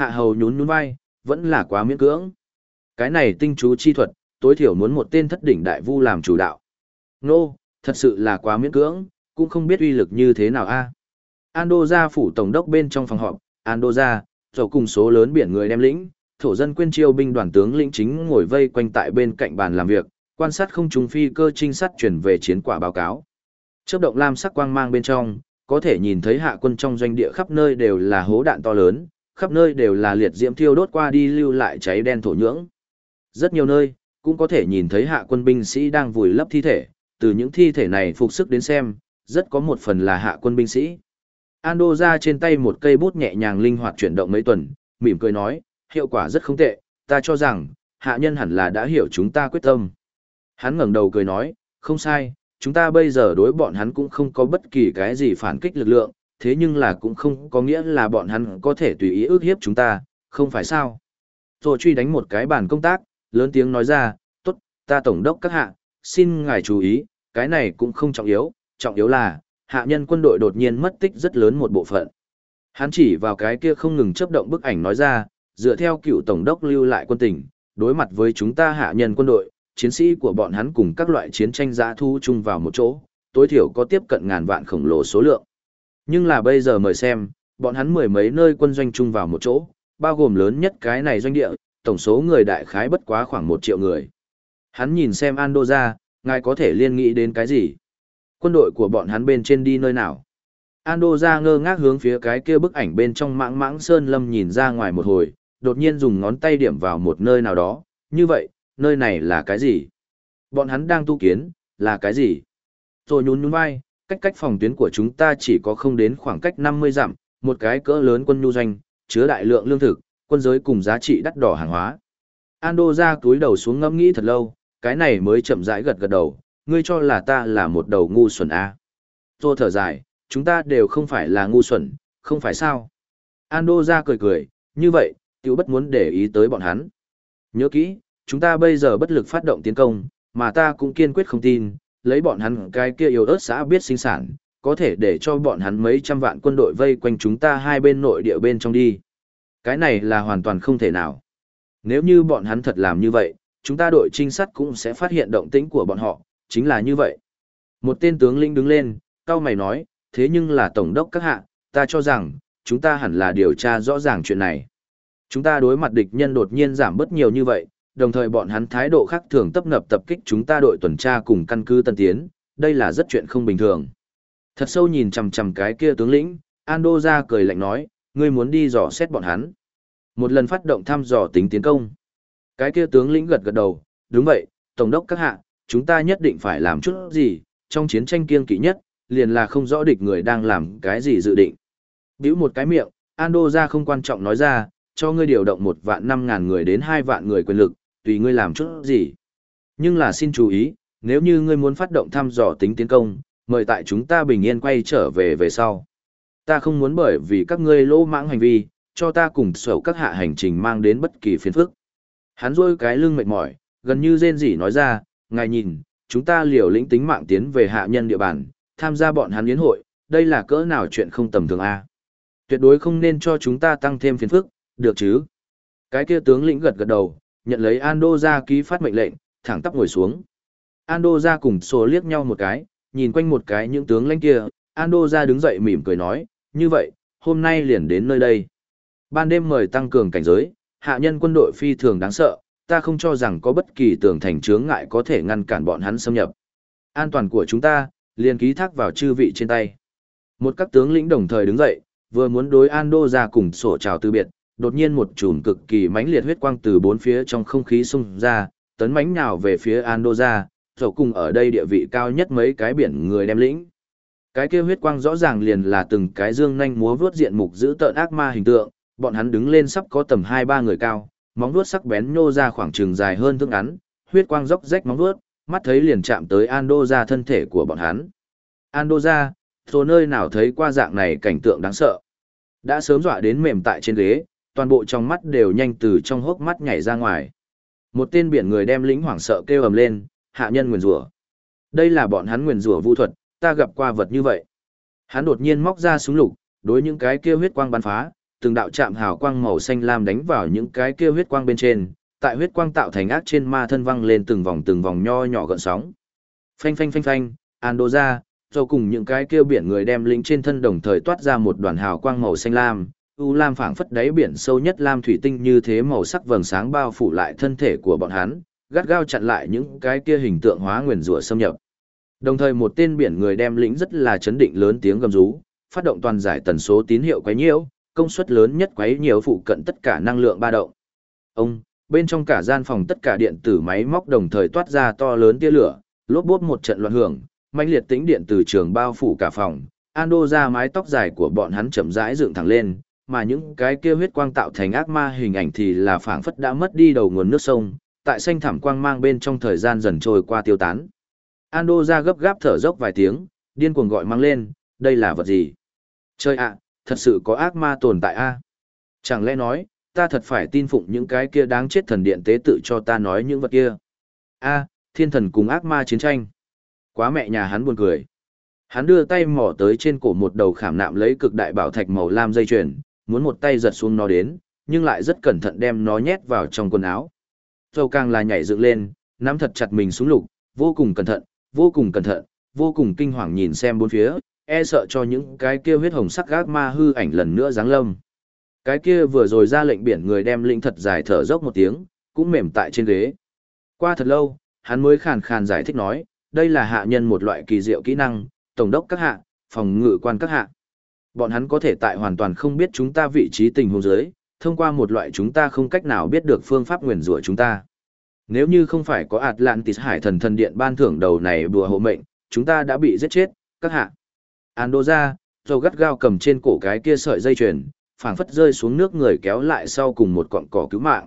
Hạ hầu nhún nhún vai, vẫn là quá miễn cưỡng. Cái này tinh chú chi thuật, tối thiểu muốn một tên thất đỉnh đại vu làm chủ đạo. Nô, thật sự là quá miễn cưỡng, cũng không biết uy lực như thế nào a. Ando ra phủ tổng đốc bên trong phòng họp, Ando ra, rồi cùng số lớn biển người đem lĩnh, thổ dân quyên chiêu binh đoàn tướng lĩnh chính ngồi vây quanh tại bên cạnh bàn làm việc, quan sát không trùng phi cơ trinh sát chuyển về chiến quả báo cáo. Chớp động lam sắc quang mang bên trong, có thể nhìn thấy hạ quân trong doanh địa khắp nơi đều là hố đạn to lớn, khắp nơi đều là liệt diễm thiêu đốt qua đi lưu lại cháy đen thổ nhưỡng. Rất nhiều nơi, cũng có thể nhìn thấy hạ quân binh sĩ đang vùi lấp thi thể, từ những thi thể này phục sức đến xem, rất có một phần là hạ quân binh sĩ. Ando ra trên tay một cây bút nhẹ nhàng linh hoạt chuyển động mấy tuần, mỉm cười nói, hiệu quả rất không tệ, ta cho rằng, hạ nhân hẳn là đã hiểu chúng ta quyết tâm. Hắn ngẩng đầu cười nói, không sai, chúng ta bây giờ đối bọn hắn cũng không có bất kỳ cái gì phản kích lực lượng, thế nhưng là cũng không có nghĩa là bọn hắn có thể tùy ý ước hiếp chúng ta, không phải sao. Rồi truy đánh một cái bàn công tác, lớn tiếng nói ra, tốt, ta tổng đốc các hạ, xin ngài chú ý, cái này cũng không trọng yếu, trọng yếu là, hạ nhân quân đội đột nhiên mất tích rất lớn một bộ phận. Hắn chỉ vào cái kia không ngừng chấp động bức ảnh nói ra, dựa theo cựu tổng đốc lưu lại quân tình, đối mặt với chúng ta hạ nhân quân đội, chiến sĩ của bọn hắn cùng các loại chiến tranh giã thu chung vào một chỗ, tối thiểu có tiếp cận ngàn vạn khổng lồ số lượng. Nhưng là bây giờ mời xem, bọn hắn mười mấy nơi quân doanh chung vào một chỗ, bao gồm lớn nhất cái này doanh địa, tổng số người đại khái bất quá khoảng một triệu người. Hắn nhìn xem Ando ra, ngài có thể liên nghĩ đến cái gì? Quân đội của bọn hắn bên trên đi nơi nào? Ando ra ngơ ngác hướng phía cái kia bức ảnh bên trong mãng mãng sơn lâm nhìn ra ngoài một hồi, đột nhiên dùng ngón tay điểm vào một nơi nào đó, như vậy, nơi này là cái gì? Bọn hắn đang tu kiến, là cái gì? Rồi nhún nhún vai, cách cách phòng tuyến của chúng ta chỉ có không đến khoảng cách 50 dặm, một cái cỡ lớn quân nhu doanh, chứa đại lượng lương thực, quân giới cùng giá trị đắt đỏ hàng hóa. Ando ra túi đầu xuống ngẫm nghĩ thật lâu, cái này mới chậm rãi gật gật đầu, ngươi cho là ta là một đầu ngu xuẩn à. Tôi thở dài, chúng ta đều không phải là ngu xuẩn, không phải sao. Ando ra cười cười, như vậy, tiểu bất muốn để ý tới bọn hắn. Nhớ kỹ, chúng ta bây giờ bất lực phát động tiến công, mà ta cũng kiên quyết không tin, lấy bọn hắn cái kia yếu ớt xã biết sinh sản, có thể để cho bọn hắn mấy trăm vạn quân đội vây quanh chúng ta hai bên nội địa bên trong đi. Cái này là hoàn toàn không thể nào. Nếu như bọn hắn thật làm như vậy, chúng ta đội trinh sát cũng sẽ phát hiện động tĩnh của bọn họ, chính là như vậy. Một tên tướng lĩnh đứng lên, cao mày nói, thế nhưng là tổng đốc các hạ, ta cho rằng, chúng ta hẳn là điều tra rõ ràng chuyện này. Chúng ta đối mặt địch nhân đột nhiên giảm bớt nhiều như vậy, đồng thời bọn hắn thái độ khác thường tấp nập tập kích chúng ta đội tuần tra cùng căn cứ tân tiến, đây là rất chuyện không bình thường. Thật sâu nhìn chằm chằm cái kia tướng lĩnh, Ando ra cười lạnh nói, ngươi muốn đi dò xét bọn hắn. Một lần phát động thăm dò tính tiến công. Cái kia tướng lĩnh gật gật đầu, đúng vậy, tổng đốc các hạ, chúng ta nhất định phải làm chút gì, trong chiến tranh kiên kỵ nhất, liền là không rõ địch người đang làm cái gì dự định. Biểu một cái miệng, Ando ra không quan trọng nói ra, cho ngươi điều động một vạn năm ngàn người đến hai vạn người quyền lực, tùy ngươi làm chút gì. Nhưng là xin chú ý, nếu như ngươi muốn phát động thăm dò tính tiến công, mời tại chúng ta bình yên quay trở về về sau. Ta không muốn bởi vì các ngươi lỗ mãng hành vi, cho ta cùng sầu các hạ hành trình mang đến bất kỳ phiền phức. Hắn rôi cái lưng mệt mỏi, gần như rên rỉ nói ra, ngài nhìn, chúng ta liều lĩnh tính mạng tiến về hạ nhân địa bàn, tham gia bọn hắn yến hội, đây là cỡ nào chuyện không tầm thường a Tuyệt đối không nên cho chúng ta tăng thêm phiền phức, được chứ? Cái kia tướng lĩnh gật gật đầu, nhận lấy Ando ra ký phát mệnh lệnh, thẳng tắp ngồi xuống. Ando ra cùng sổ liếc nhau một cái, nhìn quanh một cái những tướng lãnh kia, Ando ra đứng dậy mỉm cười nói, như vậy, hôm nay liền đến nơi đây. Ban đêm mời tăng cường cảnh giới, hạ nhân quân đội phi thường đáng sợ, ta không cho rằng có bất kỳ tường thành chướng ngại có thể ngăn cản bọn hắn xâm nhập. An toàn của chúng ta, liền ký thác vào chư vị trên tay. Một các tướng lĩnh đồng thời đứng dậy, vừa muốn đối Ando ra cùng sổ chào từ biệt, đột nhiên một chùm cực kỳ mãnh liệt huyết quang từ bốn phía trong không khí xung ra, tấn mãnh nào về phía Andoja, rồi cùng ở đây địa vị cao nhất mấy cái biển người đem lĩnh. Cái kia huyết quang rõ ràng liền là từng cái dương nhanh múa vướt diện mục giữ tợn ác ma hình tượng, bọn hắn đứng lên sắp có tầm 2-3 người cao, móng vuốt sắc bén nhô ra khoảng trường dài hơn thước ngắn, huyết quang róc rách móng vuốt, mắt thấy liền chạm tới Andoja thân thể của bọn hắn. Andoja, thổ nơi nào thấy qua dạng này cảnh tượng đáng sợ. Đã sớm dọa đến mềm tại trên ghế, toàn bộ trong mắt đều nhanh từ trong hốc mắt nhảy ra ngoài. Một tên biển người đem lính hoảng sợ kêu ầm lên, hạ nhân nguyền rủa. Đây là bọn hắn nguyền rủa vu thuật, ta gặp qua vật như vậy. Hắn đột nhiên móc ra súng lục, đối những cái kia huyết quang bắn phá, từng đạo chạm hào quang màu xanh lam đánh vào những cái kia huyết quang bên trên, tại huyết quang tạo thành ác trên ma thân văng lên từng vòng từng vòng nho nhỏ gợn sóng. Phanh phanh phanh phanh, Andoja, cho cùng những cái kia biển người đem lính trên thân đồng thời toát ra một đoàn hào quang màu xanh lam, u lam phảng phất đáy biển sâu nhất lam thủy tinh như thế màu sắc vầng sáng bao phủ lại thân thể của bọn hắn, gắt gao chặn lại những cái kia hình tượng hóa nguyền rủa xâm nhập. Đồng thời một tên biển người đem lĩnh rất là chấn định lớn tiếng gầm rú, phát động toàn giải tần số tín hiệu quấy nhiễu, công suất lớn nhất quấy nhiễu phụ cận tất cả năng lượng ba động. Ông, bên trong cả gian phòng tất cả điện tử máy móc đồng thời toát ra to lớn tia lửa, lốp bốp một trận loạn hưởng, mãnh liệt tĩnh điện từ trường bao phủ cả phòng. Ando ra mái tóc dài của bọn hắn chậm rãi dựng thẳng lên, mà những cái kia huyết quang tạo thành ác ma hình ảnh thì là phảng phất đã mất đi đầu nguồn nước sông, tại xanh thảm quang mang bên trong thời gian dần trôi qua tiêu tán. Ando ra gấp gáp thở dốc vài tiếng, điên cuồng gọi mang lên, đây là vật gì? Chơi ạ, thật sự có ác ma tồn tại a? Chẳng lẽ nói, ta thật phải tin phụng những cái kia đáng chết thần điện tế tự cho ta nói những vật kia? A, thiên thần cùng ác ma chiến tranh. Quá mẹ nhà hắn buồn cười. Hắn đưa tay mỏ tới trên cổ một đầu khảm nạm lấy cực đại bảo thạch màu lam dây chuyền, muốn một tay giật xuống nó đến, nhưng lại rất cẩn thận đem nó nhét vào trong quần áo. Dâu càng là nhảy dựng lên, nắm thật chặt mình xuống lục, vô cùng cẩn thận, vô cùng cẩn thận, vô cùng kinh hoàng nhìn xem bốn phía, e sợ cho những cái kia huyết hồng sắc gác ma hư ảnh lần nữa giáng lâm. Cái kia vừa rồi ra lệnh biển người đem lĩnh thật dài thở dốc một tiếng, cũng mềm tại trên ghế. Qua thật lâu, hắn mới khàn khàn giải thích nói, đây là hạ nhân một loại kỳ diệu kỹ năng, tổng đốc các hạ, phòng ngự quan các hạ. Bọn hắn có thể tại hoàn toàn không biết chúng ta vị trí tình huống dưới, thông qua một loại chúng ta không cách nào biết được phương pháp nguyền rủa chúng ta. Nếu như không phải có Atlantis Hải Thần Thần Điện ban thưởng đầu này bùa hộ mệnh, chúng ta đã bị giết chết, các hạ. Andoja, dầu gắt gao cầm trên cổ cái kia sợi dây chuyền, phảng phất rơi xuống nước người kéo lại sau cùng một cọng cỏ cứu mạng.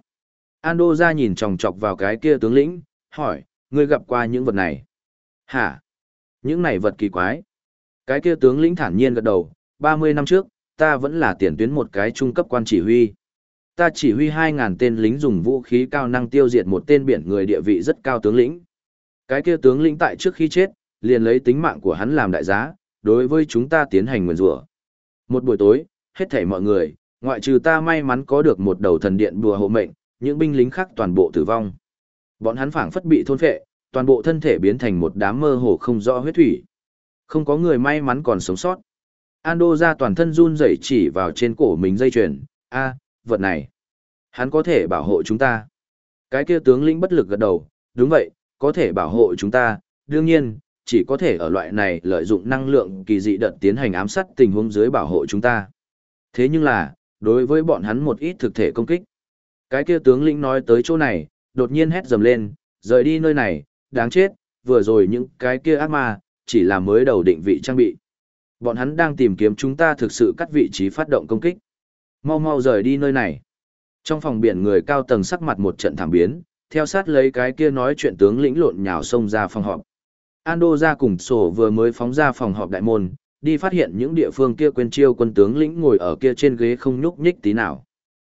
Andoja nhìn chòng chọc vào cái kia tướng lĩnh, hỏi, ngươi gặp qua những vật này? Hả? Những này vật kỳ quái. Cái kia tướng lĩnh thản nhiên gật đầu, 30 năm trước, ta vẫn là tiền tuyến một cái trung cấp quan chỉ huy. Ta chỉ huy 2.000 tên lính dùng vũ khí cao năng tiêu diệt một tên biển người địa vị rất cao tướng lĩnh. Cái kia tướng lĩnh tại trước khi chết, liền lấy tính mạng của hắn làm đại giá, đối với chúng ta tiến hành nguyền rủa. Một buổi tối, hết thảy mọi người, ngoại trừ ta may mắn có được một đầu thần điện đùa hộ mệnh, những binh lính khác toàn bộ tử vong. Bọn hắn phảng phất bị thôn phệ, toàn bộ thân thể biến thành một đám mơ hồ không rõ huyết thủy. Không có người may mắn còn sống sót. Ando ra toàn thân run rẩy chỉ vào trên cổ mình dây chuyền, a, vật này, hắn có thể bảo hộ chúng ta. Cái kia tướng lĩnh bất lực gật đầu, đúng vậy, có thể bảo hộ chúng ta, đương nhiên, chỉ có thể ở loại này lợi dụng năng lượng kỳ dị đợt tiến hành ám sát tình huống dưới bảo hộ chúng ta. Thế nhưng là, đối với bọn hắn một ít thực thể công kích. Cái kia tướng lĩnh nói tới chỗ này, đột nhiên hét dầm lên, rời đi nơi này, đáng chết, vừa rồi những cái kia ác ma, chỉ là mới đầu định vị trang bị. Bọn hắn đang tìm kiếm chúng ta thực sự cắt vị trí phát động công kích. Mau mau rời đi nơi này. Trong phòng biển người cao tầng sắc mặt một trận thảm biến, theo sát lấy cái kia nói chuyện tướng lĩnh lộn nhào xông ra phòng họp. Ando ra cùng sổ vừa mới phóng ra phòng họp đại môn, đi phát hiện những địa phương kia quên chiêu quân tướng lĩnh ngồi ở kia trên ghế không nhúc nhích tí nào.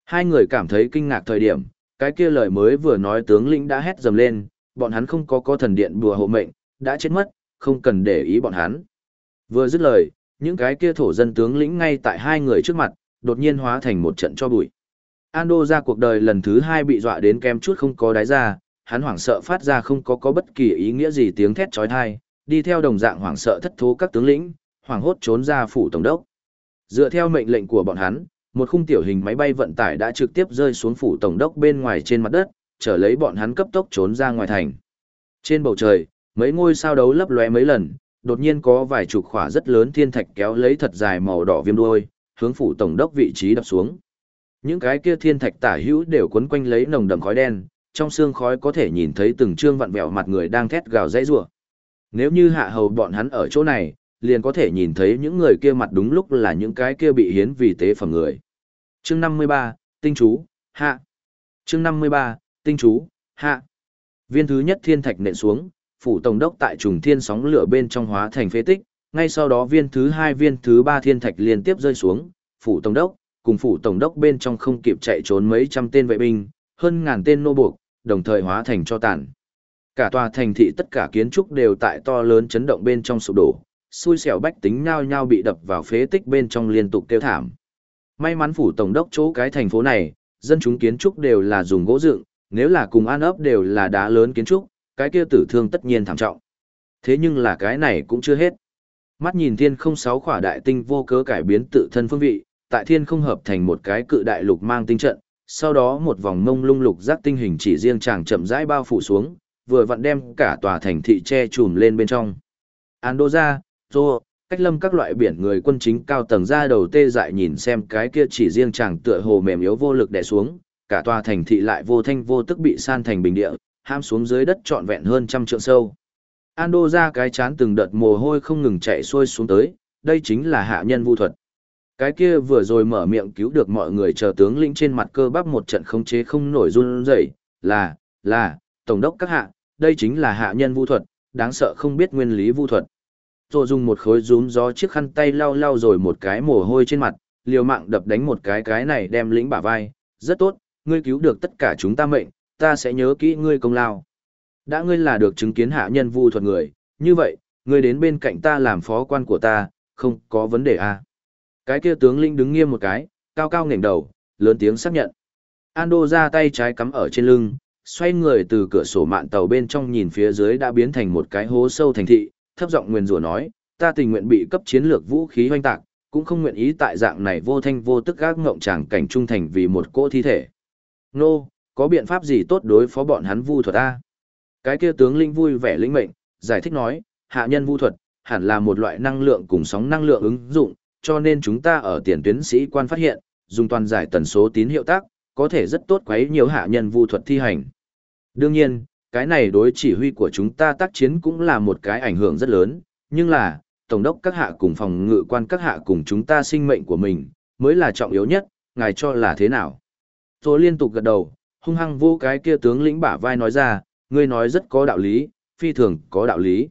Hai người cảm thấy kinh ngạc thời điểm, cái kia lời mới vừa nói tướng lĩnh đã hét dầm lên, bọn hắn không có có thần điện bùa hộ mệnh, đã chết mất, không cần để ý bọn hắn. Vừa dứt lời, những cái kia thổ dân tướng lĩnh ngay tại hai người trước mặt, đột nhiên hóa thành một trận cho bụi. Ando ra cuộc đời lần thứ hai bị dọa đến kem chút không có đáy ra, hắn hoảng sợ phát ra không có có bất kỳ ý nghĩa gì tiếng thét trói thai, đi theo đồng dạng hoảng sợ thất thố các tướng lĩnh, hoảng hốt trốn ra phủ tổng đốc. Dựa theo mệnh lệnh của bọn hắn, một khung tiểu hình máy bay vận tải đã trực tiếp rơi xuống phủ tổng đốc bên ngoài trên mặt đất, trở lấy bọn hắn cấp tốc trốn ra ngoài thành. Trên bầu trời, mấy ngôi sao đấu lấp lóe mấy lần, đột nhiên có vài chục khỏa rất lớn thiên thạch kéo lấy thật dài màu đỏ viêm đuôi, hướng phủ tổng đốc vị trí đập xuống. Những cái kia thiên thạch tả hữu đều quấn quanh lấy nồng đậm khói đen, trong xương khói có thể nhìn thấy từng trương vặn vẹo mặt người đang thét gào dãy rủa. Nếu như hạ hầu bọn hắn ở chỗ này, liền có thể nhìn thấy những người kia mặt đúng lúc là những cái kia bị hiến vì tế phẩm người. Chương 53, tinh chú, hạ. Chương 53, tinh chú, hạ. Viên thứ nhất thiên thạch nện xuống, phủ tổng đốc tại trùng thiên sóng lửa bên trong hóa thành phế tích, ngay sau đó viên thứ hai viên thứ ba thiên thạch liên tiếp rơi xuống, phủ tổng đốc, cùng phủ tổng đốc bên trong không kịp chạy trốn mấy trăm tên vệ binh, hơn ngàn tên nô buộc, đồng thời hóa thành cho tàn. Cả tòa thành thị tất cả kiến trúc đều tại to lớn chấn động bên trong sụp đổ, xui xẻo bách tính nhao nhao bị đập vào phế tích bên trong liên tục kêu thảm. May mắn phủ tổng đốc chỗ cái thành phố này, dân chúng kiến trúc đều là dùng gỗ dựng, nếu là cùng an ấp đều là đá lớn kiến trúc, cái kia tử thương tất nhiên thảm trọng. Thế nhưng là cái này cũng chưa hết. Mắt nhìn thiên không sáu khỏa đại tinh vô cớ cải biến tự thân phương vị, tại thiên không hợp thành một cái cự đại lục mang tinh trận, sau đó một vòng mông lung lục giác tinh hình chỉ riêng chàng chậm rãi bao phủ xuống, vừa vặn đem cả tòa thành thị che trùm lên bên trong. Andoja, Tô, cách lâm các loại biển người quân chính cao tầng ra đầu tê dại nhìn xem cái kia chỉ riêng chàng tựa hồ mềm yếu vô lực đè xuống, cả tòa thành thị lại vô thanh vô tức bị san thành bình địa, ham xuống dưới đất trọn vẹn hơn trăm trượng sâu. Ando ra cái chán từng đợt mồ hôi không ngừng chạy xuôi xuống tới, đây chính là hạ nhân vu thuật. Cái kia vừa rồi mở miệng cứu được mọi người chờ tướng lĩnh trên mặt cơ bắp một trận khống chế không nổi run rẩy, là, là, tổng đốc các hạ, đây chính là hạ nhân vu thuật, đáng sợ không biết nguyên lý vu thuật. Rồi dùng một khối rúm gió chiếc khăn tay lau lau rồi một cái mồ hôi trên mặt, liều mạng đập đánh một cái cái này đem lĩnh bả vai, rất tốt, ngươi cứu được tất cả chúng ta mệnh, ta sẽ nhớ kỹ ngươi công lao. Đã ngươi là được chứng kiến hạ nhân vu thuật người, như vậy, ngươi đến bên cạnh ta làm phó quan của ta, không có vấn đề à. Cái kia tướng linh đứng nghiêm một cái, cao cao ngẩng đầu, lớn tiếng xác nhận. Ando ra tay trái cắm ở trên lưng, xoay người từ cửa sổ mạn tàu bên trong nhìn phía dưới đã biến thành một cái hố sâu thành thị, thấp giọng nguyền rủa nói, ta tình nguyện bị cấp chiến lược vũ khí hoanh tạc, cũng không nguyện ý tại dạng này vô thanh vô tức gác ngộng tràng cảnh trung thành vì một cỗ thi thể. Nô, có biện pháp gì tốt đối phó bọn hắn vu thuật a? Cái kia tướng linh vui vẻ linh mệnh, giải thích nói, hạ nhân vu thuật, hẳn là một loại năng lượng cùng sóng năng lượng ứng dụng, cho nên chúng ta ở tiền tuyến sĩ quan phát hiện, dùng toàn giải tần số tín hiệu tác, có thể rất tốt quấy nhiều hạ nhân vu thuật thi hành. Đương nhiên, cái này đối chỉ huy của chúng ta tác chiến cũng là một cái ảnh hưởng rất lớn, nhưng là, tổng đốc các hạ cùng phòng ngự quan các hạ cùng chúng ta sinh mệnh của mình, mới là trọng yếu nhất, ngài cho là thế nào? Tôi liên tục gật đầu, hung hăng vô cái kia tướng lĩnh bả vai nói ra, ngươi nói rất có đạo lý, phi thường có đạo lý.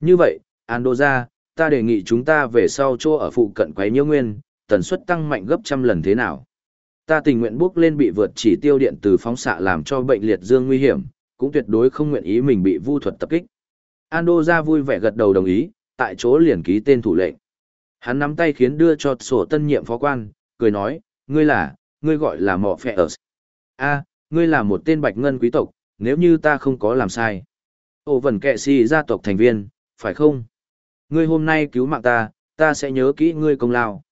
Như vậy, Ando ra, ta đề nghị chúng ta về sau chỗ ở phụ cận quấy nhiễu nguyên, tần suất tăng mạnh gấp trăm lần thế nào. Ta tình nguyện bước lên bị vượt chỉ tiêu điện từ phóng xạ làm cho bệnh liệt dương nguy hiểm, cũng tuyệt đối không nguyện ý mình bị vu thuật tập kích. Ando ra vui vẻ gật đầu đồng ý, tại chỗ liền ký tên thủ lệnh. Hắn nắm tay khiến đưa cho sổ tân nhiệm phó quan, cười nói, ngươi là, ngươi gọi là mỏ phẹ ở. A, ngươi là một tên bạch ngân quý tộc, nếu như ta không có làm sai. Ồ vần kệ si gia tộc thành viên, phải không? Ngươi hôm nay cứu mạng ta, ta sẽ nhớ kỹ ngươi công lao.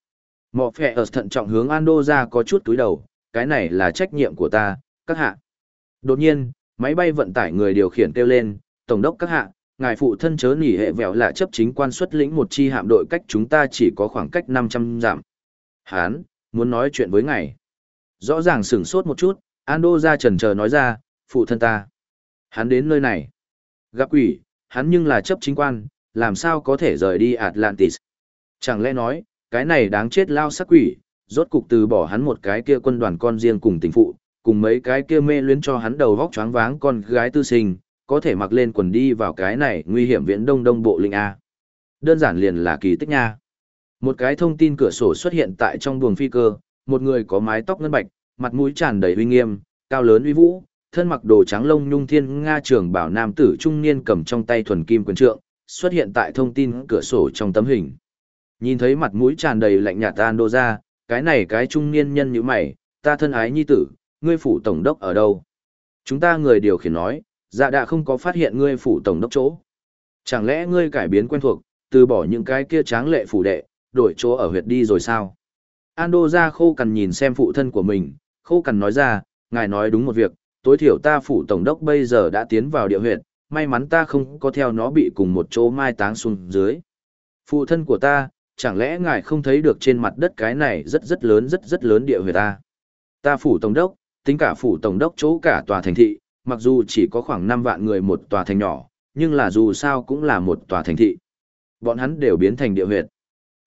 Mọ phẹ ở thận trọng hướng Ando ra có chút túi đầu, cái này là trách nhiệm của ta, các hạ. Đột nhiên, máy bay vận tải người điều khiển kêu lên, tổng đốc các hạ, ngài phụ thân chớ nỉ hệ vẹo là chấp chính quan xuất lĩnh một chi hạm đội cách chúng ta chỉ có khoảng cách 500 dặm. Hán, muốn nói chuyện với ngài. Rõ ràng sửng sốt một chút, Ando ra trần chờ nói ra, phụ thân ta. Hắn đến nơi này. Gặp quỷ, hắn nhưng là chấp chính quan, làm sao có thể rời đi Atlantis. Chẳng lẽ nói, cái này đáng chết lao sắc quỷ, rốt cục từ bỏ hắn một cái kia quân đoàn con riêng cùng tình phụ, cùng mấy cái kia mê luyến cho hắn đầu vóc choáng váng con gái tư sinh, có thể mặc lên quần đi vào cái này nguy hiểm viễn đông đông bộ linh A. Đơn giản liền là kỳ tích nha. Một cái thông tin cửa sổ xuất hiện tại trong buồng phi cơ, một người có mái tóc ngân bạch, mặt mũi tràn đầy uy nghiêm, cao lớn uy vũ, thân mặc đồ trắng lông nhung thiên nga trưởng bảo nam tử trung niên cầm trong tay thuần kim quyền trượng, xuất hiện tại thông tin cửa sổ trong tấm hình. Nhìn thấy mặt mũi tràn đầy lạnh nhạt tan đô ra, cái này cái trung niên nhân như mày, ta thân ái nhi tử, ngươi phủ tổng đốc ở đâu? Chúng ta người điều khiển nói, dạ đã không có phát hiện ngươi phủ tổng đốc chỗ. Chẳng lẽ ngươi cải biến quen thuộc, từ bỏ những cái kia tráng lệ phủ đệ, đổi chỗ ở huyệt đi rồi sao? Ando ra khô cằn nhìn xem phụ thân của mình, khô cằn nói ra, ngài nói đúng một việc, tối thiểu ta phủ tổng đốc bây giờ đã tiến vào địa huyệt, may mắn ta không có theo nó bị cùng một chỗ mai táng xuống dưới. Phụ thân của ta, chẳng lẽ ngài không thấy được trên mặt đất cái này rất rất lớn rất rất lớn địa huyệt ta? Ta phủ tổng đốc, tính cả phủ tổng đốc chỗ cả tòa thành thị, mặc dù chỉ có khoảng 5 vạn người một tòa thành nhỏ, nhưng là dù sao cũng là một tòa thành thị. Bọn hắn đều biến thành địa huyệt.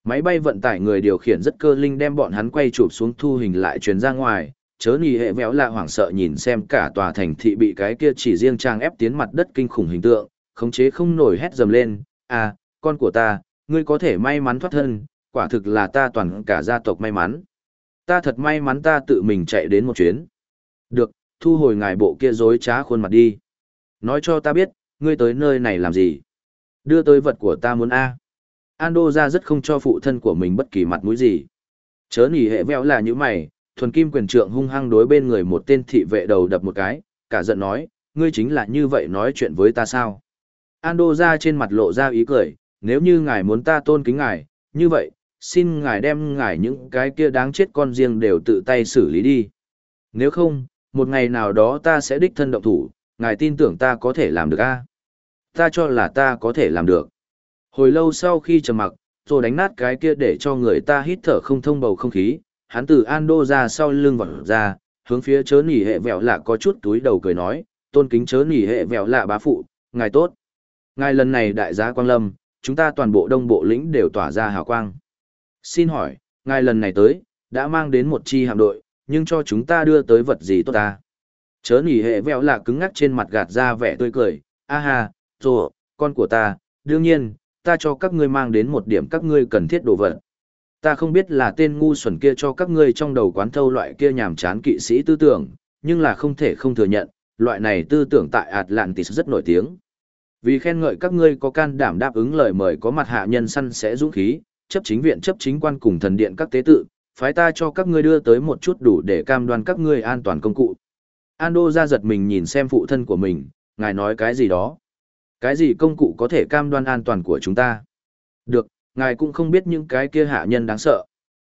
Máy bay vận tải người điều khiển rất cơ linh đem bọn hắn quay chụp xuống thu hình lại truyền ra ngoài, chớ nhì hệ véo lạ hoảng sợ nhìn xem cả tòa thành thị bị cái kia chỉ riêng trang ép tiến mặt đất kinh khủng hình tượng, khống chế không nổi hét dầm lên, à, con của ta, ngươi có thể may mắn thoát thân, quả thực là ta toàn cả gia tộc may mắn. Ta thật may mắn ta tự mình chạy đến một chuyến. Được, thu hồi ngài bộ kia dối trá khuôn mặt đi. Nói cho ta biết, ngươi tới nơi này làm gì? Đưa tới vật của ta muốn A. Ando ra rất không cho phụ thân của mình bất kỳ mặt mũi gì. Chớ nhì hệ véo là như mày, thuần kim quyền trượng hung hăng đối bên người một tên thị vệ đầu đập một cái, cả giận nói, ngươi chính là như vậy nói chuyện với ta sao? Ando ra trên mặt lộ ra ý cười, nếu như ngài muốn ta tôn kính ngài, như vậy, xin ngài đem ngài những cái kia đáng chết con riêng đều tự tay xử lý đi. Nếu không, một ngày nào đó ta sẽ đích thân động thủ, ngài tin tưởng ta có thể làm được a? Ta cho là ta có thể làm được. Hồi lâu sau khi trầm mặc, rồi đánh nát cái kia để cho người ta hít thở không thông bầu không khí, hắn từ Ando ra sau lưng vọt ra, hướng phía chớ nỉ hệ vẹo lạ có chút túi đầu cười nói, tôn kính chớ nỉ hệ vẹo lạ bá phụ, ngài tốt. Ngài lần này đại giá quang lâm, chúng ta toàn bộ đông bộ lĩnh đều tỏa ra hào quang. Xin hỏi, ngài lần này tới, đã mang đến một chi hạm đội, nhưng cho chúng ta đưa tới vật gì tốt ta? Chớ nỉ hệ vẹo lạ cứng ngắc trên mặt gạt ra vẻ tươi cười, a ha, rồi, con của ta, đương nhiên, ta cho các ngươi mang đến một điểm các ngươi cần thiết đồ vật. Ta không biết là tên ngu xuẩn kia cho các ngươi trong đầu quán thâu loại kia nhàm chán kỵ sĩ tư tưởng, nhưng là không thể không thừa nhận, loại này tư tưởng tại Atlantis rất nổi tiếng. Vì khen ngợi các ngươi có can đảm đáp ứng lời mời có mặt hạ nhân săn sẽ dũng khí, chấp chính viện chấp chính quan cùng thần điện các tế tự, phái ta cho các ngươi đưa tới một chút đủ để cam đoan các ngươi an toàn công cụ. Ando ra giật mình nhìn xem phụ thân của mình, ngài nói cái gì đó. Cái gì công cụ có thể cam đoan an toàn của chúng ta? Được, ngài cũng không biết những cái kia hạ nhân đáng sợ.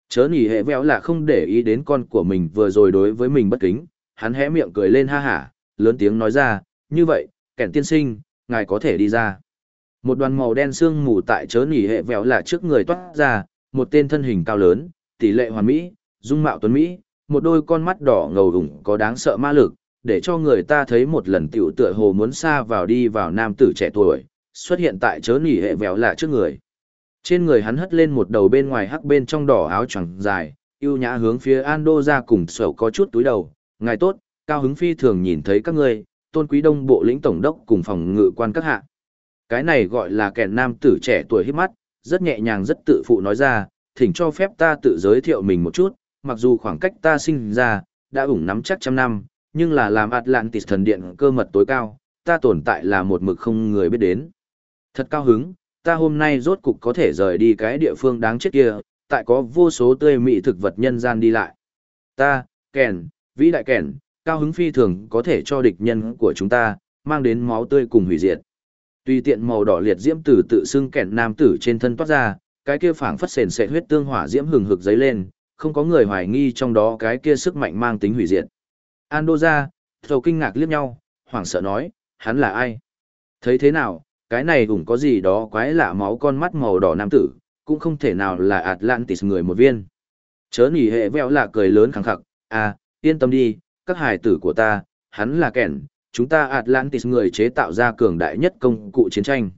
Chớ nỉ hệ véo là không để ý đến con của mình vừa rồi đối với mình bất kính, hắn hé miệng cười lên ha hả, lớn tiếng nói ra, như vậy, kẻn tiên sinh, ngài có thể đi ra. Một đoàn màu đen xương mù tại chớ nỉ hệ véo là trước người toát ra, một tên thân hình cao lớn, tỷ lệ hoàn mỹ, dung mạo tuấn mỹ, một đôi con mắt đỏ ngầu ủng có đáng sợ ma lực, để cho người ta thấy một lần tiểu tựa hồ muốn xa vào đi vào nam tử trẻ tuổi, xuất hiện tại chớ nỉ hệ véo là trước người. Trên người hắn hất lên một đầu bên ngoài hắc bên trong đỏ áo choàng dài, yêu nhã hướng phía Ando ra cùng sầu có chút túi đầu, ngài tốt, cao hứng phi thường nhìn thấy các ngươi, tôn quý đông bộ lĩnh tổng đốc cùng phòng ngự quan các hạ. Cái này gọi là kẻ nam tử trẻ tuổi hít mắt, rất nhẹ nhàng rất tự phụ nói ra, thỉnh cho phép ta tự giới thiệu mình một chút, mặc dù khoảng cách ta sinh ra, đã ủng nắm chắc trăm năm, nhưng là làm Atlantis thần điện cơ mật tối cao, ta tồn tại là một mực không người biết đến. Thật cao hứng, ta hôm nay rốt cục có thể rời đi cái địa phương đáng chết kia, tại có vô số tươi mị thực vật nhân gian đi lại. Ta, kèn, vĩ đại kèn, cao hứng phi thường có thể cho địch nhân của chúng ta, mang đến máu tươi cùng hủy diệt. Tùy tiện màu đỏ liệt diễm tử tự xưng kèn nam tử trên thân toát ra, cái kia phảng phất sền sệt huyết tương hỏa diễm hừng hực giấy lên, không có người hoài nghi trong đó cái kia sức mạnh mang tính hủy diệt. Andoja, thầu kinh ngạc liếc nhau, hoảng sợ nói, hắn là ai? Thấy thế nào, cái này cũng có gì đó quái lạ máu con mắt màu đỏ nam tử, cũng không thể nào là Atlantis người một viên. Chớ nỉ hệ veo lạ cười lớn khẳng khặc, à, yên tâm đi, các hài tử của ta, hắn là kẻn, chúng ta Atlantis người chế tạo ra cường đại nhất công cụ chiến tranh.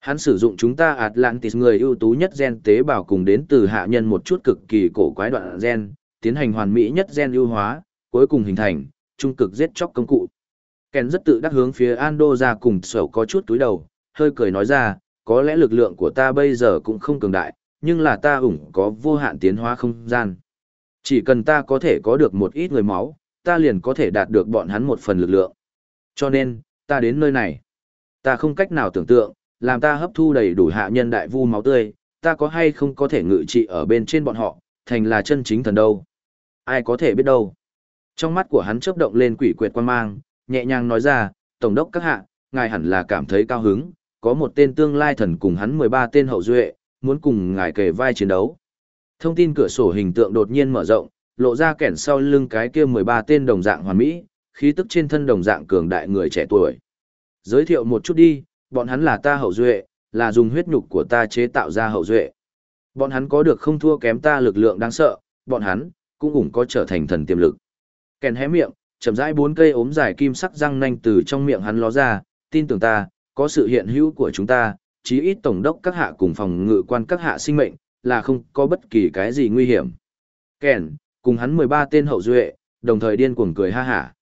Hắn sử dụng chúng ta Atlantis người ưu tú nhất gen tế bào cùng đến từ hạ nhân một chút cực kỳ cổ quái đoạn gen, tiến hành hoàn mỹ nhất gen ưu hóa, cuối cùng hình thành, trung cực giết chóc công cụ. Ken rất tự đắc hướng phía Ando ra cùng sở có chút túi đầu, hơi cười nói ra, có lẽ lực lượng của ta bây giờ cũng không cường đại, nhưng là ta ủng có vô hạn tiến hóa không gian. Chỉ cần ta có thể có được một ít người máu, ta liền có thể đạt được bọn hắn một phần lực lượng. Cho nên, ta đến nơi này. Ta không cách nào tưởng tượng, làm ta hấp thu đầy đủ hạ nhân đại vu máu tươi, ta có hay không có thể ngự trị ở bên trên bọn họ, thành là chân chính thần đâu. Ai có thể biết đâu. Trong mắt của hắn chớp động lên quỷ quyệt quan mang, nhẹ nhàng nói ra, Tổng đốc các hạ, ngài hẳn là cảm thấy cao hứng, có một tên tương lai thần cùng hắn 13 tên hậu duệ, muốn cùng ngài kề vai chiến đấu. Thông tin cửa sổ hình tượng đột nhiên mở rộng, lộ ra kẻn sau lưng cái kia 13 tên đồng dạng hoàn mỹ, khí tức trên thân đồng dạng cường đại người trẻ tuổi. Giới thiệu một chút đi, bọn hắn là ta hậu duệ, là dùng huyết nhục của ta chế tạo ra hậu duệ. Bọn hắn có được không thua kém ta lực lượng đáng sợ, bọn hắn cũng cũng có trở thành thần tiềm lực. Kèn hé miệng, chậm rãi bốn cây ốm dài kim sắc răng nanh từ trong miệng hắn ló ra, tin tưởng ta, có sự hiện hữu của chúng ta, chí ít tổng đốc các hạ cùng phòng ngự quan các hạ sinh mệnh, là không có bất kỳ cái gì nguy hiểm. Kèn, cùng hắn 13 tên hậu duệ, đồng thời điên cuồng cười ha hả.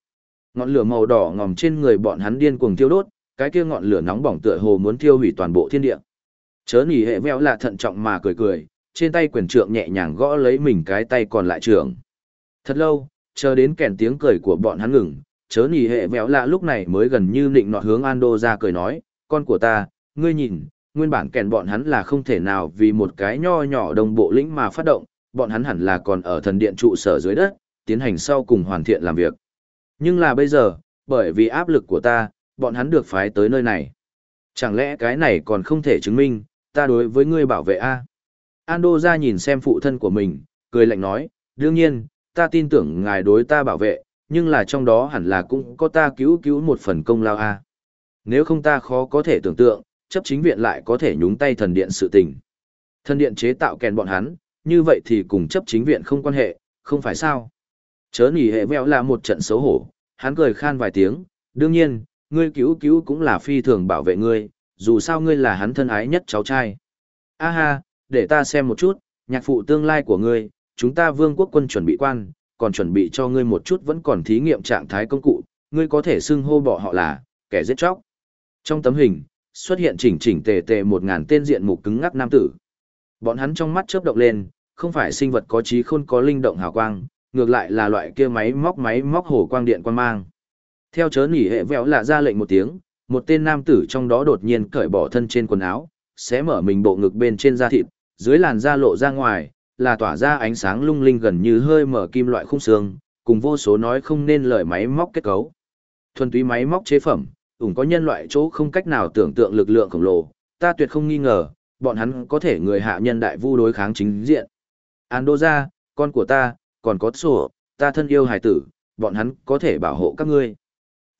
Ngọn lửa màu đỏ ngòm trên người bọn hắn điên cuồng thiêu đốt, cái kia ngọn lửa nóng bỏng tựa hồ muốn thiêu hủy toàn bộ thiên địa. Chớ nỉ hệ veo là thận trọng mà cười cười, trên tay quyền trượng nhẹ nhàng gõ lấy mình cái tay còn lại trường. Thật lâu, chờ đến kèn tiếng cười của bọn hắn ngừng, chớ nỉ hệ vẹo lạ lúc này mới gần như nịnh nọt hướng Ando ra cười nói, con của ta, ngươi nhìn, nguyên bản kèn bọn hắn là không thể nào vì một cái nho nhỏ đồng bộ lĩnh mà phát động, bọn hắn hẳn là còn ở thần điện trụ sở dưới đất, tiến hành sau cùng hoàn thiện làm việc. Nhưng là bây giờ, bởi vì áp lực của ta, bọn hắn được phái tới nơi này. Chẳng lẽ cái này còn không thể chứng minh, ta đối với ngươi bảo vệ A. Ando ra nhìn xem phụ thân của mình, cười lạnh nói, đương nhiên, ta tin tưởng ngài đối ta bảo vệ, nhưng là trong đó hẳn là cũng có ta cứu cứu một phần công lao A. Nếu không ta khó có thể tưởng tượng, chấp chính viện lại có thể nhúng tay thần điện sự tình. Thần điện chế tạo kèn bọn hắn, như vậy thì cùng chấp chính viện không quan hệ, không phải sao. Chớ nỉ hệ vẹo là một trận xấu hổ, hắn cười khan vài tiếng, đương nhiên, ngươi cứu cứu cũng là phi thường bảo vệ ngươi, dù sao ngươi là hắn thân ái nhất cháu trai. A ha, để ta xem một chút, nhạc phụ tương lai của ngươi, chúng ta vương quốc quân chuẩn bị quan, còn chuẩn bị cho ngươi một chút vẫn còn thí nghiệm trạng thái công cụ, ngươi có thể xưng hô bỏ họ là, kẻ giết chóc. Trong tấm hình, xuất hiện chỉnh chỉnh tề tề một ngàn tên diện mục cứng ngắc nam tử. Bọn hắn trong mắt chớp động lên, không phải sinh vật có trí khôn có linh động hào quang, ngược lại là loại kia máy móc máy móc hổ quang điện quan mang. Theo chớ nỉ hệ vẹo là ra lệnh một tiếng, một tên nam tử trong đó đột nhiên cởi bỏ thân trên quần áo, xé mở mình bộ ngực bên trên da thịt, dưới làn da lộ ra ngoài, là tỏa ra ánh sáng lung linh gần như hơi mở kim loại khung xương, cùng vô số nói không nên lời máy móc kết cấu. Thuần túy máy móc chế phẩm, ủng có nhân loại chỗ không cách nào tưởng tượng lực lượng khổng lồ, ta tuyệt không nghi ngờ, bọn hắn có thể người hạ nhân đại vu đối kháng chính diện. Andoja, con của ta, còn có sổ, ta thân yêu hải tử, bọn hắn có thể bảo hộ các ngươi.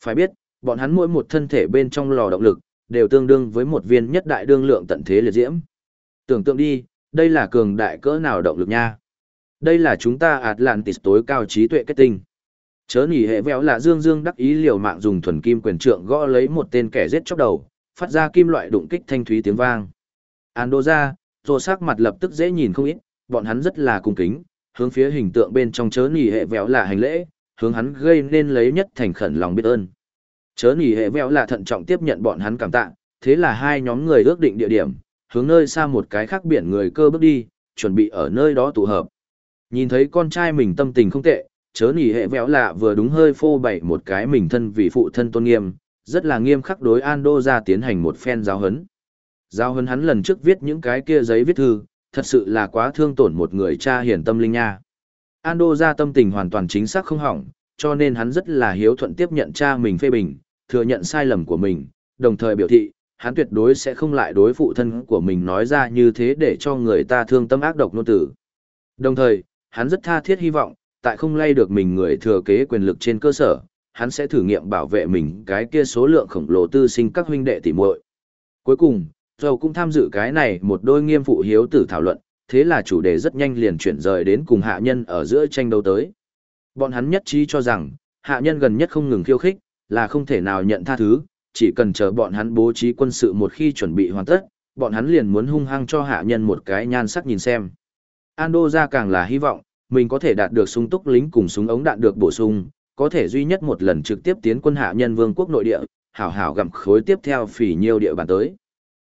Phải biết, bọn hắn mỗi một thân thể bên trong lò động lực, đều tương đương với một viên nhất đại đương lượng tận thế liệt diễm. Tưởng tượng đi, đây là cường đại cỡ nào động lực nha. Đây là chúng ta Atlantis tối cao trí tuệ kết tinh. Chớ nỉ hệ véo là dương dương đắc ý liều mạng dùng thuần kim quyền trượng gõ lấy một tên kẻ giết chóc đầu, phát ra kim loại đụng kích thanh thúy tiếng vang. Andoza, rồi sắc mặt lập tức dễ nhìn không ít, bọn hắn rất là cung kính, hướng phía hình tượng bên trong chớ nỉ hệ véo là hành lễ, hướng hắn gây nên lấy nhất thành khẩn lòng biết ơn. Chớ nỉ hệ véo là thận trọng tiếp nhận bọn hắn cảm tạ, thế là hai nhóm người ước định địa điểm, hướng nơi xa một cái khác biển người cơ bước đi, chuẩn bị ở nơi đó tụ hợp. Nhìn thấy con trai mình tâm tình không tệ, chớ nỉ hệ véo lạ vừa đúng hơi phô bày một cái mình thân vì phụ thân tôn nghiêm, rất là nghiêm khắc đối Ando ra tiến hành một phen giáo hấn. Giáo hấn hắn lần trước viết những cái kia giấy viết thư, thật sự là quá thương tổn một người cha hiền tâm linh nha. Ando ra tâm tình hoàn toàn chính xác không hỏng, cho nên hắn rất là hiếu thuận tiếp nhận cha mình phê bình, thừa nhận sai lầm của mình, đồng thời biểu thị, hắn tuyệt đối sẽ không lại đối phụ thân của mình nói ra như thế để cho người ta thương tâm ác độc nô tử. Đồng thời, hắn rất tha thiết hy vọng, tại không lay được mình người thừa kế quyền lực trên cơ sở, hắn sẽ thử nghiệm bảo vệ mình cái kia số lượng khổng lồ tư sinh các huynh đệ tỉ muội. Cuối cùng, Dầu cũng tham dự cái này một đôi nghiêm phụ hiếu tử thảo luận, thế là chủ đề rất nhanh liền chuyển rời đến cùng hạ nhân ở giữa tranh đấu tới. Bọn hắn nhất trí cho rằng, hạ nhân gần nhất không ngừng khiêu khích, là không thể nào nhận tha thứ, chỉ cần chờ bọn hắn bố trí quân sự một khi chuẩn bị hoàn tất, bọn hắn liền muốn hung hăng cho hạ nhân một cái nhan sắc nhìn xem. Ando ra càng là hy vọng, mình có thể đạt được súng túc lính cùng súng ống đạn được bổ sung, có thể duy nhất một lần trực tiếp tiến quân hạ nhân vương quốc nội địa, hảo hảo gặm khối tiếp theo phỉ nhiều địa bàn tới.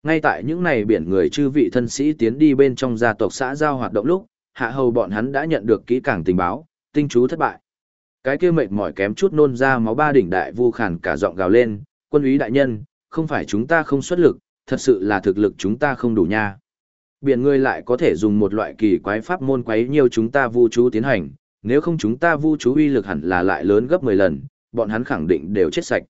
Ngay tại những này biển người chư vị thân sĩ tiến đi bên trong gia tộc xã giao hoạt động lúc, hạ hầu bọn hắn đã nhận được kỹ càng tình báo, tinh chú thất bại. Cái kia mệt mỏi kém chút nôn ra máu ba đỉnh đại vu khản cả giọng gào lên, quân úy đại nhân, không phải chúng ta không xuất lực, thật sự là thực lực chúng ta không đủ nha. Biển người lại có thể dùng một loại kỳ quái pháp môn quấy nhiều chúng ta vu chú tiến hành, nếu không chúng ta vu chú uy lực hẳn là lại lớn gấp 10 lần, bọn hắn khẳng định đều chết sạch.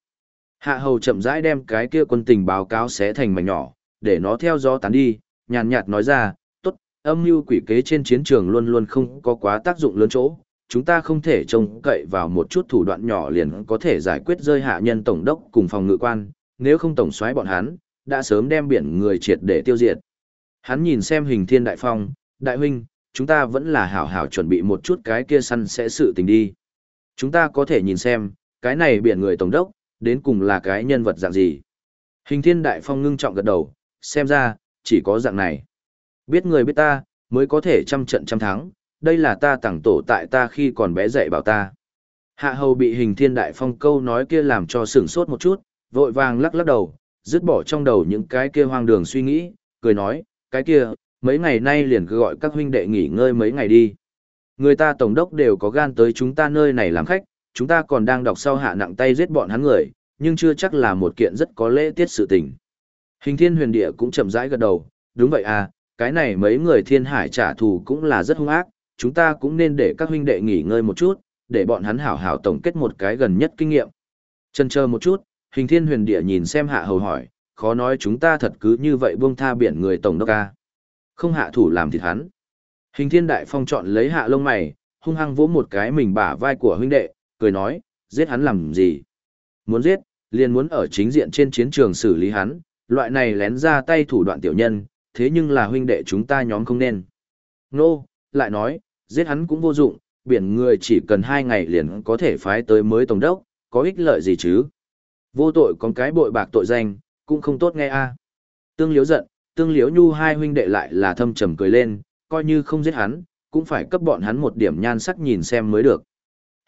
Hạ hầu chậm rãi đem cái kia quân tình báo cáo xé thành mảnh nhỏ, để nó theo gió tán đi, nhàn nhạt nói ra, tốt, âm mưu quỷ kế trên chiến trường luôn luôn không có quá tác dụng lớn chỗ, chúng ta không thể trông cậy vào một chút thủ đoạn nhỏ liền có thể giải quyết rơi hạ nhân tổng đốc cùng phòng ngự quan, nếu không tổng soái bọn hắn, đã sớm đem biển người triệt để tiêu diệt. Hắn nhìn xem hình thiên đại phong, đại huynh, chúng ta vẫn là hảo hảo chuẩn bị một chút cái kia săn sẽ sự tình đi. Chúng ta có thể nhìn xem, cái này biển người tổng đốc, đến cùng là cái nhân vật dạng gì. Hình thiên đại phong ngưng trọng gật đầu, xem ra, chỉ có dạng này. Biết người biết ta, mới có thể trăm trận trăm thắng, đây là ta tặng tổ tại ta khi còn bé dạy bảo ta. Hạ hầu bị hình thiên đại phong câu nói kia làm cho sửng sốt một chút, vội vàng lắc lắc đầu, dứt bỏ trong đầu những cái kia hoang đường suy nghĩ, cười nói, cái kia, mấy ngày nay liền cứ gọi các huynh đệ nghỉ ngơi mấy ngày đi. Người ta tổng đốc đều có gan tới chúng ta nơi này làm khách, chúng ta còn đang đọc sau hạ nặng tay giết bọn hắn người, nhưng chưa chắc là một kiện rất có lễ tiết sự tình. Hình thiên huyền địa cũng chậm rãi gật đầu, đúng vậy à, cái này mấy người thiên hải trả thù cũng là rất hung ác, chúng ta cũng nên để các huynh đệ nghỉ ngơi một chút, để bọn hắn hảo hảo tổng kết một cái gần nhất kinh nghiệm. Chân chờ một chút, hình thiên huyền địa nhìn xem hạ hầu hỏi, khó nói chúng ta thật cứ như vậy buông tha biển người tổng đốc ca. Không hạ thủ làm thịt hắn. Hình thiên đại phong chọn lấy hạ lông mày, hung hăng vỗ một cái mình bả vai của huynh đệ, cười nói, giết hắn làm gì? Muốn giết, liền muốn ở chính diện trên chiến trường xử lý hắn, loại này lén ra tay thủ đoạn tiểu nhân, thế nhưng là huynh đệ chúng ta nhóm không nên. Nô, lại nói, giết hắn cũng vô dụng, biển người chỉ cần hai ngày liền có thể phái tới mới tổng đốc, có ích lợi gì chứ? Vô tội con cái bội bạc tội danh, cũng không tốt nghe a. Tương liếu giận, tương liếu nhu hai huynh đệ lại là thâm trầm cười lên, coi như không giết hắn, cũng phải cấp bọn hắn một điểm nhan sắc nhìn xem mới được.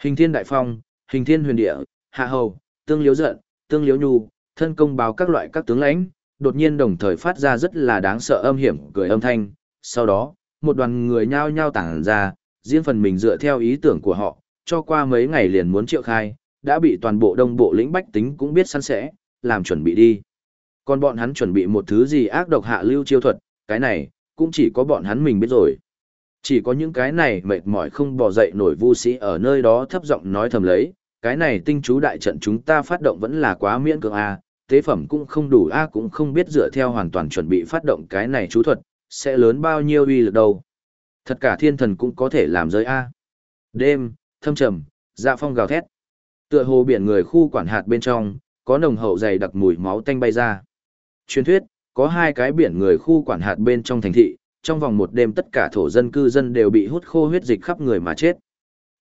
Hình thiên đại phong, hình thiên huyền địa, hạ hầu, tương liếu giận, tương liếu nhu, thân công báo các loại các tướng lãnh, đột nhiên đồng thời phát ra rất là đáng sợ âm hiểm cười âm thanh. Sau đó, một đoàn người nhao nhao tản ra, riêng phần mình dựa theo ý tưởng của họ, cho qua mấy ngày liền muốn triệu khai, đã bị toàn bộ đông bộ lĩnh bách tính cũng biết săn sẽ, làm chuẩn bị đi. Còn bọn hắn chuẩn bị một thứ gì ác độc hạ lưu chiêu thuật, cái này, cũng chỉ có bọn hắn mình biết rồi. Chỉ có những cái này mệt mỏi không bỏ dậy nổi vu sĩ ở nơi đó thấp giọng nói thầm lấy, cái này tinh chú đại trận chúng ta phát động vẫn là quá miễn cưỡng a, tế phẩm cũng không đủ a cũng không biết dựa theo hoàn toàn chuẩn bị phát động cái này chú thuật, sẽ lớn bao nhiêu uy lực đâu. Thật cả thiên thần cũng có thể làm rơi a. Đêm, thâm trầm, dạ phong gào thét. Tựa hồ biển người khu quản hạt bên trong, có nồng hậu dày đặc mùi máu tanh bay ra. Truyền thuyết, có hai cái biển người khu quản hạt bên trong thành thị, trong vòng một đêm tất cả thổ dân cư dân đều bị hút khô huyết dịch khắp người mà chết.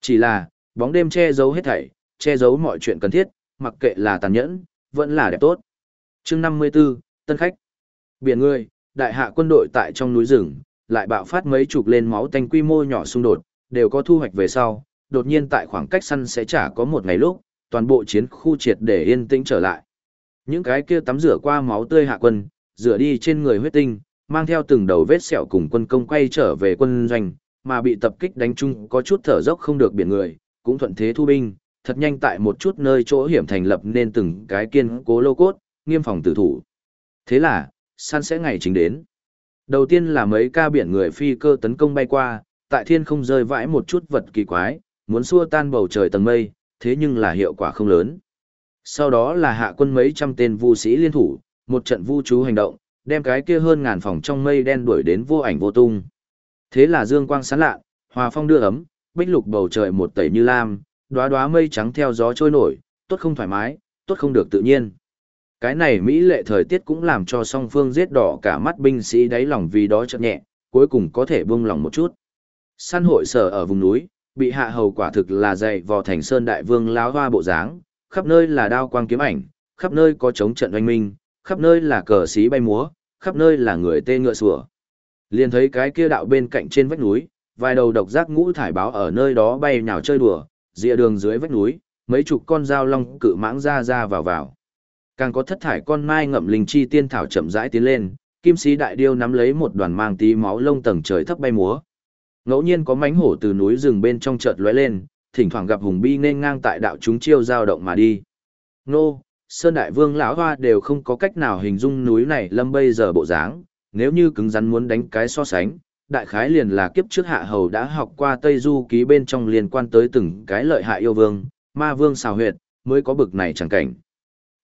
Chỉ là, bóng đêm che giấu hết thảy, che giấu mọi chuyện cần thiết, mặc kệ là tàn nhẫn, vẫn là đẹp tốt. chương 54, Tân Khách. Biển người, đại hạ quân đội tại trong núi rừng, lại bạo phát mấy chục lên máu tanh quy mô nhỏ xung đột, đều có thu hoạch về sau, đột nhiên tại khoảng cách săn sẽ chả có một ngày lúc, toàn bộ chiến khu triệt để yên tĩnh trở lại. Những cái kia tắm rửa qua máu tươi hạ quân, rửa đi trên người huyết tinh, mang theo từng đầu vết sẹo cùng quân công quay trở về quân doanh, mà bị tập kích đánh chung có chút thở dốc không được biển người, cũng thuận thế thu binh, thật nhanh tại một chút nơi chỗ hiểm thành lập nên từng cái kiên cố lô cốt, nghiêm phòng tử thủ. Thế là, săn sẽ ngày chính đến. Đầu tiên là mấy ca biển người phi cơ tấn công bay qua, tại thiên không rơi vãi một chút vật kỳ quái, muốn xua tan bầu trời tầng mây, thế nhưng là hiệu quả không lớn. Sau đó là hạ quân mấy trăm tên vu sĩ liên thủ, một trận vu chú hành động, đem cái kia hơn ngàn phòng trong mây đen đuổi đến vô ảnh vô tung. Thế là dương quang sáng lạ, hòa phong đưa ấm, bích lục bầu trời một tẩy như lam, đóa đóa mây trắng theo gió trôi nổi, tốt không thoải mái, tốt không được tự nhiên. Cái này mỹ lệ thời tiết cũng làm cho song phương giết đỏ cả mắt binh sĩ đáy lòng vì đó chậm nhẹ, cuối cùng có thể buông lòng một chút. Săn hội sở ở vùng núi, bị hạ hầu quả thực là dày vò thành sơn đại vương láo hoa bộ dáng, khắp nơi là đao quang kiếm ảnh, khắp nơi có chống trận oanh minh, khắp nơi là cờ xí bay múa, khắp nơi là người tê ngựa sủa. Liền thấy cái kia đạo bên cạnh trên vách núi, vài đầu độc giác ngũ thải báo ở nơi đó bay nhào chơi đùa, rìa đường dưới vách núi, mấy chục con dao long cự mãng ra ra vào vào. Càng có thất thải con mai ngậm linh chi tiên thảo chậm rãi tiến lên, kim sĩ đại điêu nắm lấy một đoàn mang tí máu lông tầng trời thấp bay múa. Ngẫu nhiên có mánh hổ từ núi rừng bên trong chợt lóe lên, thỉnh thoảng gặp hùng bi nên ngang tại đạo chúng chiêu dao động mà đi. Nô, Sơn Đại Vương lão hoa đều không có cách nào hình dung núi này lâm bây giờ bộ dáng, nếu như cứng rắn muốn đánh cái so sánh, đại khái liền là kiếp trước hạ hầu đã học qua Tây Du ký bên trong liên quan tới từng cái lợi hại yêu vương, ma vương xào huyệt, mới có bực này chẳng cảnh.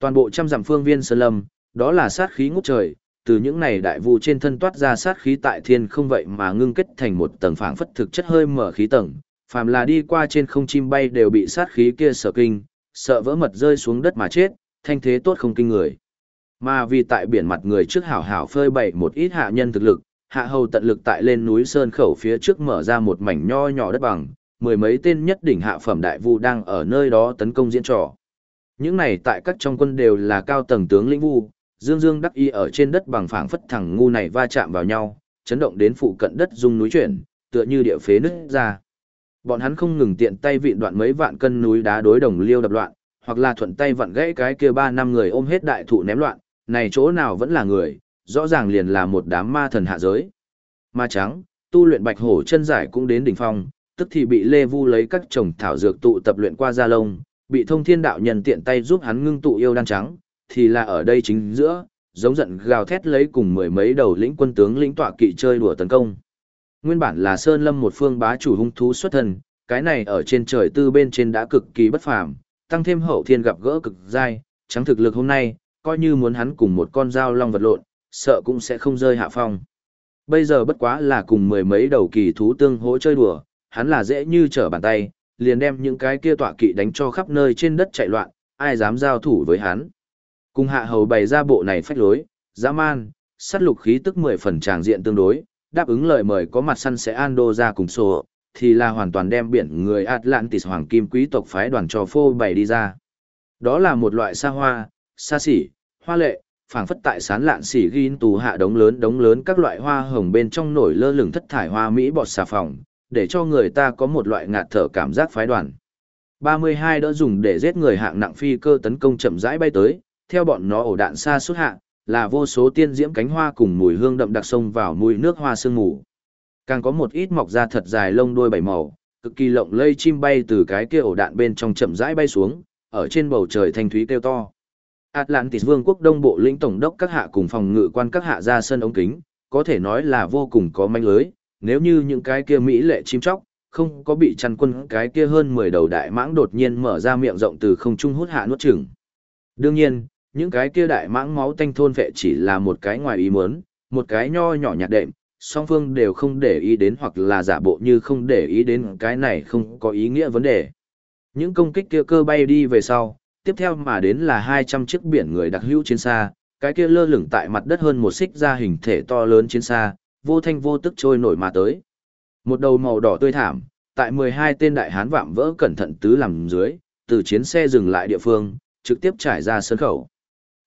Toàn bộ trăm dặm phương viên sơn lâm, đó là sát khí ngút trời, từ những này đại vụ trên thân toát ra sát khí tại thiên không vậy mà ngưng kết thành một tầng phảng phất thực chất hơi mở khí tầng, phàm là đi qua trên không chim bay đều bị sát khí kia sợ kinh, sợ vỡ mật rơi xuống đất mà chết, thanh thế tốt không kinh người. Mà vì tại biển mặt người trước hảo hảo phơi bày một ít hạ nhân thực lực, hạ hầu tận lực tại lên núi sơn khẩu phía trước mở ra một mảnh nho nhỏ đất bằng, mười mấy tên nhất đỉnh hạ phẩm đại vu đang ở nơi đó tấn công diễn trò. Những này tại các trong quân đều là cao tầng tướng lĩnh vu, dương dương đắc y ở trên đất bằng phảng phất thẳng ngu này va chạm vào nhau, chấn động đến phụ cận đất rung núi chuyển, tựa như địa phế nứt ra. Bọn hắn không ngừng tiện tay vịn đoạn mấy vạn cân núi đá đối đồng liêu đập loạn, hoặc là thuận tay vặn gãy cái kia ba năm người ôm hết đại thụ ném loạn, này chỗ nào vẫn là người, rõ ràng liền là một đám ma thần hạ giới. Ma trắng, tu luyện bạch hổ chân giải cũng đến đỉnh phong, tức thì bị Lê Vu lấy các chồng thảo dược tụ tập luyện qua da lông, bị thông thiên đạo nhân tiện tay giúp hắn ngưng tụ yêu đan trắng, thì là ở đây chính giữa, giống giận gào thét lấy cùng mười mấy đầu lĩnh quân tướng lĩnh tọa kỵ chơi đùa tấn công. Nguyên bản là Sơn Lâm một phương bá chủ hung thú xuất thần cái này ở trên trời tư bên trên đã cực kỳ bất phàm, tăng thêm hậu thiên gặp gỡ cực dai, trắng thực lực hôm nay, coi như muốn hắn cùng một con dao long vật lộn, sợ cũng sẽ không rơi hạ phong. Bây giờ bất quá là cùng mười mấy đầu kỳ thú tương hỗ chơi đùa, hắn là dễ như trở bàn tay, liền đem những cái kia tọa kỵ đánh cho khắp nơi trên đất chạy loạn, ai dám giao thủ với hắn. Cùng hạ hầu bày ra bộ này phách lối, dã man, sát lục khí tức mười phần tràng diện tương đối, đáp ứng lời mời có mặt săn sẽ Ando ra cùng sổ, thì là hoàn toàn đem biển người Atlantis hoàng kim quý tộc phái đoàn cho phô bày đi ra. Đó là một loại xa hoa, xa xỉ, hoa lệ, phảng phất tại sán lạn xỉ ghi tù hạ đống lớn đống lớn các loại hoa hồng bên trong nổi lơ lửng thất thải hoa mỹ bọt xà phòng, để cho người ta có một loại ngạt thở cảm giác phái đoàn. 32 đỡ dùng để giết người hạng nặng phi cơ tấn công chậm rãi bay tới, theo bọn nó ổ đạn xa suốt hạ, là vô số tiên diễm cánh hoa cùng mùi hương đậm đặc sông vào mùi nước hoa sương mù. Càng có một ít mọc ra thật dài lông đuôi bảy màu, cực kỳ lộng lây chim bay từ cái kia ổ đạn bên trong chậm rãi bay xuống, ở trên bầu trời thanh thúy kêu to. Atlantis Vương quốc Đông Bộ lĩnh tổng đốc các hạ cùng phòng ngự quan các hạ ra sân ống kính, có thể nói là vô cùng có manh lưới, nếu như những cái kia mỹ lệ chim chóc, không có bị chăn quân cái kia hơn 10 đầu đại mãng đột nhiên mở ra miệng rộng từ không trung hút hạ nuốt chửng. Đương nhiên, những cái kia đại mãng máu tanh thôn vệ chỉ là một cái ngoài ý muốn, một cái nho nhỏ nhạt đệm, song phương đều không để ý đến hoặc là giả bộ như không để ý đến cái này không có ý nghĩa vấn đề. Những công kích kia cơ bay đi về sau, tiếp theo mà đến là 200 chiếc biển người đặc hữu chiến xa, cái kia lơ lửng tại mặt đất hơn một xích ra hình thể to lớn chiến xa, vô thanh vô tức trôi nổi mà tới. Một đầu màu đỏ tươi thảm, tại 12 tên đại hán vạm vỡ cẩn thận tứ làm dưới, từ chiến xe dừng lại địa phương, trực tiếp trải ra sân khẩu.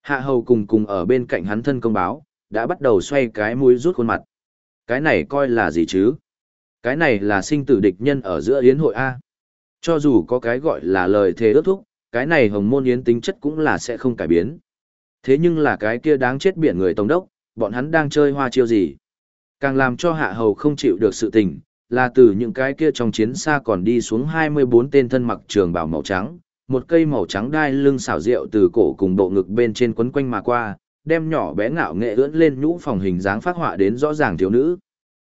Hạ hầu cùng cùng ở bên cạnh hắn thân công báo, đã bắt đầu xoay cái mũi rút khuôn mặt. Cái này coi là gì chứ? Cái này là sinh tử địch nhân ở giữa yến hội A. Cho dù có cái gọi là lời thề ước thúc, cái này hồng môn yến tính chất cũng là sẽ không cải biến. Thế nhưng là cái kia đáng chết biển người tổng đốc, bọn hắn đang chơi hoa chiêu gì? Càng làm cho hạ hầu không chịu được sự tình, là từ những cái kia trong chiến xa còn đi xuống 24 tên thân mặc trường bào màu trắng, một cây màu trắng đai lưng xảo rượu từ cổ cùng bộ ngực bên trên quấn quanh mà qua, đem nhỏ bé ngạo nghệ ưỡn lên nhũ phòng hình dáng phát họa đến rõ ràng thiếu nữ.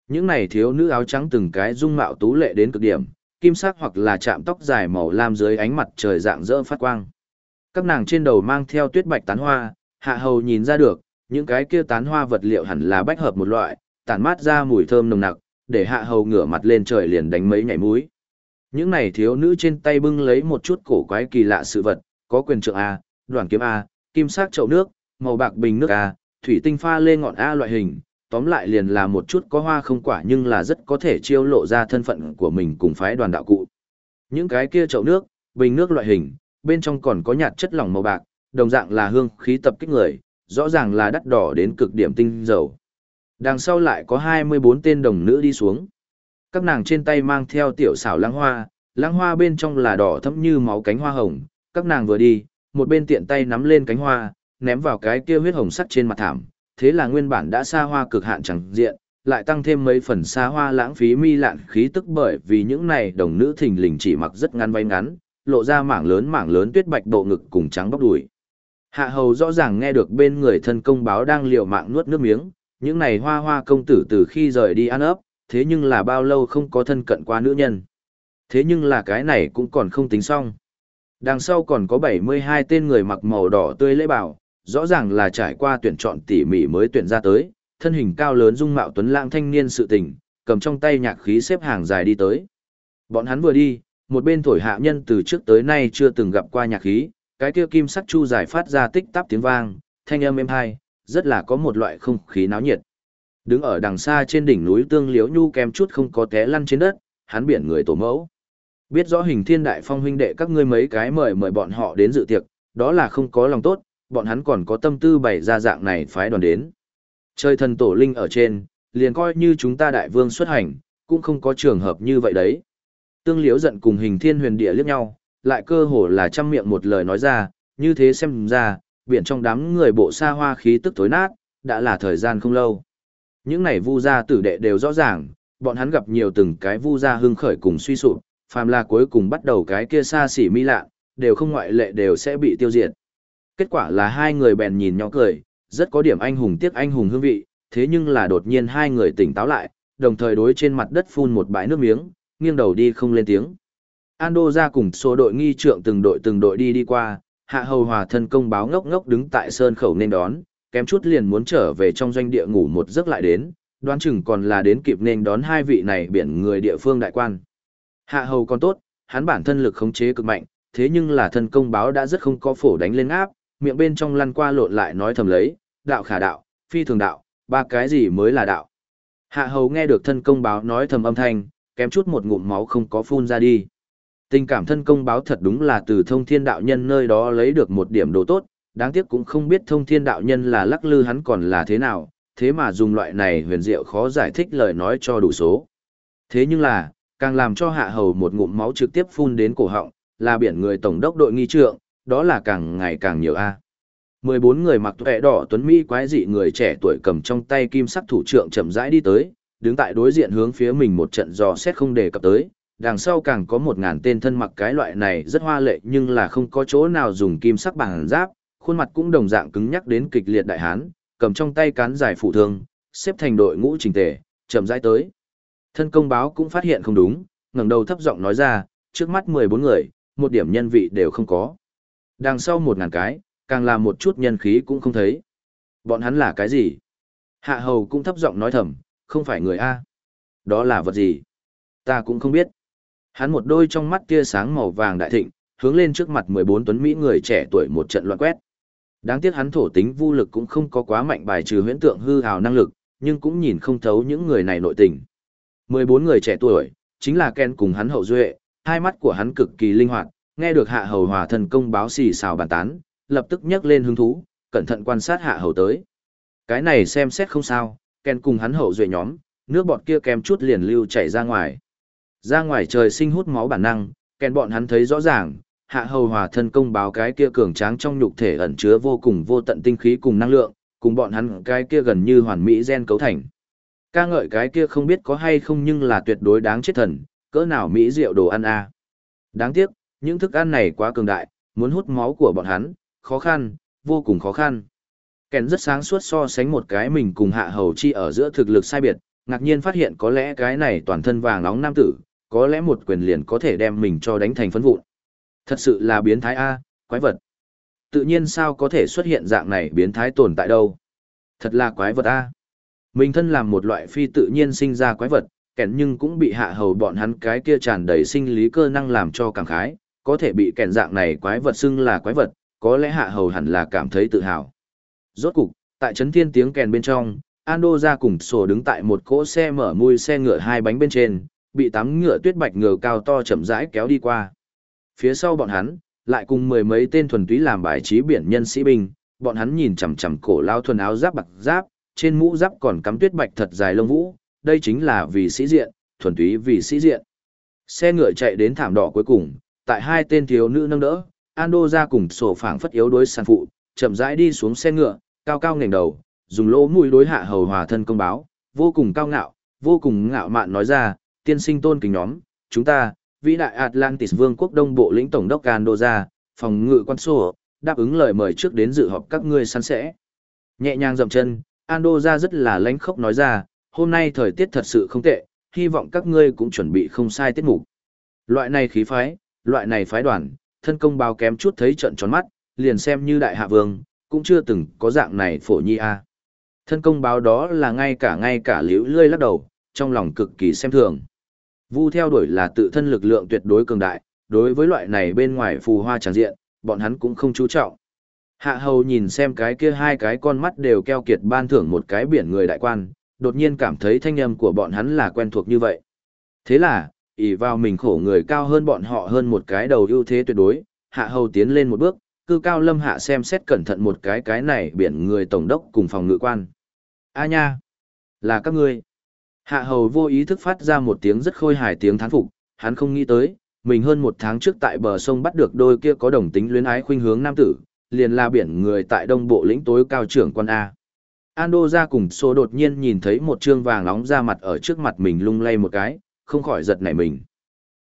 Những này thiếu nữ áo trắng từng cái dung mạo tú lệ đến cực điểm, kim sắc hoặc là chạm tóc dài màu lam dưới ánh mặt trời dạng dỡ phát quang. Các nàng trên đầu mang theo tuyết bạch tán hoa, hạ hầu nhìn ra được, những cái kia tán hoa vật liệu hẳn là bách hợp một loại, tản mát ra mùi thơm nồng nặc, để hạ hầu ngửa mặt lên trời liền đánh mấy nhảy mũi. Những này thiếu nữ trên tay bưng lấy một chút cổ quái kỳ lạ sự vật, có quyền trượng A, đoàn kiếm A, kim sắc chậu nước, màu bạc bình nước A, thủy tinh pha lê ngọn A loại hình, tóm lại liền là một chút có hoa không quả nhưng là rất có thể chiêu lộ ra thân phận của mình cùng phái đoàn đạo cụ. Những cái kia chậu nước, bình nước loại hình, bên trong còn có nhạt chất lỏng màu bạc, đồng dạng là hương khí tập kích người, rõ ràng là đắt đỏ đến cực điểm tinh dầu. Đằng sau lại có 24 tên đồng nữ đi xuống. Các nàng trên tay mang theo tiểu xảo lãng hoa, lãng hoa bên trong là đỏ thẫm như máu cánh hoa hồng. Các nàng vừa đi, một bên tiện tay nắm lên cánh hoa, ném vào cái kia huyết hồng sắt trên mặt thảm. Thế là nguyên bản đã xa hoa cực hạn chẳng diện, lại tăng thêm mấy phần xa hoa lãng phí mi lạn khí tức bởi vì những này đồng nữ thình lình chỉ mặc rất ngắn váy ngắn, lộ ra mảng lớn mảng lớn tuyết bạch bộ ngực cùng trắng bóc đùi. Hạ hầu rõ ràng nghe được bên người thân công báo đang liều mạng nuốt nước miếng, những này hoa hoa công tử từ khi rời đi ăn ấp, thế nhưng là bao lâu không có thân cận qua nữ nhân. Thế nhưng là cái này cũng còn không tính xong. Đằng sau còn có 72 tên người mặc màu đỏ tươi lễ bảo, rõ ràng là trải qua tuyển chọn tỉ mỉ mới tuyển ra tới, thân hình cao lớn dung mạo tuấn lãng thanh niên sự tình, cầm trong tay nhạc khí xếp hàng dài đi tới. Bọn hắn vừa đi, một bên thổi hạ nhân từ trước tới nay chưa từng gặp qua nhạc khí, cái kia kim sắc chu dài phát ra tích tắp tiếng vang, thanh âm êm hai, rất là có một loại không khí náo nhiệt. Đứng ở đằng xa trên đỉnh núi tương liễu nhu kém chút không có té lăn trên đất, hắn biển người tổ mẫu. Biết rõ hình thiên đại phong huynh đệ các ngươi mấy cái mời mời bọn họ đến dự tiệc, đó là không có lòng tốt, bọn hắn còn có tâm tư bày ra dạng này phái đoàn đến. Chơi thần tổ linh ở trên, liền coi như chúng ta đại vương xuất hành, cũng không có trường hợp như vậy đấy. Tương liễu giận cùng hình thiên huyền địa liếc nhau, lại cơ hồ là trăm miệng một lời nói ra, như thế xem ra, biển trong đám người bộ xa hoa khí tức tối nát, đã là thời gian không lâu. Những này vu gia tử đệ đều rõ ràng, bọn hắn gặp nhiều từng cái vu gia hưng khởi cùng suy sụp, phàm là cuối cùng bắt đầu cái kia xa xỉ mi lạ, đều không ngoại lệ đều sẽ bị tiêu diệt. Kết quả là hai người bèn nhìn nhau cười, rất có điểm anh hùng tiếc anh hùng hương vị, thế nhưng là đột nhiên hai người tỉnh táo lại, đồng thời đối trên mặt đất phun một bãi nước miếng, nghiêng đầu đi không lên tiếng. Ando ra cùng số đội nghi trượng từng đội từng đội đi đi qua, hạ hầu hòa thân công báo ngốc ngốc đứng tại sơn khẩu nên đón, kém chút liền muốn trở về trong doanh địa ngủ một giấc lại đến, đoán chừng còn là đến kịp nên đón hai vị này biển người địa phương đại quan. Hạ hầu còn tốt, hắn bản thân lực khống chế cực mạnh, thế nhưng là thân công báo đã rất không có phổ đánh lên áp, miệng bên trong lăn qua lộn lại nói thầm lấy, đạo khả đạo, phi thường đạo, ba cái gì mới là đạo. Hạ hầu nghe được thân công báo nói thầm âm thanh, kém chút một ngụm máu không có phun ra đi. Tình cảm thân công báo thật đúng là từ thông thiên đạo nhân nơi đó lấy được một điểm đồ tốt, đáng tiếc cũng không biết thông thiên đạo nhân là lắc lư hắn còn là thế nào, thế mà dùng loại này huyền diệu khó giải thích lời nói cho đủ số. Thế nhưng là, càng làm cho hạ hầu một ngụm máu trực tiếp phun đến cổ họng, là biển người tổng đốc đội nghi trượng, đó là càng ngày càng nhiều a. 14 người mặc tuệ đỏ tuấn mỹ quái dị người trẻ tuổi cầm trong tay kim sắc thủ trượng chậm rãi đi tới, đứng tại đối diện hướng phía mình một trận dò xét không đề cập tới, đằng sau càng có một ngàn tên thân mặc cái loại này rất hoa lệ nhưng là không có chỗ nào dùng kim sắc bằng giáp, khuôn mặt cũng đồng dạng cứng nhắc đến kịch liệt đại hán, cầm trong tay cán dài phụ thương, xếp thành đội ngũ trình tề, chậm rãi tới. Thân công báo cũng phát hiện không đúng, ngẩng đầu thấp giọng nói ra, trước mắt 14 người, một điểm nhân vị đều không có. Đằng sau một ngàn cái, càng là một chút nhân khí cũng không thấy. Bọn hắn là cái gì? Hạ hầu cũng thấp giọng nói thầm, không phải người A. Đó là vật gì? Ta cũng không biết. Hắn một đôi trong mắt tia sáng màu vàng đại thịnh, hướng lên trước mặt 14 tuấn Mỹ người trẻ tuổi một trận loạn quét. Đáng tiếc hắn thổ tính vô lực cũng không có quá mạnh bài trừ huyễn tượng hư hào năng lực, nhưng cũng nhìn không thấu những người này nội tình. 14 người trẻ tuổi, chính là Ken cùng hắn hậu duệ, hai mắt của hắn cực kỳ linh hoạt, nghe được hạ hầu hòa thần công báo xì xào bàn tán, lập tức nhấc lên hứng thú, cẩn thận quan sát hạ hầu tới. Cái này xem xét không sao, Ken cùng hắn hậu duệ nhóm, nước bọt kia kèm chút liền lưu chảy ra ngoài. Ra ngoài trời sinh hút máu bản năng, kèn bọn hắn thấy rõ ràng, hạ hầu hòa thân công báo cái kia cường tráng trong nhục thể ẩn chứa vô cùng vô tận tinh khí cùng năng lượng, cùng bọn hắn cái kia gần như hoàn mỹ gen cấu thành. Ca ngợi cái kia không biết có hay không nhưng là tuyệt đối đáng chết thần, cỡ nào mỹ rượu đồ ăn a. À. Đáng tiếc, những thức ăn này quá cường đại, muốn hút máu của bọn hắn, khó khăn, vô cùng khó khăn. Kèn rất sáng suốt so sánh một cái mình cùng hạ hầu chi ở giữa thực lực sai biệt, ngạc nhiên phát hiện có lẽ cái này toàn thân vàng nóng nam tử, có lẽ một quyền liền có thể đem mình cho đánh thành phấn vụn. Thật sự là biến thái A, quái vật. Tự nhiên sao có thể xuất hiện dạng này biến thái tồn tại đâu. Thật là quái vật A. Mình thân làm một loại phi tự nhiên sinh ra quái vật, kẻn nhưng cũng bị hạ hầu bọn hắn cái kia tràn đầy sinh lý cơ năng làm cho cảm khái, có thể bị kẻn dạng này quái vật xưng là quái vật, có lẽ hạ hầu hẳn là cảm thấy tự hào. Rốt cục, tại chấn thiên tiếng kèn bên trong, Ando ra cùng sổ đứng tại một cỗ xe mở mui xe ngựa hai bánh bên trên, bị tám ngựa tuyết bạch ngựa cao to chậm rãi kéo đi qua. Phía sau bọn hắn, lại cùng mười mấy tên thuần túy làm bài trí biển nhân sĩ binh, bọn hắn nhìn chằm chằm cổ lao thuần áo giáp bạc giáp, trên mũ giáp còn cắm tuyết bạch thật dài lông vũ, đây chính là vì sĩ diện, thuần túy vì sĩ diện. Xe ngựa chạy đến thảm đỏ cuối cùng, tại hai tên thiếu nữ nâng đỡ, Ando ra cùng sổ phảng phất yếu đối sản phụ, chậm rãi đi xuống xe ngựa, cao cao ngẩng đầu, dùng lỗ mũi đối hạ hầu hòa thân công báo, vô cùng cao ngạo, vô cùng ngạo mạn nói ra, tiên sinh tôn kính nhóm, chúng ta, vĩ đại Atlantis vương quốc đông bộ lĩnh tổng đốc Gandoza, phòng ngự quan sổ, đáp ứng lời mời trước đến dự họp các ngươi săn sẽ. Nhẹ nhàng dậm chân, Andoza rất là lãnh khốc nói ra, hôm nay thời tiết thật sự không tệ, hy vọng các ngươi cũng chuẩn bị không sai tiết mục. Loại này khí phái, loại này phái đoàn, thân công báo kém chút thấy trận tròn mắt, liền xem như đại hạ vương, cũng chưa từng có dạng này phổ nhi a. Thân công báo đó là ngay cả ngay cả liễu lươi lắc đầu, trong lòng cực kỳ xem thường. Vu theo đuổi là tự thân lực lượng tuyệt đối cường đại, đối với loại này bên ngoài phù hoa tràng diện, bọn hắn cũng không chú trọng. Hạ hầu nhìn xem cái kia hai cái con mắt đều keo kiệt ban thưởng một cái biển người đại quan, đột nhiên cảm thấy thanh âm của bọn hắn là quen thuộc như vậy. Thế là, ỷ vào mình khổ người cao hơn bọn họ hơn một cái đầu ưu thế tuyệt đối, hạ hầu tiến lên một bước, cư cao lâm hạ xem xét cẩn thận một cái cái này biển người tổng đốc cùng phòng ngự quan. A nha! Là các ngươi. Hạ hầu vô ý thức phát ra một tiếng rất khôi hài tiếng thán phục, hắn không nghĩ tới, mình hơn một tháng trước tại bờ sông bắt được đôi kia có đồng tính luyến ái khuynh hướng nam tử, liền là biển người tại đông bộ lĩnh tối cao trưởng quan A. Ando ra cùng số đột nhiên nhìn thấy một trương vàng nóng ra mặt ở trước mặt mình lung lay một cái, không khỏi giật nảy mình.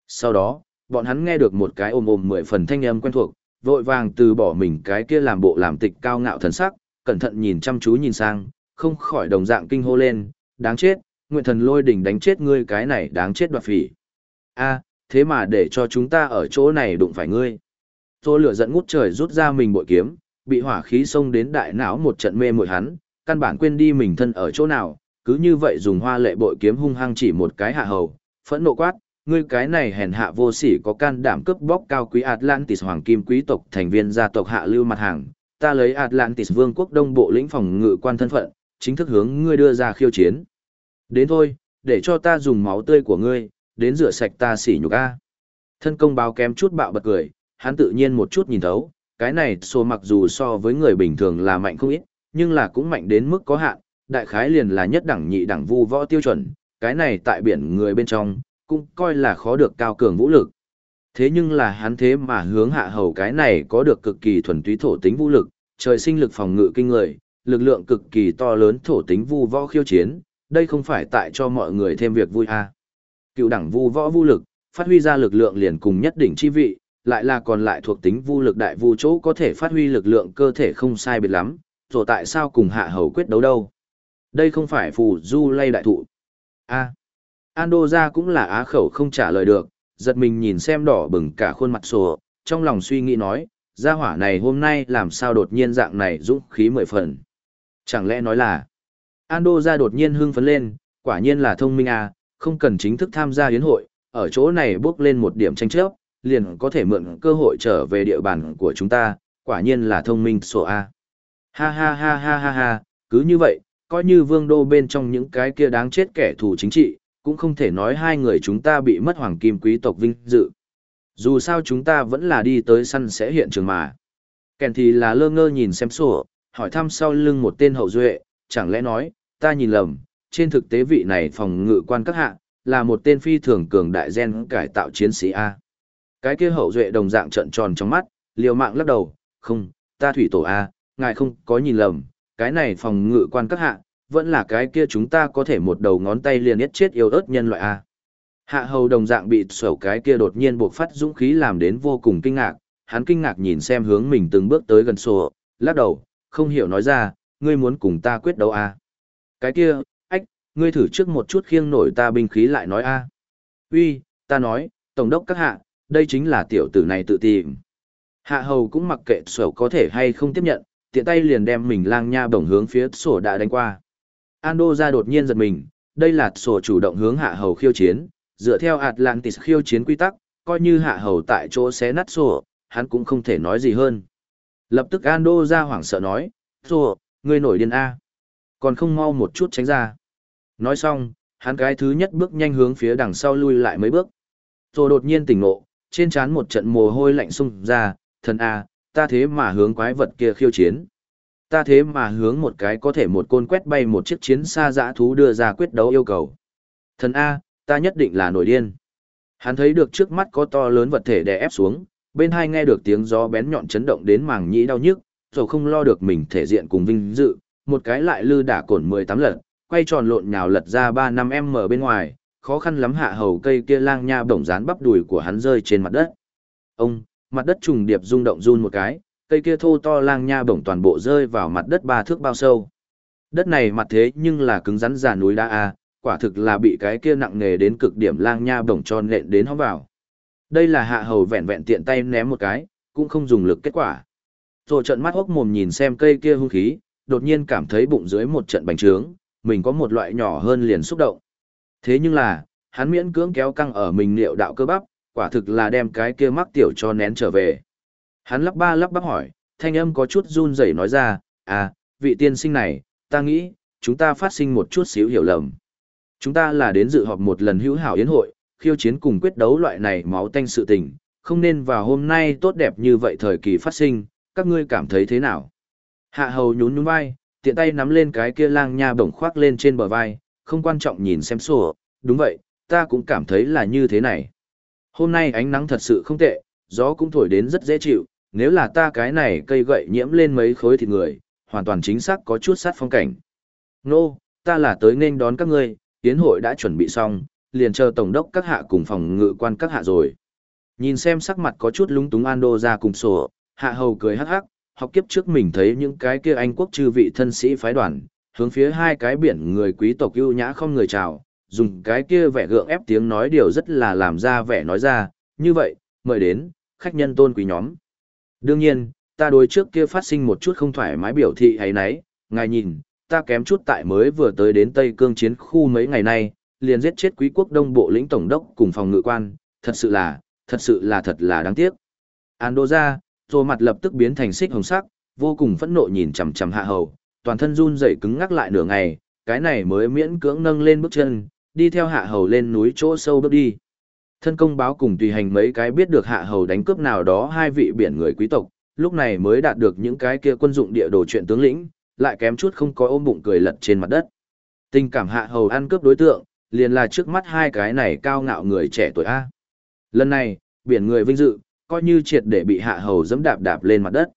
Sau đó, bọn hắn nghe được một cái ôm ôm mười phần thanh âm quen thuộc, vội vàng từ bỏ mình cái kia làm bộ làm tịch cao ngạo thần sắc, cẩn thận nhìn chăm chú nhìn sang, không khỏi đồng dạng kinh hô lên, đáng chết, nguyện thần lôi đỉnh đánh chết ngươi cái này đáng chết đoạt phỉ. a thế mà để cho chúng ta ở chỗ này đụng phải ngươi. Tô lửa giận ngút trời rút ra mình bội kiếm, bị hỏa khí xông đến đại não một trận mê muội hắn, căn bản quên đi mình thân ở chỗ nào, cứ như vậy dùng hoa lệ bội kiếm hung hăng chỉ một cái hạ hầu, phẫn nộ quát, ngươi cái này hèn hạ vô sỉ có can đảm cướp bóc cao quý Atlantis hoàng kim quý tộc thành viên gia tộc hạ lưu mặt hàng, ta lấy Atlantis vương quốc đông bộ lĩnh phòng ngự quan thân phận, chính thức hướng ngươi đưa ra khiêu chiến. Đến thôi, để cho ta dùng máu tươi của ngươi, đến rửa sạch ta sỉ nhục a. Thân công báo kém chút bạo bật cười, hắn tự nhiên một chút nhìn thấu, cái này số mặc dù so với người bình thường là mạnh không ít, nhưng là cũng mạnh đến mức có hạn, đại khái liền là nhất đẳng nhị đẳng vu võ tiêu chuẩn, cái này tại biển người bên trong, cũng coi là khó được cao cường vũ lực. Thế nhưng là hắn thế mà hướng hạ hầu cái này có được cực kỳ thuần túy thổ tính vũ lực, trời sinh lực phòng ngự kinh người, lực lượng cực kỳ to lớn thổ tính vu võ khiêu chiến, đây không phải tại cho mọi người thêm việc vui à. Cựu đẳng vu võ vu lực, phát huy ra lực lượng liền cùng nhất đỉnh chi vị, lại là còn lại thuộc tính vu lực đại vu chỗ có thể phát huy lực lượng cơ thể không sai biệt lắm, rồi tại sao cùng hạ hầu quyết đấu đâu? Đây không phải phù du lay đại thụ. A. Ando ra cũng là á khẩu không trả lời được, giật mình nhìn xem đỏ bừng cả khuôn mặt sổ, trong lòng suy nghĩ nói, gia hỏa này hôm nay làm sao đột nhiên dạng này dũng khí mười phần. Chẳng lẽ nói là, Ando ra đột nhiên hưng phấn lên, quả nhiên là thông minh à, không cần chính thức tham gia hiến hội, ở chỗ này bước lên một điểm tranh chấp, liền có thể mượn cơ hội trở về địa bàn của chúng ta, quả nhiên là thông minh sổ a. Ha ha ha ha ha ha, cứ như vậy, coi như vương đô bên trong những cái kia đáng chết kẻ thù chính trị, cũng không thể nói hai người chúng ta bị mất hoàng kim quý tộc vinh dự. Dù sao chúng ta vẫn là đi tới săn sẽ hiện trường mà. Kèn thì là lơ ngơ nhìn xem sổ, hỏi thăm sau lưng một tên hậu duệ, chẳng lẽ nói, ta nhìn lầm, trên thực tế vị này phòng ngự quan các hạ, là một tên phi thường cường đại gen cải tạo chiến sĩ A. Cái kia hậu duệ đồng dạng trận tròn trong mắt, liều mạng lắc đầu, không, ta thủy tổ A, ngài không có nhìn lầm, cái này phòng ngự quan các hạ, vẫn là cái kia chúng ta có thể một đầu ngón tay liền nhất chết yêu ớt nhân loại A. Hạ hầu đồng dạng bị sổ cái kia đột nhiên buộc phát dũng khí làm đến vô cùng kinh ngạc, hắn kinh ngạc nhìn xem hướng mình từng bước tới gần sổ, lắc đầu, không hiểu nói ra, ngươi muốn cùng ta quyết đấu à? Cái kia, ách, ngươi thử trước một chút khiêng nổi ta binh khí lại nói A. Uy, ta nói, tổng đốc các hạ, đây chính là tiểu tử này tự tìm. Hạ hầu cũng mặc kệ sổ có thể hay không tiếp nhận, tiện tay liền đem mình lang nha bổng hướng phía sổ đã đánh qua. Ando ra đột nhiên giật mình, đây là sổ chủ động hướng hạ hầu khiêu chiến, dựa theo Atlantis khiêu chiến quy tắc, coi như hạ hầu tại chỗ xé nát sổ, hắn cũng không thể nói gì hơn. Lập tức Ando ra hoảng sợ nói, sổ, ngươi nổi điên A. Còn không mau một chút tránh ra. Nói xong, hắn cái thứ nhất bước nhanh hướng phía đằng sau lui lại mấy bước. Rồi đột nhiên tỉnh ngộ, trên trán một trận mồ hôi lạnh sung ra, thần A, ta thế mà hướng quái vật kia khiêu chiến. Ta thế mà hướng một cái có thể một côn quét bay một chiếc chiến xa dã thú đưa ra quyết đấu yêu cầu. Thần A, ta nhất định là nổi điên. Hắn thấy được trước mắt có to lớn vật thể đè ép xuống, bên hai nghe được tiếng gió bén nhọn chấn động đến màng nhĩ đau nhức, rồi không lo được mình thể diện cùng vinh dự, một cái lại lư đả cổn 18 lần, quay tròn lộn nhào lật ra 3 năm em mở bên ngoài, khó khăn lắm hạ hầu cây kia lang nha bổng dán bắp đùi của hắn rơi trên mặt đất. Ông, mặt đất trùng điệp rung động run một cái, cây kia thô to lang nha bổng toàn bộ rơi vào mặt đất ba thước bao sâu. Đất này mặt thế nhưng là cứng rắn già núi đá a, quả thực là bị cái kia nặng nề đến cực điểm lang nha bổng tròn nện đến hóng vào. Đây là hạ hầu vẹn vẹn tiện tay ném một cái, cũng không dùng lực kết quả. Rồi trận mắt hốc mồm nhìn xem cây kia hung khí, đột nhiên cảm thấy bụng dưới một trận bành trướng, mình có một loại nhỏ hơn liền xúc động. Thế nhưng là, hắn miễn cưỡng kéo căng ở mình liệu đạo cơ bắp, quả thực là đem cái kia mắc tiểu cho nén trở về. Hắn lắp ba lắp bắp hỏi, thanh âm có chút run rẩy nói ra, à, vị tiên sinh này, ta nghĩ, chúng ta phát sinh một chút xíu hiểu lầm. Chúng ta là đến dự họp một lần hữu hảo yến hội, khiêu chiến cùng quyết đấu loại này máu tanh sự tình, không nên vào hôm nay tốt đẹp như vậy thời kỳ phát sinh, các ngươi cảm thấy thế nào? Hạ hầu nhún nhún vai, tiện tay nắm lên cái kia lang nha bổng khoác lên trên bờ vai, không quan trọng nhìn xem sổ, đúng vậy, ta cũng cảm thấy là như thế này. Hôm nay ánh nắng thật sự không tệ, gió cũng thổi đến rất dễ chịu, nếu là ta cái này cây gậy nhiễm lên mấy khối thịt người, hoàn toàn chính xác có chút sát phong cảnh. Nô, no, ta là tới nên đón các ngươi, tiến hội đã chuẩn bị xong, liền chờ tổng đốc các hạ cùng phòng ngự quan các hạ rồi. Nhìn xem sắc mặt có chút lúng túng Ando ra cùng sổ, hạ hầu cười hắc hắc, học kiếp trước mình thấy những cái kia anh quốc chư vị thân sĩ phái đoàn, hướng phía hai cái biển người quý tộc ưu nhã không người chào, dùng cái kia vẻ gượng ép tiếng nói điều rất là làm ra vẻ nói ra, như vậy, mời đến, khách nhân tôn quý nhóm. Đương nhiên, ta đối trước kia phát sinh một chút không thoải mái biểu thị hay nấy, ngài nhìn, ta kém chút tại mới vừa tới đến Tây Cương chiến khu mấy ngày nay, liền giết chết quý quốc đông bộ lĩnh tổng đốc cùng phòng ngự quan, thật sự là, thật sự là thật là đáng tiếc. Ando ra, rồi mặt lập tức biến thành xích hồng sắc, vô cùng phẫn nộ nhìn chằm chằm hạ hầu, toàn thân run rẩy cứng ngắc lại nửa ngày, cái này mới miễn cưỡng nâng lên bước chân, đi theo hạ hầu lên núi chỗ sâu bước đi. Thân công báo cùng tùy hành mấy cái biết được hạ hầu đánh cướp nào đó hai vị biển người quý tộc, lúc này mới đạt được những cái kia quân dụng địa đồ chuyện tướng lĩnh, lại kém chút không có ôm bụng cười lật trên mặt đất. Tình cảm hạ hầu ăn cướp đối tượng, liền là trước mắt hai cái này cao ngạo người trẻ tuổi A. Lần này, biển người vinh dự, coi như triệt để bị hạ hầu dẫm đạp đạp lên mặt đất.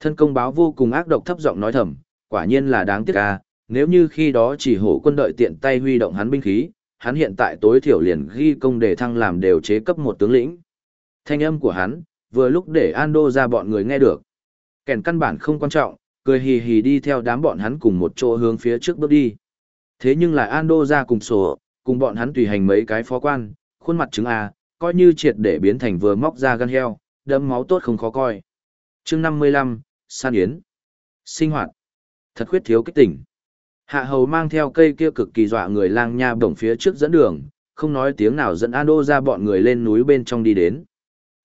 Thân công báo vô cùng ác độc thấp giọng nói thầm, quả nhiên là đáng tiếc A, nếu như khi đó chỉ hổ quân đội tiện tay huy động hắn binh khí, hắn hiện tại tối thiểu liền ghi công để thăng làm đều chế cấp một tướng lĩnh. Thanh âm của hắn, vừa lúc để Ando ra bọn người nghe được. Kèn căn bản không quan trọng, cười hì hì đi theo đám bọn hắn cùng một chỗ hướng phía trước bước đi. Thế nhưng lại Ando ra cùng sổ, cùng bọn hắn tùy hành mấy cái phó quan, khuôn mặt chứng A, à, coi như triệt để biến thành vừa móc ra gan heo, đâm máu tốt không khó coi. chương 55, San Yến. Sinh hoạt. Thật khuyết thiếu kích tỉnh. Hạ hầu mang theo cây kia cực kỳ dọa người lang nha bổng phía trước dẫn đường, không nói tiếng nào dẫn Ando ra bọn người lên núi bên trong đi đến.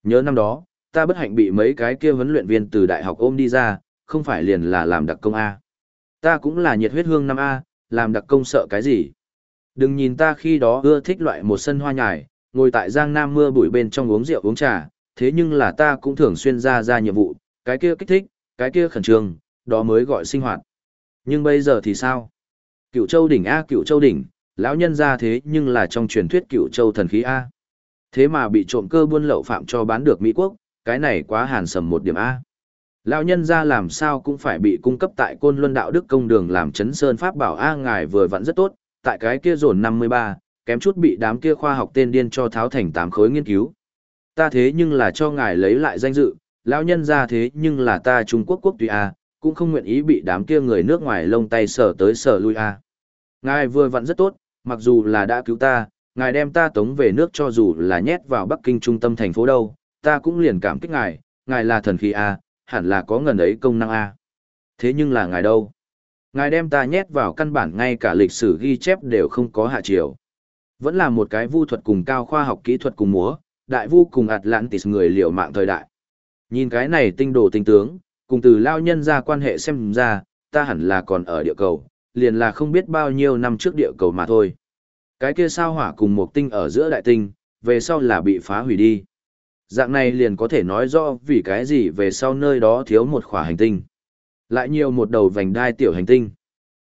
Nhớ năm đó, ta bất hạnh bị mấy cái kia huấn luyện viên từ đại học ôm đi ra, không phải liền là làm đặc công A. Ta cũng là nhiệt huyết hương năm A, làm đặc công sợ cái gì. Đừng nhìn ta khi đó ưa thích loại một sân hoa nhài, ngồi tại giang nam mưa bụi bên trong uống rượu uống trà, thế nhưng là ta cũng thường xuyên ra ra nhiệm vụ, cái kia kích thích, cái kia khẩn trương, đó mới gọi sinh hoạt. Nhưng bây giờ thì sao? Cựu châu đỉnh A cựu châu đỉnh, lão nhân ra thế nhưng là trong truyền thuyết cựu châu thần khí A. Thế mà bị trộm cơ buôn lậu phạm cho bán được Mỹ Quốc, cái này quá hàn sầm một điểm A. Lão nhân ra làm sao cũng phải bị cung cấp tại côn luân đạo đức công đường làm chấn sơn pháp bảo A ngài vừa vặn rất tốt, tại cái kia dồn 53, kém chút bị đám kia khoa học tên điên cho tháo thành tám khối nghiên cứu. Ta thế nhưng là cho ngài lấy lại danh dự, lão nhân ra thế nhưng là ta Trung Quốc quốc tùy A, cũng không nguyện ý bị đám kia người nước ngoài lông tay sờ tới sờ lui A. Ngài vừa vặn rất tốt, mặc dù là đã cứu ta, ngài đem ta tống về nước cho dù là nhét vào Bắc Kinh trung tâm thành phố đâu, ta cũng liền cảm kích ngài, ngài là thần khí A, hẳn là có ngần ấy công năng A. Thế nhưng là ngài đâu? Ngài đem ta nhét vào căn bản ngay cả lịch sử ghi chép đều không có hạ chiều. Vẫn là một cái vu thuật cùng cao khoa học kỹ thuật cùng múa, đại vu cùng Atlantis người liều mạng thời đại. Nhìn cái này tinh đồ tinh tướng, cùng từ lao nhân ra quan hệ xem ra, ta hẳn là còn ở địa cầu, liền là không biết bao nhiêu năm trước địa cầu mà thôi. Cái kia sao hỏa cùng một tinh ở giữa đại tinh, về sau là bị phá hủy đi. Dạng này liền có thể nói rõ vì cái gì về sau nơi đó thiếu một khỏa hành tinh. Lại nhiều một đầu vành đai tiểu hành tinh.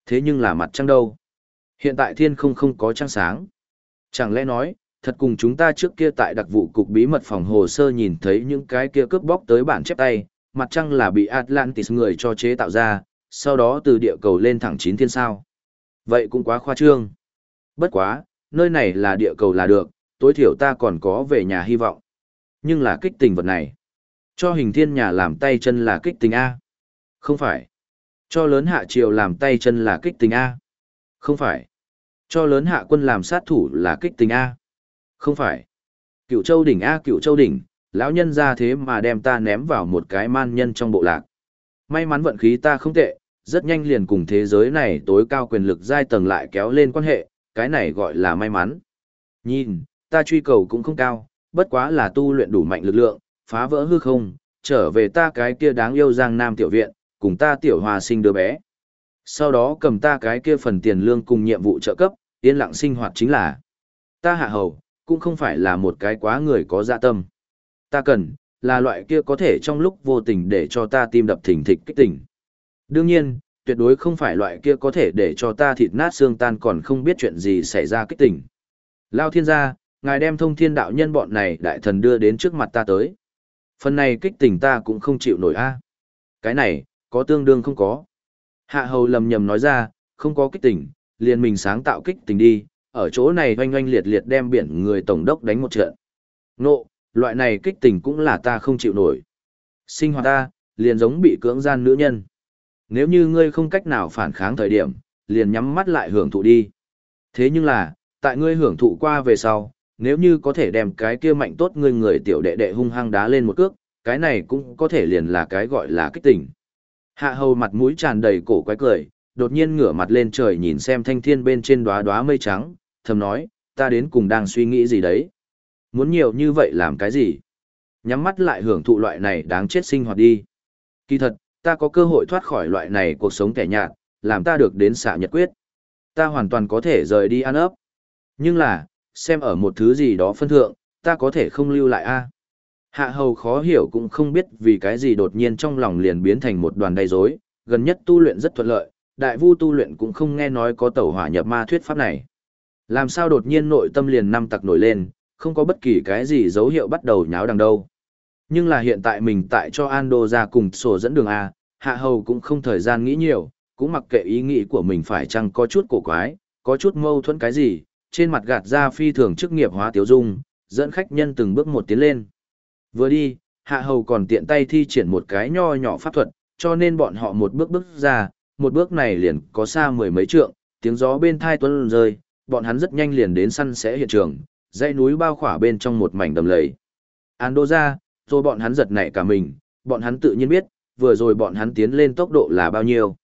Thế nhưng là mặt trăng đâu? Hiện tại thiên không không có trăng sáng. Chẳng lẽ nói, thật cùng chúng ta trước kia tại đặc vụ cục bí mật phòng hồ sơ nhìn thấy những cái kia cướp bóc tới bản chép tay, mặt trăng là bị Atlantis người cho chế tạo ra, sau đó từ địa cầu lên thẳng chín thiên sao. Vậy cũng quá khoa trương. Bất quá, nơi này là địa cầu là được, tối thiểu ta còn có về nhà hy vọng. Nhưng là kích tình vật này. Cho hình thiên nhà làm tay chân là kích tình A. Không phải. Cho lớn hạ triều làm tay chân là kích tình A. Không phải. Cho lớn hạ quân làm sát thủ là kích tình A. Không phải. Cựu châu đỉnh A cựu châu đỉnh, lão nhân ra thế mà đem ta ném vào một cái man nhân trong bộ lạc. May mắn vận khí ta không tệ, rất nhanh liền cùng thế giới này tối cao quyền lực giai tầng lại kéo lên quan hệ, cái này gọi là may mắn. Nhìn, ta truy cầu cũng không cao, bất quá là tu luyện đủ mạnh lực lượng, phá vỡ hư không, trở về ta cái kia đáng yêu giang nam tiểu viện, cùng ta tiểu hòa sinh đứa bé. Sau đó cầm ta cái kia phần tiền lương cùng nhiệm vụ trợ cấp, yên lặng sinh hoạt chính là ta hạ hầu, cũng không phải là một cái quá người có dạ tâm. Ta cần, là loại kia có thể trong lúc vô tình để cho ta tim đập thình thịch kích tỉnh. Đương nhiên, tuyệt đối không phải loại kia có thể để cho ta thịt nát xương tan còn không biết chuyện gì xảy ra kích tỉnh. Lao thiên gia, ngài đem thông thiên đạo nhân bọn này đại thần đưa đến trước mặt ta tới. Phần này kích tỉnh ta cũng không chịu nổi a. Cái này, có tương đương không có. Hạ hầu lầm nhầm nói ra, không có kích tỉnh, liền mình sáng tạo kích tình đi, ở chỗ này oanh oanh liệt liệt đem biển người tổng đốc đánh một trận. Nộ, loại này kích tình cũng là ta không chịu nổi. Sinh hoạt ta, liền giống bị cưỡng gian nữ nhân. Nếu như ngươi không cách nào phản kháng thời điểm, liền nhắm mắt lại hưởng thụ đi. Thế nhưng là, tại ngươi hưởng thụ qua về sau, nếu như có thể đem cái kia mạnh tốt ngươi người tiểu đệ đệ hung hăng đá lên một cước, cái này cũng có thể liền là cái gọi là kích tình. Hạ hầu mặt mũi tràn đầy cổ quái cười, đột nhiên ngửa mặt lên trời nhìn xem thanh thiên bên trên đóa đóa mây trắng, thầm nói, ta đến cùng đang suy nghĩ gì đấy. Muốn nhiều như vậy làm cái gì? Nhắm mắt lại hưởng thụ loại này đáng chết sinh hoạt đi. Kỳ thật, ta có cơ hội thoát khỏi loại này cuộc sống kẻ nhạt, làm ta được đến xạ nhật quyết. Ta hoàn toàn có thể rời đi ăn ấp. Nhưng là, xem ở một thứ gì đó phân thượng, ta có thể không lưu lại a. Hạ hầu khó hiểu cũng không biết vì cái gì đột nhiên trong lòng liền biến thành một đoàn đầy rối, gần nhất tu luyện rất thuận lợi, đại vu tu luyện cũng không nghe nói có tẩu hỏa nhập ma thuyết pháp này. Làm sao đột nhiên nội tâm liền năm tặc nổi lên, không có bất kỳ cái gì dấu hiệu bắt đầu nháo đằng đâu. Nhưng là hiện tại mình tại cho Ando ra cùng sổ dẫn đường A, hạ hầu cũng không thời gian nghĩ nhiều, cũng mặc kệ ý nghĩ của mình phải chăng có chút cổ quái, có chút mâu thuẫn cái gì, trên mặt gạt ra phi thường chức nghiệp hóa tiếu dung, dẫn khách nhân từng bước một tiến lên. Vừa đi, hạ hầu còn tiện tay thi triển một cái nho nhỏ pháp thuật, cho nên bọn họ một bước bước ra, một bước này liền có xa mười mấy trượng, tiếng gió bên thai tuấn rơi, bọn hắn rất nhanh liền đến săn sẽ hiện trường, dãy núi bao khỏa bên trong một mảnh đầm lầy. Ando ra, rồi bọn hắn giật nảy cả mình, bọn hắn tự nhiên biết, vừa rồi bọn hắn tiến lên tốc độ là bao nhiêu.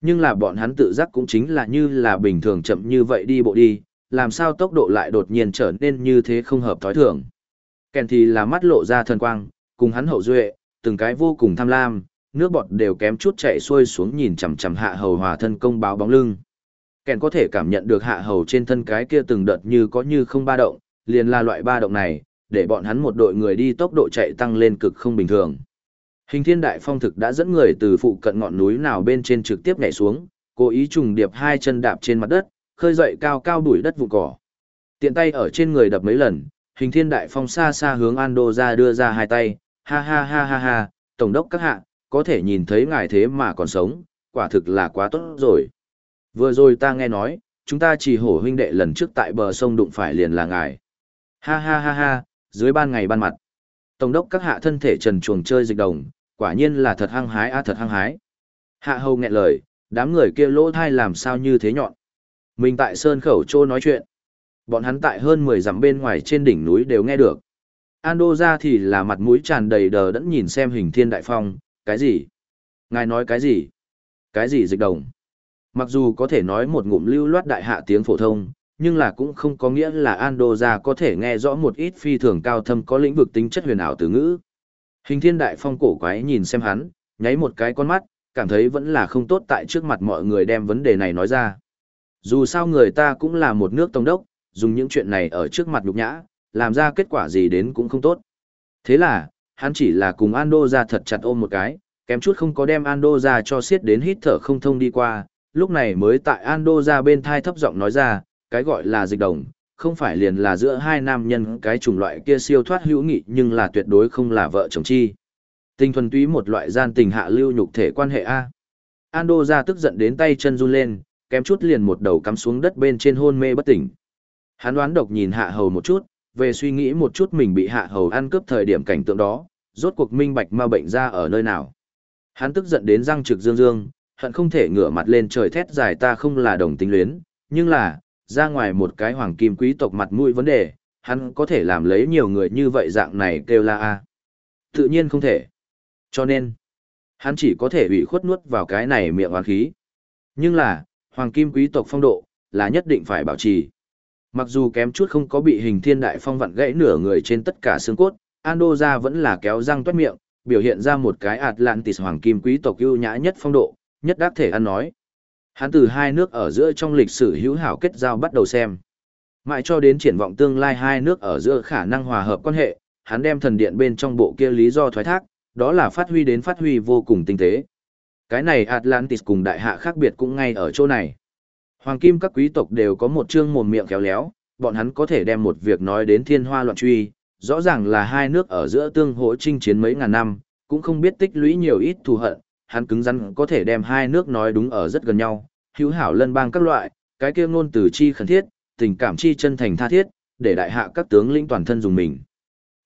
Nhưng là bọn hắn tự giác cũng chính là như là bình thường chậm như vậy đi bộ đi, làm sao tốc độ lại đột nhiên trở nên như thế không hợp thói thường. Kèn thì là mắt lộ ra thần quang, cùng hắn hậu duệ, từng cái vô cùng tham lam, nước bọt đều kém chút chạy xuôi xuống nhìn chằm chằm hạ hầu hòa thân công báo bóng lưng. Kèn có thể cảm nhận được hạ hầu trên thân cái kia từng đợt như có như không ba động, liền là loại ba động này, để bọn hắn một đội người đi tốc độ chạy tăng lên cực không bình thường. Hình thiên đại phong thực đã dẫn người từ phụ cận ngọn núi nào bên trên trực tiếp nhảy xuống, cố ý trùng điệp hai chân đạp trên mặt đất, khơi dậy cao cao đuổi đất vụ cỏ. Tiện tay ở trên người đập mấy lần, hình thiên đại phong xa xa hướng Ando ra đưa ra hai tay, ha ha ha ha ha, tổng đốc các hạ, có thể nhìn thấy ngài thế mà còn sống, quả thực là quá tốt rồi. Vừa rồi ta nghe nói, chúng ta chỉ hổ huynh đệ lần trước tại bờ sông đụng phải liền là ngài. Ha ha ha ha, dưới ban ngày ban mặt. Tổng đốc các hạ thân thể trần chuồng chơi dịch đồng, quả nhiên là thật hăng hái a à thật hăng hái. Hạ hầu nghẹn lời, đám người kia lỗ thai làm sao như thế nhọn. Mình tại sơn khẩu trô nói chuyện. Bọn hắn tại hơn 10 dặm bên ngoài trên đỉnh núi đều nghe được. Ando ra thì là mặt mũi tràn đầy đờ đẫn nhìn xem hình thiên đại phong, cái gì? Ngài nói cái gì? Cái gì dịch đồng? Mặc dù có thể nói một ngụm lưu loát đại hạ tiếng phổ thông, nhưng là cũng không có nghĩa là Ando ra có thể nghe rõ một ít phi thường cao thâm có lĩnh vực tính chất huyền ảo từ ngữ. Hình thiên đại phong cổ quái nhìn xem hắn, nháy một cái con mắt, cảm thấy vẫn là không tốt tại trước mặt mọi người đem vấn đề này nói ra. Dù sao người ta cũng là một nước tông đốc, dùng những chuyện này ở trước mặt nhục nhã, làm ra kết quả gì đến cũng không tốt. Thế là, hắn chỉ là cùng Ando ra thật chặt ôm một cái, kém chút không có đem Ando ra cho siết đến hít thở không thông đi qua, lúc này mới tại Ando ra bên thai thấp giọng nói ra, cái gọi là dịch đồng, không phải liền là giữa hai nam nhân cái chủng loại kia siêu thoát hữu nghị nhưng là tuyệt đối không là vợ chồng chi. Tình thuần túy một loại gian tình hạ lưu nhục thể quan hệ A. Ando ra tức giận đến tay chân run lên, kém chút liền một đầu cắm xuống đất bên trên hôn mê bất tỉnh. Hắn đoán độc nhìn hạ hầu một chút, về suy nghĩ một chút mình bị hạ hầu ăn cướp thời điểm cảnh tượng đó, rốt cuộc minh bạch ma bệnh ra ở nơi nào. Hắn tức giận đến răng trực dương dương, hận không thể ngửa mặt lên trời thét dài ta không là đồng tính luyến, nhưng là, ra ngoài một cái hoàng kim quý tộc mặt mũi vấn đề, hắn có thể làm lấy nhiều người như vậy dạng này kêu la a. Tự nhiên không thể. Cho nên, hắn chỉ có thể bị khuất nuốt vào cái này miệng oán khí. Nhưng là, hoàng kim quý tộc phong độ, là nhất định phải bảo trì. Mặc dù kém chút không có bị hình thiên đại phong vặn gãy nửa người trên tất cả xương cốt, Ando ra vẫn là kéo răng toét miệng, biểu hiện ra một cái Atlantis hoàng kim quý tộc ưu nhã nhất phong độ, nhất đắc thể ăn nói. Hắn từ hai nước ở giữa trong lịch sử hữu hảo kết giao bắt đầu xem. Mãi cho đến triển vọng tương lai hai nước ở giữa khả năng hòa hợp quan hệ, hắn đem thần điện bên trong bộ kia lý do thoái thác, đó là phát huy đến phát huy vô cùng tinh tế. Cái này Atlantis cùng đại hạ khác biệt cũng ngay ở chỗ này. Hoàng kim các quý tộc đều có một chương mồm miệng khéo léo, bọn hắn có thể đem một việc nói đến thiên hoa loạn truy, rõ ràng là hai nước ở giữa tương hỗ chinh chiến mấy ngàn năm, cũng không biết tích lũy nhiều ít thù hận, hắn cứng rắn có thể đem hai nước nói đúng ở rất gần nhau, hữu hảo lân bang các loại, cái kia ngôn từ chi khẩn thiết, tình cảm chi chân thành tha thiết, để đại hạ các tướng lĩnh toàn thân dùng mình.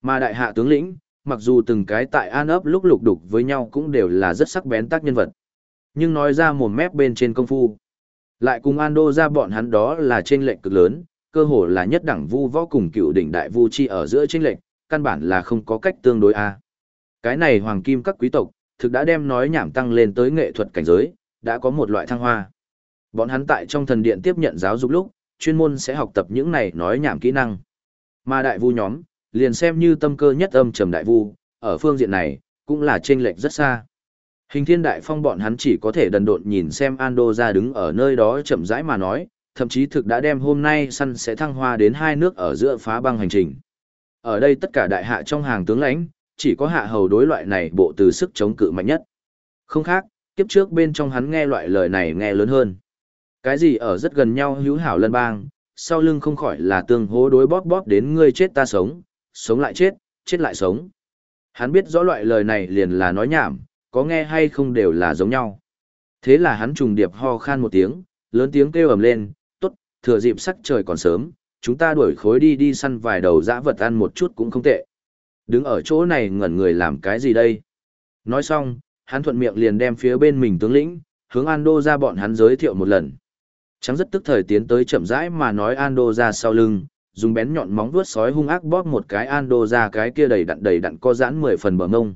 Mà đại hạ tướng lĩnh, mặc dù từng cái tại an ấp lúc lục đục với nhau cũng đều là rất sắc bén tác nhân vật. Nhưng nói ra mồm mép bên trên công phu. Lại cùng Ando ra bọn hắn đó là trên lệnh cực lớn, cơ hồ là nhất đẳng vu võ cùng cựu đỉnh đại vu chi ở giữa trên lệnh, căn bản là không có cách tương đối a. Cái này hoàng kim các quý tộc, thực đã đem nói nhảm tăng lên tới nghệ thuật cảnh giới, đã có một loại thăng hoa. Bọn hắn tại trong thần điện tiếp nhận giáo dục lúc, chuyên môn sẽ học tập những này nói nhảm kỹ năng. Mà đại vu nhóm, liền xem như tâm cơ nhất âm trầm đại vu, ở phương diện này, cũng là chênh lệch rất xa. Hình thiên đại phong bọn hắn chỉ có thể đần độn nhìn xem Ando ra đứng ở nơi đó chậm rãi mà nói, thậm chí thực đã đem hôm nay săn sẽ thăng hoa đến hai nước ở giữa phá băng hành trình. Ở đây tất cả đại hạ trong hàng tướng lãnh, chỉ có hạ hầu đối loại này bộ từ sức chống cự mạnh nhất. Không khác, kiếp trước bên trong hắn nghe loại lời này nghe lớn hơn. Cái gì ở rất gần nhau hữu hảo lân bang, sau lưng không khỏi là tương hố đối bóp bóp đến ngươi chết ta sống, sống lại chết, chết lại sống. Hắn biết rõ loại lời này liền là nói nhảm, có nghe hay không đều là giống nhau. Thế là hắn trùng điệp ho khan một tiếng, lớn tiếng kêu ầm lên, tốt, thừa dịp sắc trời còn sớm, chúng ta đuổi khối đi đi săn vài đầu dã vật ăn một chút cũng không tệ. Đứng ở chỗ này ngẩn người làm cái gì đây? Nói xong, hắn thuận miệng liền đem phía bên mình tướng lĩnh, hướng Ando ra bọn hắn giới thiệu một lần. Trắng rất tức thời tiến tới chậm rãi mà nói Ando ra sau lưng, dùng bén nhọn móng vuốt sói hung ác bóp một cái Ando ra cái kia đầy đặn đầy đặn co giãn mười phần bờ ngông.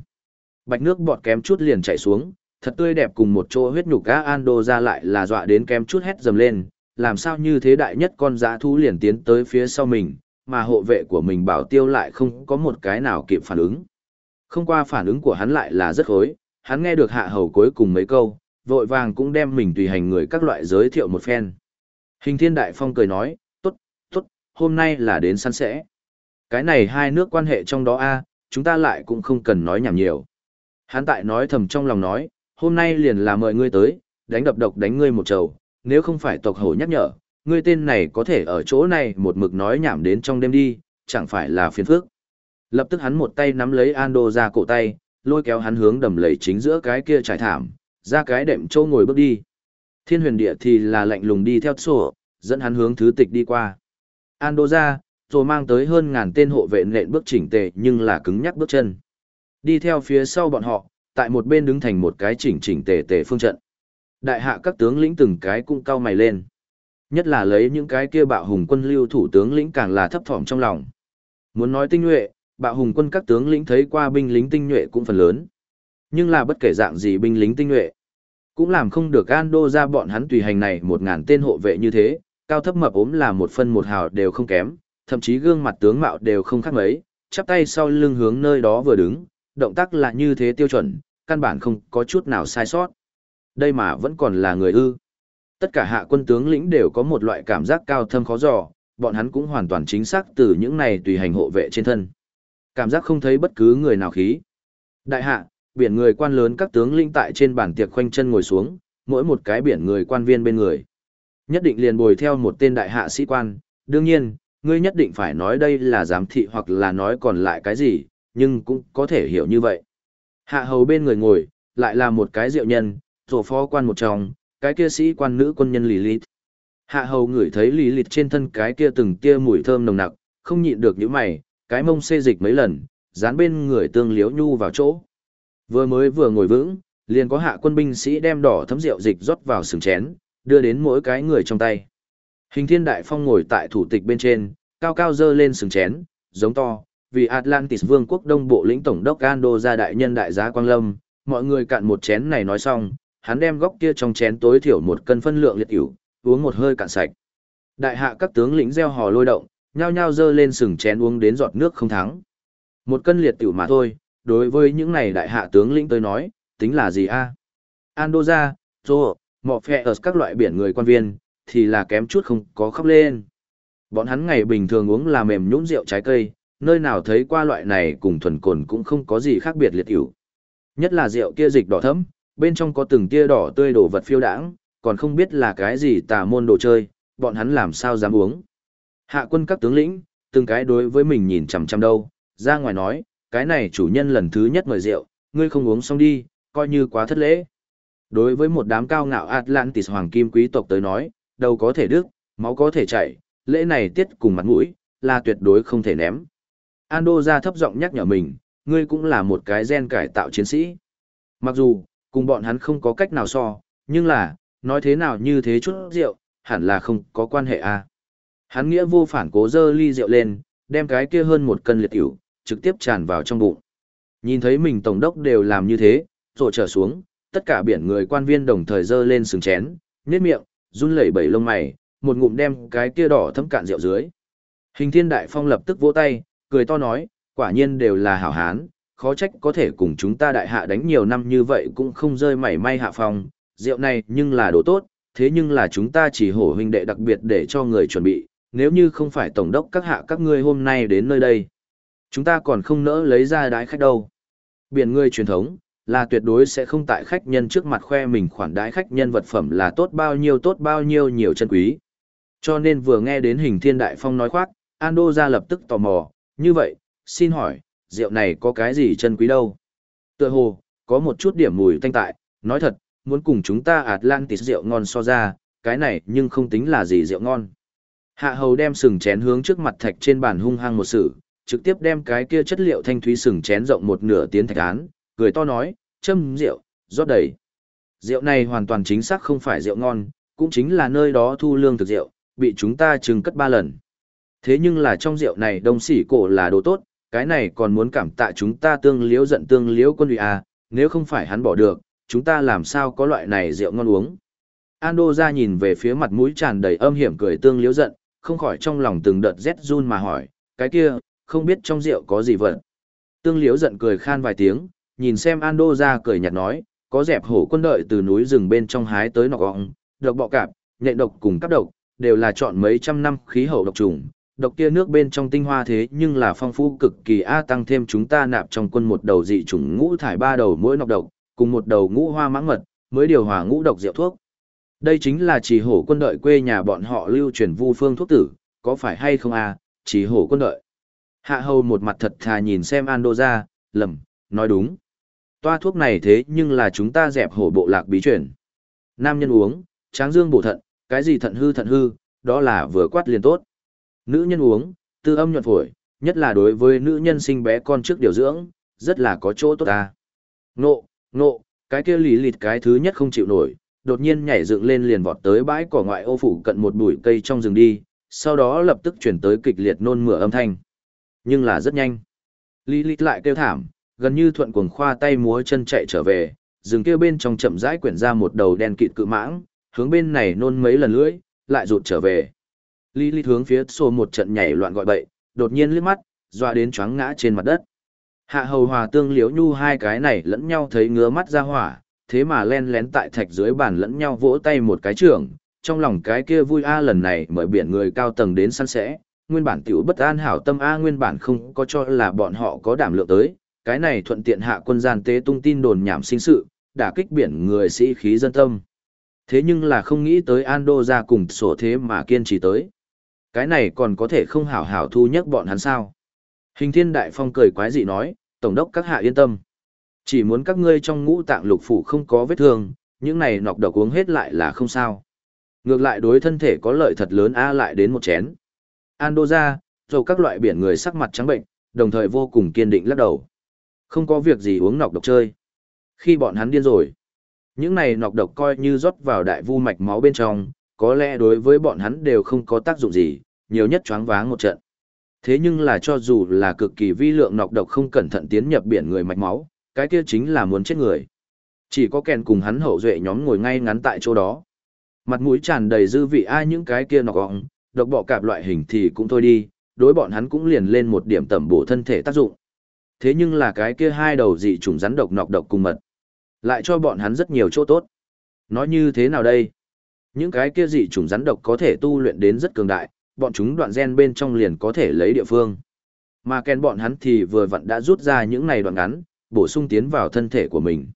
Bạch nước bọt kém chút liền chảy xuống, thật tươi đẹp cùng một chỗ huyết nhục cá Ando ra lại là dọa đến kém chút hét dầm lên, làm sao như thế đại nhất con dã thú liền tiến tới phía sau mình, mà hộ vệ của mình bảo tiêu lại không có một cái nào kịp phản ứng. Không qua phản ứng của hắn lại là rất khối, hắn nghe được hạ hầu cuối cùng mấy câu, vội vàng cũng đem mình tùy hành người các loại giới thiệu một phen. Hình thiên đại phong cười nói, tốt, tốt, hôm nay là đến săn sẽ. Cái này hai nước quan hệ trong đó a chúng ta lại cũng không cần nói nhảm nhiều. Hắn tại nói thầm trong lòng nói, hôm nay liền là mời ngươi tới, đánh đập độc đánh ngươi một trầu, nếu không phải tộc hổ nhắc nhở, ngươi tên này có thể ở chỗ này một mực nói nhảm đến trong đêm đi, chẳng phải là phiền phức. Lập tức hắn một tay nắm lấy Ando ra cổ tay, lôi kéo hắn hướng đầm lầy chính giữa cái kia trải thảm, ra cái đệm châu ngồi bước đi. Thiên huyền địa thì là lạnh lùng đi theo sổ, dẫn hắn hướng thứ tịch đi qua. Ando ra, rồi mang tới hơn ngàn tên hộ vệ nện bước chỉnh tề nhưng là cứng nhắc bước chân. Đi theo phía sau bọn họ, tại một bên đứng thành một cái chỉnh chỉnh tề tề phương trận. Đại hạ các tướng lĩnh từng cái cũng cao mày lên. Nhất là lấy những cái kia bạo hùng quân lưu thủ tướng lĩnh càng là thấp thỏm trong lòng. Muốn nói tinh nhuệ, bạo hùng quân các tướng lĩnh thấy qua binh lính tinh nhuệ cũng phần lớn. Nhưng là bất kể dạng gì binh lính tinh nhuệ, cũng làm không được Ando ra bọn hắn tùy hành này một ngàn tên hộ vệ như thế, cao thấp mập ốm là một phân một hào đều không kém, thậm chí gương mặt tướng mạo đều không khác mấy, chắp tay sau lưng hướng nơi đó vừa đứng, động tác là như thế tiêu chuẩn, căn bản không có chút nào sai sót. Đây mà vẫn còn là người ư. Tất cả hạ quân tướng lĩnh đều có một loại cảm giác cao thâm khó dò, bọn hắn cũng hoàn toàn chính xác từ những này tùy hành hộ vệ trên thân. Cảm giác không thấy bất cứ người nào khí. Đại hạ, biển người quan lớn các tướng lĩnh tại trên bàn tiệc khoanh chân ngồi xuống, mỗi một cái biển người quan viên bên người. Nhất định liền bồi theo một tên đại hạ sĩ quan, đương nhiên, ngươi nhất định phải nói đây là giám thị hoặc là nói còn lại cái gì, nhưng cũng có thể hiểu như vậy. Hạ hầu bên người ngồi, lại là một cái diệu nhân, rổ phó quan một chồng, cái kia sĩ quan nữ quân nhân lì lít. Hạ hầu ngửi thấy lì lít trên thân cái kia từng tia mùi thơm nồng nặc, không nhịn được những mày, cái mông xê dịch mấy lần, dán bên người tương liếu nhu vào chỗ. Vừa mới vừa ngồi vững, liền có hạ quân binh sĩ đem đỏ thấm rượu dịch rót vào sừng chén, đưa đến mỗi cái người trong tay. Hình thiên đại phong ngồi tại thủ tịch bên trên, cao cao dơ lên sừng chén, giống to, vì Atlantis vương quốc đông bộ lĩnh tổng đốc Gando ra đại nhân đại giá Quang Lâm, mọi người cạn một chén này nói xong, hắn đem góc kia trong chén tối thiểu một cân phân lượng liệt ỉu, uống một hơi cạn sạch. Đại hạ các tướng lĩnh gieo hò lôi động, nhao nhao dơ lên sừng chén uống đến giọt nước không thắng. Một cân liệt tiểu mà thôi, đối với những này đại hạ tướng lĩnh tới nói, tính là gì a? Ando ra, Rô, mọ phẹ ở các loại biển người quan viên, thì là kém chút không có khóc lên. Bọn hắn ngày bình thường uống là mềm nhũn rượu trái cây, nơi nào thấy qua loại này cùng thuần cồn cũng không có gì khác biệt liệt yếu Nhất là rượu kia dịch đỏ thẫm, bên trong có từng tia đỏ tươi đổ vật phiêu đãng, còn không biết là cái gì tà môn đồ chơi, bọn hắn làm sao dám uống. Hạ quân các tướng lĩnh, từng cái đối với mình nhìn chằm chằm đâu, ra ngoài nói, cái này chủ nhân lần thứ nhất mời rượu, ngươi không uống xong đi, coi như quá thất lễ. Đối với một đám cao ngạo Atlantis hoàng kim quý tộc tới nói, đầu có thể đứt, máu có thể chảy, lễ này tiết cùng mặt mũi, là tuyệt đối không thể ném. Ando ra thấp giọng nhắc nhở mình, ngươi cũng là một cái gen cải tạo chiến sĩ. Mặc dù, cùng bọn hắn không có cách nào so, nhưng là, nói thế nào như thế chút rượu, hẳn là không có quan hệ à. Hắn nghĩa vô phản cố dơ ly rượu lên, đem cái kia hơn một cân liệt tiểu, trực tiếp tràn vào trong bụng. Nhìn thấy mình tổng đốc đều làm như thế, rồi trở xuống, tất cả biển người quan viên đồng thời dơ lên sừng chén, nhếch miệng, run lẩy bẩy lông mày, một ngụm đem cái kia đỏ thấm cạn rượu dưới. Hình thiên đại phong lập tức vỗ tay, cười to nói, quả nhiên đều là hảo hán, khó trách có thể cùng chúng ta đại hạ đánh nhiều năm như vậy cũng không rơi mảy may hạ phong, rượu này nhưng là đồ tốt, thế nhưng là chúng ta chỉ hổ huynh đệ đặc biệt để cho người chuẩn bị, nếu như không phải tổng đốc các hạ các ngươi hôm nay đến nơi đây. Chúng ta còn không nỡ lấy ra đái khách đâu. Biển ngươi truyền thống, là tuyệt đối sẽ không tại khách nhân trước mặt khoe mình khoản đái khách nhân vật phẩm là tốt bao nhiêu tốt bao nhiêu nhiều chân quý. Cho nên vừa nghe đến hình thiên đại phong nói khoác, Ando ra lập tức tò mò, như vậy, xin hỏi, rượu này có cái gì chân quý đâu? Tựa hồ, có một chút điểm mùi thanh tại, nói thật, muốn cùng chúng ta Atlantis rượu ngon so ra, cái này nhưng không tính là gì rượu ngon. Hạ hầu đem sừng chén hướng trước mặt thạch trên bàn hung hăng một sự, trực tiếp đem cái kia chất liệu thanh thúy sừng chén rộng một nửa tiến thạch án, cười to nói, châm rượu, rót đầy. Rượu này hoàn toàn chính xác không phải rượu ngon, cũng chính là nơi đó thu lương thực rượu, bị chúng ta trừng cất ba lần. Thế nhưng là trong rượu này đông sỉ cổ là đồ tốt, cái này còn muốn cảm tạ chúng ta tương liễu giận tương liễu quân ủy à, nếu không phải hắn bỏ được, chúng ta làm sao có loại này rượu ngon uống. Ando ra nhìn về phía mặt mũi tràn đầy âm hiểm cười tương liễu giận, không khỏi trong lòng từng đợt rét run mà hỏi, cái kia, không biết trong rượu có gì vật. Tương liễu giận cười khan vài tiếng, nhìn xem Ando ra cười nhạt nói, có dẹp hổ quân đợi từ núi rừng bên trong hái tới nọ gọng, độc bọ cạp, nhện độc cùng các độc, đều là chọn mấy trăm năm khí hậu độc trùng, độc kia nước bên trong tinh hoa thế nhưng là phong phú cực kỳ a tăng thêm chúng ta nạp trong quân một đầu dị chủng ngũ thải ba đầu mỗi nọc độc, cùng một đầu ngũ hoa mãng mật, mới điều hòa ngũ độc rượu thuốc. Đây chính là chỉ hổ quân đội quê nhà bọn họ lưu truyền vu phương thuốc tử, có phải hay không a? Chỉ hổ quân đội Hạ hầu một mặt thật thà nhìn xem Ando ra, lầm, nói đúng. Toa thuốc này thế nhưng là chúng ta dẹp hổ bộ lạc bí truyền. Nam nhân uống, tráng dương bổ thận, cái gì thận hư thận hư, đó là vừa quát liền tốt. Nữ nhân uống, tư âm nhuận phổi, nhất là đối với nữ nhân sinh bé con trước điều dưỡng, rất là có chỗ tốt ta. Nộ, nộ, cái kia lì lịt cái thứ nhất không chịu nổi, đột nhiên nhảy dựng lên liền vọt tới bãi cỏ ngoại ô phủ cận một bụi cây trong rừng đi, sau đó lập tức chuyển tới kịch liệt nôn mửa âm thanh. Nhưng là rất nhanh. Lý lịt lại kêu thảm, gần như thuận cuồng khoa tay múa chân chạy trở về, rừng kia bên trong chậm rãi quyển ra một đầu đen kịt cự mãng, hướng bên này nôn mấy lần lưỡi, lại rụt trở về. Lý Lý hướng phía xô một trận nhảy loạn gọi bậy, đột nhiên liếc mắt, dọa đến choáng ngã trên mặt đất. Hạ hầu hòa tương liễu nhu hai cái này lẫn nhau thấy ngứa mắt ra hỏa, thế mà len lén tại thạch dưới bàn lẫn nhau vỗ tay một cái trưởng, trong lòng cái kia vui a lần này mời biển người cao tầng đến săn sẽ, nguyên bản tiểu bất an hảo tâm a nguyên bản không có cho là bọn họ có đảm lượng tới, cái này thuận tiện hạ quân gian tế tung tin đồn nhảm sinh sự, đả kích biển người sĩ khí dân tâm. Thế nhưng là không nghĩ tới Ando ra cùng sổ thế mà kiên trì tới. Cái này còn có thể không hảo hảo thu nhắc bọn hắn sao. Hình thiên đại phong cười quái dị nói, Tổng đốc các hạ yên tâm. Chỉ muốn các ngươi trong ngũ tạng lục phủ không có vết thương, những này nọc độc uống hết lại là không sao. Ngược lại đối thân thể có lợi thật lớn a lại đến một chén. Ando ra, rồi các loại biển người sắc mặt trắng bệnh, đồng thời vô cùng kiên định lắc đầu. Không có việc gì uống nọc độc chơi. Khi bọn hắn điên rồi, những này nọc độc coi như rót vào đại vu mạch máu bên trong, có lẽ đối với bọn hắn đều không có tác dụng gì, nhiều nhất choáng váng một trận. Thế nhưng là cho dù là cực kỳ vi lượng nọc độc không cẩn thận tiến nhập biển người mạch máu, cái kia chính là muốn chết người. Chỉ có kèn cùng hắn hậu duệ nhóm ngồi ngay ngắn tại chỗ đó. Mặt mũi tràn đầy dư vị ai những cái kia nọc gọng, độc bọ cạp loại hình thì cũng thôi đi, đối bọn hắn cũng liền lên một điểm tẩm bổ thân thể tác dụng. Thế nhưng là cái kia hai đầu dị trùng rắn độc nọc độc cùng mật, lại cho bọn hắn rất nhiều chỗ tốt. Nói như thế nào đây? Những cái kia dị chủng rắn độc có thể tu luyện đến rất cường đại, bọn chúng đoạn gen bên trong liền có thể lấy địa phương. Mà kèn bọn hắn thì vừa vặn đã rút ra những này đoạn ngắn, bổ sung tiến vào thân thể của mình.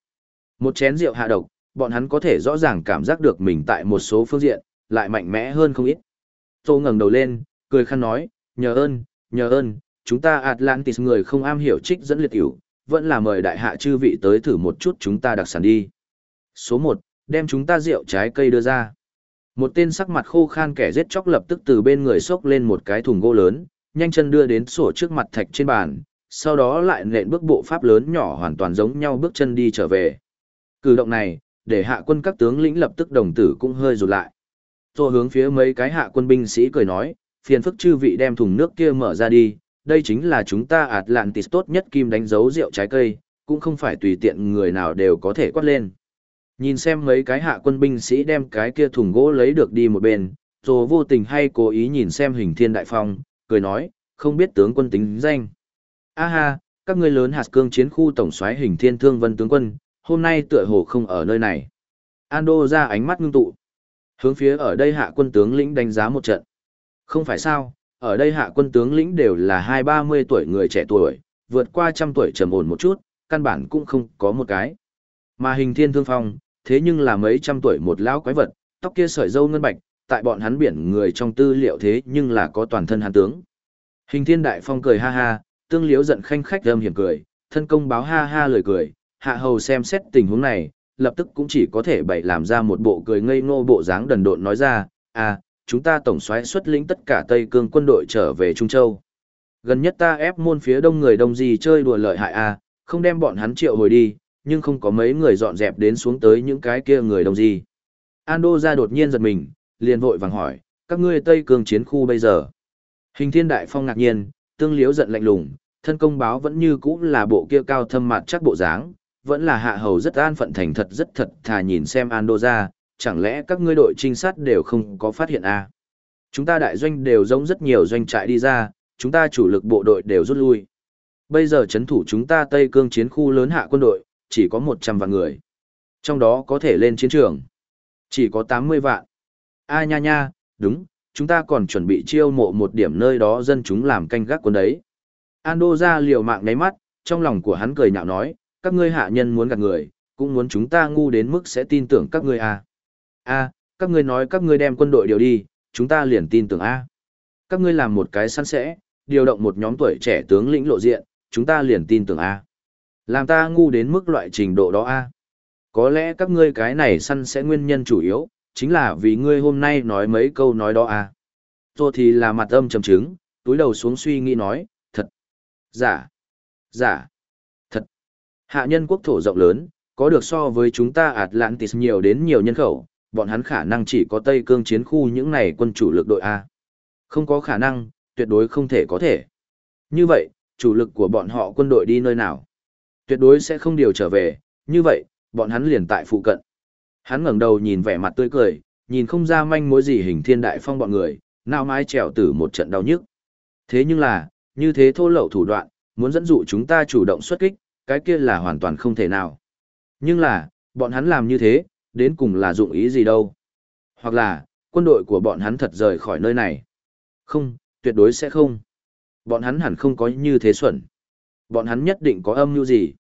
Một chén rượu hạ độc, bọn hắn có thể rõ ràng cảm giác được mình tại một số phương diện, lại mạnh mẽ hơn không ít. Tô ngẩng đầu lên, cười khăn nói, nhờ ơn, nhờ ơn, chúng ta Atlantis người không am hiểu trích dẫn liệt hiểu, vẫn là mời đại hạ chư vị tới thử một chút chúng ta đặc sản đi. Số 1, đem chúng ta rượu trái cây đưa ra. Một tên sắc mặt khô khan kẻ giết chóc lập tức từ bên người xốc lên một cái thùng gỗ lớn, nhanh chân đưa đến sổ trước mặt thạch trên bàn, sau đó lại nện bước bộ pháp lớn nhỏ hoàn toàn giống nhau bước chân đi trở về. Cử động này, để hạ quân các tướng lĩnh lập tức đồng tử cũng hơi rụt lại. Rồi hướng phía mấy cái hạ quân binh sĩ cười nói, phiền phức chư vị đem thùng nước kia mở ra đi, đây chính là chúng ta ạt Atlantis tốt nhất kim đánh dấu rượu trái cây, cũng không phải tùy tiện người nào đều có thể quát lên. Nhìn xem mấy cái hạ quân binh sĩ đem cái kia thùng gỗ lấy được đi một bên, rồi vô tình hay cố ý nhìn xem hình thiên đại phong, cười nói, không biết tướng quân tính danh. A ha, các ngươi lớn hạt cương chiến khu tổng soái hình thiên thương vân tướng quân, hôm nay tựa hồ không ở nơi này. Ando ra ánh mắt ngưng tụ. Hướng phía ở đây hạ quân tướng lĩnh đánh giá một trận. Không phải sao, ở đây hạ quân tướng lĩnh đều là hai ba mươi tuổi người trẻ tuổi, vượt qua trăm tuổi trầm ổn một chút, căn bản cũng không có một cái. Mà hình thiên thương phong, thế nhưng là mấy trăm tuổi một lão quái vật, tóc kia sợi dâu ngân bạch, tại bọn hắn biển người trong tư liệu thế nhưng là có toàn thân hắn tướng. Hình thiên đại phong cười ha ha, tương liếu giận khanh khách âm hiểm cười, thân công báo ha ha lời cười, hạ hầu xem xét tình huống này, lập tức cũng chỉ có thể bày làm ra một bộ cười ngây ngô bộ dáng đần độn nói ra, à, chúng ta tổng soái xuất lĩnh tất cả Tây Cương quân đội trở về Trung Châu. Gần nhất ta ép môn phía đông người đông gì chơi đùa lợi hại à, không đem bọn hắn triệu hồi đi, nhưng không có mấy người dọn dẹp đến xuống tới những cái kia người đông gì. Ando ra đột nhiên giật mình, liền vội vàng hỏi, các ngươi Tây Cương chiến khu bây giờ. Hình thiên đại phong ngạc nhiên, tương liếu giận lạnh lùng, thân công báo vẫn như cũ là bộ kia cao thâm mặt chắc bộ dáng, vẫn là hạ hầu rất an phận thành thật rất thật thà nhìn xem Ando ra, chẳng lẽ các ngươi đội trinh sát đều không có phát hiện à? Chúng ta đại doanh đều giống rất nhiều doanh trại đi ra, chúng ta chủ lực bộ đội đều rút lui. Bây giờ chấn thủ chúng ta Tây Cương chiến khu lớn hạ quân đội, chỉ có 100 vạn người. Trong đó có thể lên chiến trường. Chỉ có 80 vạn. A nha nha, đúng, chúng ta còn chuẩn bị chiêu mộ một điểm nơi đó dân chúng làm canh gác quân đấy. Ando ra liều mạng ngáy mắt, trong lòng của hắn cười nhạo nói, các ngươi hạ nhân muốn gạt người, cũng muốn chúng ta ngu đến mức sẽ tin tưởng các ngươi à. A, các ngươi nói các ngươi đem quân đội điều đi, chúng ta liền tin tưởng A. Các ngươi làm một cái săn sẽ, điều động một nhóm tuổi trẻ tướng lĩnh lộ diện, chúng ta liền tin tưởng A. Làm ta ngu đến mức loại trình độ đó A. Có lẽ các ngươi cái này săn sẽ nguyên nhân chủ yếu, chính là vì ngươi hôm nay nói mấy câu nói đó A. Tôi thì là mặt âm trầm chứng, túi đầu xuống suy nghĩ nói, thật, giả, giả, thật. Hạ nhân quốc thổ rộng lớn, có được so với chúng ta Atlantis nhiều đến nhiều nhân khẩu, bọn hắn khả năng chỉ có Tây Cương chiến khu những này quân chủ lực đội A. Không có khả năng, tuyệt đối không thể có thể. Như vậy, chủ lực của bọn họ quân đội đi nơi nào? Tuyệt đối sẽ không điều trở về, như vậy, bọn hắn liền tại phụ cận. Hắn ngẩng đầu nhìn vẻ mặt tươi cười, nhìn không ra manh mối gì hình thiên đại phong bọn người, nào mái trèo tử một trận đau nhức. Thế nhưng là, như thế thô lậu thủ đoạn, muốn dẫn dụ chúng ta chủ động xuất kích, cái kia là hoàn toàn không thể nào. Nhưng là, bọn hắn làm như thế, đến cùng là dụng ý gì đâu. Hoặc là, quân đội của bọn hắn thật rời khỏi nơi này. Không, tuyệt đối sẽ không. Bọn hắn hẳn không có như thế xuẩn. Bọn hắn nhất định có âm mưu gì.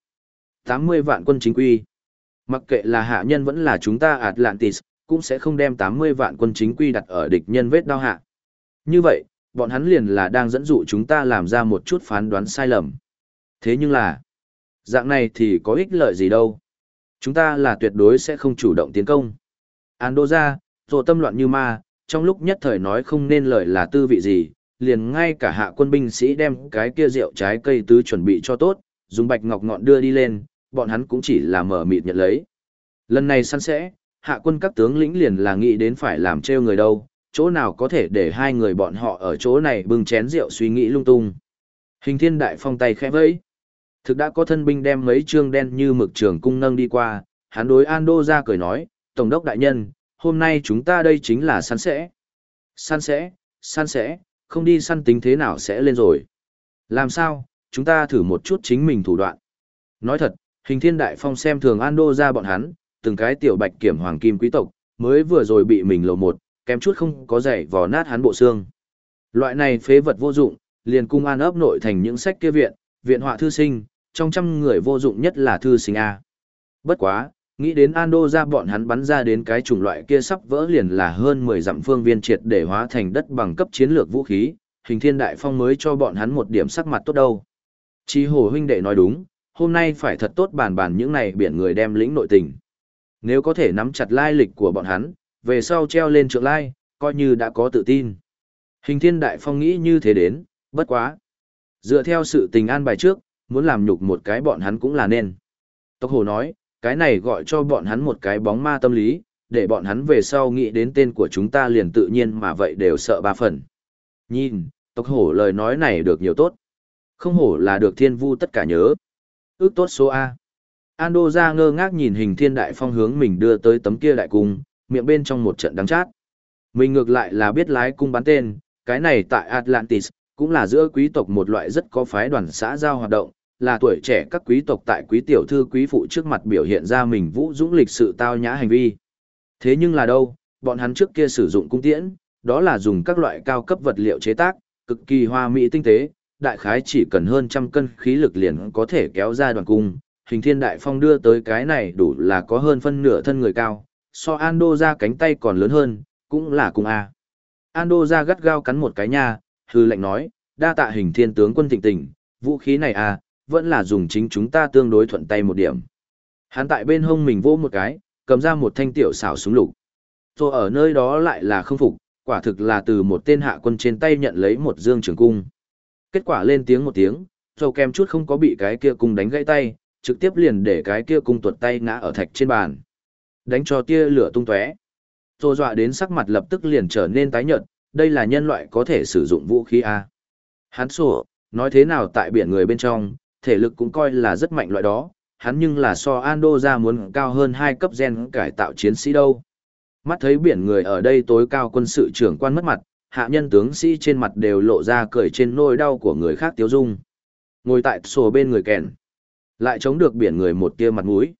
80 vạn quân chính quy. Mặc kệ là hạ nhân vẫn là chúng ta Atlantis, cũng sẽ không đem 80 vạn quân chính quy đặt ở địch nhân vết đau hạ. Như vậy, bọn hắn liền là đang dẫn dụ chúng ta làm ra một chút phán đoán sai lầm. Thế nhưng là, dạng này thì có ích lợi gì đâu. Chúng ta là tuyệt đối sẽ không chủ động tiến công. Ando ra, rồi tâm loạn như ma, trong lúc nhất thời nói không nên lời là tư vị gì, liền ngay cả hạ quân binh sĩ đem cái kia rượu trái cây tứ chuẩn bị cho tốt, dùng bạch ngọc ngọn đưa đi lên, bọn hắn cũng chỉ là mở mịt nhận lấy. Lần này săn sẽ, hạ quân các tướng lĩnh liền là nghĩ đến phải làm treo người đâu, chỗ nào có thể để hai người bọn họ ở chỗ này bưng chén rượu suy nghĩ lung tung. Hình thiên đại phong tay khẽ vẫy thực đã có thân binh đem mấy trương đen như mực trường cung nâng đi qua, hắn đối Ando ra cười nói, Tổng đốc đại nhân, hôm nay chúng ta đây chính là săn sẽ. Săn sẽ, săn sẽ, không đi săn tính thế nào sẽ lên rồi. Làm sao, chúng ta thử một chút chính mình thủ đoạn. Nói thật, hình thiên đại phong xem thường Ando ra bọn hắn, từng cái tiểu bạch kiểm hoàng kim quý tộc, mới vừa rồi bị mình lầu một, kém chút không có giày vò nát hắn bộ xương. Loại này phế vật vô dụng, liền cung an ấp nội thành những sách kia viện, viện họa thư sinh, trong trăm người vô dụng nhất là thư sinh A. Bất quá, nghĩ đến Ando ra bọn hắn bắn ra đến cái chủng loại kia sắp vỡ liền là hơn 10 dặm phương viên triệt để hóa thành đất bằng cấp chiến lược vũ khí, hình thiên đại phong mới cho bọn hắn một điểm sắc mặt tốt đâu. Chí hồ huynh đệ nói đúng, hôm nay phải thật tốt bàn bàn những này biển người đem lĩnh nội tình. Nếu có thể nắm chặt lai lịch của bọn hắn, về sau treo lên trượng lai, coi như đã có tự tin. Hình thiên đại phong nghĩ như thế đến, bất quá. Dựa theo sự tình an bài trước, muốn làm nhục một cái bọn hắn cũng là nên. Tộc hồ nói, cái này gọi cho bọn hắn một cái bóng ma tâm lý, để bọn hắn về sau nghĩ đến tên của chúng ta liền tự nhiên mà vậy đều sợ ba phần. Nhìn, tộc hổ lời nói này được nhiều tốt. Không hổ là được thiên vu tất cả nhớ. Ước tốt số A. Ando ra ngơ ngác nhìn hình thiên đại phong hướng mình đưa tới tấm kia đại cung, miệng bên trong một trận đắng chát. Mình ngược lại là biết lái cung bắn tên, cái này tại Atlantis, cũng là giữa quý tộc một loại rất có phái đoàn xã giao hoạt động, là tuổi trẻ các quý tộc tại quý tiểu thư quý phụ trước mặt biểu hiện ra mình vũ dũng lịch sự tao nhã hành vi. Thế nhưng là đâu, bọn hắn trước kia sử dụng cung tiễn, đó là dùng các loại cao cấp vật liệu chế tác, cực kỳ hoa mỹ tinh tế, đại khái chỉ cần hơn trăm cân khí lực liền có thể kéo ra đoàn cung. Hình thiên đại phong đưa tới cái này đủ là có hơn phân nửa thân người cao, so Ando ra cánh tay còn lớn hơn, cũng là cung A. Ando ra gắt gao cắn một cái nha, hư lệnh nói, đa tạ hình thiên tướng quân thịnh tình, vũ khí này à, vẫn là dùng chính chúng ta tương đối thuận tay một điểm. Hắn tại bên hông mình vô một cái, cầm ra một thanh tiểu xảo súng lục. Rồi ở nơi đó lại là không phục, quả thực là từ một tên hạ quân trên tay nhận lấy một dương trường cung. Kết quả lên tiếng một tiếng, rồi kem chút không có bị cái kia cung đánh gãy tay, trực tiếp liền để cái kia cung tuột tay ngã ở thạch trên bàn. Đánh cho tia lửa tung tóe. Rồi dọa đến sắc mặt lập tức liền trở nên tái nhợt, đây là nhân loại có thể sử dụng vũ khí A. Hắn sổ, nói thế nào tại biển người bên trong, thể lực cũng coi là rất mạnh loại đó, hắn nhưng là so Ando ra muốn cao hơn hai cấp gen cải tạo chiến sĩ đâu. Mắt thấy biển người ở đây tối cao quân sự trưởng quan mất mặt, hạ nhân tướng sĩ trên mặt đều lộ ra cười trên nỗi đau của người khác tiêu dung. Ngồi tại sổ bên người kèn, lại chống được biển người một tia mặt mũi.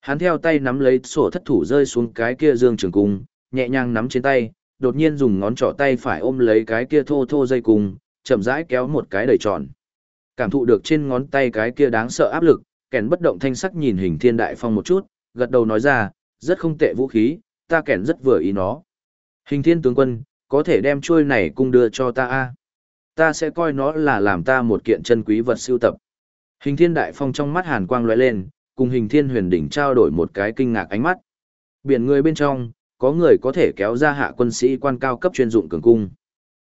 Hắn theo tay nắm lấy sổ thất thủ rơi xuống cái kia dương trường cung, nhẹ nhàng nắm trên tay, đột nhiên dùng ngón trỏ tay phải ôm lấy cái kia thô thô dây cung, chậm rãi kéo một cái đầy tròn. Cảm thụ được trên ngón tay cái kia đáng sợ áp lực, kèn bất động thanh sắc nhìn hình thiên đại phong một chút, gật đầu nói ra, rất không tệ vũ khí, ta kèn rất vừa ý nó. Hình thiên tướng quân, có thể đem chuôi này cung đưa cho ta a Ta sẽ coi nó là làm ta một kiện chân quý vật siêu tập. Hình thiên đại phong trong mắt hàn quang lóe lên, cùng hình thiên huyền đỉnh trao đổi một cái kinh ngạc ánh mắt. Biển người bên trong, có người có thể kéo ra hạ quân sĩ quan cao cấp chuyên dụng cường cung.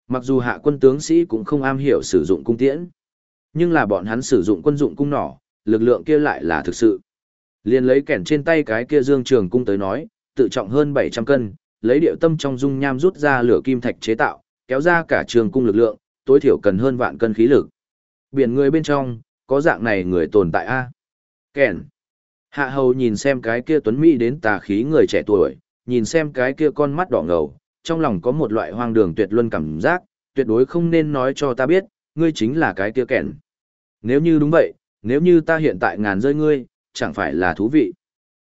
Mặc dù hạ quân tướng sĩ cũng không am hiểu sử dụng cung tiễn, nhưng là bọn hắn sử dụng quân dụng cung nỏ, lực lượng kia lại là thực sự. Liên lấy kẻn trên tay cái kia dương trường cung tới nói, tự trọng hơn 700 cân, lấy điệu tâm trong dung nham rút ra lửa kim thạch chế tạo, kéo ra cả trường cung lực lượng, tối thiểu cần hơn vạn cân khí lực. Biển người bên trong, có dạng này người tồn tại a Kẻn. Hạ hầu nhìn xem cái kia tuấn mỹ đến tà khí người trẻ tuổi, nhìn xem cái kia con mắt đỏ ngầu, trong lòng có một loại hoang đường tuyệt luân cảm giác, tuyệt đối không nên nói cho ta biết, ngươi chính là cái kia kẻn. Nếu như đúng vậy, nếu như ta hiện tại ngàn rơi ngươi, chẳng phải là thú vị.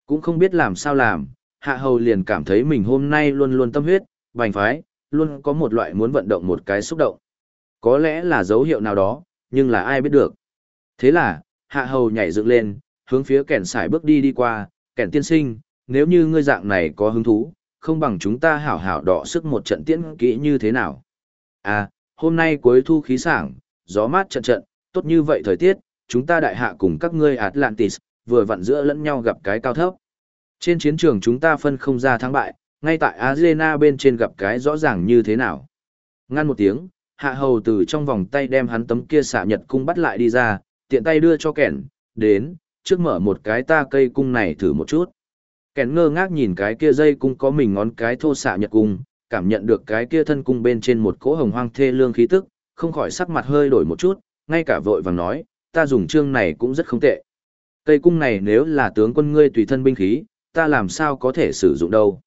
Cũng không biết làm sao làm, hạ hầu liền cảm thấy mình hôm nay luôn luôn tâm huyết, bành phái, luôn có một loại muốn vận động một cái xúc động. Có lẽ là dấu hiệu nào đó, nhưng là ai biết được. Thế là, hạ hầu nhảy dựng lên, hướng phía kẻn xài bước đi đi qua, kẻn tiên sinh, nếu như ngươi dạng này có hứng thú, không bằng chúng ta hảo hảo đọ sức một trận tiễn kỹ như thế nào. À, hôm nay cuối thu khí sảng, gió mát trận trận, tốt như vậy thời tiết, chúng ta đại hạ cùng các ngươi Atlantis, vừa vặn giữa lẫn nhau gặp cái cao thấp. Trên chiến trường chúng ta phân không ra thắng bại, ngay tại Arena bên trên gặp cái rõ ràng như thế nào. Ngăn một tiếng, hạ hầu từ trong vòng tay đem hắn tấm kia xạ nhật cung bắt lại đi ra, tiện tay đưa cho kẻn, đến, trước mở một cái ta cây cung này thử một chút. Kẻn ngơ ngác nhìn cái kia dây cung có mình ngón cái thô xạ nhật cung, cảm nhận được cái kia thân cung bên trên một cỗ hồng hoang thê lương khí tức, không khỏi sắc mặt hơi đổi một chút, ngay cả vội vàng nói, ta dùng chương này cũng rất không tệ. Cây cung này nếu là tướng quân ngươi tùy thân binh khí, ta làm sao có thể sử dụng đâu.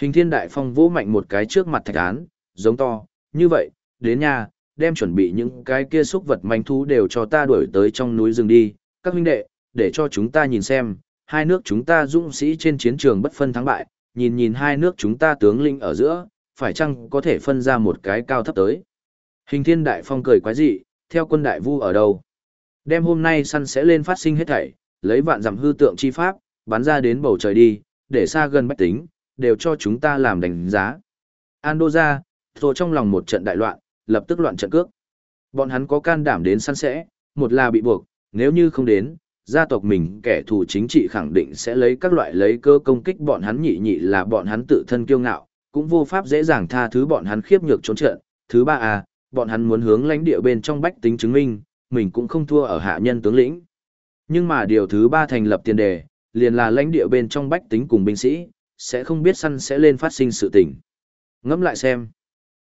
Hình thiên đại phong vỗ mạnh một cái trước mặt thạch án, giống to, như vậy, đến nhà, đem chuẩn bị những cái kia xúc vật manh thú đều cho ta đuổi tới trong núi rừng đi, các huynh đệ, để cho chúng ta nhìn xem, hai nước chúng ta dũng sĩ trên chiến trường bất phân thắng bại, nhìn nhìn hai nước chúng ta tướng linh ở giữa, phải chăng có thể phân ra một cái cao thấp tới. Hình thiên đại phong cười quái dị, theo quân đại vu ở đâu. Đêm hôm nay săn sẽ lên phát sinh hết thảy, lấy vạn dặm hư tượng chi pháp, bắn ra đến bầu trời đi, để xa gần bách tính, đều cho chúng ta làm đánh giá. Ando ra, rồi trong lòng một trận đại loạn, lập tức loạn trận cước. Bọn hắn có can đảm đến săn sẽ, một là bị buộc, nếu như không đến, gia tộc mình kẻ thù chính trị khẳng định sẽ lấy các loại lấy cơ công kích bọn hắn nhị nhị là bọn hắn tự thân kiêu ngạo, cũng vô pháp dễ dàng tha thứ bọn hắn khiếp nhược trốn trận. Thứ ba à, bọn hắn muốn hướng lãnh địa bên trong bách tính chứng minh, mình cũng không thua ở hạ nhân tướng lĩnh. Nhưng mà điều thứ ba thành lập tiền đề, liền là lãnh địa bên trong bách tính cùng binh sĩ, sẽ không biết săn sẽ lên phát sinh sự tình. Ngẫm lại xem.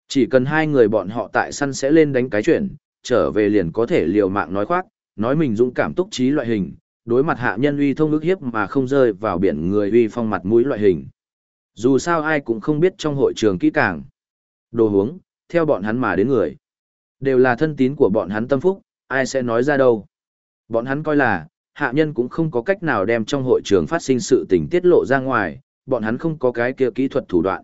Chỉ cần hai người bọn họ tại săn sẽ lên đánh cái chuyện, trở về liền có thể liều mạng nói khoác, nói mình dũng cảm túc trí loại hình, đối mặt hạ nhân uy thông ức hiếp mà không rơi vào biển người uy phong mặt mũi loại hình. Dù sao ai cũng không biết trong hội trường kỹ càng. Đồ hướng, theo bọn hắn mà đến người. Đều là thân tín của bọn hắn tâm phúc, ai sẽ nói ra đâu. Bọn hắn coi là, hạ nhân cũng không có cách nào đem trong hội trường phát sinh sự tình tiết lộ ra ngoài, bọn hắn không có cái kia kỹ thuật thủ đoạn.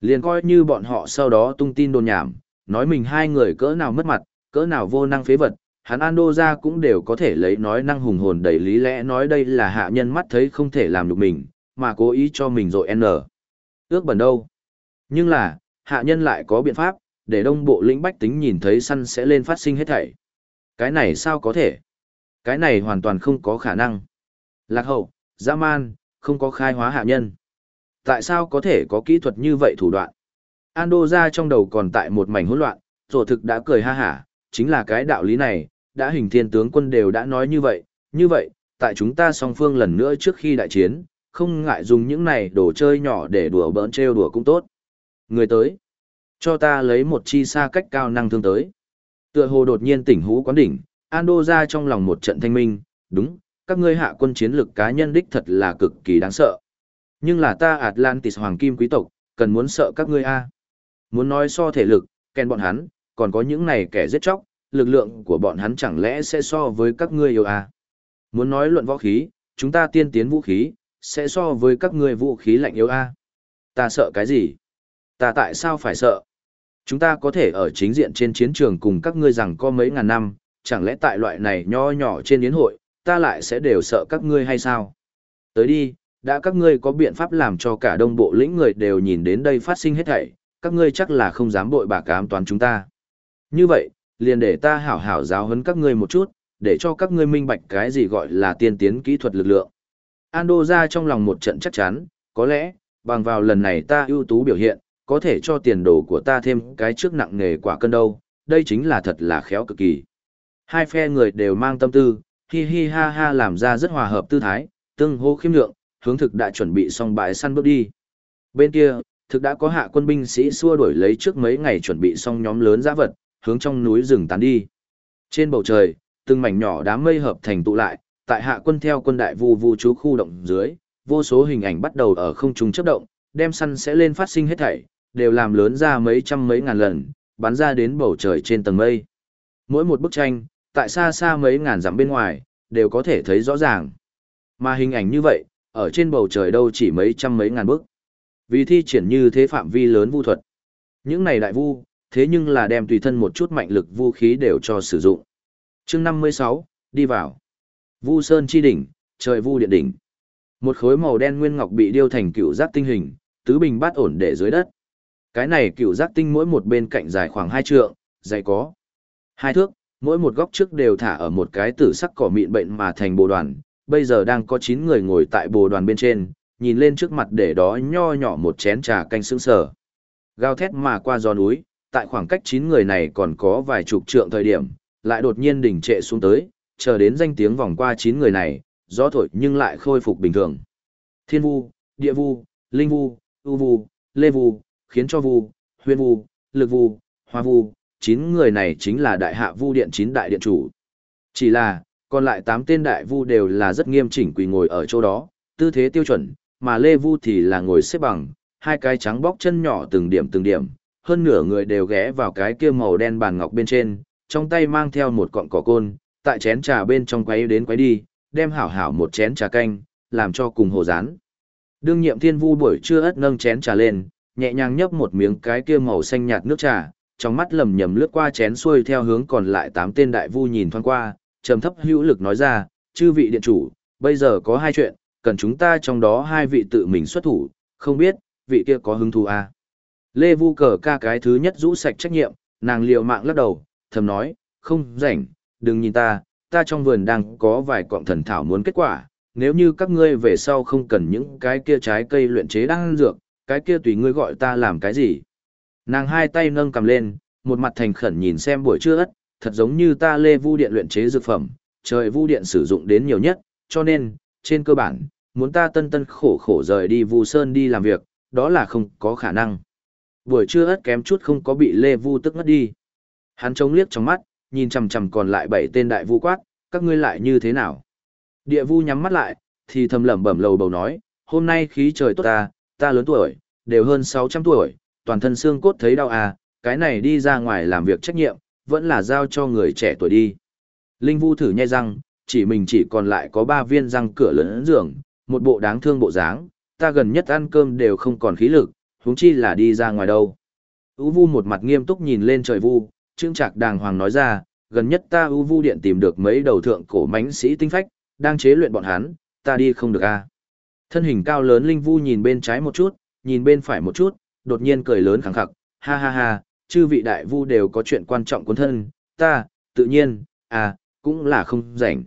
Liền coi như bọn họ sau đó tung tin đồn nhảm, nói mình hai người cỡ nào mất mặt, cỡ nào vô năng phế vật, hắn Ando ra cũng đều có thể lấy nói năng hùng hồn đầy lý lẽ nói đây là hạ nhân mắt thấy không thể làm được mình, mà cố ý cho mình rồi n. Ước bẩn đâu. Nhưng là, hạ nhân lại có biện pháp, để đông bộ lĩnh bách tính nhìn thấy săn sẽ lên phát sinh hết thảy. Cái này sao có thể? Cái này hoàn toàn không có khả năng. Lạc hậu, dã man, không có khai hóa hạ nhân. Tại sao có thể có kỹ thuật như vậy thủ đoạn? Ando ra trong đầu còn tại một mảnh hỗn loạn, rổ thực đã cười ha hả, chính là cái đạo lý này, đã hình thiên tướng quân đều đã nói như vậy, như vậy, tại chúng ta song phương lần nữa trước khi đại chiến, không ngại dùng những này đồ chơi nhỏ để đùa bỡn trêu đùa cũng tốt. Người tới, cho ta lấy một chi xa cách cao năng thương tới. Tựa hồ đột nhiên tỉnh hú quán đỉnh, Ando ra trong lòng một trận thanh minh, đúng, các ngươi hạ quân chiến lực cá nhân đích thật là cực kỳ đáng sợ. Nhưng là ta Atlantis hoàng kim quý tộc, cần muốn sợ các ngươi a. Muốn nói so thể lực, kèn bọn hắn, còn có những này kẻ giết chóc, lực lượng của bọn hắn chẳng lẽ sẽ so với các ngươi yêu a. Muốn nói luận võ khí, chúng ta tiên tiến vũ khí, sẽ so với các ngươi vũ khí lạnh yếu a. Ta sợ cái gì? Ta tại sao phải sợ? Chúng ta có thể ở chính diện trên chiến trường cùng các ngươi rằng có mấy ngàn năm, chẳng lẽ tại loại này nho nhỏ trên yến hội, ta lại sẽ đều sợ các ngươi hay sao? Tới đi, đã các ngươi có biện pháp làm cho cả đông bộ lĩnh người đều nhìn đến đây phát sinh hết thảy, các ngươi chắc là không dám bội bạc cám toán chúng ta. Như vậy, liền để ta hảo hảo giáo huấn các ngươi một chút, để cho các ngươi minh bạch cái gì gọi là tiên tiến kỹ thuật lực lượng. Ando ra trong lòng một trận chắc chắn, có lẽ, bằng vào lần này ta ưu tú biểu hiện, có thể cho tiền đồ của ta thêm cái trước nặng nghề quả cân đâu, đây chính là thật là khéo cực kỳ. Hai phe người đều mang tâm tư, hi hi ha ha làm ra rất hòa hợp tư thái, tương hô khiêm lượng, hướng thực đã chuẩn bị xong bãi săn bước đi. Bên kia, thực đã có hạ quân binh sĩ xua đuổi lấy trước mấy ngày chuẩn bị xong nhóm lớn giã vật, hướng trong núi rừng tán đi. Trên bầu trời, từng mảnh nhỏ đám mây hợp thành tụ lại, tại hạ quân theo quân đại vu vu chú khu động dưới, vô số hình ảnh bắt đầu ở không trung chấp động, đem săn sẽ lên phát sinh hết thảy, đều làm lớn ra mấy trăm mấy ngàn lần, bắn ra đến bầu trời trên tầng mây. Mỗi một bức tranh, tại xa xa mấy ngàn dặm bên ngoài, đều có thể thấy rõ ràng. Mà hình ảnh như vậy, ở trên bầu trời đâu chỉ mấy trăm mấy ngàn bức. Vì thi triển như thế phạm vi lớn vu thuật. Những này đại vu, thế nhưng là đem tùy thân một chút mạnh lực vũ khí đều cho sử dụng. chương 56, đi vào. Vu Sơn chi đỉnh, trời vu điện đỉnh. Một khối màu đen nguyên ngọc bị điêu thành cựu giác tinh hình, tứ bình bát ổn để dưới đất. Cái này cựu giác tinh mỗi một bên cạnh dài khoảng hai trượng, dày có hai thước, mỗi một góc trước đều thả ở một cái tử sắc cỏ mịn bệnh mà thành bồ đoàn, bây giờ đang có 9 người ngồi tại bồ đoàn bên trên, nhìn lên trước mặt để đó nho nhỏ một chén trà canh sững sờ. Gào thét mà qua gió núi, tại khoảng cách 9 người này còn có vài chục trượng thời điểm, lại đột nhiên đỉnh trệ xuống tới, chờ đến danh tiếng vòng qua 9 người này, gió thổi nhưng lại khôi phục bình thường. Thiên vu, địa vu, linh vu, ưu vu, lê vu, khiến cho vu, huyên vu, lực vu, hoa vu, 9 người này chính là đại hạ vu điện 9 đại điện chủ. Chỉ là, còn lại 8 tên đại vu đều là rất nghiêm chỉnh quỳ ngồi ở chỗ đó, tư thế tiêu chuẩn, mà lê vu thì là ngồi xếp bằng, hai cái trắng bóc chân nhỏ từng điểm từng điểm, hơn nửa người đều ghé vào cái kia màu đen bàn ngọc bên trên, trong tay mang theo một cọng cỏ côn, tại chén trà bên trong quấy đến quấy đi, đem hảo hảo một chén trà canh, làm cho cùng hồ rán. Đương nhiệm thiên vu buổi trưa ất nâng chén trà lên, nhẹ nhàng nhấp một miếng cái kia màu xanh nhạt nước trà, trong mắt lầm nhầm lướt qua chén xuôi theo hướng còn lại tám tên đại vu nhìn thoáng qua, trầm thấp hữu lực nói ra, chư vị điện chủ, bây giờ có hai chuyện, cần chúng ta trong đó hai vị tự mình xuất thủ, không biết, vị kia có hứng thú à. Lê Vu cờ ca cái thứ nhất rũ sạch trách nhiệm, nàng liều mạng lắc đầu, thầm nói, không rảnh, đừng nhìn ta, ta trong vườn đang có vài cọng thần thảo muốn kết quả, nếu như các ngươi về sau không cần những cái kia trái cây luyện chế đang dược, cái kia tùy ngươi gọi ta làm cái gì. Nàng hai tay nâng cầm lên, một mặt thành khẩn nhìn xem buổi trưa ất, thật giống như ta lê vu điện luyện chế dược phẩm, trời vu điện sử dụng đến nhiều nhất, cho nên, trên cơ bản, muốn ta tân tân khổ khổ rời đi Vu Sơn đi làm việc, đó là không có khả năng. Buổi trưa ất kém chút không có bị Lê Vu tức ngất đi. Hắn trông liếc trong mắt, nhìn chằm chằm còn lại bảy tên đại vu quát, các ngươi lại như thế nào? Địa vu nhắm mắt lại, thì thầm lẩm bẩm lầu bầu nói, hôm nay khí trời tốt ta, ta lớn tuổi, đều hơn 600 tuổi, toàn thân xương cốt thấy đau à, cái này đi ra ngoài làm việc trách nhiệm, vẫn là giao cho người trẻ tuổi đi. Linh vu thử nhai răng, chỉ mình chỉ còn lại có ba viên răng cửa lớn giường, một bộ đáng thương bộ dáng, ta gần nhất ăn cơm đều không còn khí lực, huống chi là đi ra ngoài đâu. Ú vu một mặt nghiêm túc nhìn lên trời vu, trương trạc đàng hoàng nói ra, gần nhất ta ưu vu điện tìm được mấy đầu thượng cổ mãnh sĩ tinh phách, đang chế luyện bọn hắn, ta đi không được a. À. Thân hình cao lớn linh vu nhìn bên trái một chút, nhìn bên phải một chút, đột nhiên cười lớn khẳng khặc, ha ha ha, chư vị đại vu đều có chuyện quan trọng cuốn thân, ta, tự nhiên, à, cũng là không rảnh.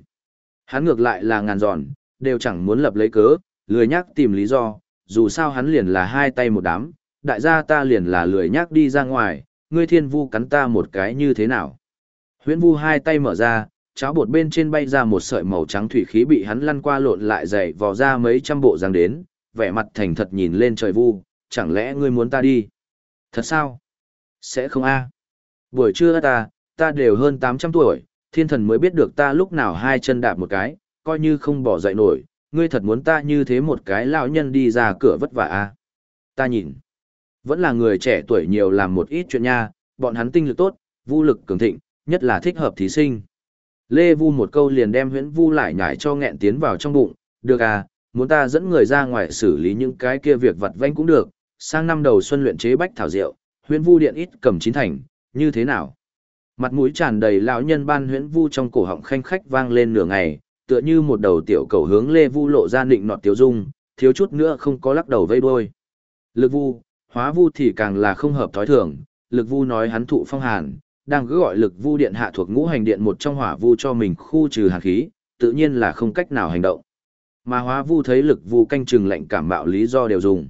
Hắn ngược lại là ngàn giòn, đều chẳng muốn lập lấy cớ, lười nhắc tìm lý do, dù sao hắn liền là hai tay một đám, đại gia ta liền là lười nhắc đi ra ngoài, ngươi thiên vu cắn ta một cái như thế nào. Huyễn vu hai tay mở ra, cháo bột bên trên bay ra một sợi màu trắng thủy khí bị hắn lăn qua lộn lại dày vò ra mấy trăm bộ răng đến, vẻ mặt thành thật nhìn lên trời vu, chẳng lẽ ngươi muốn ta đi? Thật sao? Sẽ không a. Buổi trưa ta, ta đều hơn 800 tuổi, thiên thần mới biết được ta lúc nào hai chân đạp một cái, coi như không bỏ dậy nổi, ngươi thật muốn ta như thế một cái lão nhân đi ra cửa vất vả a. Ta nhìn, vẫn là người trẻ tuổi nhiều làm một ít chuyện nha, bọn hắn tinh lực tốt, vũ lực cường thịnh, nhất là thích hợp thí sinh. Lê Vu một câu liền đem huyễn vu lại nhảy cho nghẹn tiến vào trong bụng, được à, muốn ta dẫn người ra ngoài xử lý những cái kia việc vặt vãnh cũng được, sang năm đầu xuân luyện chế bách thảo rượu, huyễn vu điện ít cầm chín thành, như thế nào? Mặt mũi tràn đầy lão nhân ban huyễn vu trong cổ họng khanh khách vang lên nửa ngày, tựa như một đầu tiểu cầu hướng Lê Vu lộ ra định nọt tiểu dung, thiếu chút nữa không có lắc đầu vây đuôi. Lực vu, hóa vu thì càng là không hợp thói thường, lực vu nói hắn thụ phong hàn, đang cứ gọi lực vu điện hạ thuộc ngũ hành điện một trong hỏa vu cho mình khu trừ hàn khí, tự nhiên là không cách nào hành động. Mà hóa vu thấy lực vu canh chừng lạnh cảm bạo lý do đều dùng.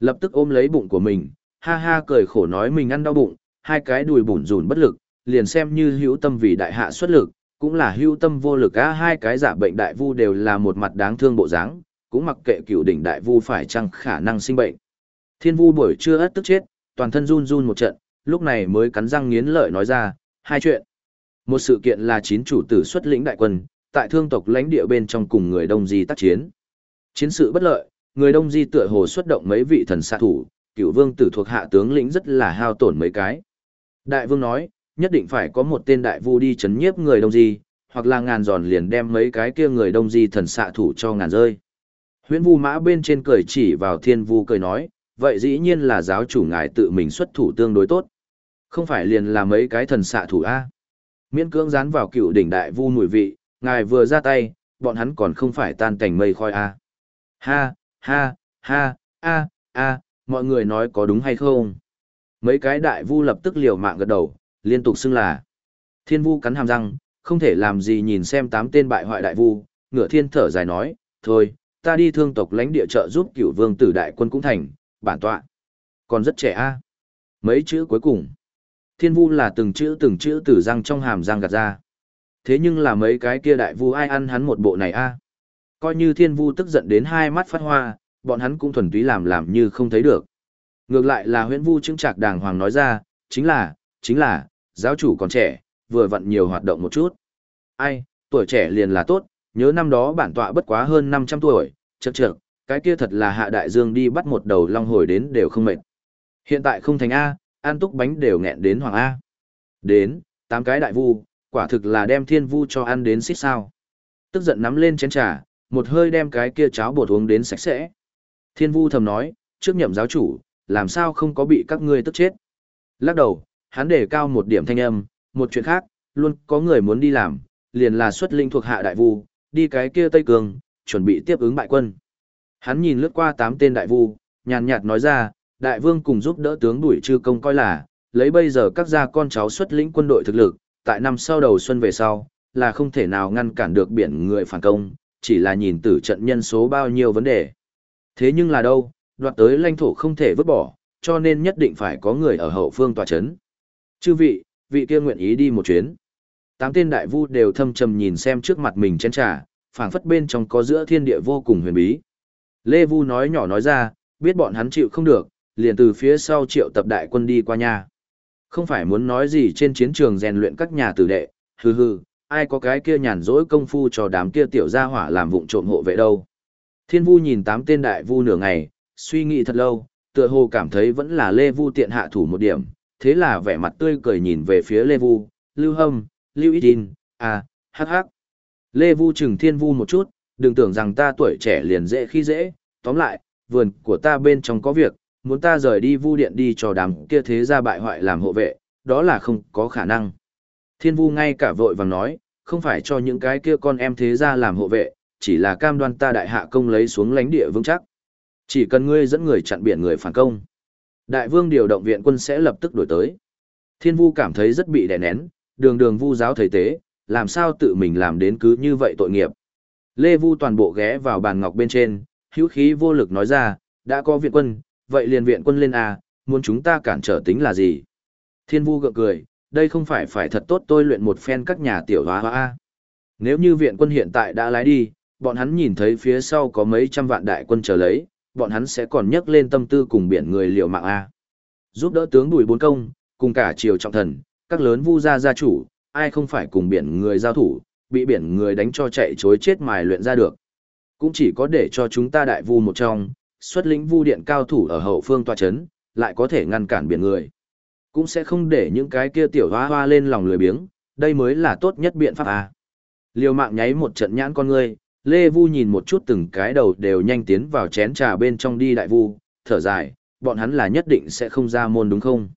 Lập tức ôm lấy bụng của mình, ha ha cười khổ nói mình ăn đau bụng, hai cái đùi bủn rủn bất lực, liền xem như hữu tâm vì đại hạ xuất lực, cũng là hữu tâm vô lực á hai cái giả bệnh đại vu đều là một mặt đáng thương bộ dáng, cũng mặc kệ cựu đỉnh đại vu phải chăng khả năng sinh bệnh. Thiên vu buổi trưa ất tức chết, toàn thân run run một trận, lúc này mới cắn răng nghiến lợi nói ra, hai chuyện. Một sự kiện là chín chủ tử xuất lĩnh đại quân, tại thương tộc lãnh địa bên trong cùng người Đông Di tác chiến. Chiến sự bất lợi, người Đông Di tựa hồ xuất động mấy vị thần xạ thủ, cựu vương tử thuộc hạ tướng lĩnh rất là hao tổn mấy cái. Đại vương nói, nhất định phải có một tên đại vu đi chấn nhiếp người Đông Di, hoặc là ngàn giòn liền đem mấy cái kia người Đông Di thần xạ thủ cho ngàn rơi. Huyễn vu mã bên trên cười chỉ vào thiên vu cười nói, vậy dĩ nhiên là giáo chủ ngài tự mình xuất thủ tương đối tốt. Không phải liền là mấy cái thần xạ thủ A. Miễn cưỡng dán vào cựu đỉnh đại vu mùi vị, ngài vừa ra tay, bọn hắn còn không phải tan cảnh mây khói A. Ha, ha, ha, a, a, mọi người nói có đúng hay không? Mấy cái đại vu lập tức liều mạng gật đầu, liên tục xưng là. Thiên vu cắn hàm răng, không thể làm gì nhìn xem tám tên bại hoại đại vu, ngửa thiên thở dài nói, thôi, ta đi thương tộc lãnh địa trợ giúp cửu vương tử đại quân cũng thành, bản tọa. Còn rất trẻ a. Mấy chữ cuối cùng. Thiên vu là từng chữ từng chữ từ răng trong hàm răng gạt ra. Thế nhưng là mấy cái kia đại vu ai ăn hắn một bộ này a? Coi như thiên vu tức giận đến hai mắt phát hoa, bọn hắn cũng thuần túy làm làm như không thấy được. Ngược lại là huyễn vu chứng trạc đàng hoàng nói ra, chính là, chính là, giáo chủ còn trẻ, vừa vặn nhiều hoạt động một chút. Ai, tuổi trẻ liền là tốt, nhớ năm đó bản tọa bất quá hơn 500 tuổi, chật chật, cái kia thật là hạ đại dương đi bắt một đầu long hồi đến đều không mệt. Hiện tại không thành A, an túc bánh đều nghẹn đến hoàng A. Đến, tám cái đại vu, quả thực là đem thiên vu cho ăn đến xích sao. Tức giận nắm lên chén trà, một hơi đem cái kia cháo bột uống đến sạch sẽ. Thiên vu thầm nói, trước nhậm giáo chủ, làm sao không có bị các ngươi tức chết. Lắc đầu, hắn để cao một điểm thanh âm, một chuyện khác, luôn có người muốn đi làm, liền là xuất linh thuộc hạ đại vu, đi cái kia Tây Cường, chuẩn bị tiếp ứng bại quân. Hắn nhìn lướt qua tám tên đại vu, nhàn nhạt nói ra, đại vương cùng giúp đỡ tướng đuổi chư công coi là, lấy bây giờ các gia con cháu xuất lĩnh quân đội thực lực, tại năm sau đầu xuân về sau, là không thể nào ngăn cản được biển người phản công, chỉ là nhìn tử trận nhân số bao nhiêu vấn đề. Thế nhưng là đâu, đoạt tới lãnh thổ không thể vứt bỏ, cho nên nhất định phải có người ở hậu phương tòa chấn. Chư vị, vị kia nguyện ý đi một chuyến. Tám tên đại vu đều thâm trầm nhìn xem trước mặt mình chén trà, phảng phất bên trong có giữa thiên địa vô cùng huyền bí. Lê Vu nói nhỏ nói ra, biết bọn hắn chịu không được, liền từ phía sau triệu tập đại quân đi qua nhà. Không phải muốn nói gì trên chiến trường rèn luyện các nhà tử đệ, hừ hừ, ai có cái kia nhàn rỗi công phu cho đám kia tiểu gia hỏa làm vụng trộm hộ vệ đâu. Thiên Vu nhìn tám tên đại vu nửa ngày, suy nghĩ thật lâu, tựa hồ cảm thấy vẫn là Lê Vu tiện hạ thủ một điểm, thế là vẻ mặt tươi cười nhìn về phía Lê Vu, Lưu Hâm, Lưu Ít Đinh, à, hắc hắc. Lê Vu chừng Thiên Vu một chút, đừng tưởng rằng ta tuổi trẻ liền dễ khi dễ, tóm lại, vườn của ta bên trong có việc, muốn ta rời đi Vu điện đi cho đám kia thế gia bại hoại làm hộ vệ, đó là không có khả năng. Thiên Vu ngay cả vội vàng nói, không phải cho những cái kia con em thế gia làm hộ vệ, chỉ là cam đoan ta đại hạ công lấy xuống lãnh địa vững chắc. Chỉ cần ngươi dẫn người chặn biển người phản công. Đại vương điều động viện quân sẽ lập tức đổi tới. Thiên vu cảm thấy rất bị đè nén, đường đường vu giáo thầy tế, làm sao tự mình làm đến cứ như vậy tội nghiệp. Lê Vu toàn bộ ghé vào bàn ngọc bên trên, hữu khí vô lực nói ra, đã có viện quân, vậy liền viện quân lên à, muốn chúng ta cản trở tính là gì? Thiên vu gượng cười, đây không phải phải thật tốt tôi luyện một phen các nhà tiểu hóa hóa Nếu như viện quân hiện tại đã lái đi, bọn hắn nhìn thấy phía sau có mấy trăm vạn đại quân chờ lấy, bọn hắn sẽ còn nhấc lên tâm tư cùng biển người liều mạng A. Giúp đỡ tướng đùi bốn công, cùng cả triều trọng thần, các lớn vu gia gia chủ, ai không phải cùng biển người giao thủ, bị biển người đánh cho chạy chối chết mài luyện ra được. Cũng chỉ có để cho chúng ta đại vu một trong, xuất lĩnh vu điện cao thủ ở hậu phương tòa chấn, lại có thể ngăn cản biển người. Cũng sẽ không để những cái kia tiểu hoa hoa lên lòng lười biếng, đây mới là tốt nhất biện pháp à Liều mạng nháy một trận nhãn con ngươi, Lê Vu nhìn một chút từng cái đầu đều nhanh tiến vào chén trà bên trong đi đại vu, thở dài, bọn hắn là nhất định sẽ không ra môn đúng không?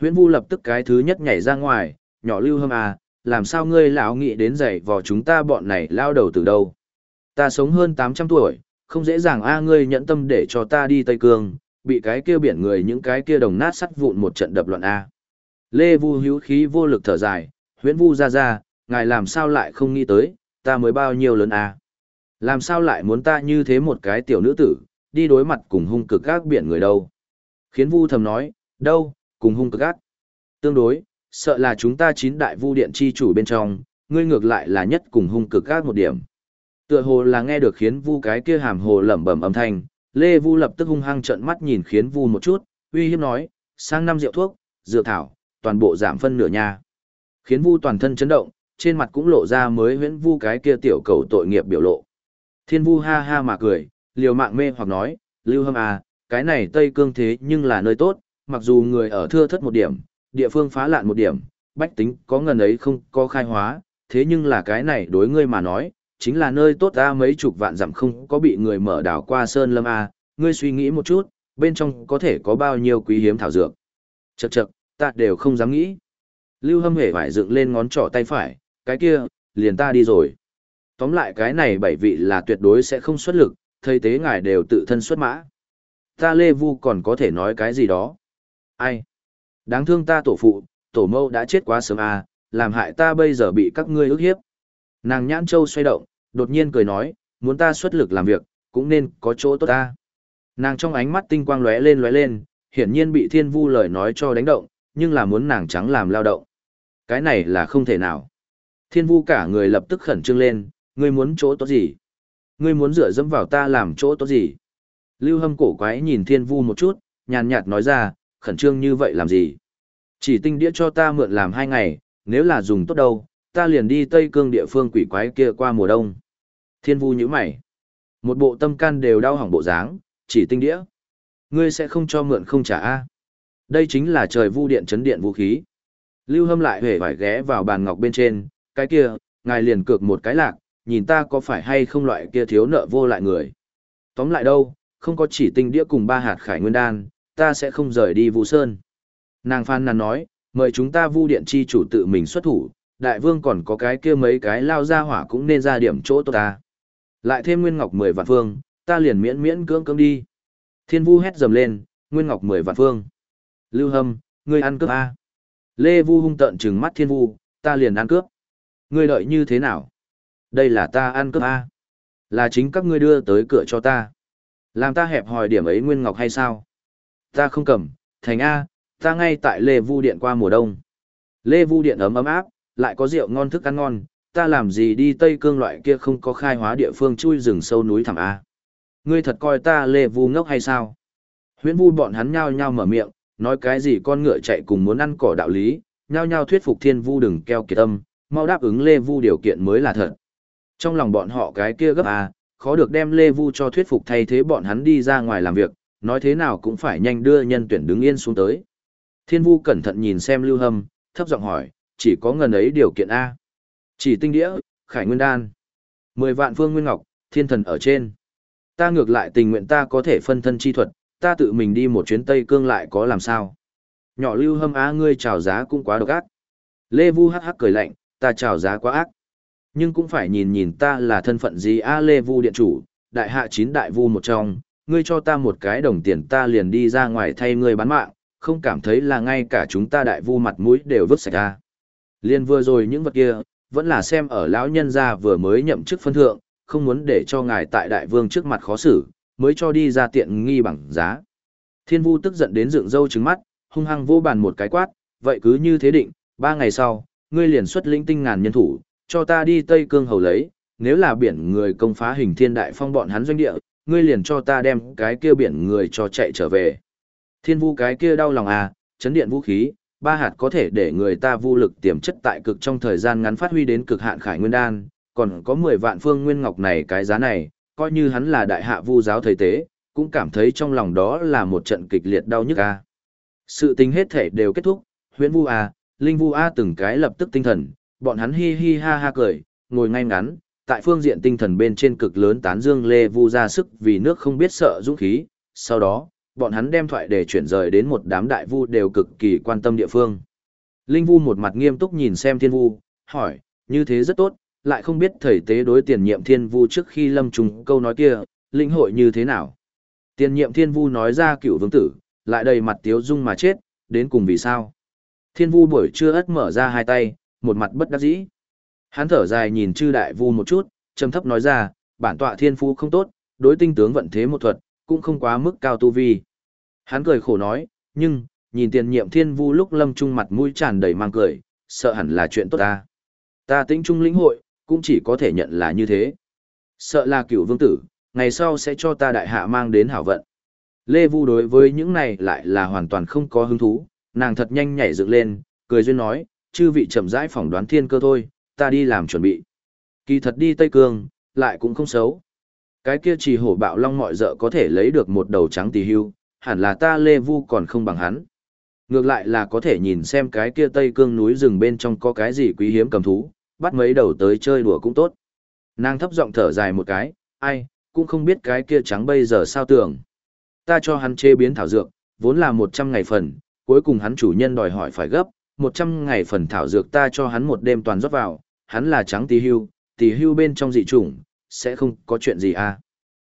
Huyễn Vu lập tức cái thứ nhất nhảy ra ngoài, nhỏ lưu hâm à, làm sao ngươi lão nghĩ đến dạy vò chúng ta bọn này lao đầu từ đâu? Ta sống hơn 800 tuổi, không dễ dàng a ngươi nhẫn tâm để cho ta đi Tây Cương, bị cái kia biển người những cái kia đồng nát sắt vụn một trận đập loạn a. Lê Vu hữu khí vô lực thở dài, Huyễn Vu ra ra, ngài làm sao lại không nghĩ tới, ta mới bao nhiêu lớn a? Làm sao lại muốn ta như thế một cái tiểu nữ tử, đi đối mặt cùng hung cực gác biển người đâu? Khiến vu thầm nói, đâu, cùng hung cực gác. Tương đối, sợ là chúng ta chín đại vu điện chi chủ bên trong, ngươi ngược lại là nhất cùng hung cực gác một điểm. Tựa hồ là nghe được khiến vu cái kia hàm hồ lẩm bẩm âm thanh, Lê Vu lập tức hung hăng trợn mắt nhìn khiến vu một chút, uy hiếp nói, sang năm rượu thuốc, dược thảo, toàn bộ giảm phân nửa nha. Khiến vu toàn thân chấn động, trên mặt cũng lộ ra mới huyễn vu cái kia tiểu cầu tội nghiệp biểu lộ. Thiên vu ha ha mà cười, liều mạng mê hoặc nói, Lưu Hâm à, cái này Tây Cương thế nhưng là nơi tốt, mặc dù người ở thưa thất một điểm, địa phương phá lạn một điểm, bách tính có ngần ấy không có khai hóa, thế nhưng là cái này đối ngươi mà nói, chính là nơi tốt ta mấy chục vạn dặm không có bị người mở đảo qua sơn lâm à, ngươi suy nghĩ một chút, bên trong có thể có bao nhiêu quý hiếm thảo dược. Chậc chậc, ta đều không dám nghĩ. Lưu Hâm hề phải dựng lên ngón trỏ tay phải, cái kia, liền ta đi rồi tóm lại cái này bảy vị là tuyệt đối sẽ không xuất lực, thầy tế ngài đều tự thân xuất mã. Ta Lê Vu còn có thể nói cái gì đó. Ai? Đáng thương ta tổ phụ, tổ mâu đã chết quá sớm à, làm hại ta bây giờ bị các ngươi ức hiếp. Nàng nhãn châu xoay động, đột nhiên cười nói, muốn ta xuất lực làm việc, cũng nên có chỗ tốt ta. Nàng trong ánh mắt tinh quang lóe lên lóe lên, hiển nhiên bị thiên vu lời nói cho đánh động, nhưng là muốn nàng trắng làm lao động. Cái này là không thể nào. Thiên vu cả người lập tức khẩn trương lên, Ngươi muốn chỗ tốt gì? Ngươi muốn dựa dẫm vào ta làm chỗ tốt gì? Lưu hâm cổ quái nhìn thiên vu một chút, nhàn nhạt nói ra, khẩn trương như vậy làm gì? Chỉ tinh đĩa cho ta mượn làm hai ngày, nếu là dùng tốt đâu, ta liền đi Tây Cương địa phương quỷ quái kia qua mùa đông. Thiên vu nhíu mày. Một bộ tâm can đều đau hỏng bộ dáng, chỉ tinh đĩa. Ngươi sẽ không cho mượn không trả a Đây chính là trời vu điện chấn điện vũ khí. Lưu hâm lại hề phải ghé vào bàn ngọc bên trên, cái kia, ngài liền cược một cái lạc, nhìn ta có phải hay không loại kia thiếu nợ vô lại người. Tóm lại đâu, không có chỉ tinh đĩa cùng ba hạt khải nguyên đan, ta sẽ không rời đi Vũ Sơn. Nàng Phan Nàn nói, mời chúng ta vu điện chi chủ tự mình xuất thủ, đại vương còn có cái kia mấy cái lao ra hỏa cũng nên ra điểm chỗ tốt ta. Lại thêm nguyên ngọc mười vạn phương, ta liền miễn miễn cưỡng cưỡng đi. Thiên vu hét dầm lên, nguyên ngọc mười vạn phương. Lưu hâm, ngươi ăn cướp A. Lê vu hung tận trừng mắt thiên vu, ta liền ăn cướp. Ngươi đợi như thế nào? Đây là ta ăn cướp A. Là chính các ngươi đưa tới cửa cho ta. Làm ta hẹp hòi điểm ấy Nguyên Ngọc hay sao? Ta không cầm, thành A, ta ngay tại Lê Vu Điện qua mùa đông. Lê Vu Điện ấm ấm áp, lại có rượu ngon thức ăn ngon, ta làm gì đi Tây Cương loại kia không có khai hóa địa phương chui rừng sâu núi thẳm A. Ngươi thật coi ta lê vu ngốc hay sao? Huyễn vu bọn hắn nhao nhao mở miệng, nói cái gì con ngựa chạy cùng muốn ăn cỏ đạo lý, nhao nhao thuyết phục thiên vu đừng keo kiệt tâm, mau đáp ứng lê vu điều kiện mới là thật. Trong lòng bọn họ cái kia gấp A, khó được đem lê vu cho thuyết phục thay thế bọn hắn đi ra ngoài làm việc, nói thế nào cũng phải nhanh đưa nhân tuyển đứng yên xuống tới. Thiên vu cẩn thận nhìn xem lưu hâm, thấp giọng hỏi, chỉ có ngần ấy điều kiện A. Chỉ tinh đĩa, khải nguyên đan. Mười vạn phương nguyên ngọc, thiên thần ở trên. Ta ngược lại tình nguyện ta có thể phân thân chi thuật, ta tự mình đi một chuyến Tây Cương lại có làm sao. Nhỏ lưu hâm á ngươi chào giá cũng quá độc ác. Lê Vu hắc hắc cười lạnh, ta chào giá quá ác. Nhưng cũng phải nhìn nhìn ta là thân phận gì a Lê Vu điện chủ, đại hạ chín đại vu một trong, ngươi cho ta một cái đồng tiền ta liền đi ra ngoài thay ngươi bán mạng, không cảm thấy là ngay cả chúng ta đại vu mặt mũi đều vứt sạch ra. Liên vừa rồi những vật kia, vẫn là xem ở lão nhân gia vừa mới nhậm chức phân thượng, không muốn để cho ngài tại đại vương trước mặt khó xử, mới cho đi ra tiện nghi bằng giá. Thiên vu tức giận đến dựng râu trứng mắt, hung hăng vô bàn một cái quát, vậy cứ như thế định, ba ngày sau, ngươi liền xuất lĩnh tinh ngàn nhân thủ, cho ta đi Tây Cương hầu lấy, nếu là biển người công phá hình thiên đại phong bọn hắn doanh địa, ngươi liền cho ta đem cái kia biển người cho chạy trở về. Thiên vu cái kia đau lòng à, chấn điện vũ khí, ba hạt có thể để người ta vô lực tiềm chất tại cực trong thời gian ngắn phát huy đến cực hạn khải nguyên đan, còn có 10 vạn phương nguyên ngọc này cái giá này, coi như hắn là đại hạ vu giáo thầy tế, cũng cảm thấy trong lòng đó là một trận kịch liệt đau nhức a. Sự tình hết thể đều kết thúc, huyễn vu a, linh vu a từng cái lập tức tinh thần, bọn hắn hi hi ha ha cười, ngồi ngay ngắn, tại phương diện tinh thần bên trên cực lớn tán dương lê vu ra sức vì nước không biết sợ dũng khí, sau đó, bọn hắn đem thoại để chuyển rời đến một đám đại vu đều cực kỳ quan tâm địa phương. Linh vu một mặt nghiêm túc nhìn xem thiên vu, hỏi, như thế rất tốt, lại không biết thầy tế đối tiền nhiệm thiên vu trước khi lâm trùng câu nói kia, linh hội như thế nào. Tiền nhiệm thiên vu nói ra cựu vương tử, lại đầy mặt tiếu dung mà chết, đến cùng vì sao. Thiên vu buổi trưa ất mở ra hai tay, một mặt bất đắc dĩ. Hắn thở dài nhìn chư đại vu một chút, trầm thấp nói ra, bản tọa thiên phu không tốt, đối tinh tướng vận thế một thuật, cũng không quá mức cao tu vi. Hắn cười khổ nói, nhưng, nhìn tiền nhiệm thiên vu lúc lâm trung mặt mũi tràn đầy mang cười, sợ hẳn là chuyện tốt ta. Ta tĩnh trung lĩnh hội, cũng chỉ có thể nhận là như thế. Sợ là cựu vương tử, ngày sau sẽ cho ta đại hạ mang đến hảo vận. Lê Vu đối với những này lại là hoàn toàn không có hứng thú, nàng thật nhanh nhảy dựng lên, cười duyên nói, chư vị chậm rãi phỏng đoán thiên cơ thôi, ta đi làm chuẩn bị. Kỳ thật đi Tây Cương, lại cũng không xấu. Cái kia chỉ hổ bạo long mọi dợ có thể lấy được một đầu trắng tỳ hưu, hẳn là ta Lê Vu còn không bằng hắn. Ngược lại là có thể nhìn xem cái kia Tây Cương núi rừng bên trong có cái gì quý hiếm cầm thú, bắt mấy đầu tới chơi đùa cũng tốt. Nàng thấp giọng thở dài một cái, ai, cũng không biết cái kia trắng bây giờ sao tưởng. Ta cho hắn chế biến thảo dược, vốn là 100 ngày phần, cuối cùng hắn chủ nhân đòi hỏi phải gấp, 100 ngày phần thảo dược ta cho hắn một đêm toàn rót vào, hắn là trắng tí hưu, tí hưu bên trong dị chủng, sẽ không có chuyện gì à.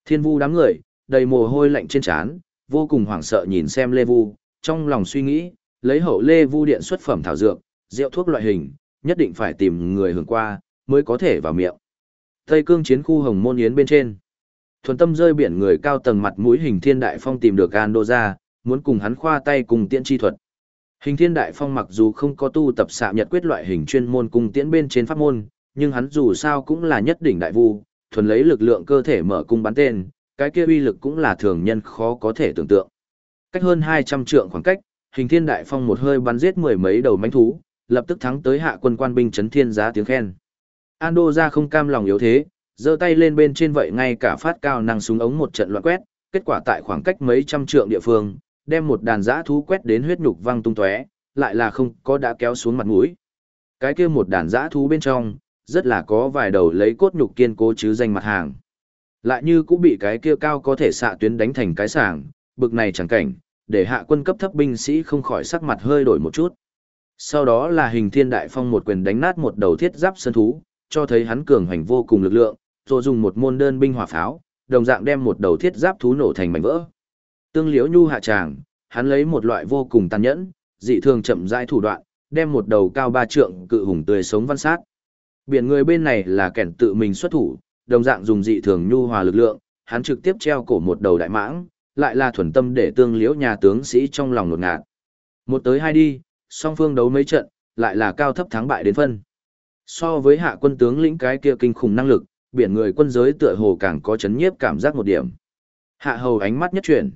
Thiên vu đám người, đầy mồ hôi lạnh trên trán, vô cùng hoảng sợ nhìn xem Lê Vu, trong lòng suy nghĩ, lấy hậu Lê Vu điện xuất phẩm thảo dược, rượu thuốc loại hình, nhất định phải tìm người hưởng qua, mới có thể vào miệng. Tây cương chiến khu hồng môn yến bên trên. Thuần tâm rơi biển người cao tầng mặt mũi hình thiên đại phong tìm được Ando ra, muốn cùng hắn khoa tay cùng tiễn chi thuật. Hình thiên đại phong mặc dù không có tu tập xạ nhật quyết loại hình chuyên môn cùng tiễn bên trên pháp môn, nhưng hắn dù sao cũng là nhất đỉnh đại vu, thuần lấy lực lượng cơ thể mở cung bắn tên, cái kia uy lực cũng là thường nhân khó có thể tưởng tượng. Cách hơn 200 trượng khoảng cách, hình thiên đại phong một hơi bắn giết mười mấy đầu manh thú, lập tức thắng tới hạ quân quan binh chấn thiên giá tiếng khen. Ando ra không cam lòng yếu thế, giơ tay lên bên trên vậy ngay cả phát cao năng súng ống một trận loạn quét, kết quả tại khoảng cách mấy trăm trượng địa phương, đem một đàn giã thú quét đến huyết nhục văng tung tóe, lại là không có đã kéo xuống mặt mũi. Cái kia một đàn giã thú bên trong, rất là có vài đầu lấy cốt nhục kiên cố chứ danh mặt hàng. Lại như cũng bị cái kia cao có thể xạ tuyến đánh thành cái sàng, bực này chẳng cảnh, để hạ quân cấp thấp binh sĩ không khỏi sắc mặt hơi đổi một chút. Sau đó là hình thiên đại phong một quyền đánh nát một đầu thiết giáp sơn thú, cho thấy hắn cường hành vô cùng lực lượng, rồi dùng một môn đơn binh hỏa pháo, đồng dạng đem một đầu thiết giáp thú nổ thành mảnh vỡ. Tương liễu nhu hạ tràng, hắn lấy một loại vô cùng tàn nhẫn, dị thường chậm rãi thủ đoạn, đem một đầu cao ba trượng cự hùng tươi sống văn sát. Biển người bên này là kẻn tự mình xuất thủ, đồng dạng dùng dị thường nhu hòa lực lượng, hắn trực tiếp treo cổ một đầu đại mãng, lại là thuần tâm để tương liễu nhà tướng sĩ trong lòng nột ngạt. Một tới hai đi, song phương đấu mấy trận, lại là cao thấp thắng bại đến phân. So với hạ quân tướng lĩnh cái kia kinh khủng năng lực, biển người quân giới tựa hồ càng có chấn nhiếp cảm giác một điểm. Hạ hầu ánh mắt nhất chuyển.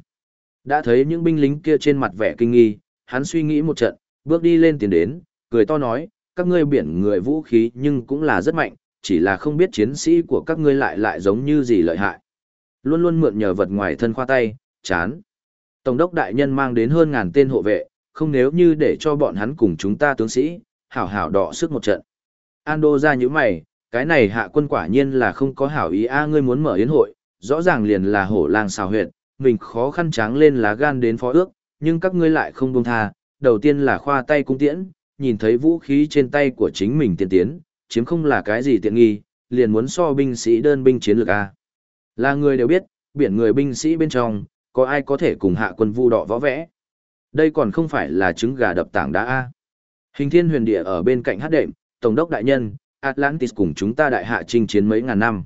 Đã thấy những binh lính kia trên mặt vẻ kinh nghi, hắn suy nghĩ một trận, bước đi lên tiền đến, cười to nói, các ngươi biển người vũ khí nhưng cũng là rất mạnh, chỉ là không biết chiến sĩ của các ngươi lại lại giống như gì lợi hại. Luôn luôn mượn nhờ vật ngoài thân khoa tay, chán. Tổng đốc đại nhân mang đến hơn ngàn tên hộ vệ, không nếu như để cho bọn hắn cùng chúng ta tướng sĩ, hảo hảo đọ sức một trận. Ando ra như mày, cái này hạ quân quả nhiên là không có hảo ý a ngươi muốn mở yến hội, rõ ràng liền là hổ lang xào huyệt, mình khó khăn tráng lên lá gan đến phó ước, nhưng các ngươi lại không buông tha, đầu tiên là khoa tay cung tiễn, nhìn thấy vũ khí trên tay của chính mình tiên tiến, chiếm không là cái gì tiện nghi, liền muốn so binh sĩ đơn binh chiến lược a. Là người đều biết, biển người binh sĩ bên trong, có ai có thể cùng hạ quân vu đọ võ vẽ. Đây còn không phải là trứng gà đập tảng đá a. Hình thiên huyền địa ở bên cạnh hát đệm, tổng đốc đại nhân, Atlantis cùng chúng ta đại hạ chinh chiến mấy ngàn năm.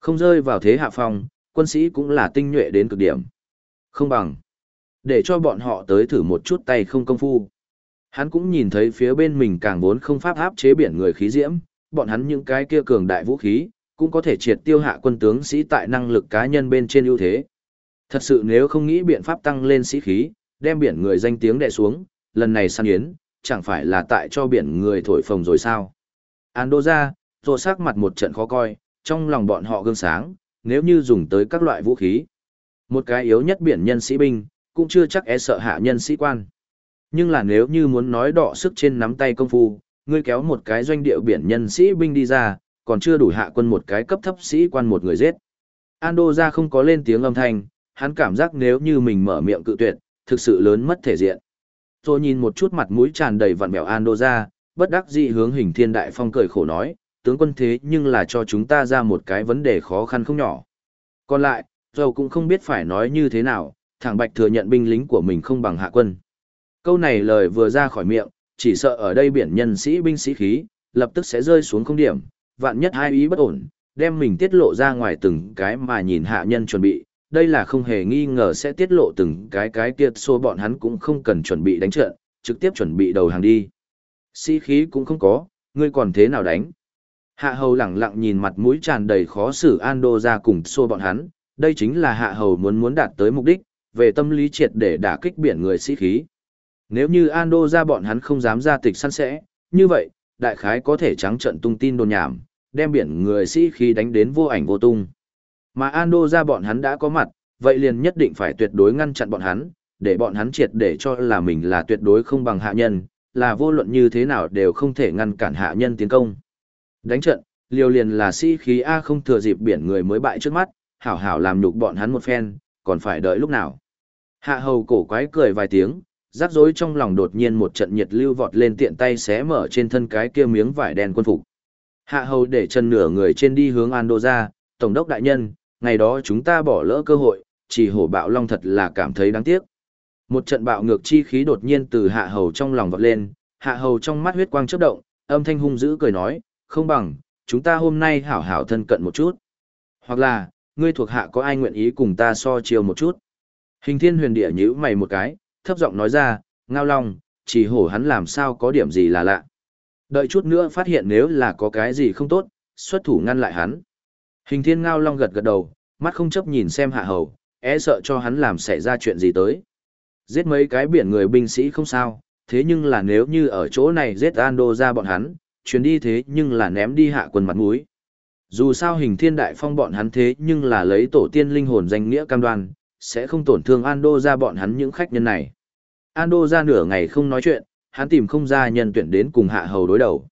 Không rơi vào thế hạ phong, quân sĩ cũng là tinh nhuệ đến cực điểm. Không bằng. Để cho bọn họ tới thử một chút tay không công phu. Hắn cũng nhìn thấy phía bên mình càng vốn không pháp áp chế biển người khí diễm, bọn hắn những cái kia cường đại vũ khí, cũng có thể triệt tiêu hạ quân tướng sĩ tại năng lực cá nhân bên trên ưu thế. Thật sự nếu không nghĩ biện pháp tăng lên sĩ khí, đem biển người danh tiếng đè xuống, lần này săn yến, chẳng phải là tại cho biển người thổi phồng rồi sao. Ando ra, rồi sắc mặt một trận khó coi, trong lòng bọn họ gương sáng, nếu như dùng tới các loại vũ khí. Một cái yếu nhất biển nhân sĩ binh, cũng chưa chắc e sợ hạ nhân sĩ quan. Nhưng là nếu như muốn nói đọ sức trên nắm tay công phu, ngươi kéo một cái doanh địa biển nhân sĩ binh đi ra, còn chưa đủ hạ quân một cái cấp thấp sĩ quan một người giết. Ando ra không có lên tiếng âm thanh, hắn cảm giác nếu như mình mở miệng cự tuyệt, thực sự lớn mất thể diện. Tôi nhìn một chút mặt mũi tràn đầy vặn mèo Ando ra, bất đắc dĩ hướng hình thiên đại phong cười khổ nói, tướng quân thế nhưng là cho chúng ta ra một cái vấn đề khó khăn không nhỏ. Còn lại, dầu cũng không biết phải nói như thế nào, thẳng bạch thừa nhận binh lính của mình không bằng hạ quân. Câu này lời vừa ra khỏi miệng, chỉ sợ ở đây biển nhân sĩ binh sĩ khí, lập tức sẽ rơi xuống không điểm, vạn nhất hai ý bất ổn, đem mình tiết lộ ra ngoài từng cái mà nhìn hạ nhân chuẩn bị, đây là không hề nghi ngờ sẽ tiết lộ từng cái cái kia xô bọn hắn cũng không cần chuẩn bị đánh trận, trực tiếp chuẩn bị đầu hàng đi. Sĩ khí cũng không có, ngươi còn thế nào đánh? Hạ hầu lẳng lặng nhìn mặt mũi tràn đầy khó xử Ando ra cùng xô bọn hắn, đây chính là hạ hầu muốn muốn đạt tới mục đích, về tâm lý triệt để đả kích biển người sĩ khí. Nếu như Ando ra bọn hắn không dám ra tịch săn sẽ, như vậy, đại khái có thể trắng trận tung tin đồn nhảm, đem biển người sĩ khí đánh đến vô ảnh vô tung. Mà Ando ra bọn hắn đã có mặt, vậy liền nhất định phải tuyệt đối ngăn chặn bọn hắn, để bọn hắn triệt để cho là mình là tuyệt đối không bằng hạ nhân, là vô luận như thế nào đều không thể ngăn cản hạ nhân tiến công. Đánh trận, liều liền là sĩ khí A không thừa dịp biển người mới bại trước mắt, hảo hảo làm nhục bọn hắn một phen, còn phải đợi lúc nào. Hạ hầu cổ quái cười vài tiếng, rắc rối trong lòng đột nhiên một trận nhiệt lưu vọt lên tiện tay xé mở trên thân cái kia miếng vải đen quân phục. Hạ hầu để chân nửa người trên đi hướng Ando ra, tổng đốc đại nhân, ngày đó chúng ta bỏ lỡ cơ hội, chỉ hổ bạo long thật là cảm thấy đáng tiếc. Một trận bạo ngược chi khí đột nhiên từ hạ hầu trong lòng vọt lên, hạ hầu trong mắt huyết quang chớp động, âm thanh hung dữ cười nói, không bằng, chúng ta hôm nay hảo hảo thân cận một chút. Hoặc là, ngươi thuộc hạ có ai nguyện ý cùng ta so chiều một chút. Hình thiên huyền địa nhữ mày một cái, thấp giọng nói ra, ngao long, chỉ hổ hắn làm sao có điểm gì là lạ. Đợi chút nữa phát hiện nếu là có cái gì không tốt, xuất thủ ngăn lại hắn. Hình thiên ngao long gật gật đầu, mắt không chấp nhìn xem hạ hầu, e sợ cho hắn làm xảy ra chuyện gì tới. Giết mấy cái biển người binh sĩ không sao, thế nhưng là nếu như ở chỗ này giết Ando ra bọn hắn, chuyến đi thế nhưng là ném đi hạ quân mặt mũi. Dù sao hình thiên đại phong bọn hắn thế nhưng là lấy tổ tiên linh hồn danh nghĩa cam đoan, sẽ không tổn thương Ando ra bọn hắn những khách nhân này. Ando ra nửa ngày không nói chuyện, hắn tìm không ra nhân tuyển đến cùng hạ hầu đối đầu.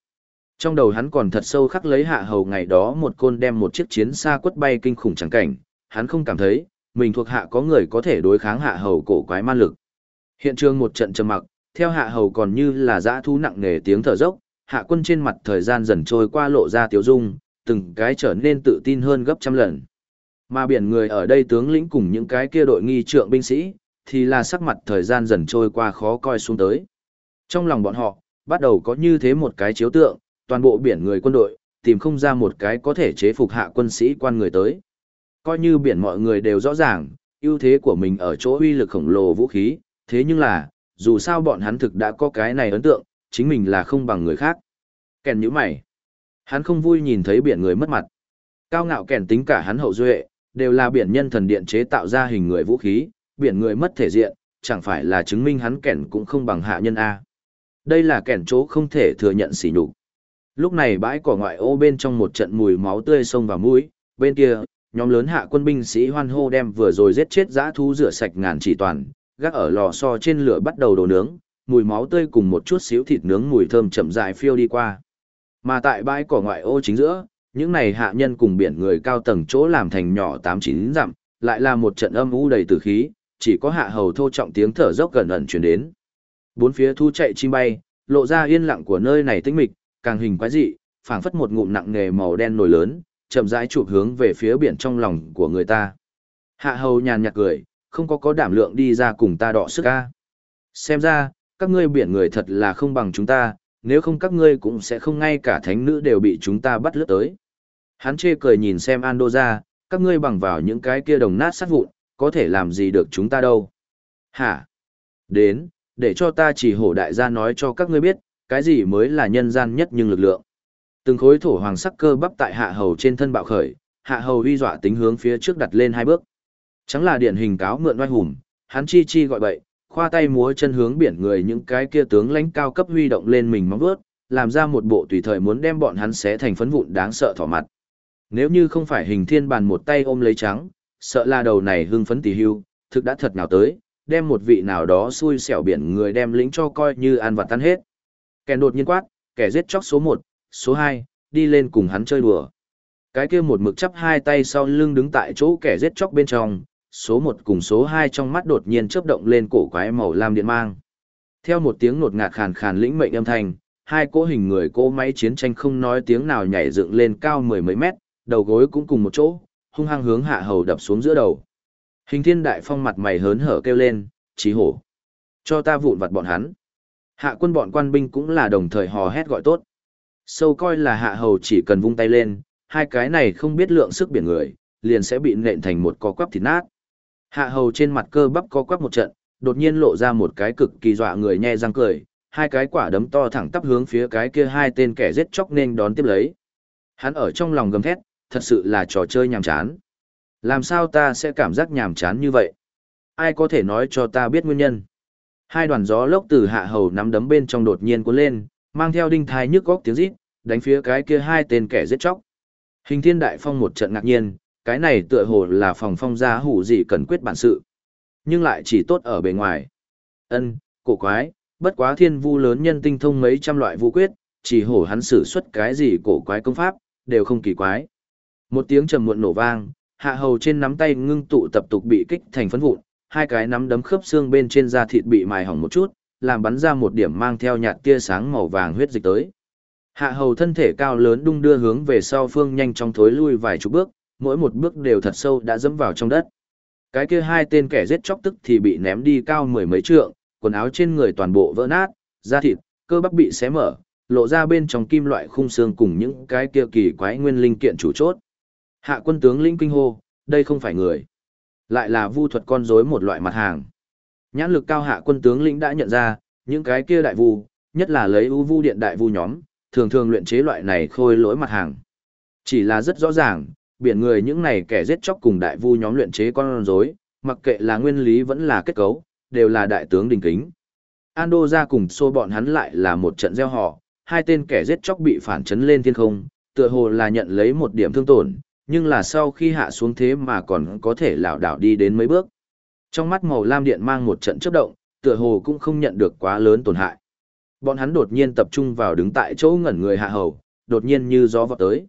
Trong đầu hắn còn thật sâu khắc lấy hạ hầu ngày đó một côn đem một chiếc chiến xa quất bay kinh khủng chẳng cảnh, hắn không cảm thấy, mình thuộc hạ có người có thể đối kháng hạ hầu cổ quái man lực. Hiện trường một trận trầm mặc, theo hạ hầu còn như là dã thu nặng nề tiếng thở dốc, hạ quân trên mặt thời gian dần trôi qua lộ ra tiếu dung, từng cái trở nên tự tin hơn gấp trăm lần. Mà biển người ở đây tướng lĩnh cùng những cái kia đội nghi trượng binh sĩ, thì là sắc mặt thời gian dần trôi qua khó coi xuống tới. Trong lòng bọn họ, bắt đầu có như thế một cái chiếu tượng, toàn bộ biển người quân đội, tìm không ra một cái có thể chế phục hạ quân sĩ quan người tới. Coi như biển mọi người đều rõ ràng, ưu thế của mình ở chỗ uy lực khổng lồ vũ khí, thế nhưng là, dù sao bọn hắn thực đã có cái này ấn tượng, chính mình là không bằng người khác. Kèn như mày. Hắn không vui nhìn thấy biển người mất mặt. Cao ngạo kèn tính cả hắn hậu duệ, đều là biển nhân thần điện chế tạo ra hình người vũ khí, biển người mất thể diện, chẳng phải là chứng minh hắn kẻn cũng không bằng hạ nhân A. Đây là kẻn chỗ không thể thừa nhận sỉ nhục. Lúc này bãi cỏ ngoại ô bên trong một trận mùi máu tươi sông vào mũi, bên kia, nhóm lớn hạ quân binh sĩ hoan hô đem vừa rồi giết chết dã thú rửa sạch ngàn chỉ toàn, gác ở lò xo trên lửa bắt đầu đồ nướng, mùi máu tươi cùng một chút xíu thịt nướng mùi thơm chậm dài phiêu đi qua. Mà tại bãi cỏ ngoại ô chính giữa, những này hạ nhân cùng biển người cao tầng chỗ làm thành nhỏ tám chín dặm, lại là một trận âm u đầy tử khí, chỉ có hạ hầu thô trọng tiếng thở dốc gần ẩn truyền đến. Bốn phía thu chạy chim bay, lộ ra yên lặng của nơi này tĩnh mịch, càng hình quái dị, phảng phất một ngụm nặng nghề màu đen nổi lớn, chậm rãi chụp hướng về phía biển trong lòng của người ta. Hạ hầu nhàn nhạt cười, không có có đảm lượng đi ra cùng ta đọ sức ca. Xem ra, các ngươi biển người thật là không bằng chúng ta, nếu không các ngươi cũng sẽ không ngay cả thánh nữ đều bị chúng ta bắt lướt tới. Hắn chê cười nhìn xem Ando ra, các ngươi bằng vào những cái kia đồng nát sát vụn, có thể làm gì được chúng ta đâu. Hả? Đến, để cho ta chỉ hổ đại gia nói cho các ngươi biết, cái gì mới là nhân gian nhất nhưng lực lượng. Từng khối thổ hoàng sắc cơ bắp tại hạ hầu trên thân bạo khởi, hạ hầu uy dọa tính hướng phía trước đặt lên hai bước. Chẳng là điển hình cáo mượn oai hùng, hắn chi chi gọi bậy, khoa tay múa chân hướng biển người những cái kia tướng lãnh cao cấp huy động lên mình móng vuốt, làm ra một bộ tùy thời muốn đem bọn hắn xé thành phấn vụn đáng sợ thỏ mặt. Nếu như không phải hình thiên bàn một tay ôm lấy trắng, sợ là đầu này hưng phấn tỷ hưu, thực đã thật nào tới, đem một vị nào đó xui xẻo biển người đem lĩnh cho coi như ăn và tan hết. Kẻ đột nhiên quát, kẻ giết chóc số 1, số 2, đi lên cùng hắn chơi đùa. Cái kia một mực chắp hai tay sau lưng đứng tại chỗ kẻ giết chóc bên trong, số 1 cùng số 2 trong mắt đột nhiên chớp động lên cổ quái màu lam điện mang. Theo một tiếng nột ngạt khàn khàn lĩnh mệnh âm thanh, hai cỗ hình người cỗ máy chiến tranh không nói tiếng nào nhảy dựng lên cao mười mấy mét, đầu gối cũng cùng một chỗ, hung hăng hướng hạ hầu đập xuống giữa đầu. Hình thiên đại phong mặt mày hớn hở kêu lên, chí hổ. Cho ta vụn vặt bọn hắn. Hạ quân bọn quan binh cũng là đồng thời hò hét gọi tốt. Sâu coi là hạ hầu chỉ cần vung tay lên, hai cái này không biết lượng sức biển người, liền sẽ bị nện thành một co quắp thịt nát. Hạ hầu trên mặt cơ bắp co quắp một trận, đột nhiên lộ ra một cái cực kỳ dọa người nhe răng cười, hai cái quả đấm to thẳng tắp hướng phía cái kia hai tên kẻ giết chóc nên đón tiếp lấy. Hắn ở trong lòng gầm thét, thật sự là trò chơi nhàm chán. Làm sao ta sẽ cảm giác nhàm chán như vậy? Ai có thể nói cho ta biết nguyên nhân? Hai đoàn gió lốc từ hạ hầu nắm đấm bên trong đột nhiên cuốn lên, mang theo đinh thai nhức góc tiếng rít, đánh phía cái kia hai tên kẻ giết chóc. Hình thiên đại phong một trận ngạc nhiên, cái này tựa hồ là phòng phong gia hủ gì cần quyết bản sự. Nhưng lại chỉ tốt ở bề ngoài. Ân, cổ quái, bất quá thiên vu lớn nhân tinh thông mấy trăm loại vũ quyết, chỉ hổ hắn sử xuất cái gì cổ quái công pháp, đều không kỳ quái. Một tiếng trầm muộn nổ vang, hạ hầu trên nắm tay ngưng tụ tập tục bị kích thành phấn vụn, hai cái nắm đấm khớp xương bên trên da thịt bị mài hỏng một chút, làm bắn ra một điểm mang theo nhạt tia sáng màu vàng huyết dịch tới. Hạ hầu thân thể cao lớn đung đưa hướng về sau phương nhanh chóng thối lui vài chục bước, mỗi một bước đều thật sâu đã dẫm vào trong đất. Cái kia hai tên kẻ giết chóc tức thì bị ném đi cao mười mấy trượng, quần áo trên người toàn bộ vỡ nát, da thịt, cơ bắp bị xé mở, lộ ra bên trong kim loại khung xương cùng những cái kia kỳ quái nguyên linh kiện chủ chốt. Hạ quân tướng lĩnh kinh hô, đây không phải người, lại là vu thuật con rối một loại mặt hàng. Nhãn lực cao hạ quân tướng lĩnh đã nhận ra, những cái kia đại vu, nhất là lấy ưu vu điện đại vu nhóm, thường thường luyện chế loại này khôi lỗi mặt hàng. Chỉ là rất rõ ràng, biển người những này kẻ giết chóc cùng đại vu nhóm luyện chế con rối, mặc kệ là nguyên lý vẫn là kết cấu, đều là đại tướng đình kính. Ando ra cùng xô bọn hắn lại là một trận gieo họ, hai tên kẻ giết chóc bị phản chấn lên thiên không, tựa hồ là nhận lấy một điểm thương tổn, nhưng là sau khi hạ xuống thế mà còn có thể lảo đảo đi đến mấy bước. Trong mắt màu lam điện mang một trận chớp động, tựa hồ cũng không nhận được quá lớn tổn hại. Bọn hắn đột nhiên tập trung vào đứng tại chỗ ngẩn người hạ hầu, đột nhiên như gió vọt tới.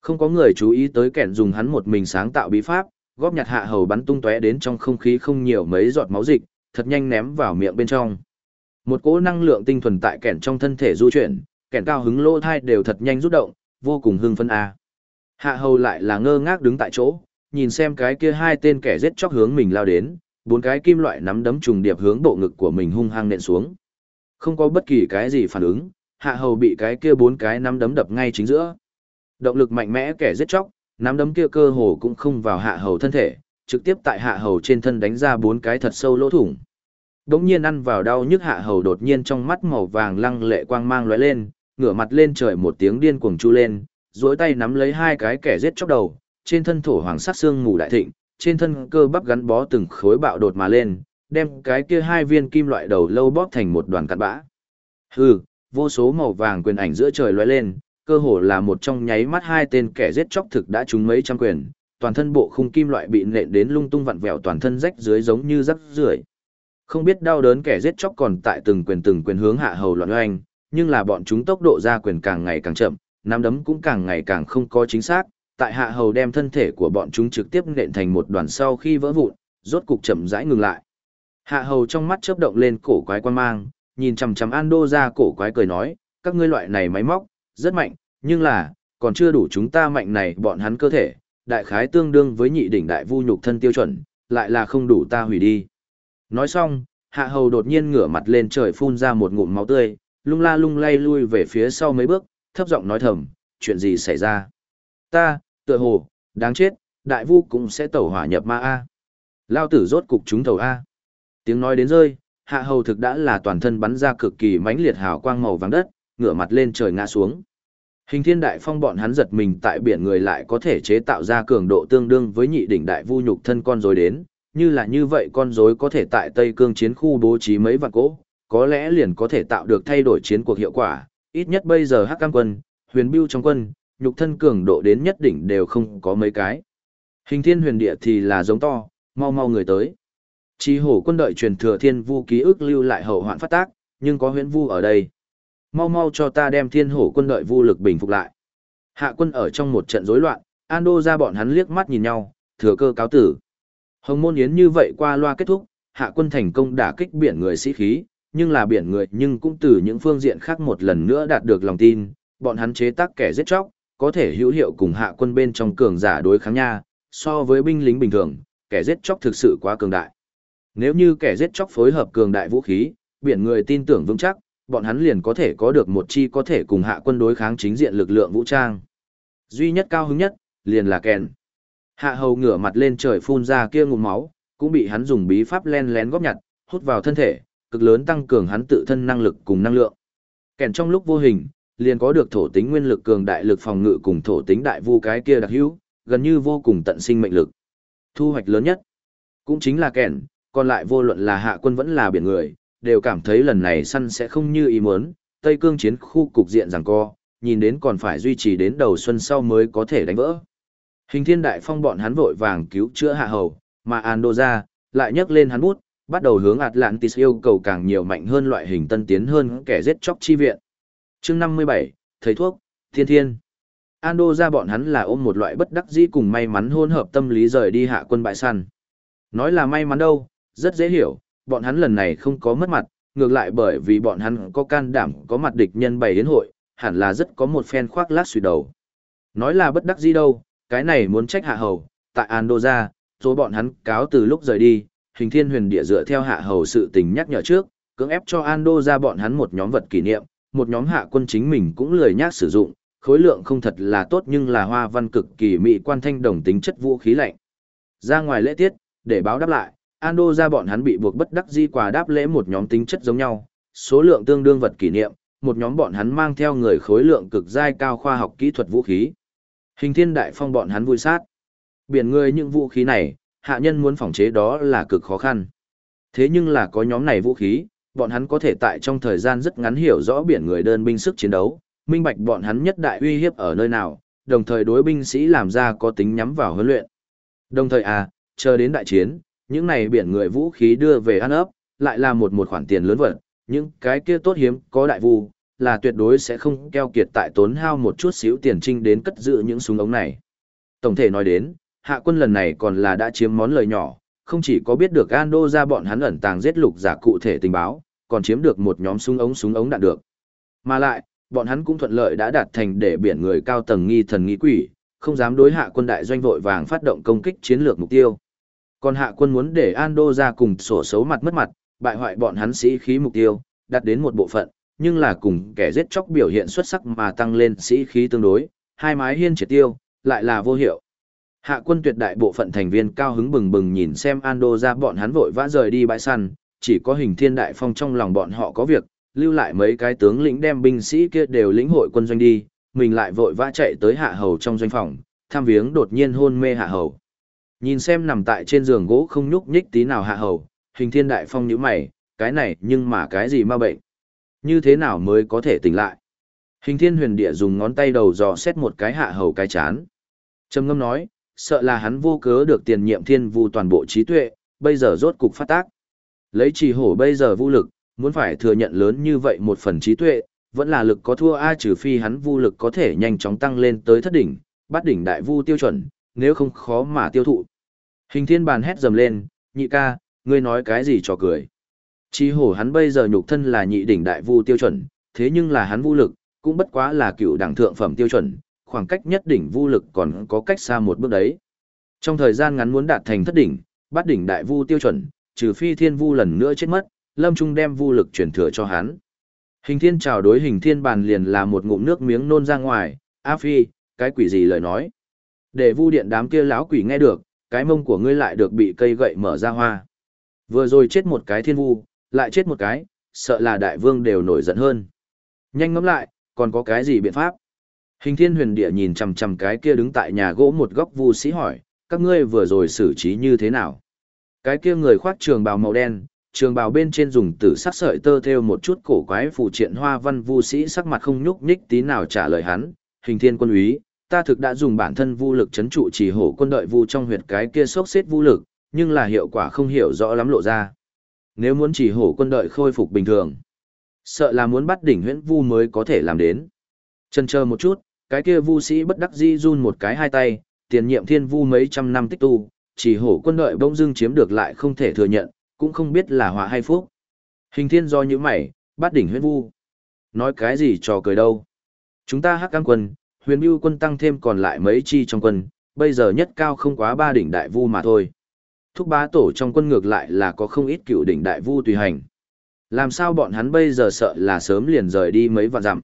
Không có người chú ý tới kẻn dùng hắn một mình sáng tạo bí pháp, góp nhặt hạ hầu bắn tung tóe đến trong không khí không nhiều mấy giọt máu dịch, thật nhanh ném vào miệng bên trong. Một cỗ năng lượng tinh thuần tại kẻn trong thân thể du chuyển, kẻn cao hứng lỗ thai đều thật nhanh rút động, vô cùng hưng phấn a. Hạ hầu lại là ngơ ngác đứng tại chỗ, nhìn xem cái kia hai tên kẻ giết chóc hướng mình lao đến, bốn cái kim loại nắm đấm trùng điệp hướng bộ ngực của mình hung hăng nện xuống. Không có bất kỳ cái gì phản ứng, hạ hầu bị cái kia bốn cái nắm đấm đập ngay chính giữa. Động lực mạnh mẽ kẻ giết chóc, nắm đấm kia cơ hồ cũng không vào hạ hầu thân thể, trực tiếp tại hạ hầu trên thân đánh ra bốn cái thật sâu lỗ thủng. Đống nhiên ăn vào đau nhức hạ hầu đột nhiên trong mắt màu vàng lăng lệ quang mang lóe lên, ngửa mặt lên trời một tiếng điên cuồng chu lên, duỗi tay nắm lấy hai cái kẻ giết chóc đầu, trên thân thổ hoàng sắc xương mù đại thịnh, trên thân cơ bắp gắn bó từng khối bạo đột mà lên, đem cái kia hai viên kim loại đầu lâu bóp thành một đoàn cặn bã. Hừ, vô số màu vàng quyền ảnh giữa trời lóe lên, cơ hồ là một trong nháy mắt hai tên kẻ giết chóc thực đã trúng mấy trăm quyền, toàn thân bộ khung kim loại bị nện đến lung tung vặn vẹo toàn thân rách dưới giống như rắc rưởi. Không biết đau đớn kẻ giết chóc còn tại từng quyền từng quyền hướng hạ hầu loạn oanh, nhưng là bọn chúng tốc độ ra quyền càng ngày càng chậm, nắm đấm cũng càng ngày càng không có chính xác, tại hạ hầu đem thân thể của bọn chúng trực tiếp nện thành một đoàn sau khi vỡ vụn, rốt cục chậm rãi ngừng lại. Hạ hầu trong mắt chớp động lên cổ quái quan mang, nhìn chằm chằm Ando ra cổ quái cười nói, các ngươi loại này máy móc, rất mạnh, nhưng là, còn chưa đủ chúng ta mạnh này bọn hắn cơ thể, đại khái tương đương với nhị đỉnh đại vu nhục thân tiêu chuẩn, lại là không đủ ta hủy đi. Nói xong, hạ hầu đột nhiên ngửa mặt lên trời phun ra một ngụm máu tươi, lung la lung lay lui về phía sau mấy bước, thấp giọng nói thầm, chuyện gì xảy ra? Ta, tựa hồ, đáng chết, đại vu cũng sẽ tẩu hỏa nhập ma A. Lao tử rốt cục chúng tàu A. Tiếng nói đến rơi, hạ hầu thực đã là toàn thân bắn ra cực kỳ mãnh liệt hào quang màu vàng đất, ngửa mặt lên trời ngã xuống. Hình thiên đại phong bọn hắn giật mình tại biển người lại có thể chế tạo ra cường độ tương đương với nhị đỉnh đại vu nhục thân con rối đến, như là như vậy con rối có thể tại Tây Cương chiến khu bố trí mấy vạn cỗ, có lẽ liền có thể tạo được thay đổi chiến cuộc hiệu quả, ít nhất bây giờ Hắc Cam quân, Huyền Bưu trong quân, nhục thân cường độ đến nhất đỉnh đều không có mấy cái. Hình thiên huyền địa thì là giống to, mau mau người tới. Chi hổ quân đợi truyền thừa thiên vu ký ức lưu lại hậu hoạn phát tác, nhưng có Huyền vu ở đây. Mau mau cho ta đem thiên hổ quân đợi vu lực bình phục lại. Hạ quân ở trong một trận rối loạn, Ando ra bọn hắn liếc mắt nhìn nhau, thừa cơ cáo tử. Hồng môn yến như vậy qua loa kết thúc, hạ quân thành công đả kích biển người sĩ khí, nhưng là biển người nhưng cũng từ những phương diện khác một lần nữa đạt được lòng tin, bọn hắn chế tác kẻ giết chóc, có thể hữu hiệu cùng hạ quân bên trong cường giả đối kháng nha, so với binh lính bình thường, kẻ giết chóc thực sự quá cường đại. Nếu như kẻ giết chóc phối hợp cường đại vũ khí, biển người tin tưởng vững chắc, bọn hắn liền có thể có được một chi có thể cùng hạ quân đối kháng chính diện lực lượng vũ trang. Duy nhất cao hứng nhất, liền là kèn. Hạ hầu ngửa mặt lên trời phun ra kia ngụm máu, cũng bị hắn dùng bí pháp len lén góp nhặt, hút vào thân thể, cực lớn tăng cường hắn tự thân năng lực cùng năng lượng. Kèn trong lúc vô hình, liền có được thổ tính nguyên lực cường đại lực phòng ngự cùng thổ tính đại vu cái kia đặc hữu, gần như vô cùng tận sinh mệnh lực. Thu hoạch lớn nhất, cũng chính là kèn, còn lại vô luận là hạ quân vẫn là biển người, đều cảm thấy lần này săn sẽ không như ý muốn, Tây Cương chiến khu cục diện rằng co, nhìn đến còn phải duy trì đến đầu xuân sau mới có thể đánh vỡ. Hình thiên đại phong bọn hắn vội vàng cứu chữa hạ hầu, mà Ando ra, lại nhấc lên hắn bút, bắt đầu hướng Atlantis yêu cầu càng nhiều mạnh hơn loại hình tân tiến hơn kẻ giết chóc chi viện. chương 57, thầy thuốc, thiên thiên. Ando ra bọn hắn là ôm một loại bất đắc dĩ cùng may mắn hôn hợp tâm lý rời đi hạ quân bại săn. Nói là may mắn đâu, rất dễ hiểu, bọn hắn lần này không có mất mặt, ngược lại bởi vì bọn hắn có can đảm có mặt địch nhân bày đến hội, hẳn là rất có một phen khoác lác suy đầu. Nói là bất đắc dĩ đâu, cái này muốn trách hạ hầu, tại Andoja, rồi bọn hắn cáo từ lúc rời đi, hình thiên huyền địa dựa theo hạ hầu sự tình nhắc nhở trước, cưỡng ép cho Andoja bọn hắn một nhóm vật kỷ niệm, một nhóm hạ quân chính mình cũng lười nhác sử dụng, khối lượng không thật là tốt nhưng là hoa văn cực kỳ mỹ quan thanh đồng tính chất vũ khí lạnh. Ra ngoài lễ tiết, để báo đáp lại, Ando ra bọn hắn bị buộc bất đắc di quà đáp lễ một nhóm tính chất giống nhau, số lượng tương đương vật kỷ niệm, một nhóm bọn hắn mang theo người khối lượng cực giai cao khoa học kỹ thuật vũ khí. Hình thiên đại phong bọn hắn vui sát. Biển người những vũ khí này, hạ nhân muốn phòng chế đó là cực khó khăn. Thế nhưng là có nhóm này vũ khí, bọn hắn có thể tại trong thời gian rất ngắn hiểu rõ biển người đơn binh sức chiến đấu, minh bạch bọn hắn nhất đại uy hiếp ở nơi nào, đồng thời đối binh sĩ làm ra có tính nhắm vào huấn luyện. Đồng thời à, chờ đến đại chiến, những này biển người vũ khí đưa về ăn ấp, lại là một một khoản tiền lớn vật, những cái kia tốt hiếm có đại vu, là tuyệt đối sẽ không keo kiệt tại tốn hao một chút xíu tiền trinh đến cất giữ những súng ống này. Tổng thể nói đến, hạ quân lần này còn là đã chiếm món lời nhỏ, không chỉ có biết được Ando ra bọn hắn ẩn tàng giết lục giả cụ thể tình báo, còn chiếm được một nhóm súng ống súng ống đạn được. Mà lại, bọn hắn cũng thuận lợi đã đạt thành để biển người cao tầng nghi thần nghi quỷ, không dám đối hạ quân đại doanh vội vàng phát động công kích chiến lược mục tiêu. Còn hạ quân muốn để Ando ra cùng sổ xấu mặt mất mặt, bại hoại bọn hắn sĩ khí mục tiêu, đặt đến một bộ phận, nhưng là cùng kẻ giết chóc biểu hiện xuất sắc mà tăng lên sĩ khí tương đối, hai mái hiên triệt tiêu, lại là vô hiệu. Hạ quân tuyệt đại bộ phận thành viên cao hứng bừng bừng nhìn xem Ando ra bọn hắn vội vã rời đi bãi săn, chỉ có hình thiên đại phong trong lòng bọn họ có việc, lưu lại mấy cái tướng lĩnh đem binh sĩ kia đều lĩnh hội quân doanh đi, mình lại vội vã chạy tới hạ hầu trong doanh phòng, tham viếng đột nhiên hôn mê hạ hầu. Nhìn xem nằm tại trên giường gỗ không nhúc nhích tí nào hạ hầu, hình thiên đại phong nhíu mày, cái này nhưng mà cái gì ma bệnh? Như thế nào mới có thể tỉnh lại? Hình thiên huyền địa dùng ngón tay đầu dò xét một cái hạ hầu cái chán. Trầm ngâm nói, sợ là hắn vô cớ được tiền nhiệm thiên vu toàn bộ trí tuệ, bây giờ rốt cục phát tác. Lấy trì hổ bây giờ vô lực, muốn phải thừa nhận lớn như vậy một phần trí tuệ, vẫn là lực có thua a trừ phi hắn vu lực có thể nhanh chóng tăng lên tới thất đỉnh, bắt đỉnh đại vu tiêu chuẩn, nếu không khó mà tiêu thụ. Hình thiên bàn hét dầm lên, nhị ca, ngươi nói cái gì cho cười. Trì hổ hắn bây giờ nhục thân là nhị đỉnh đại vu tiêu chuẩn, thế nhưng là hắn vu lực, cũng bất quá là cựu đẳng thượng phẩm tiêu chuẩn, khoảng cách nhất đỉnh vu lực còn có cách xa một bước đấy. Trong thời gian ngắn muốn đạt thành thất đỉnh, bát đỉnh đại vu tiêu chuẩn, trừ phi thiên vu lần nữa chết mất, lâm trung đem vu lực chuyển thừa cho hắn. Hình thiên chào đối hình thiên bàn liền là một ngụm nước miếng nôn ra ngoài, A Phi, cái quỷ gì lời nói. Để vu điện đám kia láo quỷ nghe được, cái mông của ngươi lại được bị cây gậy mở ra hoa. Vừa rồi chết một cái thiên vu, lại chết một cái, sợ là đại vương đều nổi giận hơn. Nhanh ngẫm lại, còn có cái gì biện pháp? Hình thiên huyền địa nhìn chằm chằm cái kia đứng tại nhà gỗ một góc vu sĩ hỏi, các ngươi vừa rồi xử trí như thế nào? Cái kia người khoác trường bào màu đen, trường bào bên trên dùng tử sắc sợi tơ theo một chút cổ quái phụ triện hoa văn vu sĩ sắc mặt không nhúc nhích tí nào trả lời hắn, hình thiên quân úy, ta thực đã dùng bản thân vu lực chấn trụ chỉ hổ quân đội vu trong huyệt cái kia sốc xếp vu lực, nhưng là hiệu quả không hiểu rõ lắm lộ ra. Nếu muốn chỉ hổ quân đội khôi phục bình thường, sợ là muốn bắt đỉnh huyễn vu mới có thể làm đến. Chân chờ một chút, cái kia vu sĩ bất đắc dĩ run một cái hai tay, tiền nhiệm thiên vu mấy trăm năm tích tu, chỉ hổ quân đội bỗng dưng chiếm được lại không thể thừa nhận, cũng không biết là họa hay phúc. Hình thiên do như mày, bắt đỉnh huyễn vu. Nói cái gì trò cười đâu. Chúng ta hắc cam quân, huyền mưu quân tăng thêm còn lại mấy chi trong quân, bây giờ nhất cao không quá ba đỉnh đại vu mà thôi. Thúc bá tổ trong quân ngược lại là có không ít cựu đỉnh đại vu tùy hành. Làm sao bọn hắn bây giờ sợ là sớm liền rời đi mấy vạn dặm.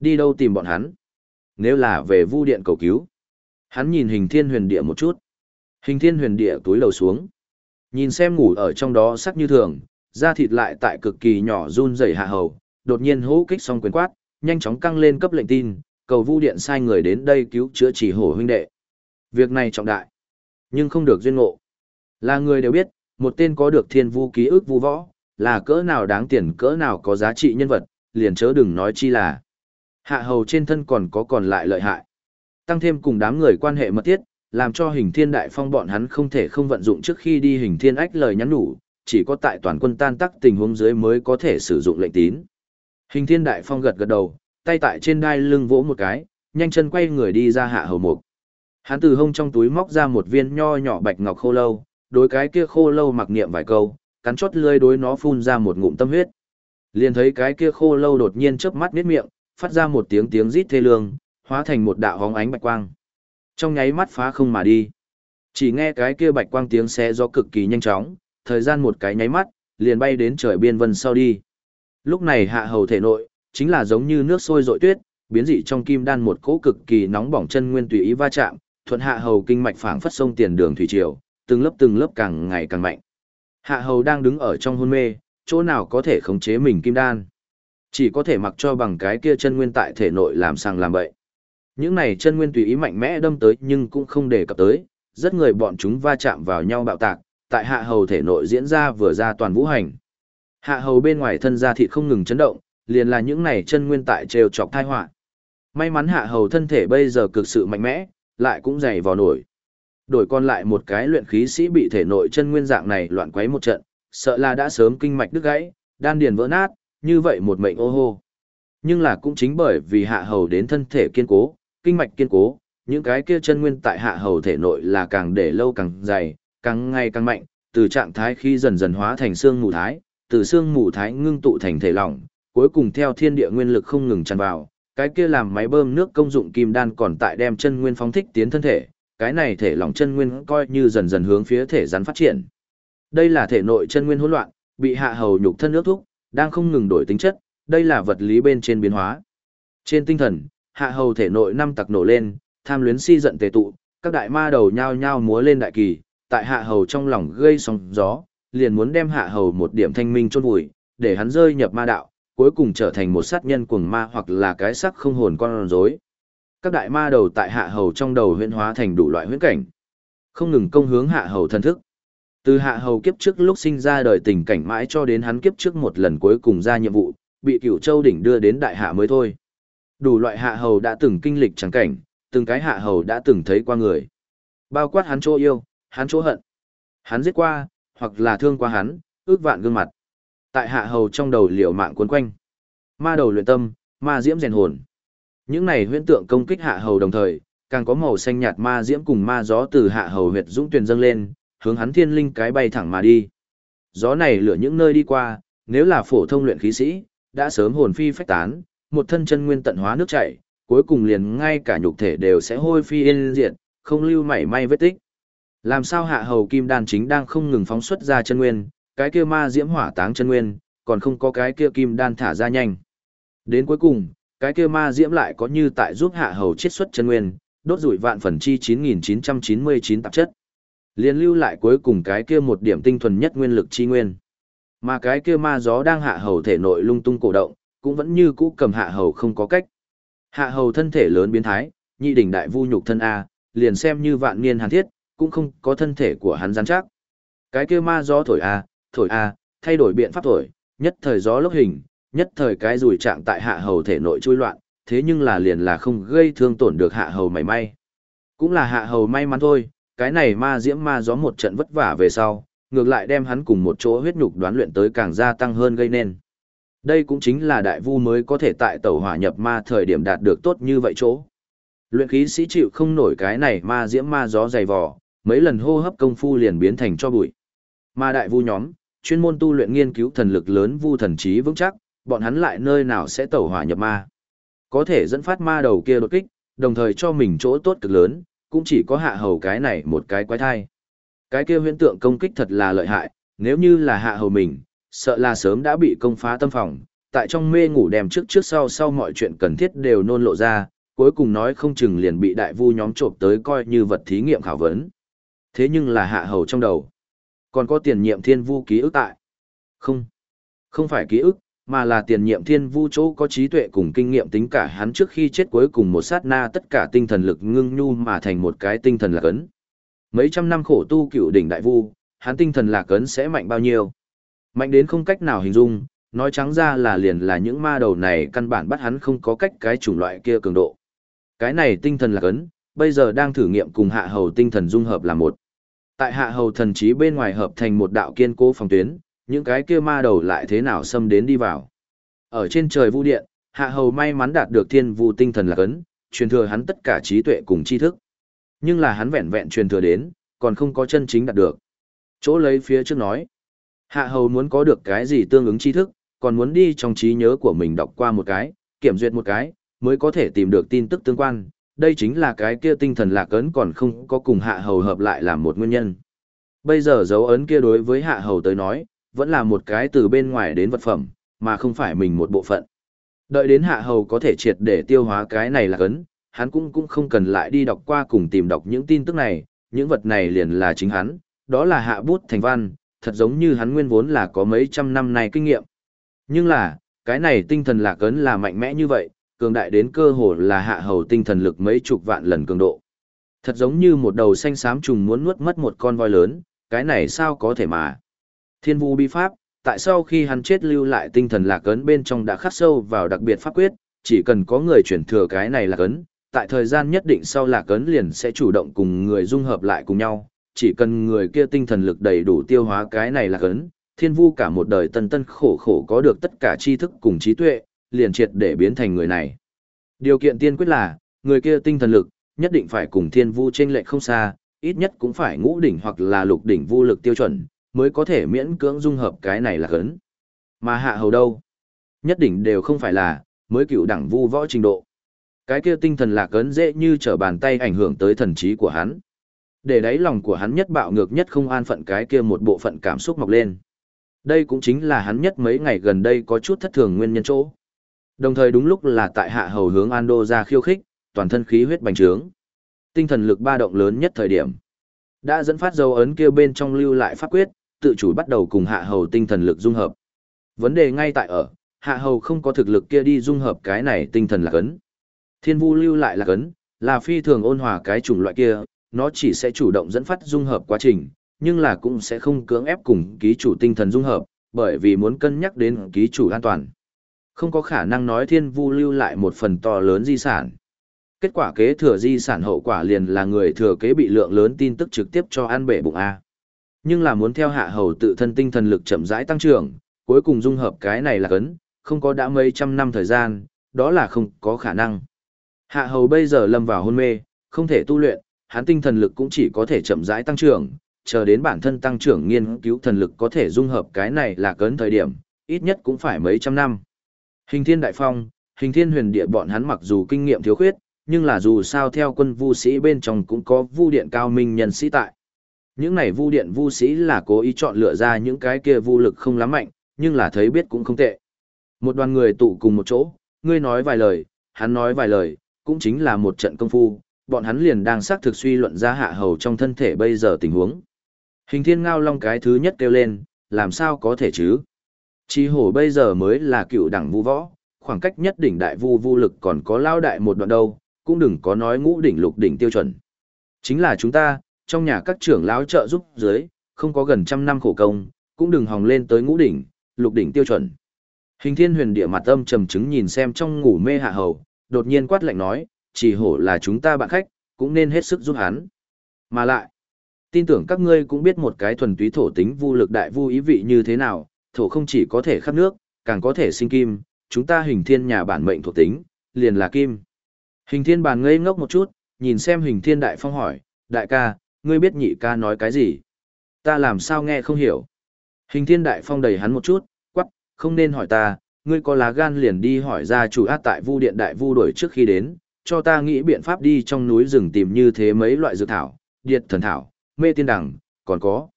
Đi đâu tìm bọn hắn? Nếu là về vu điện cầu cứu. Hắn nhìn hình thiên huyền địa một chút. Hình thiên huyền địa túi lầu xuống. Nhìn xem ngủ ở trong đó sắc như thường, da thịt lại tại cực kỳ nhỏ run rẩy hạ hầu, đột nhiên hô kích xong quyền quát, nhanh chóng căng lên cấp lệnh tin, cầu vu điện sai người đến đây cứu chữa chỉ hổ huynh đệ. Việc này trọng đại, nhưng không được duyên ngộ. Là người đều biết, một tên có được thiên vu ký ức vu võ, là cỡ nào đáng tiền cỡ nào có giá trị nhân vật, liền chớ đừng nói chi là. Hạ hầu trên thân còn có còn lại lợi hại. Tăng thêm cùng đám người quan hệ mật thiết, làm cho hình thiên đại phong bọn hắn không thể không vận dụng trước khi đi hình thiên ách lời nhắn nhủ, chỉ có tại toàn quân tan tắc tình huống dưới mới có thể sử dụng lệnh tín. Hình thiên đại phong gật gật đầu, tay tại trên đai lưng vỗ một cái, nhanh chân quay người đi ra hạ hầu mục. Hắn từ hông trong túi móc ra một viên nho nhỏ bạch ngọc khô lâu, đối cái kia khô lâu mặc niệm vài câu, cắn chót lưỡi đối nó phun ra một ngụm tâm huyết. Liền thấy cái kia khô lâu đột nhiên chớp mắt miết miệng, phát ra một tiếng tiếng rít thê lương, hóa thành một đạo hóng ánh bạch quang. Trong nháy mắt phá không mà đi. Chỉ nghe cái kia bạch quang tiếng xé gió cực kỳ nhanh chóng, thời gian một cái nháy mắt, liền bay đến trời biên vân sau đi. Lúc này hạ hầu thể nội, chính là giống như nước sôi rội tuyết, biến dị trong kim đan một cỗ cực kỳ nóng bỏng chân nguyên tùy ý va chạm, thuận hạ hầu kinh mạch phảng phất sông tiền đường thủy triều, từng lớp từng lớp càng ngày càng mạnh. Hạ hầu đang đứng ở trong hôn mê, chỗ nào có thể khống chế mình kim đan. Chỉ có thể mặc cho bằng cái kia chân nguyên tại thể nội làm sang làm bậy. Những này chân nguyên tùy ý mạnh mẽ đâm tới nhưng cũng không để cập tới, rất người bọn chúng va chạm vào nhau bạo tạc, tại hạ hầu thể nội diễn ra vừa ra toàn vũ hành. Hạ hầu bên ngoài thân ra thịt không ngừng chấn động, liền là những này chân nguyên tại trêu chọc thai họa. May mắn hạ hầu thân thể bây giờ cực sự mạnh mẽ, lại cũng dày vào nổi. Đổi còn lại một cái luyện khí sĩ bị thể nội chân nguyên dạng này loạn quấy một trận, sợ là đã sớm kinh mạch đứt gãy, đan điền vỡ nát, như vậy một mệnh ô hô. Nhưng là cũng chính bởi vì hạ hầu đến thân thể kiên cố, kinh mạch kiên cố, những cái kia chân nguyên tại hạ hầu thể nội là càng để lâu càng dày, càng ngày càng mạnh, từ trạng thái khi dần dần hóa thành xương mù thái, từ xương mù thái ngưng tụ thành thể lỏng, cuối cùng theo thiên địa nguyên lực không ngừng tràn vào, cái kia làm máy bơm nước công dụng kim đan còn tại đem chân nguyên phóng thích tiến thân thể, cái này thể lỏng chân nguyên coi như dần dần hướng phía thể rắn phát triển. Đây là thể nội chân nguyên hỗn loạn, bị hạ hầu nhục thân nước thúc, đang không ngừng đổi tính chất, đây là vật lý bên trên biến hóa. Trên tinh thần, hạ hầu thể nội năm tặc nổ lên, tham luyến si giận tề tụ, các đại ma đầu nhao nhao múa lên đại kỳ, tại hạ hầu trong lòng gây sóng gió, liền muốn đem hạ hầu một điểm thanh minh chôn vùi, để hắn rơi nhập ma đạo, cuối cùng trở thành một sát nhân cuồng ma hoặc là cái sắc không hồn con rối. Các đại ma đầu tại hạ hầu trong đầu huyễn hóa thành đủ loại huyễn cảnh, không ngừng công hướng hạ hầu thân thức. Từ hạ hầu kiếp trước lúc sinh ra đời tình cảnh mãi cho đến hắn kiếp trước một lần cuối cùng ra nhiệm vụ, bị cửu châu đỉnh đưa đến đại hạ mới thôi. Đủ loại hạ hầu đã từng kinh lịch trắng cảnh, từng cái hạ hầu đã từng thấy qua người. Bao quát hắn chỗ yêu, hắn chỗ hận. Hắn giết qua, hoặc là thương qua hắn, ước vạn gương mặt. Tại hạ hầu trong đầu liều mạng cuốn quanh. Ma đầu luyện tâm, ma diễm rèn hồn. Những này huyễn tượng công kích hạ hầu đồng thời, càng có màu xanh nhạt ma diễm cùng ma gió từ hạ hầu huyệt dũng tuyền dâng lên, hướng hắn thiên linh cái bay thẳng mà đi. Gió này lửa những nơi đi qua, nếu là phổ thông luyện khí sĩ, đã sớm hồn phi phách tán, một thân chân nguyên tận hóa nước chảy, cuối cùng liền ngay cả nhục thể đều sẽ hôi phi yên diệt, không lưu mảy may vết tích. Làm sao hạ hầu kim đan chính đang không ngừng phóng xuất ra chân nguyên, cái kia ma diễm hỏa táng chân nguyên, còn không có cái kia kim đan thả ra nhanh. Đến cuối cùng, cái kia ma diễm lại có như tại giúp hạ hầu chiết xuất chân nguyên, đốt rủi vạn phần chi 9999 tạp chất. Liên lưu lại cuối cùng cái kia một điểm tinh thuần nhất nguyên lực chi nguyên. Mà cái kia ma gió đang hạ hầu thể nội lung tung cổ động, cũng vẫn như cũ cầm hạ hầu không có cách. Hạ hầu thân thể lớn biến thái, nhị đỉnh đại vu nhục thân A, liền xem như vạn niên hàn thiết, cũng không có thân thể của hắn rắn chắc. Cái kia ma gió thổi A, thổi A, thay đổi biện pháp thổi, nhất thời gió lốc hình, nhất thời cái rùi trạng tại hạ hầu thể nội chui loạn, thế nhưng là liền là không gây thương tổn được hạ hầu mảy may. Cũng là hạ hầu may mắn thôi, cái này ma diễm ma gió một trận vất vả về sau, ngược lại đem hắn cùng một chỗ huyết nhục đoán luyện tới càng gia tăng hơn gây nên. Đây cũng chính là đại vu mới có thể tại tẩu hỏa nhập ma thời điểm đạt được tốt như vậy chỗ. Luyện khí sĩ chịu không nổi cái này ma diễm ma gió dày vò, mấy lần hô hấp công phu liền biến thành cho bụi. Ma đại vu nhóm, chuyên môn tu luyện nghiên cứu thần lực lớn vu thần trí vững chắc, bọn hắn lại nơi nào sẽ tẩu hỏa nhập ma. Có thể dẫn phát ma đầu kia đột kích, đồng thời cho mình chỗ tốt cực lớn, cũng chỉ có hạ hầu cái này một cái quái thai. Cái kia huyễn tượng công kích thật là lợi hại, nếu như là hạ hầu mình, sợ là sớm đã bị công phá tâm phòng, tại trong mê ngủ đèm trước trước sau sau mọi chuyện cần thiết đều nôn lộ ra, cuối cùng nói không chừng liền bị đại vu nhóm trộm tới coi như vật thí nghiệm khảo vấn. Thế nhưng là hạ hầu trong đầu. Còn có tiền nhiệm thiên vu ký ức tại. Không. Không phải ký ức, mà là tiền nhiệm thiên vu chỗ có trí tuệ cùng kinh nghiệm tính cả hắn trước khi chết cuối cùng một sát na tất cả tinh thần lực ngưng nhu mà thành một cái tinh thần lạc ấn. Mấy trăm năm khổ tu cựu đỉnh đại vu, hắn tinh thần lạc ấn sẽ mạnh bao nhiêu? Mạnh đến không cách nào hình dung, nói trắng ra là liền là những ma đầu này căn bản bắt hắn không có cách cái chủng loại kia cường độ. Cái này tinh thần lạc ấn, bây giờ đang thử nghiệm cùng hạ hầu tinh thần dung hợp là một. Tại hạ hầu thần trí bên ngoài hợp thành một đạo kiên cố phòng tuyến, những cái kia ma đầu lại thế nào xâm đến đi vào. Ở trên trời vu điện, hạ hầu may mắn đạt được thiên vu tinh thần lạc ấn, truyền thừa hắn tất cả trí tuệ cùng tri thức. Nhưng là hắn vẹn vẹn truyền thừa đến, còn không có chân chính đạt được. Chỗ lấy phía trước nói, hạ hầu muốn có được cái gì tương ứng tri thức, còn muốn đi trong trí nhớ của mình đọc qua một cái, kiểm duyệt một cái, mới có thể tìm được tin tức tương quan. Đây chính là cái kia tinh thần lạc ấn còn không có cùng hạ hầu hợp lại làm một nguyên nhân. Bây giờ dấu ấn kia đối với hạ hầu tới nói, vẫn là một cái từ bên ngoài đến vật phẩm, mà không phải mình một bộ phận. Đợi đến hạ hầu có thể triệt để tiêu hóa cái này là cấn, hắn cũng cũng không cần lại đi đọc qua cùng tìm đọc những tin tức này, những vật này liền là chính hắn, đó là hạ bút thành văn, thật giống như hắn nguyên vốn là có mấy trăm năm nay kinh nghiệm. Nhưng là, cái này tinh thần lạc cấn là mạnh mẽ như vậy, cường đại đến cơ hồ là hạ hầu tinh thần lực mấy chục vạn lần cường độ. Thật giống như một đầu xanh xám trùng muốn nuốt mất một con voi lớn, cái này sao có thể mà. Thiên vu bi pháp, tại sau khi hắn chết lưu lại tinh thần lạc ấn bên trong đã khắc sâu vào đặc biệt pháp quyết, chỉ cần có người chuyển thừa cái này lạc ấn, tại thời gian nhất định sau lạc ấn liền sẽ chủ động cùng người dung hợp lại cùng nhau, chỉ cần người kia tinh thần lực đầy đủ tiêu hóa cái này lạc ấn, thiên vu cả một đời tân tân khổ khổ có được tất cả tri thức cùng trí tuệ, liền triệt để biến thành người này. Điều kiện tiên quyết là, người kia tinh thần lực, nhất định phải cùng thiên vu trên lệch không xa, ít nhất cũng phải ngũ đỉnh hoặc là lục đỉnh vu lực tiêu chuẩn, mới có thể miễn cưỡng dung hợp cái này là cấn. Mà hạ hầu đâu? Nhất định đều không phải là, mới cựu đẳng vu võ trình độ. Cái kia tinh thần lạc cấn dễ như trở bàn tay ảnh hưởng tới thần trí của hắn. Để đáy lòng của hắn nhất bạo ngược nhất không an phận cái kia một bộ phận cảm xúc mọc lên. Đây cũng chính là hắn nhất mấy ngày gần đây có chút thất thường nguyên nhân chỗ. Đồng thời đúng lúc là tại hạ hầu hướng Ando ra khiêu khích, toàn thân khí huyết bành trướng. Tinh thần lực ba động lớn nhất thời điểm. Đã dẫn phát dấu ấn kia bên trong lưu lại pháp quyết, tự chủ bắt đầu cùng hạ hầu tinh thần lực dung hợp. Vấn đề ngay tại ở, hạ hầu không có thực lực kia đi dung hợp cái này tinh thần lạc ấn. Thiên vu lưu lại là cấn, là phi thường ôn hòa cái chủng loại kia, nó chỉ sẽ chủ động dẫn phát dung hợp quá trình, nhưng là cũng sẽ không cưỡng ép cùng ký chủ tinh thần dung hợp, bởi vì muốn cân nhắc đến ký chủ an toàn. Không có khả năng nói thiên vu lưu lại một phần to lớn di sản. Kết quả kế thừa di sản hậu quả liền là người thừa kế bị lượng lớn tin tức trực tiếp cho an bể bụng A. Nhưng là muốn theo hạ hầu tự thân tinh thần lực chậm rãi tăng trưởng, cuối cùng dung hợp cái này là cấn, không có đã mấy trăm năm thời gian, đó là không có khả năng. Hạ hầu bây giờ lâm vào hôn mê, không thể tu luyện, hắn tinh thần lực cũng chỉ có thể chậm rãi tăng trưởng, chờ đến bản thân tăng trưởng nghiên cứu thần lực có thể dung hợp cái này là cấn thời điểm, ít nhất cũng phải mấy trăm năm. Hình thiên đại phong, hình thiên huyền địa bọn hắn mặc dù kinh nghiệm thiếu khuyết, nhưng là dù sao theo quân vu sĩ bên trong cũng có vu điện cao minh nhân sĩ tại. Những này vu điện vu sĩ là cố ý chọn lựa ra những cái kia vu lực không lắm mạnh, nhưng là thấy biết cũng không tệ. Một đoàn người tụ cùng một chỗ, ngươi nói vài lời, hắn nói vài lời, cũng chính là một trận công phu, bọn hắn liền đang xác thực suy luận ra hạ hầu trong thân thể bây giờ tình huống. Hình thiên ngao long cái thứ nhất kêu lên, làm sao có thể chứ? Chi hổ bây giờ mới là cựu đẳng vu võ, khoảng cách nhất đỉnh đại vu vu lực còn có lao đại một đoạn đâu, cũng đừng có nói ngũ đỉnh lục đỉnh tiêu chuẩn. Chính là chúng ta, trong nhà các trưởng lão trợ giúp dưới, không có gần trăm năm khổ công, cũng đừng hòng lên tới ngũ đỉnh, lục đỉnh tiêu chuẩn. Hình thiên huyền địa mặt âm trầm chứng nhìn xem trong ngủ mê hạ hầu, đột nhiên quát lạnh nói, chỉ hổ là chúng ta bạn khách, cũng nên hết sức giúp hắn. Mà lại, tin tưởng các ngươi cũng biết một cái thuần túy thổ tính vu lực đại vu ý vị như thế nào, thổ không chỉ có thể khắp nước, càng có thể sinh kim, chúng ta hình thiên nhà bản mệnh thổ tính, liền là kim. Hình thiên bàn ngây ngốc một chút, nhìn xem hình thiên đại phong hỏi, đại ca, ngươi biết nhị ca nói cái gì? Ta làm sao nghe không hiểu? Hình thiên đại phong đầy hắn một chút, quắc, không nên hỏi ta, ngươi có lá gan liền đi hỏi ra chủ át tại vu điện đại vu đổi trước khi đến, cho ta nghĩ biện pháp đi trong núi rừng tìm như thế mấy loại dược thảo, điệt thần thảo, mê tiên đằng, còn có.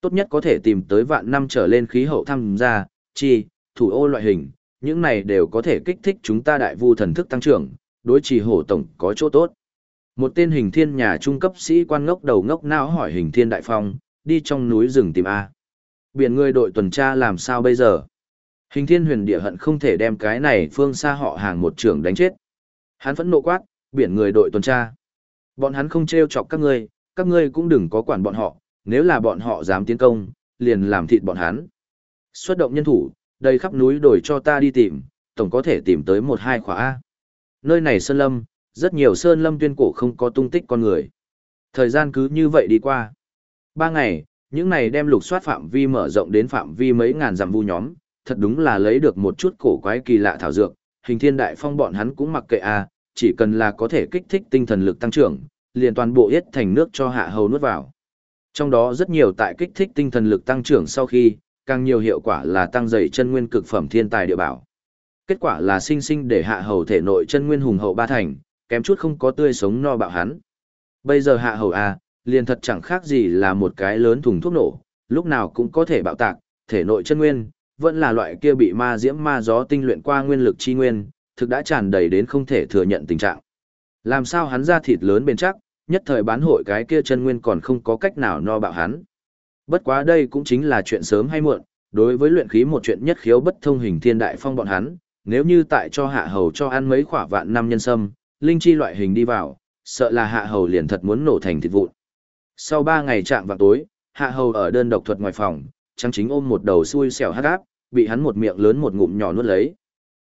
Tốt nhất có thể tìm tới vạn năm trở lên khí hậu tham gia, chi, thủ ô loại hình, những này đều có thể kích thích chúng ta đại vu thần thức tăng trưởng, đối trì hổ tổng có chỗ tốt. Một tên hình thiên nhà trung cấp sĩ quan ngốc đầu ngốc não hỏi hình thiên đại phong, đi trong núi rừng tìm A. Biển người đội tuần tra làm sao bây giờ? Hình thiên huyền địa hận không thể đem cái này phương xa họ hàng một trưởng đánh chết. Hắn phẫn nộ quát, biển người đội tuần tra. Bọn hắn không treo chọc các ngươi, các ngươi cũng đừng có quản bọn họ, nếu là bọn họ dám tiến công, liền làm thịt bọn hắn. Xuất động nhân thủ, đầy khắp núi đồi cho ta đi tìm, tổng có thể tìm tới một hai khóa A. Nơi này sơn lâm, rất nhiều sơn lâm tuyên cổ không có tung tích con người. Thời gian cứ như vậy đi qua. Ba ngày, những này đem lục soát phạm vi mở rộng đến phạm vi mấy ngàn dặm vu nhóm, thật đúng là lấy được một chút cổ quái kỳ lạ thảo dược, hình thiên đại phong bọn hắn cũng mặc kệ a, chỉ cần là có thể kích thích tinh thần lực tăng trưởng, liền toàn bộ yết thành nước cho hạ hầu nuốt vào. Trong đó rất nhiều tại kích thích tinh thần lực tăng trưởng sau khi, càng nhiều hiệu quả là tăng dày chân nguyên cực phẩm thiên tài địa bảo. Kết quả là sinh sinh để hạ hầu thể nội chân nguyên hùng hậu ba thành, kém chút không có tươi sống no bạo hắn. Bây giờ hạ hầu à, liền thật chẳng khác gì là một cái lớn thùng thuốc nổ, lúc nào cũng có thể bạo tạc, thể nội chân nguyên, vẫn là loại kia bị ma diễm ma gió tinh luyện qua nguyên lực chi nguyên, thực đã tràn đầy đến không thể thừa nhận tình trạng. Làm sao hắn ra thịt lớn bền chắc, nhất thời bán hội cái kia chân nguyên còn không có cách nào no bạo hắn. Bất quá đây cũng chính là chuyện sớm hay muộn, đối với luyện khí một chuyện nhất khiếu bất thông hình thiên đại phong bọn hắn, nếu như tại cho hạ hầu cho ăn mấy khỏa vạn năm nhân sâm, linh chi loại hình đi vào, sợ là hạ hầu liền thật muốn nổ thành thịt vụn. Sau ba ngày chạm vào tối, hạ hầu ở đơn độc thuật ngoài phòng, trắng chính ôm một đầu xui xẻo hắc áp, bị hắn một miệng lớn một ngụm nhỏ nuốt lấy.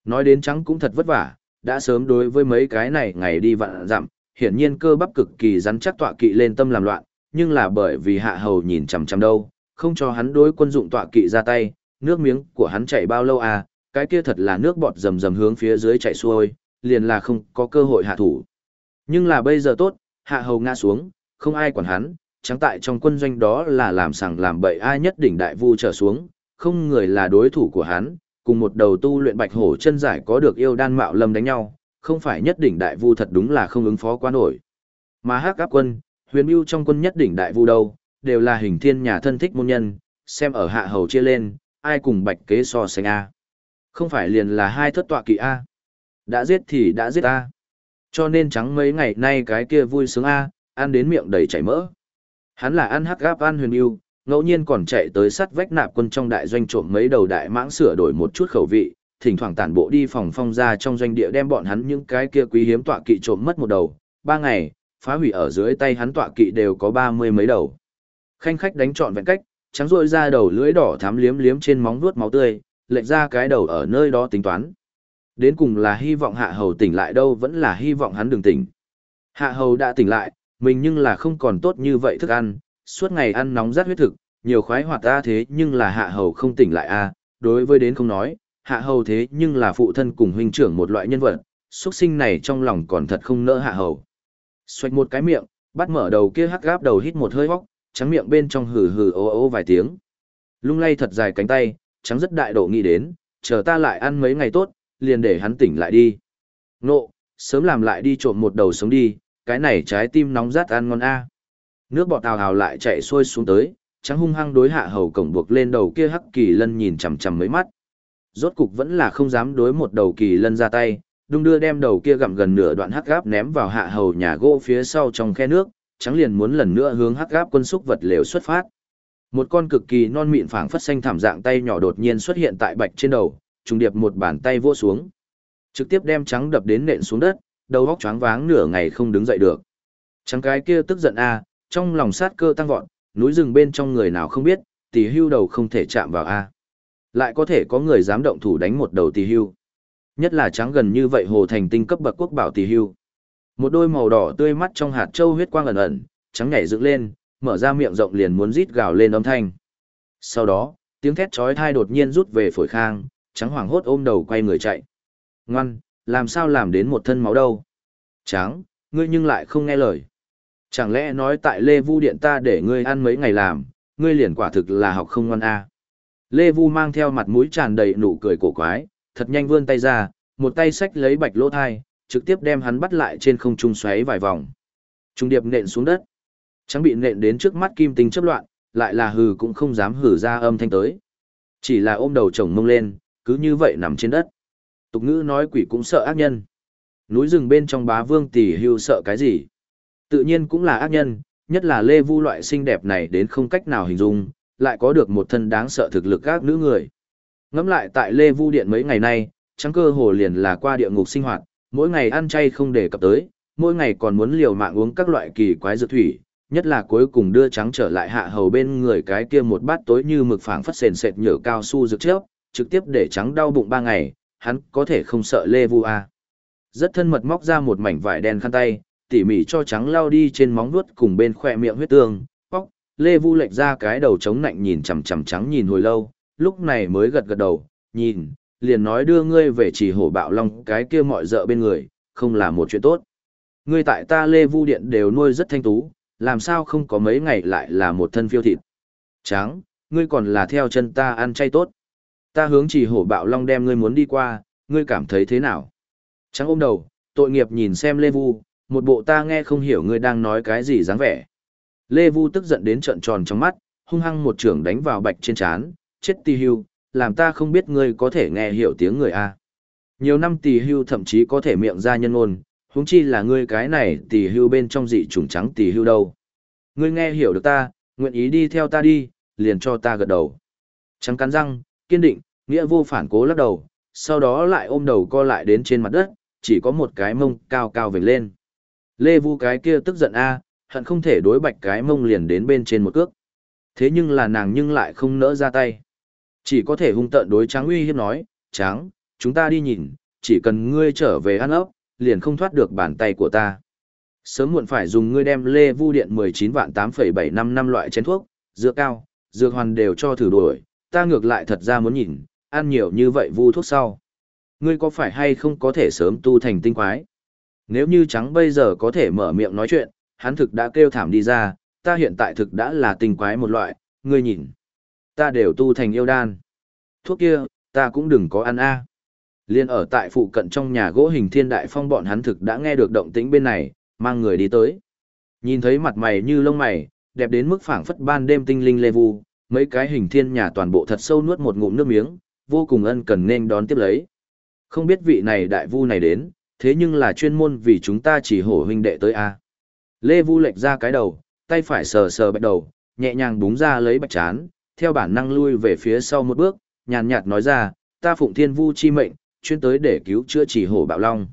Nói đến trắng cũng thật vất vả, đã sớm đối với mấy cái này ngày đi vạn dặm, hiển nhiên cơ bắp cực kỳ rắn chắc tọa kỵ lên tâm làm loạn, nhưng là bởi vì hạ hầu nhìn chằm chằm đâu, không cho hắn đối quân dụng tọa kỵ ra tay, nước miếng của hắn chảy bao lâu à, cái kia thật là nước bọt rầm rầm hướng phía dưới chảy xuôi, liền là không có cơ hội hạ thủ. Nhưng là bây giờ tốt, hạ hầu ngã xuống, không ai quản hắn, trắng tại trong quân doanh đó là làm sằng làm bậy ai nhất đỉnh đại vu trở xuống, không người là đối thủ của hắn, cùng một đầu tu luyện bạch hổ chân giải có được yêu đan mạo lâm đánh nhau, không phải nhất đỉnh đại vu thật đúng là không ứng phó quá nổi. Mà hắc áp quân, huyền mưu trong quân nhất đỉnh đại vu đâu, đều là hình thiên nhà thân thích môn nhân, xem ở hạ hầu chia lên, ai cùng bạch kế so sánh A. Không phải liền là hai thất tọa kỵ A. Đã giết thì đã giết ta, Cho nên trắng mấy ngày nay cái kia vui sướng A, ăn đến miệng đầy chảy mỡ. Hắn là ăn hắc gáp ăn huyền yêu, ngẫu nhiên còn chạy tới sắt vách nạp quân trong đại doanh trộm mấy đầu đại mãng sửa đổi một chút khẩu vị, thỉnh thoảng tản bộ đi phòng phong ra trong doanh địa đem bọn hắn những cái kia quý hiếm tọa kỵ trộm mất một đầu, ba ngày, phá hủy ở dưới tay hắn tọa kỵ đều có ba mươi mấy đầu. Khanh khách đánh trọn vẹn cách, trắng ruồi ra đầu lưỡi đỏ thắm liếm liếm trên móng vuốt máu tươi, lệch ra cái đầu ở nơi đó tính toán. Đến cùng là hy vọng hạ hầu tỉnh lại đâu vẫn là hy vọng hắn đừng tỉnh. Hạ hầu đã tỉnh lại, mình nhưng là không còn tốt như vậy thức ăn, suốt ngày ăn nóng rát huyết thực, nhiều khoái hoạt ta thế nhưng là hạ hầu không tỉnh lại a đối với đến không nói, hạ hầu thế nhưng là phụ thân cùng huynh trưởng một loại nhân vật, xuất sinh này trong lòng còn thật không nỡ hạ hầu. Xoạch một cái miệng, bắt mở đầu kia hắc gáp đầu hít một hơi hóc, trắng miệng bên trong hừ hừ ô ô vài tiếng. Lung lay thật dài cánh tay, trắng rất đại độ nghĩ đến, chờ ta lại ăn mấy ngày tốt, liền để hắn tỉnh lại đi. Nộ, sớm làm lại đi trộm một đầu sống đi, cái này trái tim nóng rát ăn ngon a. Nước bọt tào hào lại chạy xuôi xuống tới, trắng hung hăng đối hạ hầu cổng buộc lên đầu kia hắc kỳ lân nhìn chằm chằm mấy mắt. Rốt cục vẫn là không dám đối một đầu kỳ lân ra tay, đung đưa đem đầu kia gặm gần nửa đoạn hắc gáp ném vào hạ hầu nhà gỗ phía sau trong khe nước, trắng liền muốn lần nữa hướng hắc gáp quân xúc vật lều xuất phát. Một con cực kỳ non mịn phảng phất xanh thảm dạng tay nhỏ đột nhiên xuất hiện tại bạch trên đầu, trùng điệp một bàn tay vỗ xuống. Trực tiếp đem trắng đập đến nện xuống đất, đầu óc choáng váng nửa ngày không đứng dậy được. Trắng cái kia tức giận a, trong lòng sát cơ tăng vọt, núi rừng bên trong người nào không biết, tỷ hưu đầu không thể chạm vào a. Lại có thể có người dám động thủ đánh một đầu tỷ hưu. Nhất là trắng gần như vậy hồ thành tinh cấp bậc quốc bảo tỷ hưu. Một đôi màu đỏ tươi mắt trong hạt châu huyết quang ẩn ẩn, trắng nhảy dựng lên, mở ra miệng rộng liền muốn rít gào lên âm thanh. Sau đó, tiếng thét chói tai đột nhiên rút về phổi khang, trắng hoảng hốt ôm đầu quay người chạy. Ngoan, làm sao làm đến một thân máu đâu? Trắng, ngươi nhưng lại không nghe lời. Chẳng lẽ nói tại Lê Vu Điện ta để ngươi ăn mấy ngày làm, ngươi liền quả thực là học không ngoan a à. Lê Vu mang theo mặt mũi tràn đầy nụ cười cổ quái, thật nhanh vươn tay ra, một tay xách lấy bạch lỗ thai, trực tiếp đem hắn bắt lại trên không trung xoáy vài vòng. Trung điệp nện xuống đất. Trắng bị nện đến trước mắt kim tinh chấp loạn, lại là hừ cũng không dám hừ ra âm thanh tới. Chỉ là ôm đầu chồng mông lên, cứ như vậy nằm trên đất. Tục ngữ nói quỷ cũng sợ ác nhân. Núi rừng bên trong bá vương tỷ hưu sợ cái gì? Tự nhiên cũng là ác nhân, nhất là Lê Vu loại xinh đẹp này đến không cách nào hình dung, lại có được một thân đáng sợ thực lực các nữ người. Ngắm lại tại Lê Vu Điện mấy ngày nay, trắng cơ hồ liền là qua địa ngục sinh hoạt, mỗi ngày ăn chay không để cập tới, mỗi ngày còn muốn liều mạng uống các loại kỳ quái dược thủy, nhất là cuối cùng đưa trắng trở lại hạ hầu bên người cái kia một bát tối như mực phảng phất sền sệt nhở cao su dược trước, trực tiếp để trắng đau bụng ba ngày, hắn có thể không sợ Lê Vu à. Rất thân mật móc ra một mảnh vải đen khăn tay, tỉ mỉ cho trắng lao đi trên móng vuốt cùng bên khỏe miệng huyết tương, bóc, Lê Vu lệch ra cái đầu chống nạnh nhìn chằm chằm trắng nhìn hồi lâu, lúc này mới gật gật đầu, nhìn, liền nói đưa ngươi về chỉ hổ bạo long cái kia mọi dợ bên người, không là một chuyện tốt. Ngươi tại ta Lê Vu Điện đều nuôi rất thanh tú, làm sao không có mấy ngày lại là một thân phiêu thịt. Trắng, ngươi còn là theo chân ta ăn chay tốt. Ta hướng chỉ hổ bạo long đem ngươi muốn đi qua, ngươi cảm thấy thế nào? Trắng ôm đầu, tội nghiệp nhìn xem Lê Vu, một bộ ta nghe không hiểu ngươi đang nói cái gì dáng vẻ. Lê Vu tức giận đến trợn tròn trong mắt, hung hăng một trưởng đánh vào bạch trên trán, chết tì hưu, làm ta không biết ngươi có thể nghe hiểu tiếng người a. Nhiều năm tì hưu thậm chí có thể miệng ra nhân ngôn, huống chi là ngươi cái này tì hưu bên trong dị trùng trắng tì hưu đâu. Ngươi nghe hiểu được ta, nguyện ý đi theo ta đi, liền cho ta gật đầu. Trắng cắn răng, kiên định, nghĩa vô phản cố lắc đầu, sau đó lại ôm đầu co lại đến trên mặt đất, chỉ có một cái mông cao cao vểnh lên. Lê Vu cái kia tức giận a, hận không thể đối bạch cái mông liền đến bên trên một cước. Thế nhưng là nàng nhưng lại không nỡ ra tay. Chỉ có thể hung tợn đối Tráng uy hiếp nói, Tráng, chúng ta đi nhìn, chỉ cần ngươi trở về ăn ốc, liền không thoát được bàn tay của ta. Sớm muộn phải dùng ngươi đem lê vu điện 19 vạn 8,75 năm loại chén thuốc, dược cao, dược hoàn đều cho thử đuổi, ta ngược lại thật ra muốn nhìn, ăn nhiều như vậy vu thuốc sau. Ngươi có phải hay không có thể sớm tu thành tinh quái? Nếu như trắng bây giờ có thể mở miệng nói chuyện, hắn thực đã kêu thảm đi ra, ta hiện tại thực đã là tinh quái một loại, ngươi nhìn. Ta đều tu thành yêu đan. Thuốc kia, ta cũng đừng có ăn a. Liên ở tại phụ cận trong nhà gỗ hình thiên đại phong bọn hắn thực đã nghe được động tĩnh bên này, mang người đi tới. Nhìn thấy mặt mày như lông mày, đẹp đến mức phảng phất ban đêm tinh linh lê vu, mấy cái hình thiên nhà toàn bộ thật sâu nuốt một ngụm nước miếng, vô cùng ân cần nên đón tiếp lấy. Không biết vị này đại vu này đến, thế nhưng là chuyên môn vì chúng ta chỉ hổ huynh đệ tới a. Lê Vu lệch ra cái đầu, tay phải sờ sờ bạch đầu, nhẹ nhàng búng ra lấy bạch chán, theo bản năng lui về phía sau một bước, nhàn nhạt nói ra, ta phụng thiên vu chi mệnh, chuyên tới để cứu chữa chỉ hổ bạo long.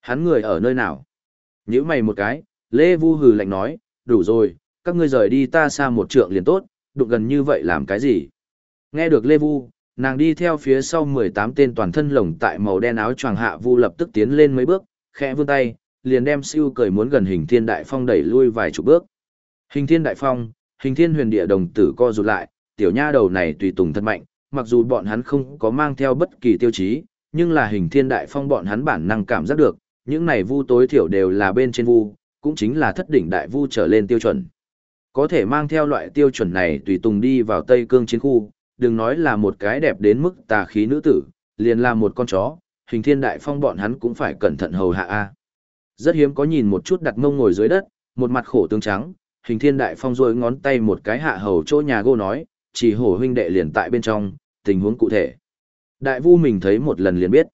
Hắn người ở nơi nào? Nhữ mày một cái, Lê Vu hừ lạnh nói, đủ rồi, các ngươi rời đi ta xa một trượng liền tốt, đụng gần như vậy làm cái gì? Nghe được Lê Vu, nàng đi theo phía sau 18 tên toàn thân lồng tại màu đen áo choàng hạ Vu lập tức tiến lên mấy bước, khẽ vươn tay, liền đem siêu cười muốn gần hình thiên đại phong đẩy lui vài chục bước. Hình thiên đại phong, hình thiên huyền địa đồng tử co rụt lại, tiểu nha đầu này tùy tùng thân mạnh, mặc dù bọn hắn không có mang theo bất kỳ tiêu chí, nhưng là hình thiên đại phong bọn hắn bản năng cảm giác được, những này vu tối thiểu đều là bên trên vu, cũng chính là thất đỉnh đại vu trở lên tiêu chuẩn. Có thể mang theo loại tiêu chuẩn này tùy tùng đi vào Tây Cương chiến khu, đừng nói là một cái đẹp đến mức tà khí nữ tử, liền là một con chó, hình thiên đại phong bọn hắn cũng phải cẩn thận hầu hạ a. Rất hiếm có nhìn một chút đặt mông ngồi dưới đất, một mặt khổ tương trắng, hình thiên đại phong rôi ngón tay một cái hạ hầu chỗ nhà gô nói, chỉ hổ huynh đệ liền tại bên trong, tình huống cụ thể. Đại vu mình thấy một lần liền biết.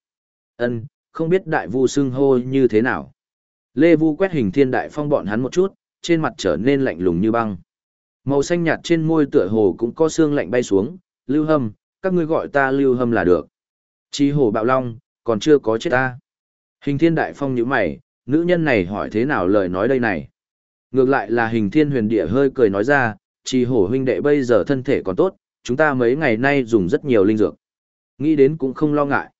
ân không biết đại vu xưng hô như thế nào. Lê vu quét hình thiên đại phong bọn hắn một chút, trên mặt trở nên lạnh lùng như băng. Màu xanh nhạt trên môi tựa hồ cũng có xương lạnh bay xuống, lưu hâm, các ngươi gọi ta lưu hâm là được. Chi hồ bạo long, còn chưa có chết ta. Hình thiên đại phong nhíu mày, nữ nhân này hỏi thế nào lời nói đây này. Ngược lại là hình thiên huyền địa hơi cười nói ra, chi hổ huynh đệ bây giờ thân thể còn tốt, chúng ta mấy ngày nay dùng rất nhiều linh dược. Nghĩ đến cũng không lo ngại.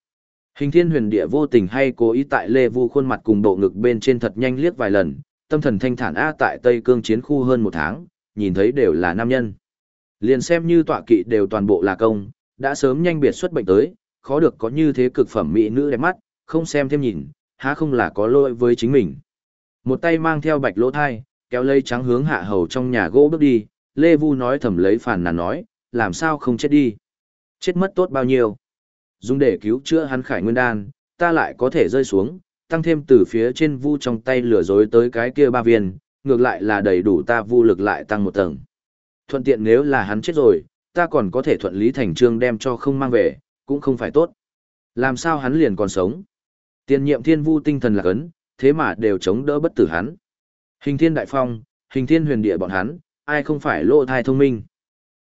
Hình thiên huyền địa vô tình hay cố ý tại Lê Vu khuôn mặt cùng bộ ngực bên trên thật nhanh liếc vài lần, tâm thần thanh thản A tại Tây Cương chiến khu hơn một tháng, nhìn thấy đều là nam nhân. Liền xem như tọa kỵ đều toàn bộ là công, đã sớm nhanh biệt xuất bệnh tới, khó được có như thế cực phẩm mỹ nữ đẹp mắt, không xem thêm nhìn, há không là có lỗi với chính mình. Một tay mang theo bạch lỗ thai, kéo lây trắng hướng hạ hầu trong nhà gỗ bước đi, Lê Vu nói thầm lấy phản nàn nói, làm sao không chết đi. Chết mất tốt bao nhiêu. Dùng để cứu chữa hắn khải nguyên đan, ta lại có thể rơi xuống, tăng thêm từ phía trên vu trong tay lửa dối tới cái kia ba viên, ngược lại là đầy đủ ta vu lực lại tăng một tầng. Thuận tiện nếu là hắn chết rồi, ta còn có thể thuận lý thành trương đem cho không mang về, cũng không phải tốt. Làm sao hắn liền còn sống? Tiền nhiệm thiên vu tinh thần là cấn, thế mà đều chống đỡ bất tử hắn. Hình thiên đại phong, hình thiên huyền địa bọn hắn, ai không phải lộ thai thông minh.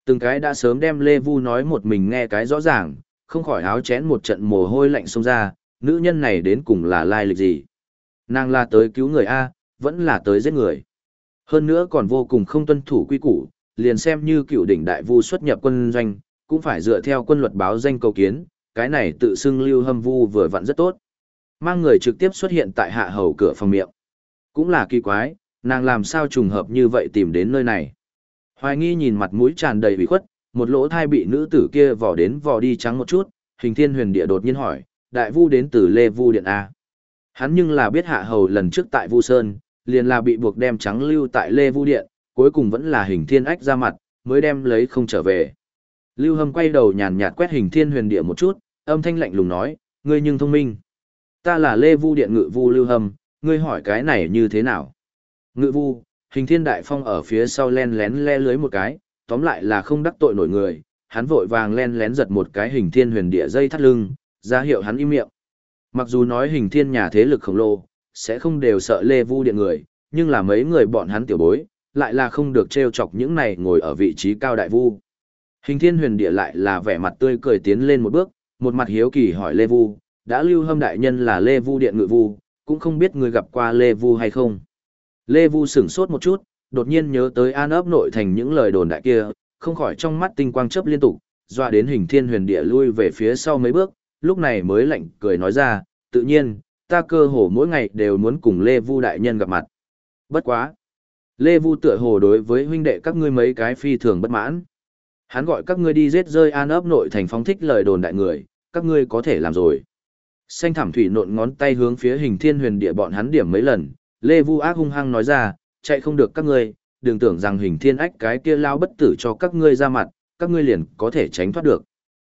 Từng cái đã sớm đem Lê Vu nói một mình nghe cái rõ ràng, không khỏi áo chén một trận mồ hôi lạnh xông ra, nữ nhân này đến cùng là lai lịch gì. Nàng là tới cứu người A, vẫn là tới giết người. Hơn nữa còn vô cùng không tuân thủ quy củ, liền xem như cựu đỉnh đại vu xuất nhập quân doanh, cũng phải dựa theo quân luật báo danh cầu kiến, cái này tự xưng lưu hâm vu vừa vặn rất tốt. Mang người trực tiếp xuất hiện tại hạ hầu cửa phòng miệng. Cũng là kỳ quái, nàng làm sao trùng hợp như vậy tìm đến nơi này. Hoài nghi nhìn mặt mũi tràn đầy bị khuất, một lỗ thai bị nữ tử kia vò đến vò đi trắng một chút, hình thiên huyền địa đột nhiên hỏi, đại vu đến từ Lê Vu Điện A. Hắn nhưng là biết hạ hầu lần trước tại Vu Sơn, liền là bị buộc đem trắng lưu tại Lê Vu Điện, cuối cùng vẫn là hình thiên ách ra mặt, mới đem lấy không trở về. Lưu Hâm quay đầu nhàn nhạt quét hình thiên huyền địa một chút, âm thanh lạnh lùng nói, ngươi nhưng thông minh. Ta là Lê Vu Điện ngự vu Lưu Hâm, ngươi hỏi cái này như thế nào? Ngự vu, hình thiên đại phong ở phía sau len lén le lưới một cái, tóm lại là không đắc tội nổi người, hắn vội vàng len lén giật một cái hình thiên huyền địa dây thắt lưng, ra hiệu hắn im miệng. Mặc dù nói hình thiên nhà thế lực khổng lồ, sẽ không đều sợ Lê Vu Điện người, nhưng là mấy người bọn hắn tiểu bối, lại là không được trêu chọc những này ngồi ở vị trí cao đại vu. Hình thiên huyền địa lại là vẻ mặt tươi cười tiến lên một bước, một mặt hiếu kỳ hỏi Lê Vu, đã lưu hâm đại nhân là Lê Vu Điện ngự vu, cũng không biết người gặp qua Lê Vu hay không. Lê Vu sửng sốt một chút, đột nhiên nhớ tới an ấp nội thành những lời đồn đại kia, không khỏi trong mắt tinh quang chớp liên tục, dọa đến hình thiên huyền địa lui về phía sau mấy bước, lúc này mới lạnh cười nói ra, tự nhiên, ta cơ hồ mỗi ngày đều muốn cùng Lê Vu đại nhân gặp mặt. Bất quá. Lê Vu tựa hồ đối với huynh đệ các ngươi mấy cái phi thường bất mãn. Hắn gọi các ngươi đi giết rơi an ấp nội thành phóng thích lời đồn đại người, các ngươi có thể làm rồi. Xanh thảm thủy nộn ngón tay hướng phía hình thiên huyền địa bọn hắn điểm mấy lần, Lê Vu ác hung hăng nói ra, chạy không được các ngươi, đừng tưởng rằng hình thiên ách cái kia lao bất tử cho các ngươi ra mặt, các ngươi liền có thể tránh thoát được.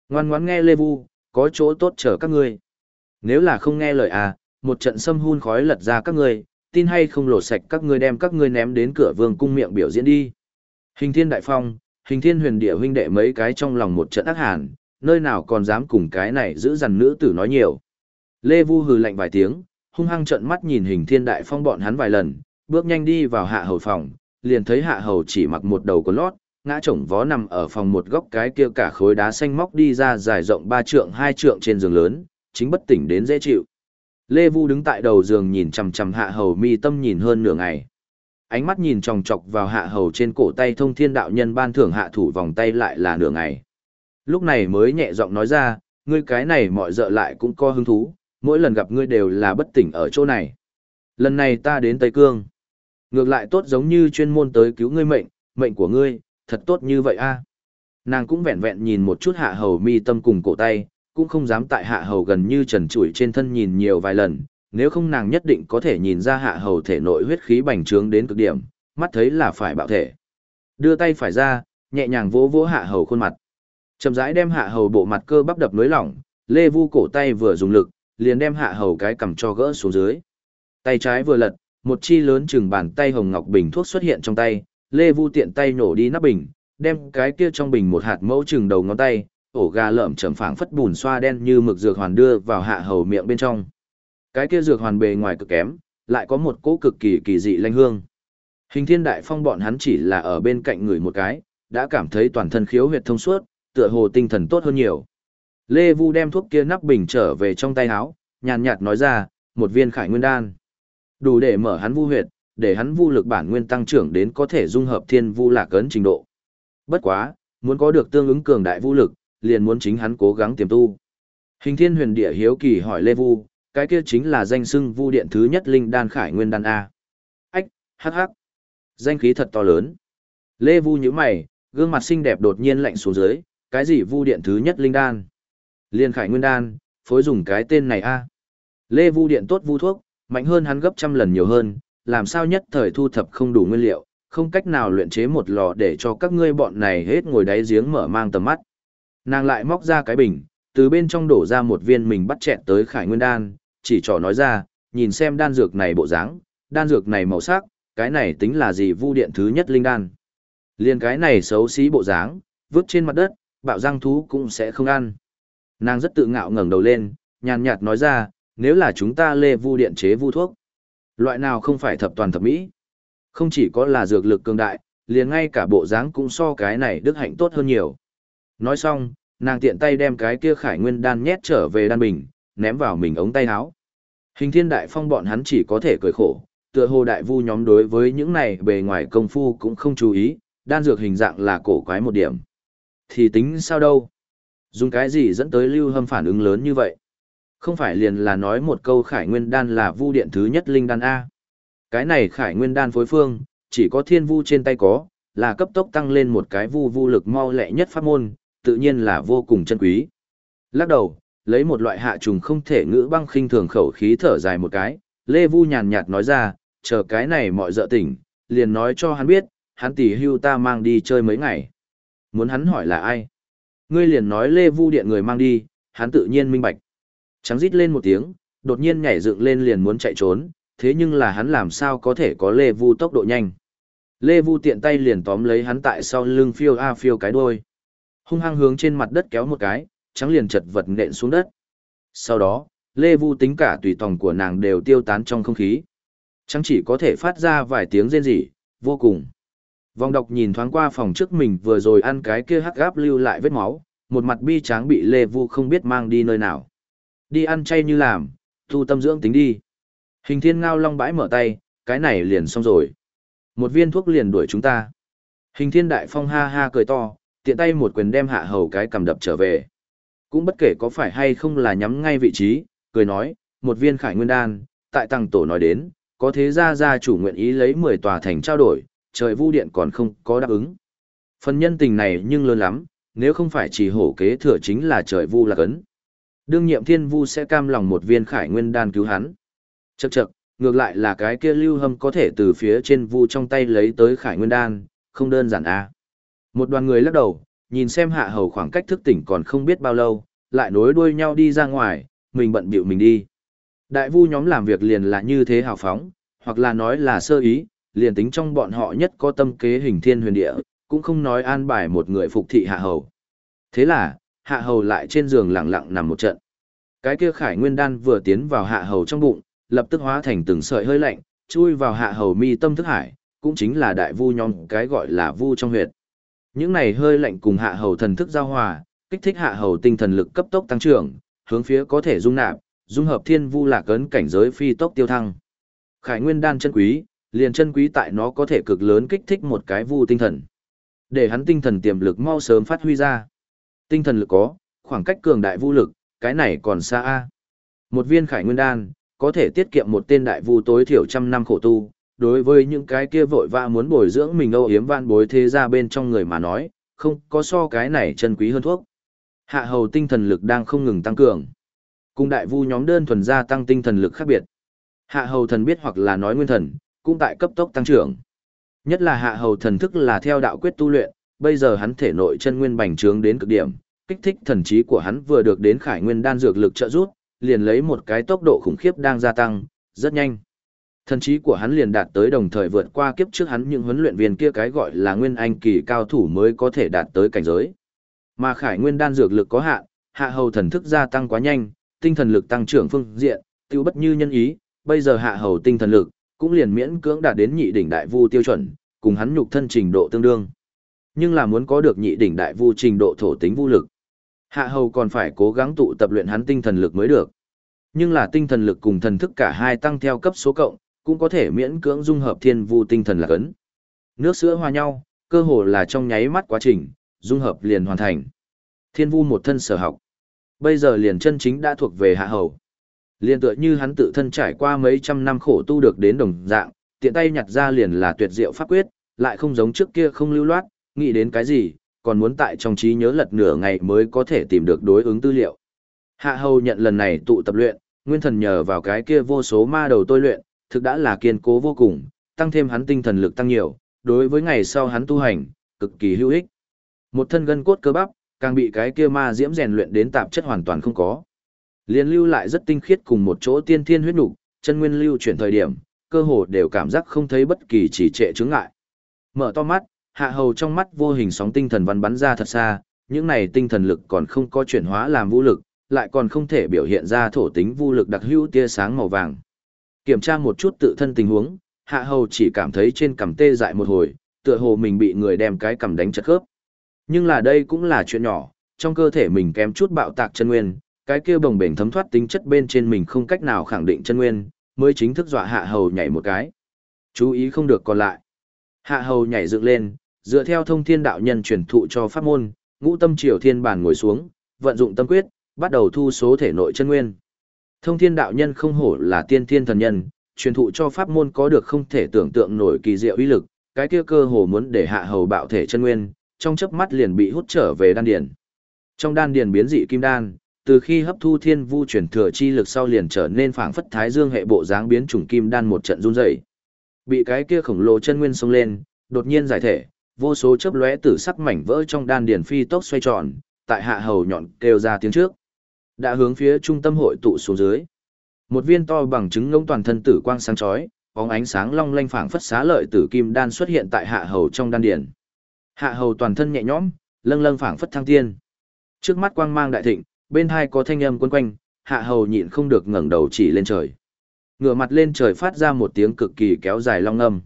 Ngoan ngoãn nghe Lê Vu, có chỗ tốt chờ các ngươi. Nếu là không nghe lời à, một trận xâm hun khói lật ra các ngươi, tin hay không lột sạch các ngươi đem các ngươi ném đến cửa vương cung miệng biểu diễn đi. Hình thiên đại phong, hình thiên huyền địa huynh đệ mấy cái trong lòng một trận ác hàn, nơi nào còn dám cùng cái này giữ dằn nữ tử nói nhiều. Lê Vu hừ lạnh vài tiếng, hung hăng trợn mắt nhìn hình thiên đại phong bọn hắn vài lần, bước nhanh đi vào hạ hầu phòng, liền thấy hạ hầu chỉ mặc một đầu quần lót, ngã chổng vó nằm ở phòng một góc cái kia cả khối đá xanh móc đi ra dài rộng ba trượng hai trượng trên giường lớn, chính bất tỉnh đến dễ chịu. Lê Vu đứng tại đầu giường nhìn chằm chằm hạ hầu mi tâm nhìn hơn nửa ngày. Ánh mắt nhìn chòng chọc vào hạ hầu trên cổ tay thông thiên đạo nhân ban thưởng hạ thủ vòng tay lại là nửa ngày. Lúc này mới nhẹ giọng nói ra, ngươi cái này mọi dợ lại cũng có hứng thú, mỗi lần gặp ngươi đều là bất tỉnh ở chỗ này. Lần này ta đến Tây Cương. Ngược lại tốt giống như chuyên môn tới cứu ngươi mệnh, mệnh của ngươi, thật tốt như vậy a. Nàng cũng vẹn vẹn nhìn một chút hạ hầu mi tâm cùng cổ tay, cũng không dám tại hạ hầu gần như trần trụi trên thân nhìn nhiều vài lần, nếu không nàng nhất định có thể nhìn ra hạ hầu thể nội huyết khí bành trướng đến cực điểm, mắt thấy là phải bạo thể. Đưa tay phải ra, nhẹ nhàng vỗ vỗ hạ hầu khuôn mặt. Chậm rãi đem hạ hầu bộ mặt cơ bắp đập nới lỏng, Lê Vu cổ tay vừa dùng lực, liền đem hạ hầu cái cầm cho gỡ xuống dưới. Tay trái vừa lật, một chi lớn chừng bàn tay hồng ngọc bình thuốc xuất hiện trong tay, Lê Vu tiện tay nổ đi nắp bình, đem cái kia trong bình một hạt mẫu chừng đầu ngón tay, ổ gà lợm chởm phảng phất bùn xoa đen như mực dược hoàn đưa vào hạ hầu miệng bên trong. Cái kia dược hoàn bề ngoài cực kém, lại có một cỗ cực kỳ kỳ dị lanh hương. Hình thiên đại phong bọn hắn chỉ là ở bên cạnh người một cái, đã cảm thấy toàn thân khiếu huyệt thông suốt, tựa hồ tinh thần tốt hơn nhiều. Lê Vu đem thuốc kia nắp bình trở về trong tay áo, nhàn nhạt nói ra, một viên khải nguyên đan. Đủ để mở hắn vu huyệt, để hắn vu lực bản nguyên tăng trưởng đến có thể dung hợp thiên vu lạc ấn trình độ. Bất quá, muốn có được tương ứng cường đại vu lực, liền muốn chính hắn cố gắng tiềm tu. Hình thiên huyền địa hiếu kỳ hỏi Lê Vu, cái kia chính là danh xưng vu điện thứ nhất linh đan khải nguyên đan A. Ách, hắc hắc. Danh khí thật to lớn. Lê Vu như mày, gương mặt xinh đẹp đột nhiên lạnh xuống dưới, cái gì vu điện thứ nhất linh đan? Liên khải nguyên đan, phối dùng cái tên này A. Lê Vu điện tốt vu thuốc, mạnh hơn hắn gấp trăm lần nhiều hơn, làm sao nhất thời thu thập không đủ nguyên liệu, không cách nào luyện chế một lò để cho các ngươi bọn này hết ngồi đáy giếng mở mang tầm mắt. Nàng lại móc ra cái bình, từ bên trong đổ ra một viên mình bắt chẹn tới khải nguyên đan, chỉ trò nói ra, nhìn xem đan dược này bộ dáng, đan dược này màu sắc, cái này tính là gì vu điện thứ nhất linh đan. Liên cái này xấu xí bộ dáng, vứt trên mặt đất, bạo răng thú cũng sẽ không ăn. Nàng rất tự ngạo ngẩng đầu lên, nhàn nhạt nói ra, nếu là chúng ta lê vu điện chế vu thuốc, loại nào không phải thập toàn thập mỹ. Không chỉ có là dược lực cường đại, liền ngay cả bộ dáng cũng so cái này đức hạnh tốt hơn nhiều. Nói xong, nàng tiện tay đem cái kia khải nguyên đan nhét trở về đan bình, ném vào mình ống tay áo. Hình thiên đại phong bọn hắn chỉ có thể cười khổ, tựa hồ đại vu nhóm đối với những này bề ngoài công phu cũng không chú ý, đan dược hình dạng là cổ quái một điểm. Thì tính sao đâu? Dùng cái gì dẫn tới lưu hâm phản ứng lớn như vậy? Không phải liền là nói một câu khải nguyên đan là vu điện thứ nhất linh đan A. Cái này khải nguyên đan phối phương, chỉ có thiên vu trên tay có, là cấp tốc tăng lên một cái vu vu lực mau lẹ nhất pháp môn, tự nhiên là vô cùng chân quý. Lắc đầu, lấy một loại hạ trùng không thể ngữ băng khinh thường khẩu khí thở dài một cái, Lê Vu nhàn nhạt nói ra, chờ cái này mọi dợ tỉnh, liền nói cho hắn biết, hắn tỷ hưu ta mang đi chơi mấy ngày. Muốn hắn hỏi là ai? Ngươi liền nói Lê Vu điện người mang đi, hắn tự nhiên minh bạch. Trắng rít lên một tiếng, đột nhiên nhảy dựng lên liền muốn chạy trốn, thế nhưng là hắn làm sao có thể có Lê Vu tốc độ nhanh. Lê Vu tiện tay liền tóm lấy hắn tại sau lưng phiêu a phiêu cái đuôi. Hung hăng hướng trên mặt đất kéo một cái, trắng liền chật vật nện xuống đất. Sau đó, Lê Vu tính cả tùy tòng của nàng đều tiêu tán trong không khí. Trắng chỉ có thể phát ra vài tiếng rên rỉ, vô cùng. Vong độc nhìn thoáng qua phòng trước mình vừa rồi ăn cái kia hắc gáp lưu lại vết máu, một mặt bi tráng bị Lê Vu không biết mang đi nơi nào. Đi ăn chay như làm, thu tâm dưỡng tính đi. Hình thiên ngao long bãi mở tay, cái này liền xong rồi. Một viên thuốc liền đuổi chúng ta. Hình thiên đại phong ha ha cười to, tiện tay một quyền đem hạ hầu cái cầm đập trở về. Cũng bất kể có phải hay không là nhắm ngay vị trí, cười nói, một viên khải nguyên đan, tại tăng tổ nói đến, có thế gia gia chủ nguyện ý lấy 10 tòa thành trao đổi, trời vu điện còn không có đáp ứng. Phần nhân tình này nhưng lớn lắm, nếu không phải chỉ hổ kế thừa chính là trời vu là cấn. Đương nhiệm thiên vu sẽ cam lòng một viên khải nguyên đan cứu hắn. Chậc chậc, ngược lại là cái kia lưu hâm có thể từ phía trên vu trong tay lấy tới khải nguyên đan, không đơn giản à. Một đoàn người lắc đầu, nhìn xem hạ hầu khoảng cách thức tỉnh còn không biết bao lâu, lại nối đuôi nhau đi ra ngoài, mình bận bịu mình đi. Đại vu nhóm làm việc liền là như thế hào phóng, hoặc là nói là sơ ý, liền tính trong bọn họ nhất có tâm kế hình thiên huyền địa, cũng không nói an bài một người phục thị hạ hầu. Thế là, hạ hầu lại trên giường lặng lặng nằm một trận. Cái kia khải nguyên đan vừa tiến vào hạ hầu trong bụng, lập tức hóa thành từng sợi hơi lạnh, chui vào hạ hầu mi tâm thức hải, cũng chính là đại vu nhóm cái gọi là vu trong huyệt. Những này hơi lạnh cùng hạ hầu thần thức giao hòa, kích thích hạ hầu tinh thần lực cấp tốc tăng trưởng, hướng phía có thể dung nạp, dung hợp thiên vu lạc ấn cảnh giới phi tốc tiêu thăng. Khải nguyên đan chân quý, liền chân quý tại nó có thể cực lớn kích thích một cái vu tinh thần. Để hắn tinh thần tiềm lực mau sớm phát huy ra. Tinh thần lực có, khoảng cách cường đại vu lực, cái này còn xa a. Một viên khải nguyên đan, có thể tiết kiệm một tên đại vu tối thiểu trăm năm khổ tu, đối với những cái kia vội vã muốn bồi dưỡng mình âu yếm van bối thế ra bên trong người mà nói, không có so cái này chân quý hơn thuốc. Hạ hầu tinh thần lực đang không ngừng tăng cường. Cùng đại vu nhóm đơn thuần gia tăng tinh thần lực khác biệt. Hạ hầu thần biết hoặc là nói nguyên thần, cũng tại cấp tốc tăng trưởng. Nhất là hạ hầu thần thức là theo đạo quyết tu luyện, bây giờ hắn thể nội chân nguyên bành trướng đến cực điểm, kích thích thần trí của hắn vừa được đến khải nguyên đan dược lực trợ giúp, liền lấy một cái tốc độ khủng khiếp đang gia tăng, rất nhanh. Thần trí của hắn liền đạt tới đồng thời vượt qua kiếp trước hắn những huấn luyện viên kia cái gọi là nguyên anh kỳ cao thủ mới có thể đạt tới cảnh giới. Mà khải nguyên đan dược lực có hạn, hạ hầu thần thức gia tăng quá nhanh, tinh thần lực tăng trưởng phương diện, tiêu bất như nhân ý, bây giờ hạ hầu tinh thần lực cũng liền miễn cưỡng đạt đến nhị đỉnh đại vu tiêu chuẩn, cùng hắn nhục thân trình độ tương đương. Nhưng là muốn có được nhị đỉnh đại vu trình độ thổ tính vũ lực. Hạ hầu còn phải cố gắng tụ tập luyện hắn tinh thần lực mới được. Nhưng là tinh thần lực cùng thần thức cả hai tăng theo cấp số cộng, cũng có thể miễn cưỡng dung hợp thiên vu tinh thần lạc ấn. Nước sữa hòa nhau, cơ hồ là trong nháy mắt quá trình, dung hợp liền hoàn thành. Thiên vu một thân sở học. Bây giờ liền chân chính đã thuộc về hạ hầu. Liền tựa như hắn tự thân trải qua mấy trăm năm khổ tu được đến đồng dạng, tiện tay nhặt ra liền là tuyệt diệu pháp quyết, lại không giống trước kia không lưu loát, nghĩ đến cái gì, còn muốn tại trong trí nhớ lật nửa ngày mới có thể tìm được đối ứng tư liệu. Hạ hầu nhận lần này tụ tập luyện, nguyên thần nhờ vào cái kia vô số ma đầu tôi luyện, thực đã là kiên cố vô cùng, tăng thêm hắn tinh thần lực tăng nhiều, đối với ngày sau hắn tu hành, cực kỳ hữu ích. Một thân gân cốt cơ bắp, càng bị cái kia ma diễm rèn luyện đến tạp chất hoàn toàn không có. Liên lưu lại rất tinh khiết cùng một chỗ tiên thiên huyết nục, chân nguyên lưu chuyển thời điểm, cơ hồ đều cảm giác không thấy bất kỳ chỉ trệ chướng ngại. Mở to mắt, hạ hầu trong mắt vô hình sóng tinh thần văn bắn ra thật xa, những này tinh thần lực còn không có chuyển hóa làm vũ lực, lại còn không thể biểu hiện ra thổ tính vũ lực đặc hữu tia sáng màu vàng. Kiểm tra một chút tự thân tình huống, hạ hầu chỉ cảm thấy trên cằm tê dại một hồi, tựa hồ mình bị người đem cái cằm đánh chật khớp. Nhưng là đây cũng là chuyện nhỏ, trong cơ thể mình kém chút bạo tạc chân nguyên, cái kia bồng bềnh thấm thoát tính chất bên trên mình không cách nào khẳng định chân nguyên, mới chính thức dọa hạ hầu nhảy một cái. Chú ý không được còn lại. Hạ hầu nhảy dựng lên, dựa theo thông thiên đạo nhân truyền thụ cho pháp môn, ngũ tâm triều thiên bản ngồi xuống, vận dụng tâm quyết, bắt đầu thu số thể nội chân nguyên. Thông thiên đạo nhân không hổ là tiên thiên thần nhân, truyền thụ cho pháp môn có được không thể tưởng tượng nổi kỳ diệu uy lực, cái kia cơ hồ muốn để hạ hầu bạo thể chân nguyên, trong chớp mắt liền bị hút trở về đan điền. Trong đan điền biến dị kim đan, từ khi hấp thu thiên vu chuyển thừa chi lực sau liền trở nên phảng phất thái dương hệ bộ dáng biến chủng kim đan một trận run rẩy. Bị cái kia khổng lồ chân nguyên xông lên, đột nhiên giải thể, vô số chớp lóe tử sắc mảnh vỡ trong đan điền phi tốc xoay tròn, tại hạ hầu nhọn kêu ra tiếng trước. Đã hướng phía trung tâm hội tụ xuống dưới. Một viên to bằng trứng ngỗng toàn thân tử quang sáng chói, bóng ánh sáng long lanh phảng phất xá lợi tử kim đan xuất hiện tại hạ hầu trong đan điền. Hạ hầu toàn thân nhẹ nhõm, lâng lâng phảng phất thăng tiên. Trước mắt quang mang đại thịnh, bên hai có thanh âm quấn quanh, hạ hầu nhịn không được ngẩng đầu chỉ lên trời. Ngửa mặt lên trời phát ra một tiếng cực kỳ kéo dài long âm.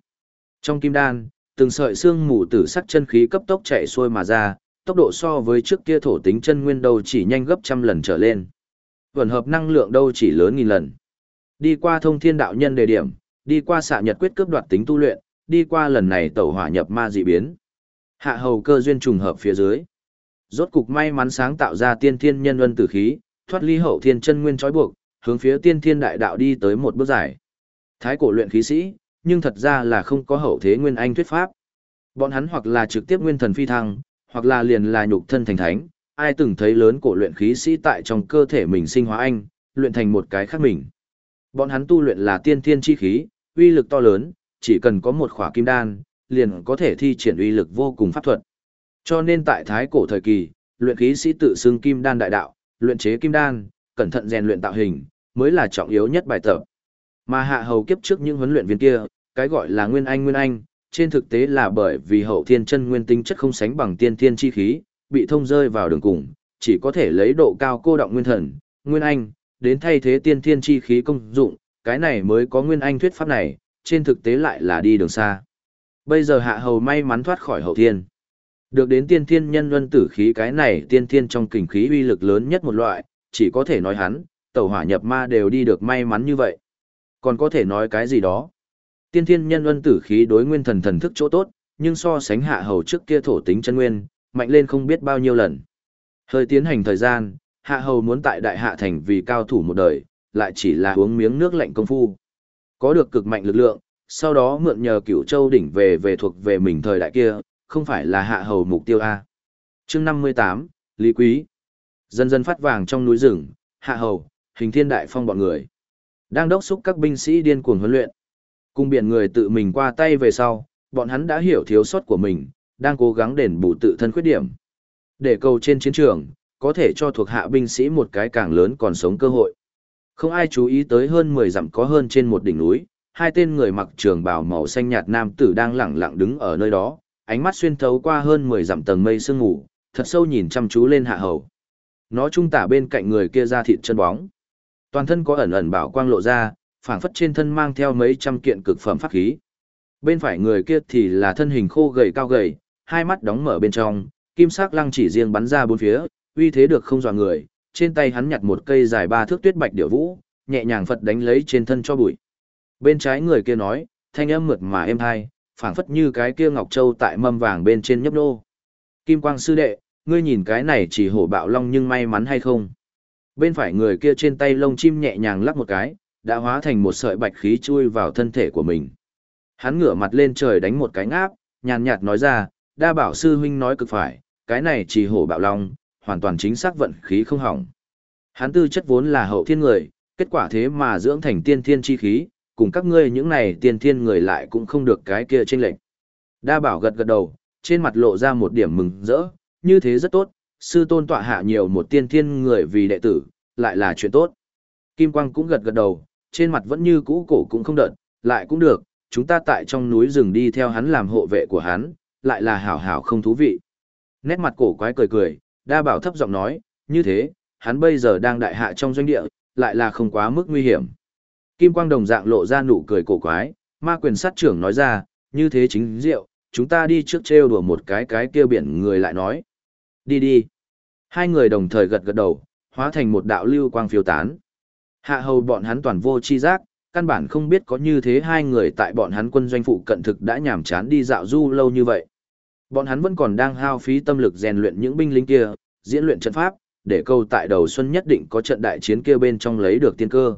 Trong kim đan, từng sợi xương mù tử sắc chân khí cấp tốc chạy xuôi mà ra, tốc độ so với trước kia thổ tính chân nguyên đâu chỉ nhanh gấp trăm lần trở lên. Vẩn hợp năng lượng đâu chỉ lớn nghìn lần. Đi qua thông thiên đạo nhân đề điểm, đi qua xạ nhật quyết cướp đoạt tính tu luyện, đi qua lần này tẩu hỏa nhập ma dị biến. Hạ hầu cơ duyên trùng hợp phía dưới. Rốt cục may mắn sáng tạo ra tiên thiên nhân luân tử khí, thoát ly hậu thiên chân nguyên trói buộc, hướng phía tiên thiên đại đạo đi tới một bước dài. Thái cổ luyện khí sĩ, nhưng thật ra là không có hậu thế nguyên anh thuyết pháp. Bọn hắn hoặc là trực tiếp nguyên thần phi thăng, hoặc là liền là nhục thân thành thánh, ai từng thấy lớn cổ luyện khí sĩ tại trong cơ thể mình sinh hóa anh, luyện thành một cái khác mình. Bọn hắn tu luyện là tiên thiên chi khí, uy lực to lớn, chỉ cần có một khỏa kim đan, liền có thể thi triển uy lực vô cùng pháp thuật. Cho nên tại thái cổ thời kỳ, luyện khí sĩ tự xưng kim đan đại đạo, luyện chế kim đan, cẩn thận rèn luyện tạo hình, mới là trọng yếu nhất bài tập. Mà hạ hầu kiếp trước những huấn luyện viên kia, cái gọi là nguyên anh nguyên anh, trên thực tế là bởi vì hậu thiên chân nguyên tinh chất không sánh bằng tiên thiên chi khí, bị thông rơi vào đường cùng, chỉ có thể lấy độ cao cô động nguyên thần, nguyên anh, đến thay thế tiên thiên chi khí công dụng, cái này mới có nguyên anh thuyết pháp này, trên thực tế lại là đi đường xa. Bây giờ hạ hầu may mắn thoát khỏi hậu thiên. Được đến tiên thiên nhân luân tử khí cái này tiên thiên trong kình khí uy lực lớn nhất một loại, chỉ có thể nói hắn, tẩu hỏa nhập ma đều đi được may mắn như vậy. Còn có thể nói cái gì đó. Tiên thiên nhân luân tử khí đối nguyên thần thần thức chỗ tốt, nhưng so sánh hạ hầu trước kia thổ tính chân nguyên, mạnh lên không biết bao nhiêu lần. Hơi tiến hành thời gian, hạ hầu muốn tại đại hạ thành vì cao thủ một đời, lại chỉ là uống miếng nước lạnh công phu. Có được cực mạnh lực lượng, sau đó mượn nhờ cửu châu đỉnh về về thuộc về mình thời đại kia, không phải là hạ hầu mục tiêu A. chương 58, Lý Quý. Dần dần phát vàng trong núi rừng, hạ hầu, hình thiên đại phong bọn người. Đang đốc xúc các binh sĩ điên cuồng huấn luyện. Cung biển người tự mình qua tay về sau, bọn hắn đã hiểu thiếu sót của mình, đang cố gắng đền bù tự thân khuyết điểm. Để cầu trên chiến trường, có thể cho thuộc hạ binh sĩ một cái càng lớn còn sống cơ hội. Không ai chú ý tới hơn 10 dặm có hơn trên một đỉnh núi, hai tên người mặc trường bào màu xanh nhạt nam tử đang lẳng lặng đứng ở nơi đó, ánh mắt xuyên thấu qua hơn 10 dặm tầng mây sương ngủ, thật sâu nhìn chăm chú lên hạ hầu. Nó trung tả bên cạnh người kia ra thịt chân bóng. Toàn thân có ẩn ẩn bảo quang lộ ra, phảng phất trên thân mang theo mấy trăm kiện cực phẩm pháp khí. Bên phải người kia thì là thân hình khô gầy cao gầy, hai mắt đóng mở bên trong, kim sắc lăng chỉ riêng bắn ra bốn phía, uy thế được không dọa người, trên tay hắn nhặt một cây dài ba thước tuyết bạch điểu vũ, nhẹ nhàng phật đánh lấy trên thân cho bụi. Bên trái người kia nói, thanh âm mượt mà êm hai, phảng phất như cái kia ngọc châu tại mâm vàng bên trên nhấp nô. Kim quang sư đệ, ngươi nhìn cái này chỉ hổ bạo long nhưng may mắn hay không? Bên phải người kia trên tay lông chim nhẹ nhàng lắc một cái, đã hóa thành một sợi bạch khí chui vào thân thể của mình. Hắn ngửa mặt lên trời đánh một cái ngáp, nhàn nhạt nói ra, đa bảo sư huynh nói cực phải, cái này chỉ hổ bạo long, hoàn toàn chính xác vận khí không hỏng. Hắn tư chất vốn là hậu thiên người, kết quả thế mà dưỡng thành tiên thiên chi khí, cùng các ngươi những này tiên thiên người lại cũng không được cái kia chênh lệch. Đa bảo gật gật đầu, trên mặt lộ ra một điểm mừng rỡ, như thế rất tốt, sư tôn tọa hạ nhiều một tiên thiên người vì đệ tử, lại là chuyện tốt. Kim Quang cũng gật gật đầu, trên mặt vẫn như cũ cổ cũng không đợt, lại cũng được, chúng ta tại trong núi rừng đi theo hắn làm hộ vệ của hắn, lại là hảo hảo không thú vị. Nét mặt cổ quái cười cười, đa bảo thấp giọng nói, như thế, hắn bây giờ đang đại hạ trong doanh địa, lại là không quá mức nguy hiểm. Kim quang đồng dạng lộ ra nụ cười cổ quái, ma quyền sát trưởng nói ra, như thế chính diệu, chúng ta đi trước trêu đùa một cái cái kia biển người lại nói. Đi đi. Hai người đồng thời gật gật đầu, hóa thành một đạo lưu quang phiêu tán. Hạ hầu bọn hắn toàn vô chi giác, căn bản không biết có như thế hai người tại bọn hắn quân doanh phụ cận thực đã nhàm chán đi dạo du lâu như vậy. Bọn hắn vẫn còn đang hao phí tâm lực rèn luyện những binh lính kia, diễn luyện trận pháp, để câu tại đầu xuân nhất định có trận đại chiến kia bên trong lấy được tiên cơ.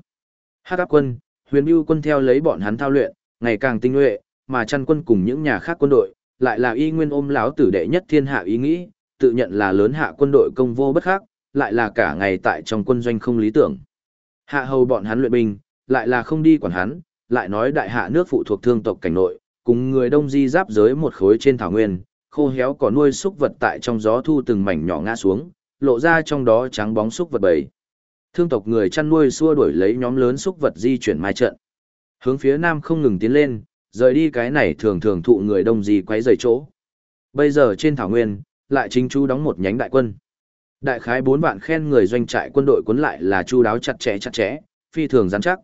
Hắc áp quân, huyền bưu quân theo lấy bọn hắn thao luyện, ngày càng tinh nhuệ, mà chăn quân cùng những nhà khác quân đội, lại là y nguyên ôm láo tử đệ nhất thiên hạ ý nghĩ, tự nhận là lớn hạ quân đội công vô bất khác, lại là cả ngày tại trong quân doanh không lý tưởng. Hạ hầu bọn hắn luyện binh, lại là không đi quản hắn, lại nói đại hạ nước phụ thuộc thương tộc cảnh nội, cùng người đông di giáp giới một khối trên thảo nguyên, khô héo có nuôi súc vật tại trong gió thu từng mảnh nhỏ ngã xuống, lộ ra trong đó trắng bóng súc vật bầy. Thương tộc người chăn nuôi xua đuổi lấy nhóm lớn súc vật di chuyển mai trận. Hướng phía nam không ngừng tiến lên, rời đi cái này thường thường thụ người đông di quấy rầy chỗ. Bây giờ trên thảo nguyên, lại chính chú đóng một nhánh đại quân. Đại khái bốn vạn khen người doanh trại quân đội cuốn lại là chu đáo chặt chẽ chặt chẽ, phi thường rắn chắc.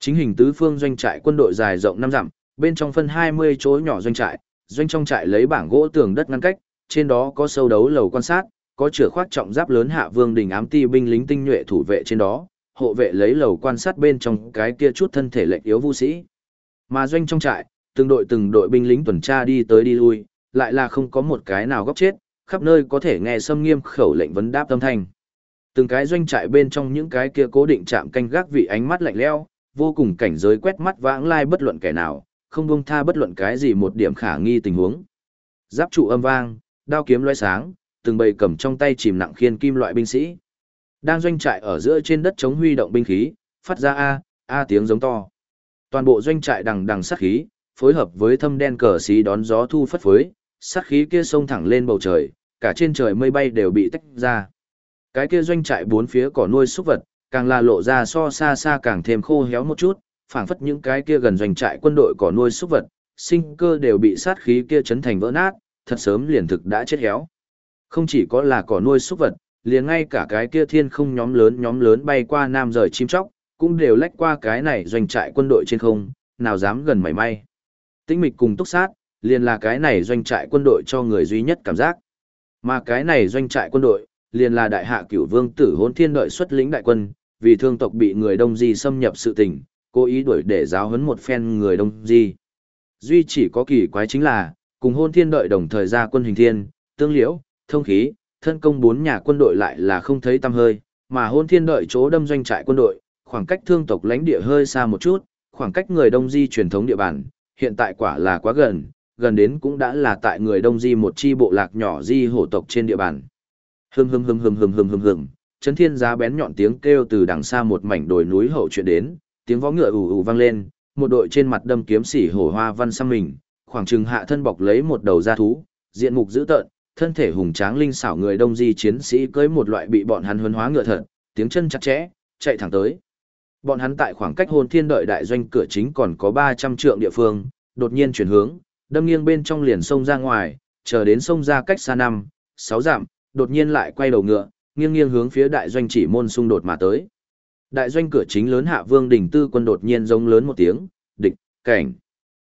Chính hình tứ phương doanh trại quân đội dài rộng năm dặm, bên trong phân 20 chỗ nhỏ doanh trại, doanh trong trại lấy bảng gỗ tường đất ngăn cách, trên đó có sâu đấu lầu quan sát, có chửa khoác trọng giáp lớn hạ vương đình ám ti binh lính tinh nhuệ thủ vệ trên đó, hộ vệ lấy lầu quan sát bên trong cái kia chút thân thể lệnh yếu vũ sĩ. Mà doanh trong trại, từng đội từng đội binh lính tuần tra đi tới đi lui, lại là không có một cái nào góc chết, khắp nơi có thể nghe xâm nghiêm khẩu lệnh vấn đáp tâm thanh. Từng cái doanh trại bên trong những cái kia cố định chạm canh gác vị ánh mắt lạnh lẽo, vô cùng cảnh giới quét mắt vãng lai bất luận kẻ nào, không buông tha bất luận cái gì một điểm khả nghi tình huống. Giáp trụ âm vang, đao kiếm loé sáng, từng bầy cầm trong tay chìm nặng khiên kim loại binh sĩ. Đang doanh trại ở giữa trên đất chống huy động binh khí, phát ra a a tiếng giống to. Toàn bộ doanh trại đằng đằng sát khí, phối hợp với thâm đen cờ xí đón gió thu phất phới, sát khí kia sông thẳng lên bầu trời, cả trên trời mây bay đều bị tách ra. Cái kia doanh trại bốn phía cỏ nuôi súc vật, càng là lộ ra so xa xa càng thêm khô héo một chút, phảng phất những cái kia gần doanh trại quân đội cỏ nuôi súc vật, sinh cơ đều bị sát khí kia chấn thành vỡ nát, thật sớm liền thực đã chết héo. Không chỉ có là cỏ nuôi súc vật, liền ngay cả cái kia thiên không nhóm lớn nhóm lớn bay qua nam rời chim chóc, cũng đều lách qua cái này doanh trại quân đội trên không, nào dám gần mảy may. Tĩnh mịch cùng túc sát, liền là cái này doanh trại quân đội cho người duy nhất cảm giác. Mà cái này doanh trại quân đội, liền là đại hạ cửu vương tử hôn thiên đợi xuất lĩnh đại quân, vì thương tộc bị người đông di xâm nhập sự tình, cố ý đuổi để giáo huấn một phen người đông di. Duy chỉ có kỳ quái chính là, cùng hôn thiên đợi đồng thời ra quân hình thiên, tương liễu, thông khí, thân công bốn nhà quân đội lại là không thấy tăm hơi, mà hôn thiên đợi chỗ đâm doanh trại quân đội, khoảng cách thương tộc lãnh địa hơi xa một chút, khoảng cách người đông di truyền thống địa bàn, hiện tại quả là quá gần, gần đến cũng đã là tại người đông di một chi bộ lạc nhỏ di hổ tộc trên địa bàn. Hưng hưng hưng hưng hưng hưng hưng hưng, chấn thiên giá bén nhọn tiếng kêu từ đằng xa một mảnh đồi núi hậu chuyện đến, tiếng vó ngựa ù ù vang lên, một đội trên mặt đâm kiếm xỉ hổ hoa văn xăm mình, khoảng chừng hạ thân bọc lấy một đầu da thú, diện mục dữ tợn, thân thể hùng tráng linh xảo người đông di chiến sĩ cưỡi một loại bị bọn hắn huấn hóa ngựa thật, tiếng chân chặt chẽ, chạy thẳng tới. Bọn hắn tại khoảng cách hồn thiên đợi đại doanh cửa chính còn có 300 trượng địa phương, đột nhiên chuyển hướng, đâm nghiêng bên trong liền sông ra ngoài, chờ đến sông ra cách xa năm, sáu dặm, đột nhiên lại quay đầu ngựa, nghiêng nghiêng hướng phía đại doanh chỉ môn xung đột mà tới. Đại doanh cửa chính lớn hạ vương đỉnh tư quân đột nhiên giống lớn một tiếng, địch, cảnh.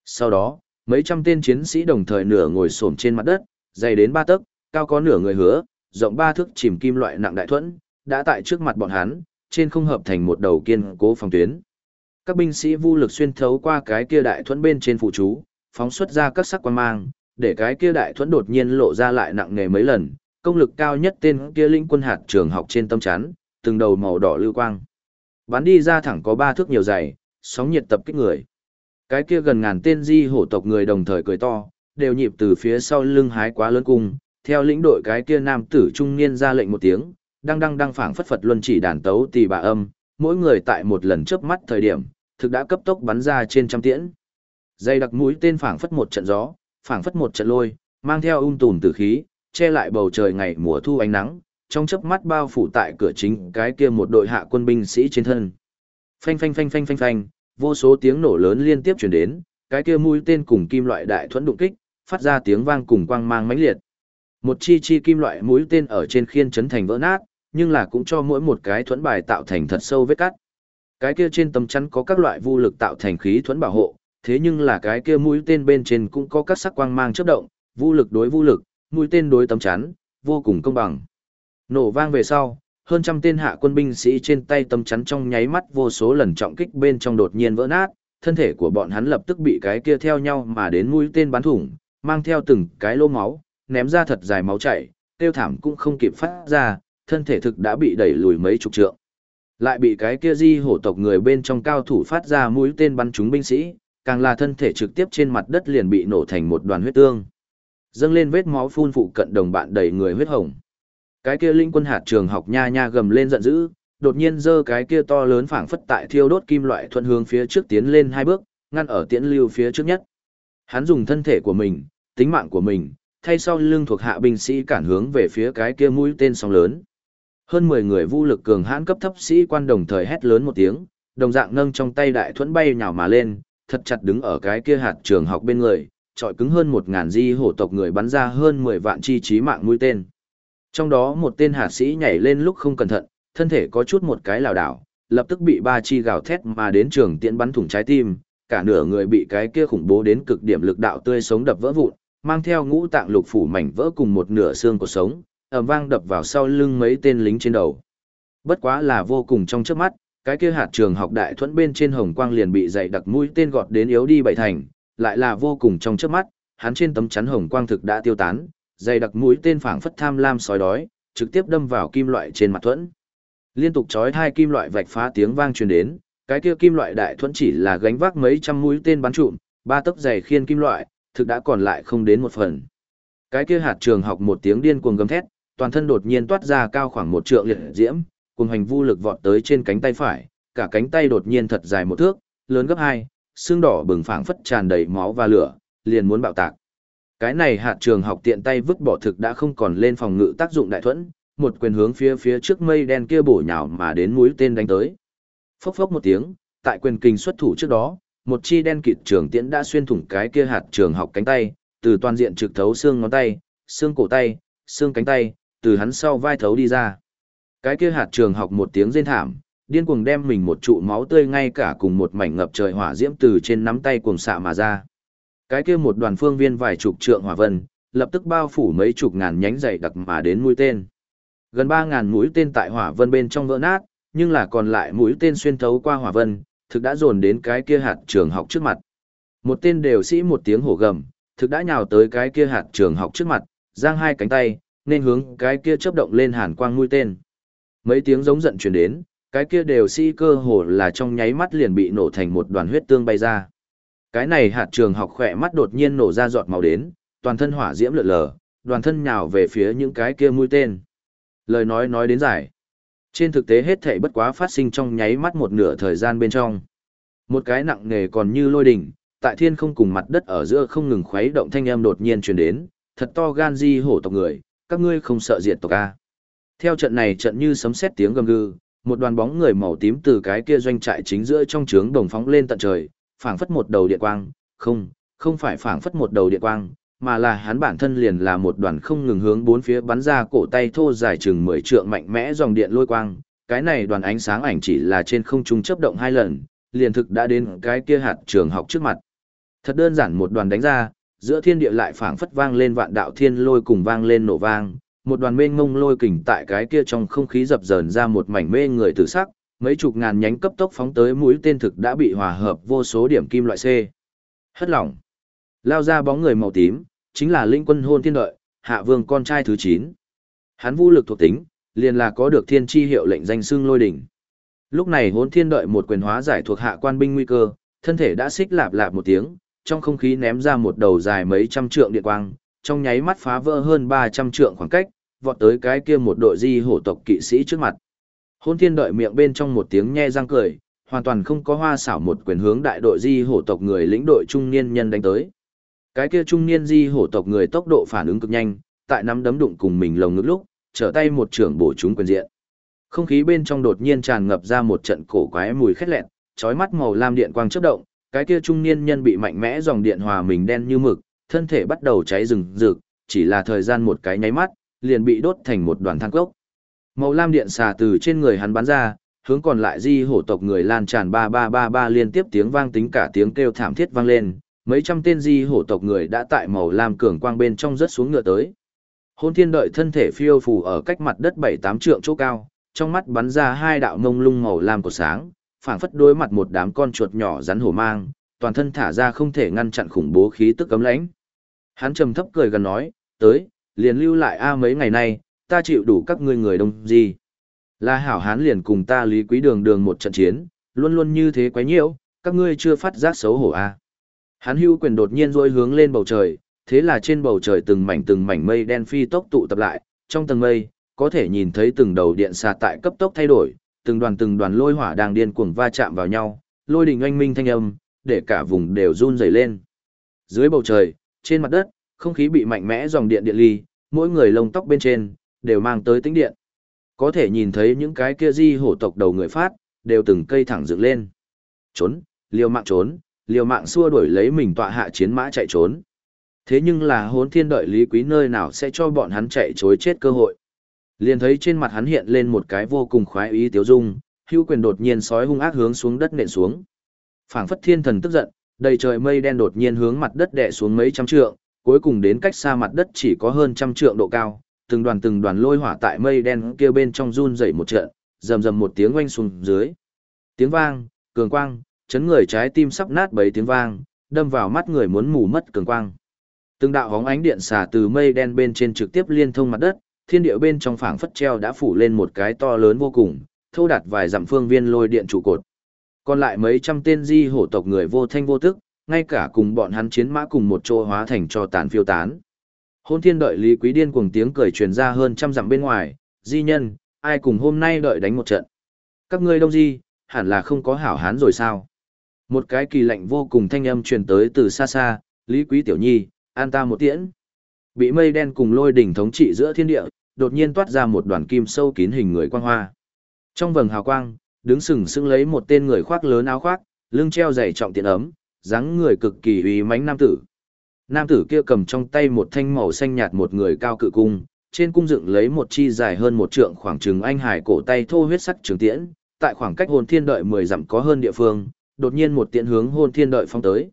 Sau đó, mấy trăm tên chiến sĩ đồng thời nửa ngồi xổm trên mặt đất, dày đến ba tấc, cao có nửa người hứa, rộng ba thước chìm kim loại nặng đại thuẫn, đã tại trước mặt bọn hắn, trên không hợp thành một đầu kiên cố phòng tuyến. Các binh sĩ vu lực xuyên thấu qua cái kia đại thuẫn bên trên phụ chú, phóng xuất ra các sắc quan mang, để cái kia đại thuẫn đột nhiên lộ ra lại nặng nề mấy lần, công lực cao nhất tên kia linh quân hạt trường học trên tâm chắn, từng đầu màu đỏ lưu quang. Bắn đi ra thẳng có ba thước nhiều dày, sóng nhiệt tập kích người. Cái kia gần ngàn tên di hổ tộc người đồng thời cười to, đều nhịp từ phía sau lưng hái quá lớn cung, theo lĩnh đội cái kia nam tử trung niên ra lệnh một tiếng, đang đang đang phảng phất phật luân chỉ đàn tấu tỳ bà âm, mỗi người tại một lần chớp mắt thời điểm, thực đã cấp tốc bắn ra trên trăm tiễn. Dây đặc mũi tên phảng phất một trận gió, phảng phất một trận lôi, mang theo ung tùm tử khí, che lại bầu trời ngày mùa thu ánh nắng, trong chớp mắt bao phủ tại cửa chính cái kia một đội hạ quân binh sĩ trên thân. Phanh phanh phanh phanh phanh phanh, vô số tiếng nổ lớn liên tiếp truyền đến, cái kia mũi tên cùng kim loại đại thuẫn đụng kích, phát ra tiếng vang cùng quang mang mãnh liệt. Một chi chi kim loại mũi tên ở trên khiên chấn thành vỡ nát, nhưng là cũng cho mỗi một cái thuẫn bài tạo thành thật sâu vết cắt. Cái kia trên tấm chắn có các loại vu lực tạo thành khí thuẫn bảo hộ, thế nhưng là cái kia mũi tên bên trên cũng có các sắc quang mang chớp động, vu lực đối vu lực, mũi tên đối tấm chắn, vô cùng công bằng. Nổ vang về sau, hơn trăm tên hạ quân binh sĩ trên tay tấm chắn trong nháy mắt vô số lần trọng kích bên trong đột nhiên vỡ nát, thân thể của bọn hắn lập tức bị cái kia theo nhau mà đến mũi tên bắn thủng, mang theo từng cái lô máu, ném ra thật dài máu chảy, tiêu thảm cũng không kịp phát ra, thân thể thực đã bị đẩy lùi mấy chục trượng. Lại bị cái kia di hổ tộc người bên trong cao thủ phát ra mũi tên bắn trúng binh sĩ, càng là thân thể trực tiếp trên mặt đất liền bị nổ thành một đoàn huyết tương. Dâng lên vết máu phun phụ cận đồng bạn đầy người huyết hồng. Cái kia linh quân hạt trường học nha nha gầm lên giận dữ, đột nhiên giơ cái kia to lớn phảng phất tại thiêu đốt kim loại thuận hướng phía trước tiến lên hai bước, ngăn ở tiễn lưu phía trước nhất. Hắn dùng thân thể của mình, tính mạng của mình, thay sau lưng thuộc hạ binh sĩ cản hướng về phía cái kia mũi tên sóng lớn. Hơn 10 người vũ lực cường hãn cấp thấp sĩ quan đồng thời hét lớn một tiếng, đồng dạng nâng trong tay đại thuẫn bay nhào mà lên, thật chặt đứng ở cái kia hạt trường học bên người, trọi cứng hơn 1000 di hổ tộc người bắn ra hơn 10 vạn chi chí mạng mũi tên. Trong đó một tên hạ sĩ nhảy lên lúc không cẩn thận, thân thể có chút một cái lảo đảo, lập tức bị ba chi gào thét mà đến trường tiễn bắn thủng trái tim, cả nửa người bị cái kia khủng bố đến cực điểm lực đạo tươi sống đập vỡ vụn, mang theo ngũ tạng lục phủ mảnh vỡ cùng một nửa xương của sống, ầm vang đập vào sau lưng mấy tên lính trên đầu. Bất quá là vô cùng trong trước mắt, cái kia hạt trường học đại thuẫn bên trên hồng quang liền bị dày đặc mũi tên gọt đến yếu đi bảy thành, lại là vô cùng trong chớp mắt, hắn trên tấm chắn hồng quang thực đã tiêu tán, dày đặc mũi tên phảng phất tham lam sói đói, trực tiếp đâm vào kim loại trên mặt thuẫn. Liên tục chói hai kim loại vạch phá tiếng vang truyền đến, cái kia kim loại đại thuẫn chỉ là gánh vác mấy trăm mũi tên bắn trụm, ba tấc dày khiên kim loại, thực đã còn lại không đến một phần. Cái kia hạt trường học một tiếng điên cuồng gầm thét, toàn thân đột nhiên toát ra cao khoảng một trượng liệt diễm, cùng hành vu lực vọt tới trên cánh tay phải, cả cánh tay đột nhiên thật dài một thước, lớn gấp hai, xương đỏ bừng phảng phất tràn đầy máu và lửa, liền muốn bạo tạc. Cái này hạt trường học tiện tay vứt bỏ thực đã không còn lên phòng ngự tác dụng đại thuẫn, một quyền hướng phía phía trước mây đen kia bổ nhào mà đến mũi tên đánh tới. Phốc phốc một tiếng, tại quyền kinh xuất thủ trước đó, một chi đen kịt trường tiễn đã xuyên thủng cái kia hạt trường học cánh tay, từ toàn diện trực thấu xương ngón tay, xương cổ tay, xương cánh tay, từ hắn sau vai thấu đi ra. Cái kia hạt trường học một tiếng rên thảm, điên cuồng đem mình một trụ máu tươi ngay cả cùng một mảnh ngập trời hỏa diễm từ trên nắm tay cuồng xạ mà ra. Cái kia một đoàn phương viên vài chục trượng hỏa vân, lập tức bao phủ mấy chục ngàn nhánh dày đặc mà đến mũi tên. Gần 3000 mũi tên tại hỏa vân bên trong vỡ nát, nhưng là còn lại mũi tên xuyên thấu qua hỏa vân, thực đã dồn đến cái kia hạt trường học trước mặt. Một tên đều sĩ một tiếng hổ gầm, thực đã nhào tới cái kia hạt trường học trước mặt, giang hai cánh tay, nên hướng cái kia chớp động lên hàn quang mũi tên. Mấy tiếng giống giận truyền đến, cái kia đều si cơ hồ là trong nháy mắt liền bị nổ thành một đoàn huyết tương bay ra. Cái này hạt trường học khỏe mắt đột nhiên nổ ra giọt màu đến, toàn thân hỏa diễm lượn lờ, đoàn thân nhào về phía những cái kia mũi tên. Lời nói nói đến giải. Trên thực tế hết thảy bất quá phát sinh trong nháy mắt một nửa thời gian bên trong. Một cái nặng nề còn như lôi đỉnh, tại thiên không cùng mặt đất ở giữa không ngừng khuấy động thanh âm đột nhiên truyền đến, thật to gan di hổ tộc người, các ngươi không sợ diệt tộc a. Theo trận này trận như sấm sét tiếng gầm gừ, một đoàn bóng người màu tím từ cái kia doanh trại chính giữa trong trướng đồng phóng lên tận trời, phảng phất một đầu điện quang, không, không phải phảng phất một đầu điện quang, mà là hắn bản thân liền là một đoàn không ngừng hướng bốn phía bắn ra cổ tay thô dài chừng 10 trượng mạnh mẽ dòng điện lôi quang, cái này đoàn ánh sáng ảnh chỉ là trên không trung chớp động hai lần, liền thực đã đến cái kia hạt trường học trước mặt. Thật đơn giản một đoàn đánh ra, giữa thiên địa lại phảng phất vang lên vạn đạo thiên lôi cùng vang lên nổ vang, một đoàn mênh mông lôi kình tại cái kia trong không khí dập dờn ra một mảnh mê người tử sắc, mấy chục ngàn nhánh cấp tốc phóng tới mũi tên thực đã bị hòa hợp vô số điểm kim loại C. Hất lỏng. Lao ra bóng người màu tím, chính là linh quân hôn thiên đợi, hạ vương con trai thứ 9. Hắn vũ lực thuộc tính, liền là có được thiên chi hiệu lệnh danh xưng lôi đỉnh. Lúc này hôn thiên đợi một quyền hóa giải thuộc hạ quan binh nguy cơ, thân thể đã xích lạp lạp một tiếng, trong không khí ném ra một đầu dài mấy trăm trượng điện quang, trong nháy mắt phá vỡ hơn 300 trượng khoảng cách, vọt tới cái kia một đội di hổ tộc kỵ sĩ trước mặt. Hôn thiên đợi miệng bên trong một tiếng nhe răng cười, hoàn toàn không có hoa xảo một quyền hướng đại đội di hổ tộc người lĩnh đội trung niên nhân đánh tới. Cái kia trung niên di hổ tộc người tốc độ phản ứng cực nhanh, tại nắm đấm đụng cùng mình lồng ngực lúc, trở tay một trưởng bổ chúng quyền diện. Không khí bên trong đột nhiên tràn ngập ra một trận cổ quái mùi khét lẹn, chói mắt màu lam điện quang chớp động, cái kia trung niên nhân bị mạnh mẽ dòng điện hòa mình đen như mực, thân thể bắt đầu cháy rừng rực, chỉ là thời gian một cái nháy mắt, liền bị đốt thành một đoàn than cốc. Màu lam điện xà từ trên người hắn bắn ra, hướng còn lại di hổ tộc người lan tràn ba ba ba ba liên tiếp tiếng vang tính cả tiếng kêu thảm thiết vang lên, mấy trăm tên di hổ tộc người đã tại màu lam cường quang bên trong rớt xuống ngựa tới. Hôn thiên đợi thân thể phiêu phù ở cách mặt đất bảy tám trượng chỗ cao, trong mắt bắn ra hai đạo mông lung màu lam của sáng, phảng phất đối mặt một đám con chuột nhỏ rắn hổ mang, toàn thân thả ra không thể ngăn chặn khủng bố khí tức cấm lãnh. Hắn trầm thấp cười gần nói, tới, liền lưu lại a mấy ngày nay, ta chịu đủ các ngươi người đông gì. La hảo hán liền cùng ta lý quý đường đường một trận chiến, luôn luôn như thế quấy nhiễu, các ngươi chưa phát giác xấu hổ a. Hắn hưu quyền đột nhiên rôi hướng lên bầu trời, thế là trên bầu trời từng mảnh từng mảnh mây đen phi tốc tụ tập lại, trong tầng mây, có thể nhìn thấy từng đầu điện xà tại cấp tốc thay đổi, từng đoàn từng đoàn lôi hỏa đang điên cuồng va chạm vào nhau, lôi đình oanh minh thanh âm, để cả vùng đều run rẩy lên. Dưới bầu trời, trên mặt đất, không khí bị mạnh mẽ dòng điện điện ly, mỗi người lông tóc bên trên, đều mang tới tính điện. Có thể nhìn thấy những cái kia di hổ tộc đầu người phát, đều từng cây thẳng dựng lên. Trốn, liều mạng trốn, liều mạng xua đuổi lấy mình tọa hạ chiến mã chạy trốn. Thế nhưng là hốn thiên đợi lý quý nơi nào sẽ cho bọn hắn chạy chối chết cơ hội. Liền thấy trên mặt hắn hiện lên một cái vô cùng khoái ý tiếu dung, hưu quyền đột nhiên sói hung ác hướng xuống đất nện xuống. phảng phất thiên thần tức giận, đầy trời mây đen đột nhiên hướng mặt đất đè xuống mấy trăm trượng, cuối cùng đến cách xa mặt đất chỉ có hơn trăm trượng độ cao, từng đoàn từng đoàn lôi hỏa tại mây đen kia bên trong run rẩy một trận, rầm rầm một tiếng oanh xuống dưới. Tiếng vang, cường quang, chấn người trái tim sắp nát bấy tiếng vang, đâm vào mắt người muốn mù mất cường quang. Từng đạo hóng ánh điện xả từ mây đen bên trên trực tiếp liên thông mặt đất, thiên địa bên trong phảng phất treo đã phủ lên một cái to lớn vô cùng, thâu đạt vài dặm phương viên lôi điện trụ cột. Còn lại mấy trăm tên di hổ tộc người vô thanh vô tức, ngay cả cùng bọn hắn chiến mã cùng một chỗ hóa thành cho tàn phiêu tán. Hôn thiên đợi Lý Quý Điên cuồng tiếng cười truyền ra hơn trăm dặm bên ngoài, di nhân, ai cùng hôm nay đợi đánh một trận. Các ngươi đông di, hẳn là không có hảo hán rồi sao. Một cái kỳ lạnh vô cùng thanh âm truyền tới từ xa xa, Lý Quý Tiểu Nhi, an ta một tiễn. Bị mây đen cùng lôi đỉnh thống trị giữa thiên địa, đột nhiên toát ra một đoàn kim sâu kín hình người quang hoa. Trong vầng hào quang, đứng sừng sững lấy một tên người khoác lớn áo khoác, lưng treo dày trọng tiện ấm, dáng người cực kỳ uy mãnh nam tử. Nam tử kia cầm trong tay một thanh màu xanh nhạt một người cao cự cung, trên cung dựng lấy một chi dài hơn một trượng khoảng chừng anh hải cổ tay thô huyết sắc trường tiễn, tại khoảng cách hồn thiên đợi 10 dặm có hơn địa phương, đột nhiên một tiện hướng hồn thiên đợi phong tới.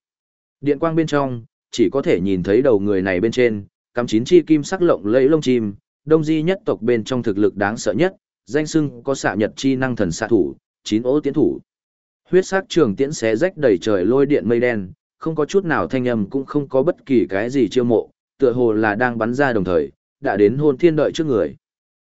Điện quang bên trong, chỉ có thể nhìn thấy đầu người này bên trên, cắm chín chi kim sắc lộng lẫy lông chim, đông di nhất tộc bên trong thực lực đáng sợ nhất, danh sưng có xạ nhật chi năng thần xạ thủ, chín ô tiến thủ. Huyết sắc trường tiễn xé rách đầy trời lôi điện mây đen, không có chút nào thanh âm cũng không có bất kỳ cái gì chiêu mộ, tựa hồ là đang bắn ra đồng thời, đã đến hôn thiên đợi trước người.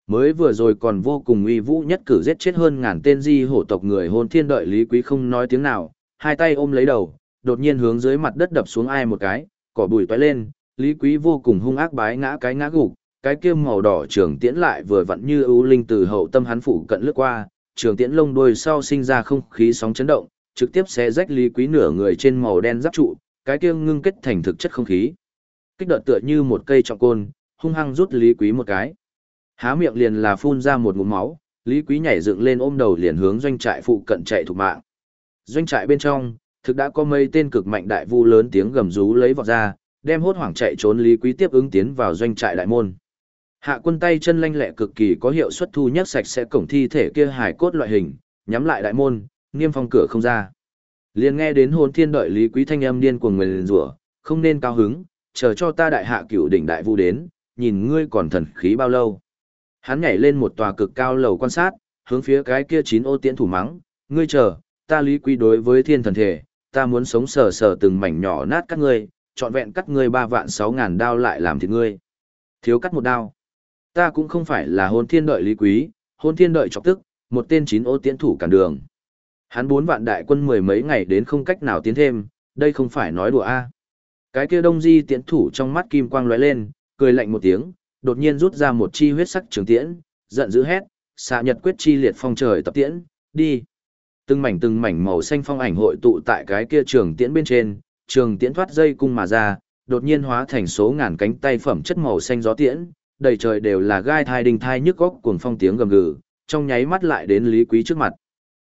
Mới vừa rồi còn vô cùng uy vũ nhất cử giết chết hơn ngàn tên di hổ tộc người hôn thiên đợi Lý Quý không nói tiếng nào, hai tay ôm lấy đầu, đột nhiên hướng dưới mặt đất đập xuống ai một cái, cỏ bụi toái lên, Lý Quý vô cùng hung ác bái ngã cái ngã gục, cái kia màu đỏ trường tiễn lại vừa vặn như ưu linh từ hậu tâm hắn phủ cận lướt qua, trường tiễn lông đuôi sau sinh ra không khí sóng chấn động, trực tiếp xé rách Lý Quý nửa người trên màu đen giáp trụ, cái kia ngưng kết thành thực chất không khí. Kích đợt tựa như một cây trọng côn, hung hăng rút Lý Quý một cái. Há miệng liền là phun ra một ngụm máu, Lý Quý nhảy dựng lên ôm đầu liền hướng doanh trại phụ cận chạy thục mạng. Doanh trại bên trong, thực đã có mấy tên cực mạnh đại vu lớn tiếng gầm rú lấy vọt ra, đem hốt hoảng chạy trốn Lý Quý tiếp ứng tiến vào doanh trại đại môn. Hạ quân tay chân lanh lẹ cực kỳ có hiệu suất thu nhất sạch sẽ cổng thi thể kia hài cốt loại hình, nhắm lại đại môn, niêm phong cửa không ra. Liền nghe đến hồn thiên đợi Lý Quý thanh âm điên cuồng nguyền rủa, không nên cao hứng, chờ cho ta đại hạ cửu đỉnh đại vu đến, nhìn ngươi còn thần khí bao lâu. Hắn nhảy lên một tòa cực cao lầu quan sát, hướng phía cái kia chín ô tiễn thủ mắng, ngươi chờ, ta Lý Quý đối với thiên thần thể, ta muốn sống sờ sờ từng mảnh nhỏ nát các ngươi, trọn vẹn cắt ngươi ba vạn sáu ngàn đao lại làm thịt ngươi. Thiếu cắt một đao. Ta cũng không phải là hôn thiên đợi Lý Quý, hôn thiên đợi chọc tức, một tên chín ô tiễn thủ cản đường. Hắn bốn vạn đại quân mười mấy ngày đến không cách nào tiến thêm, đây không phải nói đùa a. Cái kia đông di tiễn thủ trong mắt kim quang lóe lên, cười lạnh một tiếng, đột nhiên rút ra một chi huyết sắc trường tiễn, giận dữ hét, xạ nhật quyết chi liệt phong trời tập tiễn, đi. Từng mảnh từng mảnh màu xanh phong ảnh hội tụ tại cái kia trường tiễn bên trên, trường tiễn thoát dây cung mà ra, đột nhiên hóa thành số ngàn cánh tay phẩm chất màu xanh gió tiễn, đầy trời đều là gai thai đình thai nhức góc cuồng phong tiếng gầm gừ, trong nháy mắt lại đến Lý Quý trước mặt.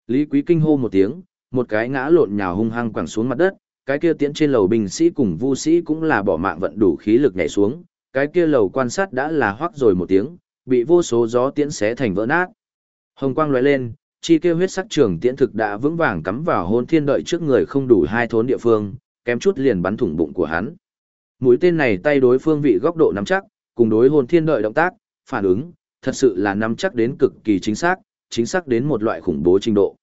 Lý Quý kinh hô một tiếng, một cái ngã lộn nhào hung hăng quẳng xuống mặt đất, cái kia tiến trên lầu binh sĩ cùng vu sĩ cũng là bỏ mạng vận đủ khí lực nhảy xuống, cái kia lầu quan sát đã là hoắc rồi một tiếng, bị vô số gió tiễn xé thành vỡ nát. Hồng quang lóe lên, chi kia huyết sắc trường tiễn thực đã vững vàng cắm vào hôn thiên đợi trước người không đủ hai thốn địa phương, kém chút liền bắn thủng bụng của hắn. Mũi tên này tay đối phương vị góc độ nắm chắc, cùng đối hồn thiên đợi động tác, phản ứng, thật sự là nắm chắc đến cực kỳ chính xác, chính xác đến một loại khủng bố trình độ.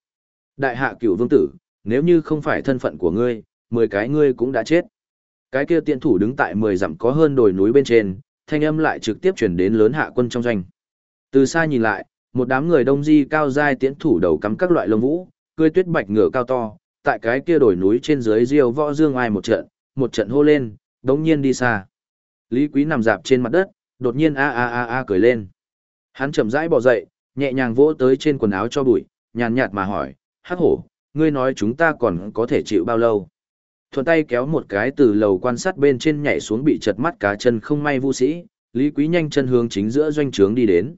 Đại hạ cửu vương tử, nếu như không phải thân phận của ngươi, mười cái ngươi cũng đã chết. Cái kia tiện thủ đứng tại mười dặm có hơn đồi núi bên trên, thanh âm lại trực tiếp truyền đến lớn hạ quân trong doanh. Từ xa nhìn lại, một đám người đông di cao giai tiễn thủ đầu cắm các loại lông vũ, cưỡi tuyết bạch ngựa cao to, tại cái kia đồi núi trên dưới diêu võ dương ai một trận, một trận hô lên, đống nhiên đi xa. Lý Quý nằm dạp trên mặt đất, đột nhiên a a a a cười lên. Hắn chậm rãi bò dậy, nhẹ nhàng vỗ tới trên quần áo cho bụi, nhàn nhạt mà hỏi, hắc hổ, ngươi nói chúng ta còn có thể chịu bao lâu? Thuận tay kéo một cái từ lầu quan sát bên trên nhảy xuống bị chật mắt cá chân không may vu sĩ, Lý Quý nhanh chân hướng chính giữa doanh trướng đi đến.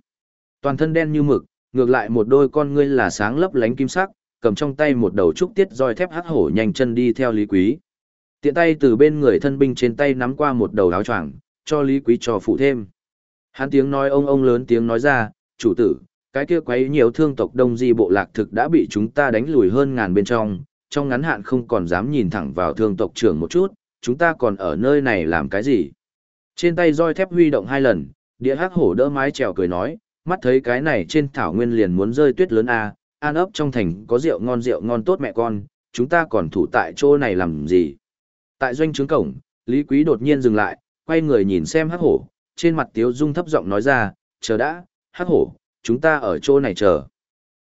Toàn thân đen như mực, ngược lại một đôi con ngươi là sáng lấp lánh kim sắc, cầm trong tay một đầu trúc tiết roi thép hắc hổ nhanh chân đi theo Lý Quý. Tiện tay từ bên người thân binh trên tay nắm qua một đầu áo choàng, cho Lý Quý cho phụ thêm. Hắn tiếng nói ông ông lớn tiếng nói ra, chủ tử, cái kia quấy nhiều thương tộc đông di bộ lạc thực đã bị chúng ta đánh lùi hơn ngàn bên trong, trong ngắn hạn không còn dám nhìn thẳng vào thương tộc trưởng một chút, chúng ta còn ở nơi này làm cái gì? Trên tay roi thép huy động hai lần, địa hắc hổ đỡ mái trèo cười nói, mắt thấy cái này trên thảo nguyên liền muốn rơi tuyết lớn a, an ấp trong thành có rượu ngon rượu ngon tốt mẹ con, chúng ta còn thủ tại chỗ này làm gì? Tại doanh trướng cổng, Lý Quý đột nhiên dừng lại, quay người nhìn xem hắc hổ, trên mặt tiếu dung thấp giọng nói ra, chờ đã, hắc hổ, chúng ta ở chỗ này chờ.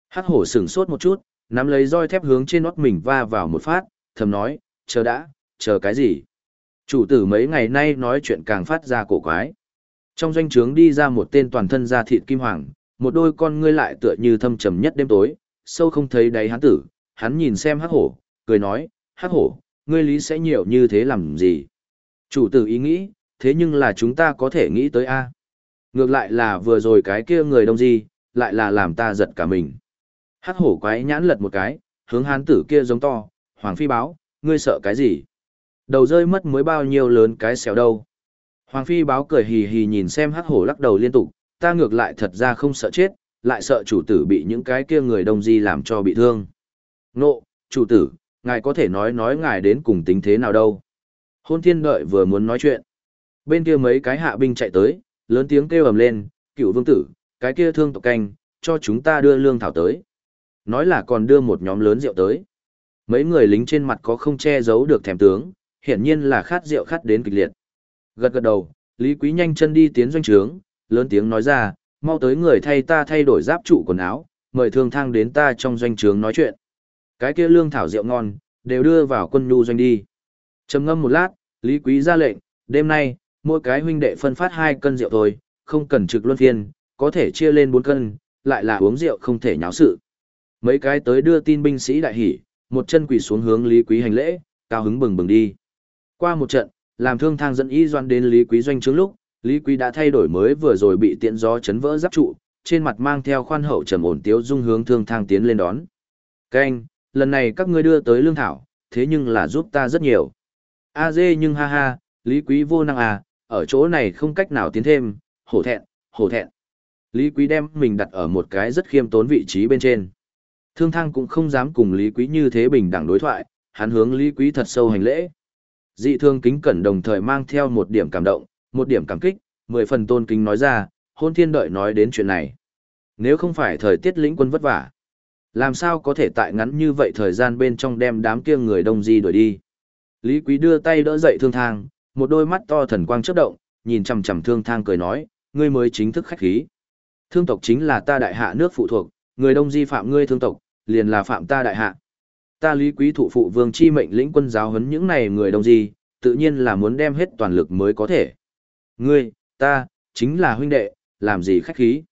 Hắc hổ sửng sốt một chút, nắm lấy roi thép hướng trên nót mình va vào một phát, thầm nói, chờ đã, chờ cái gì? Chủ tử mấy ngày nay nói chuyện càng phát ra cổ quái. Trong doanh trướng đi ra một tên toàn thân da thịt kim hoàng, một đôi con ngươi lại tựa như thâm trầm nhất đêm tối, sâu không thấy đáy hắn tử, hắn nhìn xem hắc hổ, cười nói, hắc hổ, ngươi lý sẽ nhiều như thế làm gì? Chủ tử ý nghĩ, thế nhưng là chúng ta có thể nghĩ tới A. Ngược lại là vừa rồi cái kia người đông Di lại là làm ta giật cả mình. Hắc hổ quái nhãn lật một cái, hướng hán tử kia giống to, Hoàng Phi báo, ngươi sợ cái gì? Đầu rơi mất mới bao nhiêu lớn cái xéo đâu. Hoàng Phi báo cười hì hì nhìn xem hắc hổ lắc đầu liên tục, ta ngược lại thật ra không sợ chết, lại sợ chủ tử bị những cái kia người đông di làm cho bị thương. Nộ, chủ tử, ngài có thể nói nói ngài đến cùng tính thế nào đâu. Hôn thiên đợi vừa muốn nói chuyện. Bên kia mấy cái hạ binh chạy tới, lớn tiếng kêu ầm lên, cựu vương tử, cái kia thương tộc canh, cho chúng ta đưa lương thảo tới. Nói là còn đưa một nhóm lớn rượu tới. Mấy người lính trên mặt có không che giấu được thèm tướng, hiển nhiên là khát rượu khát đến kịch liệt. Gật gật đầu, Lý Quý nhanh chân đi tiến doanh trướng, lớn tiếng nói ra, mau tới người thay ta thay đổi giáp trụ quần áo, mời thương thang đến ta trong doanh trướng nói chuyện. Cái kia lương thảo rượu ngon, đều đưa vào quân nhu doanh đi. Trầm ngâm một lát, Lý Quý ra lệnh, đêm nay, mỗi cái huynh đệ phân phát hai cân rượu thôi, không cần trực luân phiên, có thể chia lên bốn cân, lại là uống rượu không thể nháo sự. Mấy cái tới đưa tin binh sĩ đại hỉ, một chân quỳ xuống hướng Lý Quý hành lễ, cao hứng bừng bừng đi. Qua một trận, làm thương thang dẫn y doan đến Lý Quý doanh trướng lúc, Lý Quý đã thay đổi mới vừa rồi bị tiện gió chấn vỡ giáp trụ, trên mặt mang theo khoan hậu trầm ổn tiếu dung hướng thương thang tiến lên đón. Canh, lần này các ngươi đưa tới lương thảo, thế nhưng là giúp ta rất nhiều. A dê nhưng ha ha, Lý Quý vô năng à, ở chỗ này không cách nào tiến thêm, hổ thẹn, hổ thẹn. Lý Quý đem mình đặt ở một cái rất khiêm tốn vị trí bên trên. Thương thang cũng không dám cùng Lý Quý như thế bình đẳng đối thoại, hắn hướng Lý Quý thật sâu hành lễ. Dị thương kính cẩn đồng thời mang theo một điểm cảm động, một điểm cảm kích, mười phần tôn kính nói ra, hôn thiên đợi nói đến chuyện này. Nếu không phải thời tiết lĩnh quân vất vả, làm sao có thể tại ngắn như vậy thời gian bên trong đem đám kia người đông di đuổi đi. Lý Quý đưa tay đỡ dậy thương thang, một đôi mắt to thần quang chớp động, nhìn chằm chằm thương thang cười nói, ngươi mới chính thức khách khí. Thương tộc chính là ta đại hạ nước phụ thuộc, người đông di phạm ngươi thương tộc, liền là phạm ta đại hạ. Ta Lý Quý thụ phụ vương chi mệnh lĩnh quân giáo huấn những này người đông di, tự nhiên là muốn đem hết toàn lực mới có thể. Ngươi, ta, chính là huynh đệ, làm gì khách khí.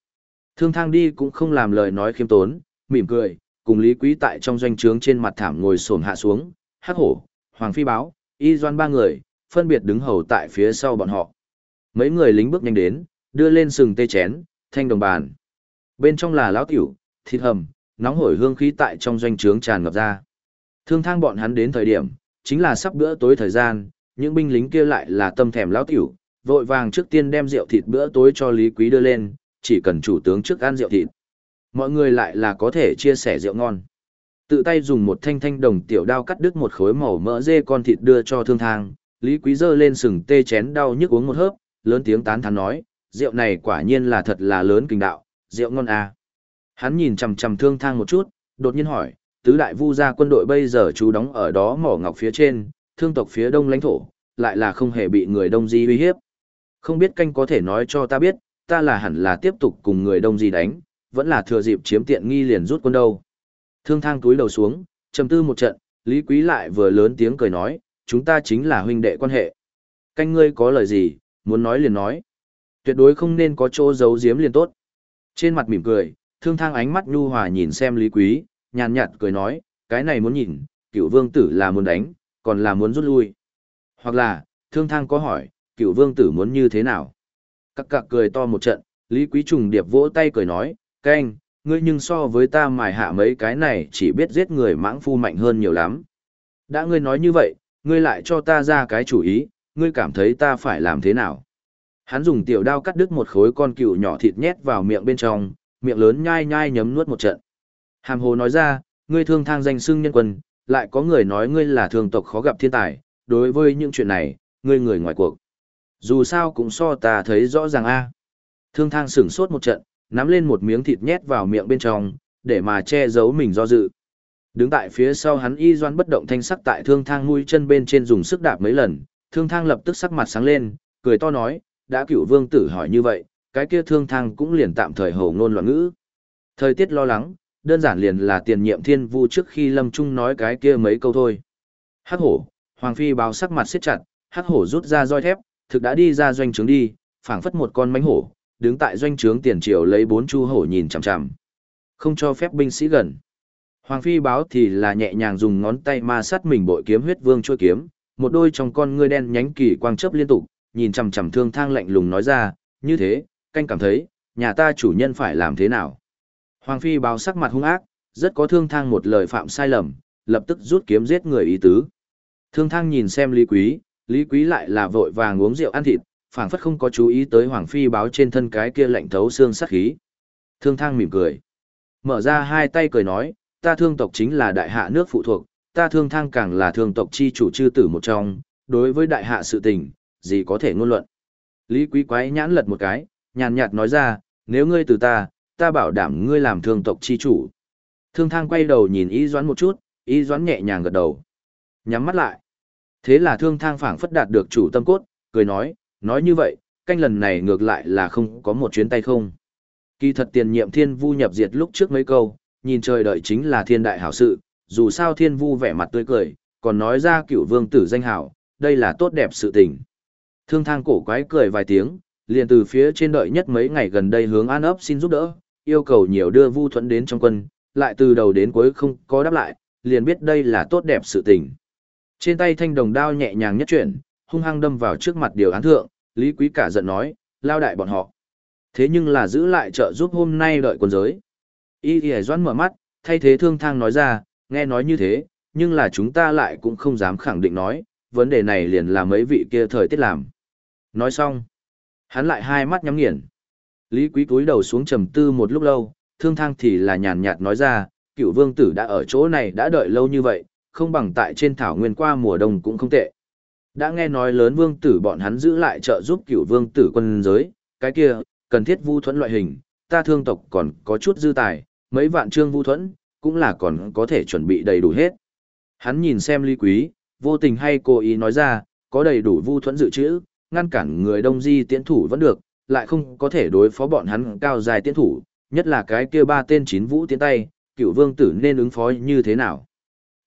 Thương thang đi cũng không làm lời nói khiêm tốn, mỉm cười, cùng Lý Quý tại trong doanh trướng trên mặt thảm ngồi xổm hạ xuống, hắc hổ, hoàng phi báo, y doan ba người, phân biệt đứng hầu tại phía sau bọn họ. Mấy người lính bước nhanh đến, đưa lên sừng tê chén, thanh đồng bàn. Bên trong là lão tiểu, thịt hầm, nóng hổi hương khí tại trong doanh trướng tràn ngập ra. Thương thang bọn hắn đến thời điểm, chính là sắp bữa tối thời gian, những binh lính kia lại là tâm thèm lão tiểu, vội vàng trước tiên đem rượu thịt bữa tối cho Lý Quý đưa lên, chỉ cần chủ tướng trước ăn rượu thịt. Mọi người lại là có thể chia sẻ rượu ngon. Tự tay dùng một thanh thanh đồng tiểu đao cắt đứt một khối màu mỡ dê con thịt đưa cho thương thang, Lý Quý giơ lên sừng tê chén đau nhức uống một hớp, lớn tiếng tán thán nói, rượu này quả nhiên là thật là lớn kinh đạo, rượu ngon à. Hắn nhìn chằm chằm thương thang một chút, đột nhiên hỏi, tứ đại vu gia quân đội bây giờ chú đóng ở đó mỏ ngọc phía trên, thương tộc phía đông lãnh thổ, lại là không hề bị người đông di uy hiếp. Không biết canh có thể nói cho ta biết, ta là hẳn là tiếp tục cùng người đông di đánh, vẫn là thừa dịp chiếm tiện nghi liền rút quân đâu. Thương thang túi đầu xuống, trầm tư một trận, Lý Quý lại vừa lớn tiếng cười nói, chúng ta chính là huynh đệ quan hệ. Canh ngươi có lời gì, muốn nói liền nói. Tuyệt đối không nên có chỗ giấu giếm liền tốt. Trên mặt mỉm cười, thương thang ánh mắt nhu hòa nhìn xem Lý Quý, nhàn nhạt cười nói, cái này muốn nhìn, cựu vương tử là muốn đánh, còn là muốn rút lui. Hoặc là, thương thang có hỏi, cựu vương tử muốn như thế nào? Các cạc cười to một trận, Lý Quý trùng điệp vỗ tay cười nói, canh, ngươi nhưng so với ta mài hạ mấy cái này chỉ biết giết người mãng phu mạnh hơn nhiều lắm. Đã ngươi nói như vậy, ngươi lại cho ta ra cái chủ ý, ngươi cảm thấy ta phải làm thế nào? Hắn dùng tiểu đao cắt đứt một khối con cừu nhỏ thịt nhét vào miệng bên trong, miệng lớn nhai nhai nhấm nuốt một trận. Hàm hồ nói ra, ngươi thương thang danh xưng nhân quân, lại có người nói ngươi là thường tộc khó gặp thiên tài, đối với những chuyện này, ngươi người ngoài cuộc. Dù sao cũng so ta thấy rõ ràng a. Thương thang sửng sốt một trận, nắm lên một miếng thịt nhét vào miệng bên trong, để mà che giấu mình do dự. Đứng tại phía sau hắn y doan bất động thanh sắc tại thương thang mũi chân bên trên dùng sức đạp mấy lần, thương thang lập tức sắc mặt sáng lên, cười to nói, đã cửu vương tử hỏi như vậy, cái kia thương thang cũng liền tạm thời hầu ngôn loạn ngữ. Thời tiết lo lắng, đơn giản liền là tiền nhiệm thiên vu trước khi lâm trung nói cái kia mấy câu thôi. Hắc hổ, hoàng phi báo sắc mặt siết chặt, hắc hổ rút ra roi thép, thực đã đi ra doanh trướng đi, phảng phất một con mánh hổ, đứng tại doanh trướng tiền triều lấy bốn chu hổ nhìn chằm chằm. Không cho phép binh sĩ gần. Hoàng phi báo thì là nhẹ nhàng dùng ngón tay ma sát mình bội kiếm huyết vương chua kiếm, một đôi trong con ngươi đen nhánh kỳ quang chớp liên tục, nhìn chằm chằm thương thang lạnh lùng nói ra, như thế, canh cảm thấy, nhà ta chủ nhân phải làm thế nào. Hoàng phi báo sắc mặt hung ác, rất có thương thang một lời phạm sai lầm, lập tức rút kiếm giết người ý tứ. Thương thang nhìn xem Lý Quý, Lý Quý lại là vội vàng uống rượu ăn thịt, phảng phất không có chú ý tới Hoàng phi báo trên thân cái kia lạnh thấu xương sát khí. Thương thang mỉm cười. Mở ra hai tay cười nói, ta thương tộc chính là đại hạ nước phụ thuộc, ta thương thang càng là thương tộc chi chủ chư tử một trong, đối với đại hạ sự tình, gì có thể ngôn luận. Lý Quý Quái nhãn lật một cái, nhàn nhạt nói ra, nếu ngươi từ ta, ta bảo đảm ngươi làm thương tộc chi chủ. Thương thang quay đầu nhìn y doãn một chút, y doãn nhẹ nhàng gật đầu. Nhắm mắt lại. Thế là thương thang phảng phất đạt được chủ tâm cốt, cười nói, nói như vậy, canh lần này ngược lại là không có một chuyến tay không. Kỳ thật tiền nhiệm thiên vu nhập diệt lúc trước mấy câu, nhìn trời đợi chính là thiên đại hảo sự, dù sao thiên vu vẻ mặt tươi cười, còn nói ra cựu vương tử danh hảo, đây là tốt đẹp sự tình. Thương thang cổ quái cười vài tiếng, liền từ phía trên đợi nhất mấy ngày gần đây hướng an ấp xin giúp đỡ, yêu cầu nhiều đưa vu thuẫn đến trong quân, lại từ đầu đến cuối không có đáp lại, liền biết đây là tốt đẹp sự tình. Trên tay thanh đồng đao nhẹ nhàng nhất chuyển, hung hăng đâm vào trước mặt điều án thượng, Lý Quý cả giận nói, lao đại bọn họ. Thế nhưng là giữ lại trợ giúp hôm nay đợi quân giới. Y Y Doan mở mắt, thay thế thương thang nói ra, nghe nói như thế, nhưng là chúng ta lại cũng không dám khẳng định nói, vấn đề này liền là mấy vị kia thời tiết làm. Nói xong, hắn lại hai mắt nhắm nghiền. Lý Quý cúi đầu xuống trầm tư một lúc lâu, thương thang thì là nhàn nhạt nói ra, cựu vương tử đã ở chỗ này đã đợi lâu như vậy, không bằng tại trên thảo nguyên qua mùa đông cũng không tệ. Đã nghe nói lớn vương tử bọn hắn giữ lại trợ giúp cựu vương tử quân giới, cái kia, cần thiết vu thuẫn loại hình, ta thương tộc còn có chút dư tài, mấy vạn trương vu thuẫn, cũng là còn có thể chuẩn bị đầy đủ hết. Hắn nhìn xem Lý Quý, vô tình hay cố ý nói ra, có đầy đủ vu thuẫn dự trữ, ngăn cản người đông di tiến thủ vẫn được, lại không có thể đối phó bọn hắn cao dài tiến thủ, nhất là cái kia ba tên chín vũ tiến tay, cựu vương tử nên ứng phó như thế nào.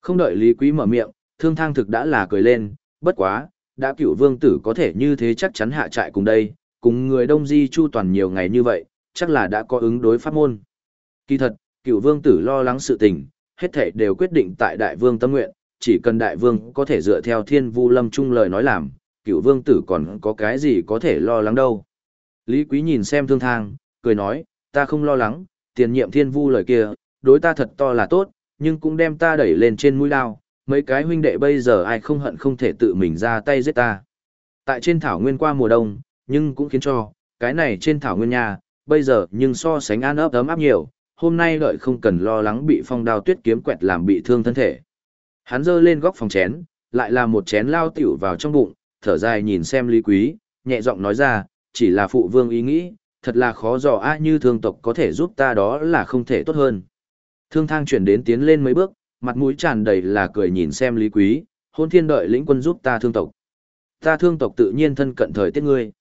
Không đợi Lý Quý mở miệng, thương thang thực đã là cười lên, bất quá, đã cựu vương tử có thể như thế chắc chắn hạ trại cùng đây, cùng người đông di chu toàn nhiều ngày như vậy, chắc là đã có ứng đối pháp môn. Kỳ thật, cựu vương tử lo lắng sự tình, hết thể đều quyết định tại đại vương tâm nguyện, chỉ cần đại vương có thể dựa theo thiên vu lâm trung lời nói làm, cựu vương tử còn có cái gì có thể lo lắng đâu. Lý Quý nhìn xem thương thang, cười nói, ta không lo lắng, tiền nhiệm thiên vu lời kia, đối ta thật to là tốt, nhưng cũng đem ta đẩy lên trên mũi lao, mấy cái huynh đệ bây giờ ai không hận không thể tự mình ra tay giết ta. Tại trên thảo nguyên qua mùa đông, nhưng cũng khiến cho, cái này trên thảo nguyên nhà, bây giờ nhưng so sánh an ấp ấm áp nhiều, hôm nay đợi không cần lo lắng bị phong đao tuyết kiếm quẹt làm bị thương thân thể. Hắn giơ lên góc phòng chén, lại là một chén lao tiểu vào trong bụng, thở dài nhìn xem Lý Quý, nhẹ giọng nói ra, chỉ là phụ vương ý nghĩ, thật là khó dò a như thương tộc có thể giúp ta đó là không thể tốt hơn. Thương thang chuyển đến tiến lên mấy bước, mặt mũi tràn đầy là cười nhìn xem Lý Quý, hôn thiên đợi lĩnh quân giúp ta thương tộc. Ta thương tộc tự nhiên thân cận thời tiết ngươi.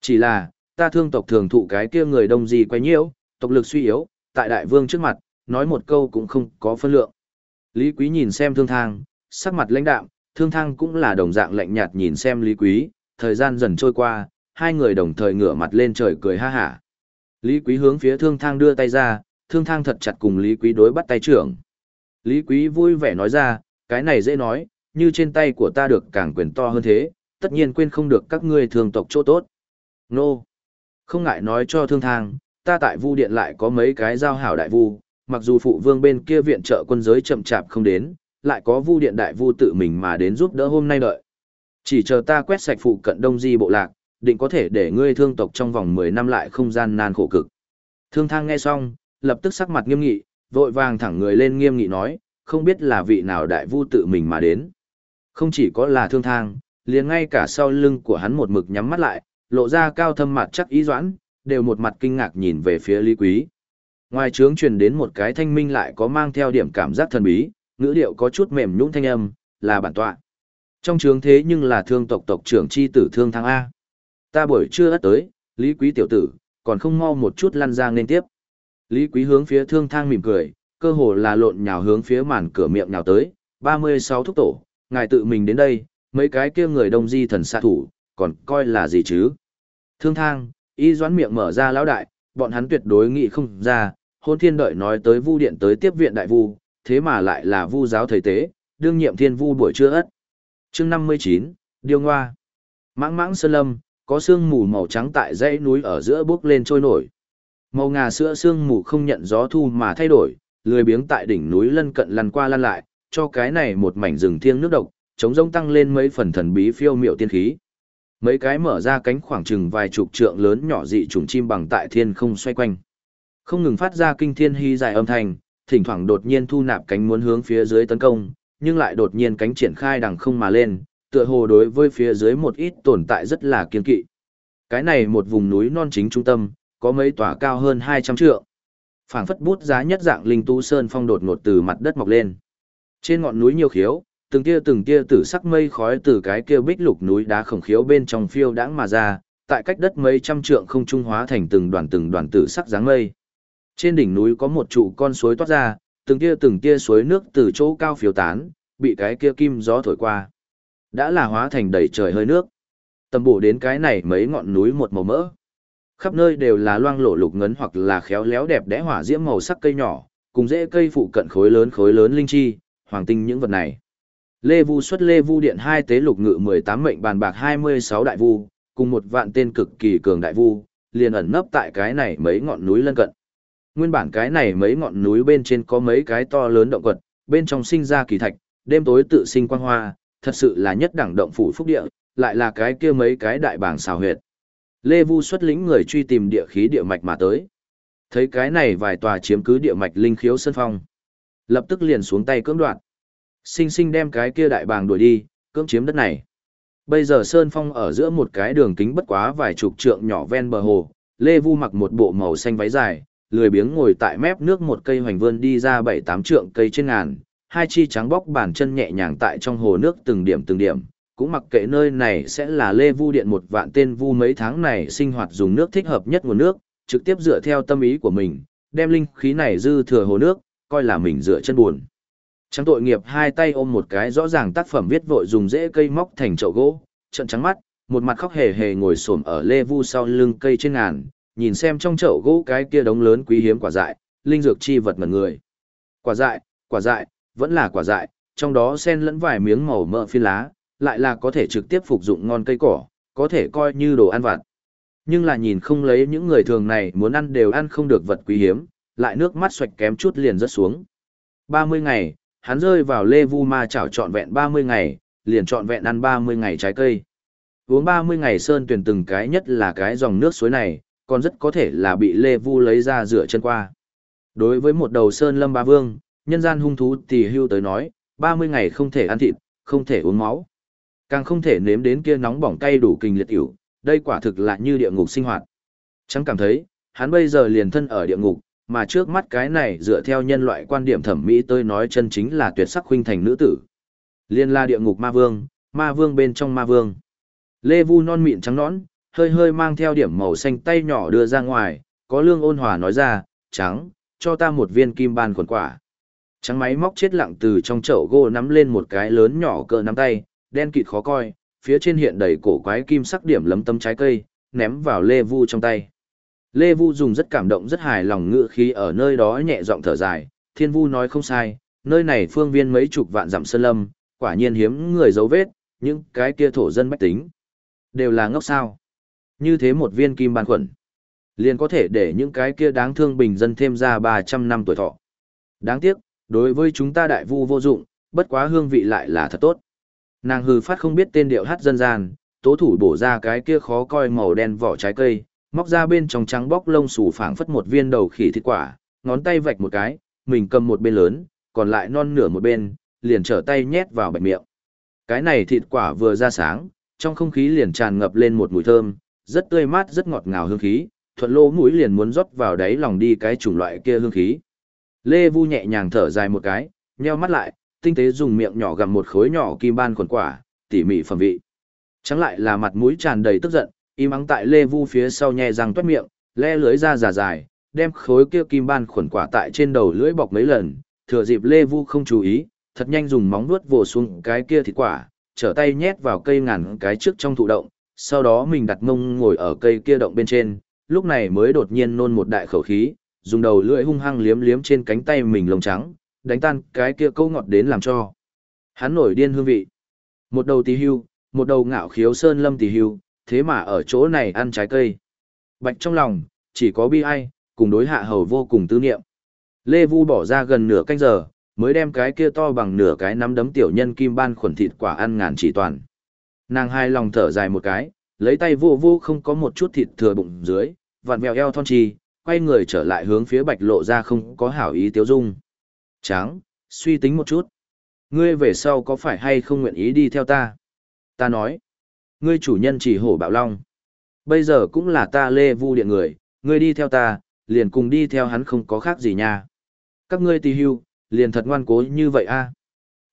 Chỉ là, ta thương tộc thường thụ cái kia người đông gì quay nhiễu, tộc lực suy yếu, tại đại vương trước mặt, nói một câu cũng không có phân lượng. Lý Quý nhìn xem thương thang, sắc mặt lãnh đạm, thương thang cũng là đồng dạng lạnh nhạt nhìn xem Lý Quý, thời gian dần trôi qua, hai người đồng thời ngửa mặt lên trời cười ha hả. Lý Quý hướng phía thương thang đưa tay ra, thương thang thật chặt cùng Lý Quý đối bắt tay trưởng. Lý Quý vui vẻ nói ra, cái này dễ nói, như trên tay của ta được càng quyền to hơn thế, tất nhiên quên không được các ngươi thường tộc chỗ tốt. Nô! Không ngại nói cho thương thang, ta tại vu điện lại có mấy cái giao hảo đại vu, mặc dù phụ vương bên kia viện trợ quân giới chậm chạp không đến, lại có vu điện đại vu tự mình mà đến giúp đỡ hôm nay đợi. Chỉ chờ ta quét sạch phụ cận đông di bộ lạc, định có thể để ngươi thương tộc trong vòng 10 năm lại không gian nan khổ cực. Thương thang nghe xong, lập tức sắc mặt nghiêm nghị, vội vàng thẳng người lên nghiêm nghị nói, không biết là vị nào đại vu tự mình mà đến. Không chỉ có là thương thang, liền ngay cả sau lưng của hắn một mực nhắm mắt lại, lộ ra cao thâm mặt chắc ý doãn, đều một mặt kinh ngạc nhìn về phía Lý Quý. Ngoài trướng truyền đến một cái thanh minh lại có mang theo điểm cảm giác thần bí, ngữ điệu có chút mềm nhũn thanh âm, là bản tọa. Trong trướng thế nhưng là thương tộc tộc trưởng chi tử thương thang A. Ta buổi trưa ất tới, Lý Quý tiểu tử, còn không mau một chút lăn ra nên tiếp. Lý Quý hướng phía thương thang mỉm cười, cơ hồ là lộn nhào hướng phía màn cửa miệng nhào tới, 36 thúc tổ, ngài tự mình đến đây, mấy cái kia người đông di thần xạ thủ, còn coi là gì chứ? Thương thang, y doán miệng mở ra lão đại, bọn hắn tuyệt đối nghĩ không ra, hôn thiên đợi nói tới vu điện tới tiếp viện đại vu, thế mà lại là vu giáo thầy tế, đương nhiệm thiên vu buổi trưa ất. chương 59, Điêu Ngoa. Mãng mãng sơn lâm, có sương mù màu trắng tại dãy núi ở giữa bước lên trôi nổi. Màu ngà sữa sương mù không nhận gió thu mà thay đổi, lười biếng tại đỉnh núi lân cận lăn qua lăn lại, cho cái này một mảnh rừng thiêng nước độc, chống rông tăng lên mấy phần thần bí phiêu miệu tiên khí. Mấy cái mở ra cánh khoảng chừng vài chục trượng lớn nhỏ dị trùng chim bằng tại thiên không xoay quanh. Không ngừng phát ra kinh thiên hy dài âm thanh, thỉnh thoảng đột nhiên thu nạp cánh muốn hướng phía dưới tấn công, nhưng lại đột nhiên cánh triển khai đằng không mà lên, Tựa hồ đối với phía dưới một ít tồn tại rất là kiên kỵ. Cái này một vùng núi non chính trung tâm, có mấy tòa cao hơn 200 trượng. Phảng phất bút giá nhất dạng linh tu sơn phong đột ngột từ mặt đất mọc lên. Trên ngọn núi nhiều khiếu, từng tia từng tia tử sắc mây khói từ cái kia bích lục núi đá khổng khiếu bên trong phiêu đãng mà ra, tại cách đất mấy trăm trượng không trung hóa thành từng đoàn từng đoàn tử sắc dáng mây. Trên đỉnh núi có một trụ con suối toát ra, từng tia từng tia suối nước từ chỗ cao phiêu tán, bị cái kia kim gió thổi qua. Đã là hóa thành đầy trời hơi nước. Tầm bổ đến cái này mấy ngọn núi một màu mỡ. Khắp nơi đều là loang lổ lục ngấn hoặc là khéo léo đẹp đẽ hỏa diễm màu sắc cây nhỏ, cùng rễ cây phụ cận khối lớn khối lớn linh chi, hoàng tinh những vật này. Lê Vu xuất Lê Vu điện hai tế lục ngự 18 mệnh bàn bạc 26 đại vu, cùng một vạn tên cực kỳ cường đại vu, liền ẩn nấp tại cái này mấy ngọn núi lân cận. Nguyên bản cái này mấy ngọn núi bên trên có mấy cái to lớn động vật, bên trong sinh ra kỳ thạch, đêm tối tự sinh quang hoa, thật sự là nhất đẳng động phủ phúc địa, lại là cái kia mấy cái đại bảng xào huyệt. Lê Vu xuất lĩnh người truy tìm địa khí địa mạch mà tới. Thấy cái này vài tòa chiếm cứ địa mạch linh khiếu sân phong. Lập tức liền xuống tay cưỡng đoạt. Sinh sinh đem cái kia đại bàng đuổi đi, cưỡng chiếm đất này. Bây giờ Sơn Phong ở giữa một cái đường kính bất quá vài chục trượng nhỏ ven bờ hồ, Lê Vu mặc một bộ màu xanh váy dài, lười biếng ngồi tại mép nước một cây hoành vươn đi ra bảy tám trượng cây trên ngàn, hai chi trắng bóc bàn chân nhẹ nhàng tại trong hồ nước từng điểm từng điểm, cũng mặc kệ nơi này sẽ là Lê Vu Điện một vạn tên vu mấy tháng này sinh hoạt dùng nước thích hợp nhất nguồn nước, trực tiếp dựa theo tâm ý của mình, đem linh khí này dư thừa hồ nước, coi là mình dựa chân buồn. Trắng tội nghiệp hai tay ôm một cái rõ ràng tác phẩm viết vội dùng rễ cây móc thành chậu gỗ, trận trắng mắt, một mặt khóc hề hề ngồi xổm ở lê vu sau lưng cây trên ngàn, nhìn xem trong chậu gỗ cái kia đống lớn quý hiếm quả dại, linh dược chi vật mật người. Quả dại, quả dại, vẫn là quả dại, trong đó xen lẫn vài miếng màu mỡ phi lá, lại là có thể trực tiếp phục dụng ngon cây cỏ, có thể coi như đồ ăn vặt. Nhưng là nhìn không lấy những người thường này muốn ăn đều ăn không được vật quý hiếm, lại nước mắt xoạch kém chút liền rớt xuống. 30 ngày, hắn rơi vào lê vu ma chảo trọn vẹn 30 ngày, liền trọn vẹn ăn 30 ngày trái cây. Uống 30 ngày sơn tuyển từng cái nhất là cái dòng nước suối này, còn rất có thể là bị lê vu lấy ra rửa chân qua. Đối với một đầu sơn lâm ba vương, nhân gian hung thú tỷ hưu tới nói, 30 ngày không thể ăn thịt, không thể uống máu. Càng không thể nếm đến kia nóng bỏng cay đủ kinh liệt hiểu, đây quả thực là như địa ngục sinh hoạt. Chẳng cảm thấy, hắn bây giờ liền thân ở địa ngục, mà trước mắt cái này dựa theo nhân loại quan điểm thẩm mỹ tôi nói chân chính là tuyệt sắc huynh thành nữ tử. Liên la địa ngục ma vương, ma vương bên trong ma vương. Lê Vu non mịn trắng nõn, hơi hơi mang theo điểm màu xanh tay nhỏ đưa ra ngoài, có lương ôn hòa nói ra, trắng, cho ta một viên kim ban quần quả. Trắng máy móc chết lặng từ trong chậu gỗ nắm lên một cái lớn nhỏ cỡ nắm tay, đen kịt khó coi, phía trên hiện đầy cổ quái kim sắc điểm lấm tấm trái cây, ném vào Lê Vu trong tay. Lê Vu dùng rất cảm động rất hài lòng ngựa khí ở nơi đó nhẹ giọng thở dài, Thiên Vu nói không sai, nơi này phương viên mấy chục vạn dặm sơn lâm, quả nhiên hiếm người dấu vết, những cái kia thổ dân bách tính. Đều là ngốc sao. Như thế một viên kim ban khuẩn, liền có thể để những cái kia đáng thương bình dân thêm ra 300 năm tuổi thọ. Đáng tiếc, đối với chúng ta đại vu vô dụng, bất quá hương vị lại là thật tốt. Nàng hừ phát không biết tên điệu hát dân gian, tố thủ bổ ra cái kia khó coi màu đen vỏ trái cây, móc ra bên trong trắng bóc lông xù phảng phất một viên đầu khỉ thịt quả, ngón tay vạch một cái, mình cầm một bên lớn, còn lại non nửa một bên, liền trở tay nhét vào bạch miệng. Cái này thịt quả vừa ra sáng, trong không khí liền tràn ngập lên một mùi thơm, rất tươi mát rất ngọt ngào hương khí, thuận lỗ mũi liền muốn rót vào đáy lòng đi cái chủng loại kia hương khí. Lê Vu nhẹ nhàng thở dài một cái, nheo mắt lại, tinh tế dùng miệng nhỏ gặm một khối nhỏ kim ban quần quả, tỉ mỉ phẩm vị. Chẳng lại là mặt mũi tràn đầy tức giận, im mắng tại Lê Vu phía sau nhẹ răng toát miệng, le lưới ra giả dài, đem khối kia kim ban khuẩn quả tại trên đầu lưỡi bọc mấy lần, thừa dịp Lê Vu không chú ý, thật nhanh dùng móng vuốt vồ xuống cái kia thịt quả, trở tay nhét vào cây ngàn cái trước trong thụ động, sau đó mình đặt mông ngồi ở cây kia động bên trên, lúc này mới đột nhiên nôn một đại khẩu khí, dùng đầu lưỡi hung hăng liếm liếm trên cánh tay mình lông trắng, đánh tan cái kia câu ngọt đến làm cho. Hắn nổi điên hương vị. Một đầu tí hưu, một đầu ngạo khiếu sơn lâm tí hưu, thế mà ở chỗ này ăn trái cây. Bạch trong lòng, chỉ có bi ai, cùng đối hạ hầu vô cùng tư niệm. Lê Vu bỏ ra gần nửa canh giờ, mới đem cái kia to bằng nửa cái nắm đấm tiểu nhân kim ban khuẩn thịt quả ăn ngàn chỉ toàn. Nàng hai lòng thở dài một cái, lấy tay vô vô không có một chút thịt thừa bụng dưới, vặn mèo eo thon trì, quay người trở lại hướng phía bạch lộ ra không có hảo ý tiêu dung. Tráng, suy tính một chút. Ngươi về sau có phải hay không nguyện ý đi theo ta? Ta nói, ngươi chủ nhân chỉ hổ bạo long. Bây giờ cũng là ta lê vu điện người, ngươi đi theo ta, liền cùng đi theo hắn không có khác gì nha. Các ngươi tì hưu, liền thật ngoan cố như vậy a.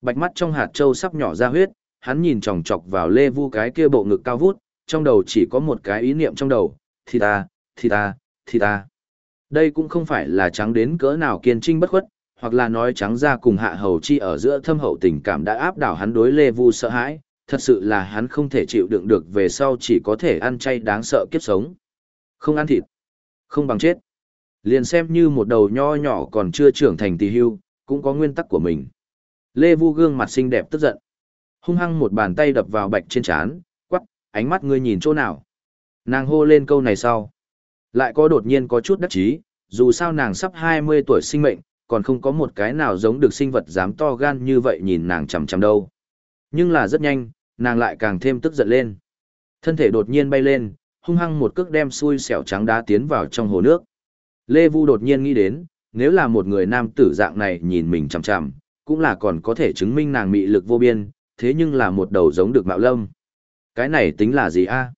Bạch mắt trong hạt châu sắp nhỏ ra huyết, hắn nhìn chòng chọc vào lê vu cái kia bộ ngực cao vút, trong đầu chỉ có một cái ý niệm trong đầu, thì ta, thì ta, thì ta. Đây cũng không phải là trắng đến cỡ nào kiên trinh bất khuất, hoặc là nói trắng ra cùng hạ hầu chi ở giữa thâm hậu tình cảm đã áp đảo hắn đối lê vu sợ hãi, thật sự là hắn không thể chịu đựng được về sau chỉ có thể ăn chay đáng sợ kiếp sống. Không ăn thịt, không bằng chết. Liền xem như một đầu nho nhỏ còn chưa trưởng thành tỳ hưu, cũng có nguyên tắc của mình. Lê Vu gương mặt xinh đẹp tức giận. Hung hăng một bàn tay đập vào bạch trên trán, quắc, ánh mắt ngươi nhìn chỗ nào. Nàng hô lên câu này sau. Lại có đột nhiên có chút đắc chí, dù sao nàng sắp 20 tuổi sinh mệnh, còn không có một cái nào giống được sinh vật dám to gan như vậy nhìn nàng chằm chằm đâu. Nhưng là rất nhanh, nàng lại càng thêm tức giận lên. Thân thể đột nhiên bay lên, hung hăng một cước đem xui xẻo trắng đá tiến vào trong hồ nước. Lê Vu đột nhiên nghĩ đến, nếu là một người nam tử dạng này nhìn mình chằm chằm, cũng là còn có thể chứng minh nàng mị lực vô biên, thế nhưng là một đầu giống được mạo lâm. Cái này tính là gì a?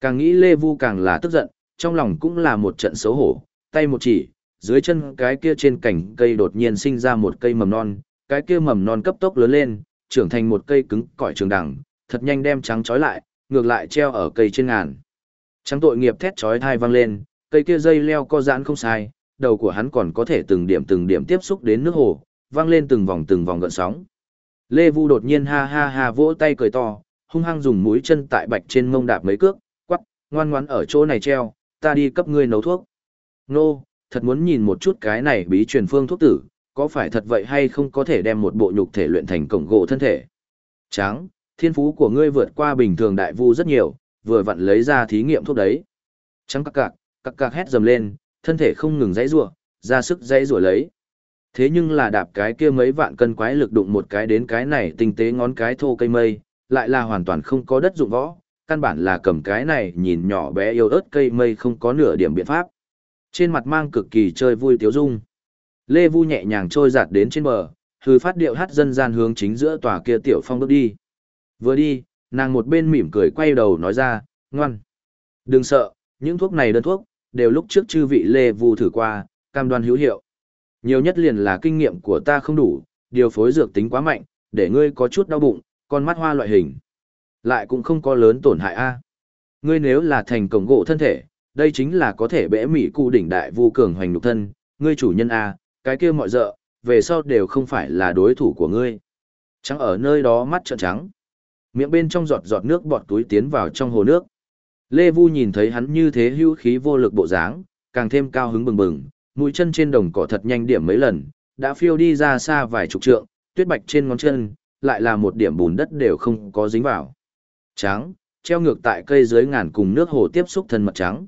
Càng nghĩ Lê Vu càng là tức giận, trong lòng cũng là một trận xấu hổ, tay một chỉ, dưới chân cái kia trên cành cây đột nhiên sinh ra một cây mầm non, cái kia mầm non cấp tốc lớn lên, trưởng thành một cây cứng cỏi trường đẳng, thật nhanh đem trắng trói lại, ngược lại treo ở cây trên ngàn. Trắng tội nghiệp thét trói thai vang lên, cây kia dây leo co giãn không sai, đầu của hắn còn có thể từng điểm từng điểm tiếp xúc đến nước hồ, vang lên từng vòng từng vòng gợn sóng. Lê Vu đột nhiên ha ha ha vỗ tay cười to, hung hăng dùng mũi chân tại bạch trên mông đạp mấy cước, quắc, ngoan ngoãn ở chỗ này treo, ta đi cấp ngươi nấu thuốc. Nô, thật muốn nhìn một chút cái này bí truyền phương thuốc tử, có phải thật vậy hay không có thể đem một bộ nhục thể luyện thành cổng gỗ thân thể. Tráng, thiên phú của ngươi vượt qua bình thường đại vu rất nhiều, vừa vặn lấy ra thí nghiệm thuốc đấy. Trắng cặc cặc, cặc cặc hét dầm lên, thân thể không ngừng dãy rủa, ra sức dãy rủa lấy. Thế nhưng là đạp cái kia mấy vạn cân quái lực đụng một cái đến cái này tinh tế ngón cái thô cây mây, lại là hoàn toàn không có đất dụng võ, căn bản là cầm cái này nhìn nhỏ bé yêu ớt cây mây không có nửa điểm biện pháp. Trên mặt mang cực kỳ chơi vui tiếu dung. Lê Vu nhẹ nhàng trôi giạt đến trên bờ, hư phát điệu hát dân gian hướng chính giữa tòa kia tiểu phong bước đi. Vừa đi, nàng một bên mỉm cười quay đầu nói ra, ngoan. Đừng sợ, những thuốc này đơn thuốc, đều lúc trước chư vị Lê Vu thử qua, cam đoan hữu hiệu. Nhiều nhất liền là kinh nghiệm của ta không đủ, điều phối dược tính quá mạnh, để ngươi có chút đau bụng, con mắt hoa loại hình. Lại cũng không có lớn tổn hại a. Ngươi nếu là thành cổng gỗ thân thể, đây chính là có thể bẽ mỹ cụ đỉnh đại vu cường hoành nhục thân, ngươi chủ nhân a, cái kia mọi dợ, về sau đều không phải là đối thủ của ngươi. Trắng ở nơi đó mắt trợn trắng. Miệng bên trong giọt giọt nước bọt túi tiến vào trong hồ nước. Lê Vu nhìn thấy hắn như thế hưu khí vô lực bộ dáng, càng thêm cao hứng bừng bừng, mũi chân trên đồng cỏ thật nhanh điểm mấy lần, đã phiêu đi ra xa vài chục trượng, tuyết bạch trên ngón chân, lại là một điểm bùn đất đều không có dính vào. Trắng, treo ngược tại cây dưới ngàn cùng nước hồ tiếp xúc thân mật trắng.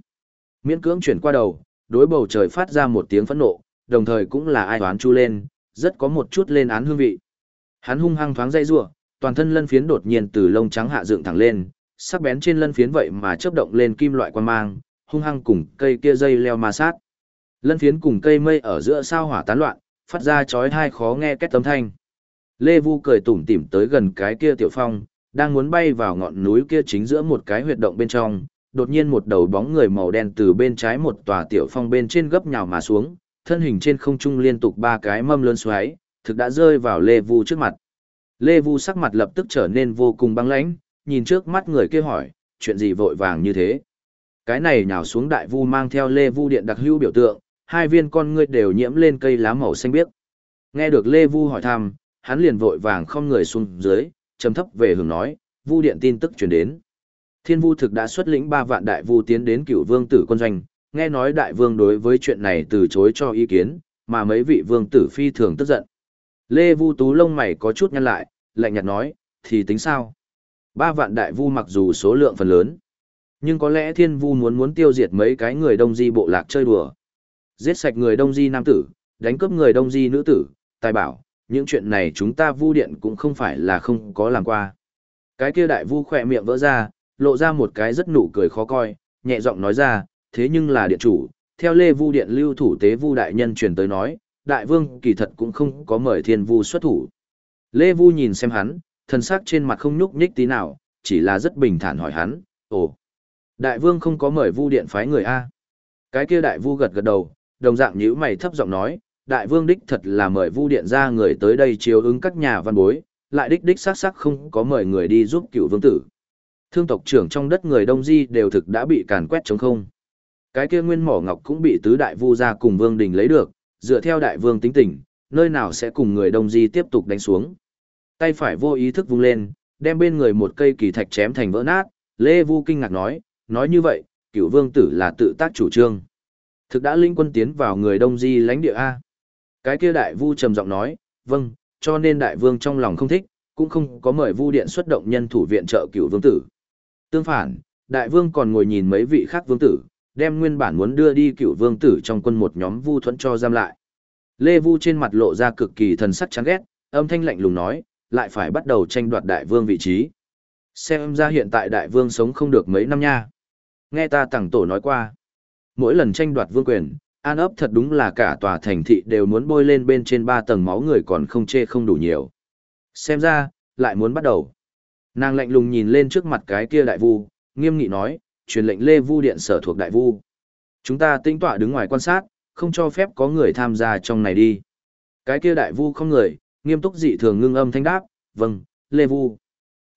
Miễn cưỡng chuyển qua đầu, đối bầu trời phát ra một tiếng phẫn nộ, đồng thời cũng là ai toán chu lên, rất có một chút lên án hương vị. Hắn hung hăng thoáng dây rủa, toàn thân lân phiến đột nhiên từ lông trắng hạ dựng thẳng lên, sắc bén trên lân phiến vậy mà chớp động lên kim loại quan mang, hung hăng cùng cây kia dây leo ma sát. Lân phiến cùng cây mây ở giữa sao hỏa tán loạn, phát ra chói tai khó nghe két tấm thanh. Lê Vu cười tủm tỉm tới gần cái kia tiểu phong, đang muốn bay vào ngọn núi kia chính giữa một cái huyệt động bên trong, đột nhiên một đầu bóng người màu đen từ bên trái một tòa tiểu phong bên trên gấp nhào mà xuống, thân hình trên không trung liên tục ba cái mâm lớn xoáy, thực đã rơi vào Lê Vu trước mặt. Lê Vu sắc mặt lập tức trở nên vô cùng băng lãnh, nhìn trước mắt người kia hỏi, chuyện gì vội vàng như thế? Cái này nhào xuống đại vu mang theo Lê Vu điện đặc hữu biểu tượng, hai viên con ngươi đều nhiễm lên cây lá màu xanh biếc. Nghe được Lê Vu hỏi thăm, hắn liền vội vàng không người xuống dưới, trầm thấp về hướng nói, Vu điện tin tức truyền đến. Thiên Vu thực đã xuất lĩnh ba vạn đại vu tiến đến cựu vương tử quân doanh, nghe nói đại vương đối với chuyện này từ chối cho ý kiến, mà mấy vị vương tử phi thường tức giận. Lê Vu Tú lông mày có chút nhăn lại, lạnh nhạt nói, thì tính sao? Ba vạn đại vu mặc dù số lượng phần lớn, nhưng có lẽ thiên vu muốn muốn tiêu diệt mấy cái người đông di bộ lạc chơi đùa. Giết sạch người đông di nam tử, đánh cướp người đông di nữ tử, tài bảo, những chuyện này chúng ta vu điện cũng không phải là không có làm qua. Cái kia đại vu khỏe miệng vỡ ra, lộ ra một cái rất nụ cười khó coi, nhẹ giọng nói ra, thế nhưng là điện chủ, theo Lê Vu Điện lưu thủ tế Vu đại nhân truyền tới nói, đại vương kỳ thật cũng không có mời thiên vu xuất thủ. Lê Vu nhìn xem hắn, thần sắc trên mặt không nhúc nhích tí nào, chỉ là rất bình thản hỏi hắn, ồ, đại vương không có mời vu điện phái người A. Cái kia đại vu gật gật đầu, đồng dạng nhíu mày thấp giọng nói, đại vương đích thật là mời vu điện ra người tới đây chiếu ứng các nhà văn bối, lại đích đích xác xác không có mời người đi giúp cựu vương tử. Thương tộc trưởng trong đất người Đông Di đều thực đã bị càn quét chống không. Cái kia nguyên mỏ ngọc cũng bị tứ đại vu ra cùng vương đình lấy được, dựa theo đại vương tính tình, nơi nào sẽ cùng người Đông Di tiếp tục đánh xuống. Tay phải vô ý thức vung lên, đem bên người một cây kỳ thạch chém thành vỡ nát, Lê Vu kinh ngạc nói, nói như vậy, cựu vương tử là tự tác chủ trương. Thực đã linh quân tiến vào người Đông Di lãnh địa A. Cái kia đại vu trầm giọng nói, vâng, cho nên đại vương trong lòng không thích, cũng không có mời vu điện xuất động nhân thủ viện trợ cựu vương tử. Tương phản, đại vương còn ngồi nhìn mấy vị khác vương tử, đem nguyên bản muốn đưa đi cựu vương tử trong quân một nhóm vu thuẫn cho giam lại. Lê Vu trên mặt lộ ra cực kỳ thần sắc chán ghét, âm thanh lạnh lùng nói, lại phải bắt đầu tranh đoạt đại vương vị trí. Xem ra hiện tại đại vương sống không được mấy năm nha. Nghe ta tẳng tổ nói qua. Mỗi lần tranh đoạt vương quyền, an ấp thật đúng là cả tòa thành thị đều muốn bôi lên bên trên ba tầng máu người còn không chê không đủ nhiều. Xem ra, lại muốn bắt đầu. Nàng lạnh lùng nhìn lên trước mặt cái kia đại vu, nghiêm nghị nói, truyền lệnh Lê Vu Điện sở thuộc đại vu. Chúng ta tinh tọa đứng ngoài quan sát, không cho phép có người tham gia trong này đi. Cái kia đại vu không người, nghiêm túc dị thường ngưng âm thanh đáp, vâng, Lê Vu.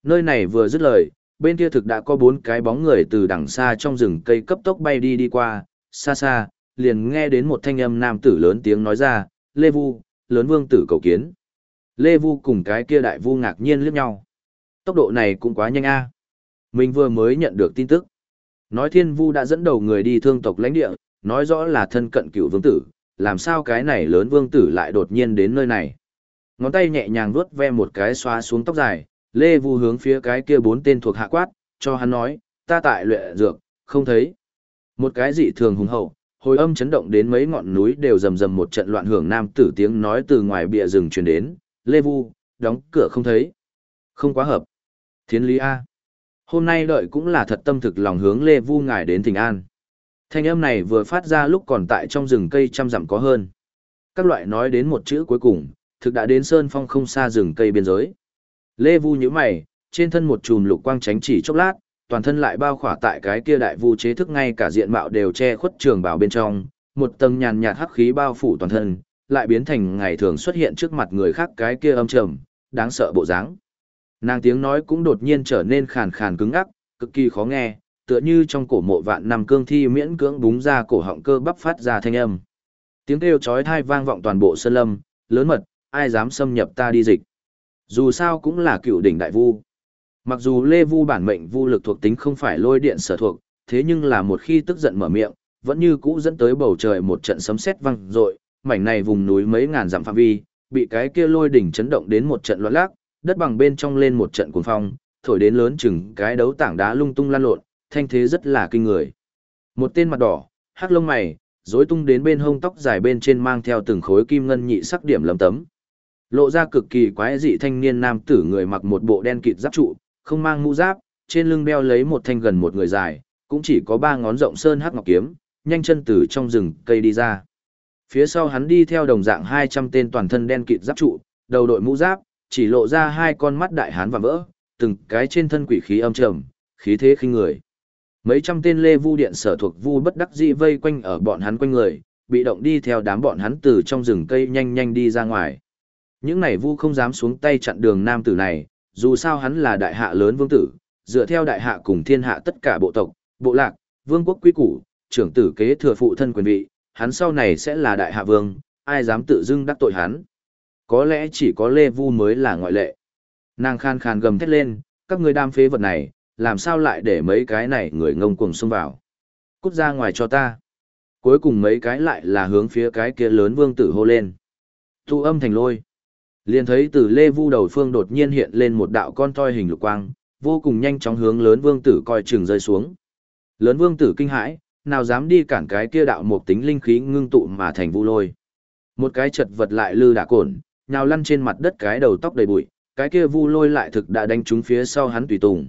Nơi này vừa dứt lời, bên kia thực đã có bốn cái bóng người từ đằng xa trong rừng cây cấp tốc bay đi đi qua, xa xa, liền nghe đến một thanh âm nam tử lớn tiếng nói ra, Lê Vu, lớn vương tử cầu kiến. Lê Vu cùng cái kia đại vu ngạc nhiên liếc nhau. Tốc độ này cũng quá nhanh a. Mình vừa mới nhận được tin tức. Nói thiên vu đã dẫn đầu người đi thương tộc lãnh địa, nói rõ là thân cận cựu vương tử, làm sao cái này lớn vương tử lại đột nhiên đến nơi này. Ngón tay nhẹ nhàng vuốt ve một cái xoa xuống tóc dài, Lê Vu hướng phía cái kia bốn tên thuộc hạ quát, cho hắn nói, ta tại luyện dược, không thấy. Một cái dị thường hùng hậu, hồi âm chấn động đến mấy ngọn núi đều rầm rầm một trận loạn hưởng nam tử tiếng nói từ ngoài bìa rừng truyền đến, Lê Vu, đóng cửa không thấy. Không quá hợp. Thiến lý A. Hôm nay đợi cũng là thật tâm thực lòng hướng Lê Vu ngài đến thỉnh an. Thanh âm này vừa phát ra lúc còn tại trong rừng cây trăm dặm có hơn. Các loại nói đến một chữ cuối cùng, thực đã đến sơn phong không xa rừng cây biên giới. Lê Vu nhíu mày, trên thân một chùm lục quang tránh chỉ chốc lát, toàn thân lại bao khỏa tại cái kia đại vu chế thức ngay cả diện mạo đều che khuất trường bảo bên trong, một tầng nhàn nhạt hắc khí bao phủ toàn thân, lại biến thành ngày thường xuất hiện trước mặt người khác cái kia âm trầm, đáng sợ bộ dáng. Nàng tiếng nói cũng đột nhiên trở nên khàn khàn cứng ngắc, cực kỳ khó nghe, tựa như trong cổ mộ vạn năm cương thi miễn cưỡng búng ra cổ họng cơ bắp phát ra thanh âm. Tiếng kêu chói tai vang vọng toàn bộ sơn lâm, lớn mật, ai dám xâm nhập ta đi dịch. Dù sao cũng là cựu đỉnh đại vu. Mặc dù Lê Vu bản mệnh vu lực thuộc tính không phải lôi điện sở thuộc, thế nhưng là một khi tức giận mở miệng, vẫn như cũ dẫn tới bầu trời một trận sấm sét vang rội, mảnh này vùng núi mấy ngàn dặm phạm vi, bị cái kia lôi đỉnh chấn động đến một trận loạn lác đất bằng bên trong lên một trận cuồng phong, thổi đến lớn chừng cái đấu tảng đá lung tung lan lộn, thanh thế rất là kinh người. Một tên mặt đỏ, hắc lông mày, rối tung đến bên hông tóc dài bên trên mang theo từng khối kim ngân nhị sắc điểm lấm tấm. Lộ ra cực kỳ quái dị thanh niên nam tử người mặc một bộ đen kịt giáp trụ, không mang mũ giáp, trên lưng đeo lấy một thanh gần một người dài, cũng chỉ có ba ngón rộng sơn hắc ngọc kiếm, nhanh chân từ trong rừng cây đi ra. Phía sau hắn đi theo đồng dạng 200 tên toàn thân đen kịt giáp trụ, đầu đội mũ giáp, chỉ lộ ra hai con mắt đại hán và vỡ, từng cái trên thân quỷ khí âm trầm, khí thế khinh người. Mấy trăm tên lê vu điện sở thuộc vu bất đắc dĩ vây quanh ở bọn hắn quanh người, bị động đi theo đám bọn hắn từ trong rừng cây nhanh nhanh đi ra ngoài. Những này vu không dám xuống tay chặn đường nam tử này, dù sao hắn là đại hạ lớn vương tử, dựa theo đại hạ cùng thiên hạ tất cả bộ tộc, bộ lạc, vương quốc quý củ, trưởng tử kế thừa phụ thân quyền vị, hắn sau này sẽ là đại hạ vương, ai dám tự dưng đắc tội hắn. Có lẽ chỉ có Lê Vu mới là ngoại lệ. Nàng khan khan gầm thét lên, các người đam phế vật này, làm sao lại để mấy cái này người ngông cuồng xông vào. Cút ra ngoài cho ta. Cuối cùng mấy cái lại là hướng phía cái kia lớn vương tử hô lên. Thu âm thành lôi. Liền thấy từ Lê Vu đầu phương đột nhiên hiện lên một đạo con toi hình lục quang, vô cùng nhanh chóng hướng lớn vương tử coi chừng rơi xuống. Lớn vương tử kinh hãi, nào dám đi cản cái kia đạo một tính linh khí ngưng tụ mà thành vu lôi. Một cái chật vật lại lư đả cổn, nhào lăn trên mặt đất cái đầu tóc đầy bụi, cái kia vu lôi lại thực đã đánh trúng phía sau hắn tùy tùng.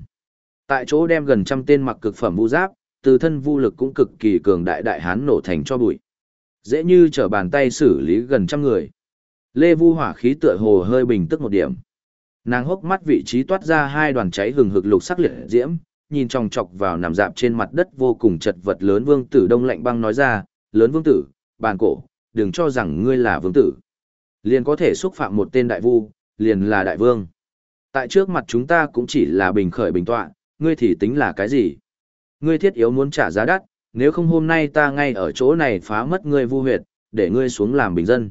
Tại chỗ đem gần trăm tên mặc cực phẩm vu giáp, từ thân vu lực cũng cực kỳ cường đại đại hán nổ thành cho bụi. Dễ như trở bàn tay xử lý gần trăm người. Lê Vu hỏa khí tựa hồ hơi bình tức một điểm. Nàng hốc mắt vị trí toát ra hai đoàn cháy hừng hực lục sắc liệt diễm, nhìn chòng chọc vào nằm dạp trên mặt đất vô cùng chật vật lớn vương tử đông lạnh băng nói ra, lớn vương tử, bàn cổ, đừng cho rằng ngươi là vương tử. Liền có thể xúc phạm một tên đại vu, liền là đại vương. Tại trước mặt chúng ta cũng chỉ là bình khởi bình tọa, ngươi thì tính là cái gì? Ngươi thiết yếu muốn trả giá đắt, nếu không hôm nay ta ngay ở chỗ này phá mất ngươi vu huyệt, để ngươi xuống làm bình dân.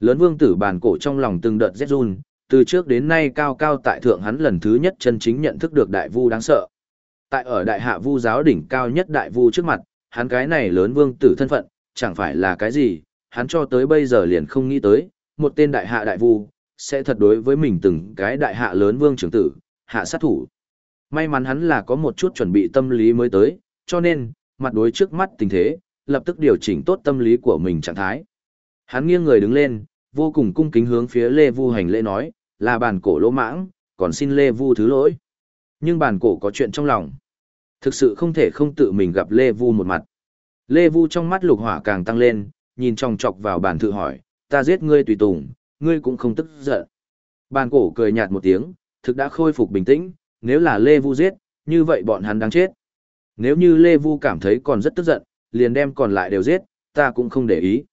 Lớn vương tử bàn cổ trong lòng từng đợt rét run, từ trước đến nay cao cao tại thượng hắn lần thứ nhất chân chính nhận thức được đại vu đáng sợ. Tại ở đại hạ vu giáo đỉnh cao nhất đại vu trước mặt, hắn cái này lớn vương tử thân phận, chẳng phải là cái gì, hắn cho tới bây giờ liền không nghĩ tới, một tên đại hạ đại vu, sẽ thật đối với mình từng cái đại hạ lớn vương trưởng tử, hạ sát thủ. May mắn hắn là có một chút chuẩn bị tâm lý mới tới, cho nên, mặt đối trước mắt tình thế, lập tức điều chỉnh tốt tâm lý của mình trạng thái. Hắn nghiêng người đứng lên, vô cùng cung kính hướng phía Lê Vu hành lễ nói, là bản cổ lỗ mãng, còn xin Lê Vu thứ lỗi. Nhưng bản cổ có chuyện trong lòng. Thực sự không thể không tự mình gặp Lê Vu một mặt. Lê Vu trong mắt lục hỏa càng tăng lên, nhìn trong chọc vào bản tự hỏi, ta giết ngươi tùy tùng, ngươi cũng không tức giận. Bàn cổ cười nhạt một tiếng, thực đã khôi phục bình tĩnh, nếu là Lê Vu giết, như vậy bọn hắn đáng chết. Nếu như Lê Vu cảm thấy còn rất tức giận, liền đem còn lại đều giết, ta cũng không để ý.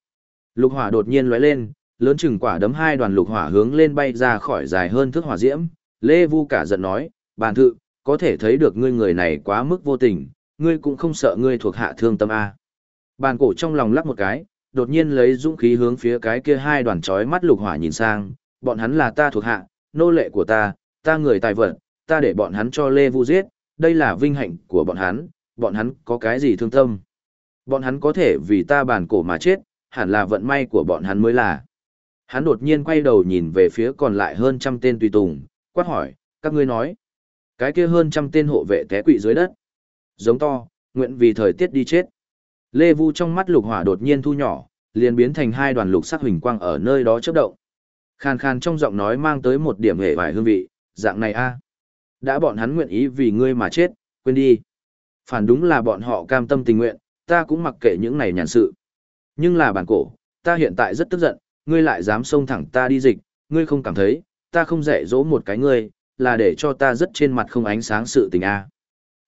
Lục hỏa đột nhiên lóe lên, lớn chừng quả đấm hai đoàn lục hỏa hướng lên bay ra khỏi dài hơn thước hỏa diễm. Lê Vu cả giận nói, bàn thự, có thể thấy được ngươi người này quá mức vô tình, ngươi cũng không sợ ngươi thuộc hạ thương tâm A. Bàn cổ trong lòng lắc một cái, đột nhiên lấy dũng khí hướng phía cái kia hai đoàn chói mắt lục hỏa nhìn sang, bọn hắn là ta thuộc hạ, nô lệ của ta, ta người tài vật, ta để bọn hắn cho Lê Vu giết, đây là vinh hạnh của bọn hắn, bọn hắn có cái gì thương tâm. Bọn hắn có thể vì ta bàn cổ mà chết, hẳn là vận may của bọn hắn mới là. Hắn đột nhiên quay đầu nhìn về phía còn lại hơn trăm tên tùy tùng, quát hỏi, các ngươi nói. Cái kia hơn trăm tên hộ vệ té quỵ dưới đất. Giống to, nguyện vì thời tiết đi chết. Lê Vu trong mắt lục hỏa đột nhiên thu nhỏ, liền biến thành hai đoàn lục sắc huỳnh quang ở nơi đó chớp động. Khan khàn trong giọng nói mang tới một điểm hề vài hương vị, dạng này a, Đã bọn hắn nguyện ý vì ngươi mà chết, quên đi. Phản đúng là bọn họ cam tâm tình nguyện, ta cũng mặc kệ những này nhàn sự. Nhưng là bản cổ, ta hiện tại rất tức giận, ngươi lại dám xông thẳng ta đi dịch, ngươi không cảm thấy, ta không dạy dỗ một cái ngươi, là để cho ta rất trên mặt không ánh sáng sự tình a.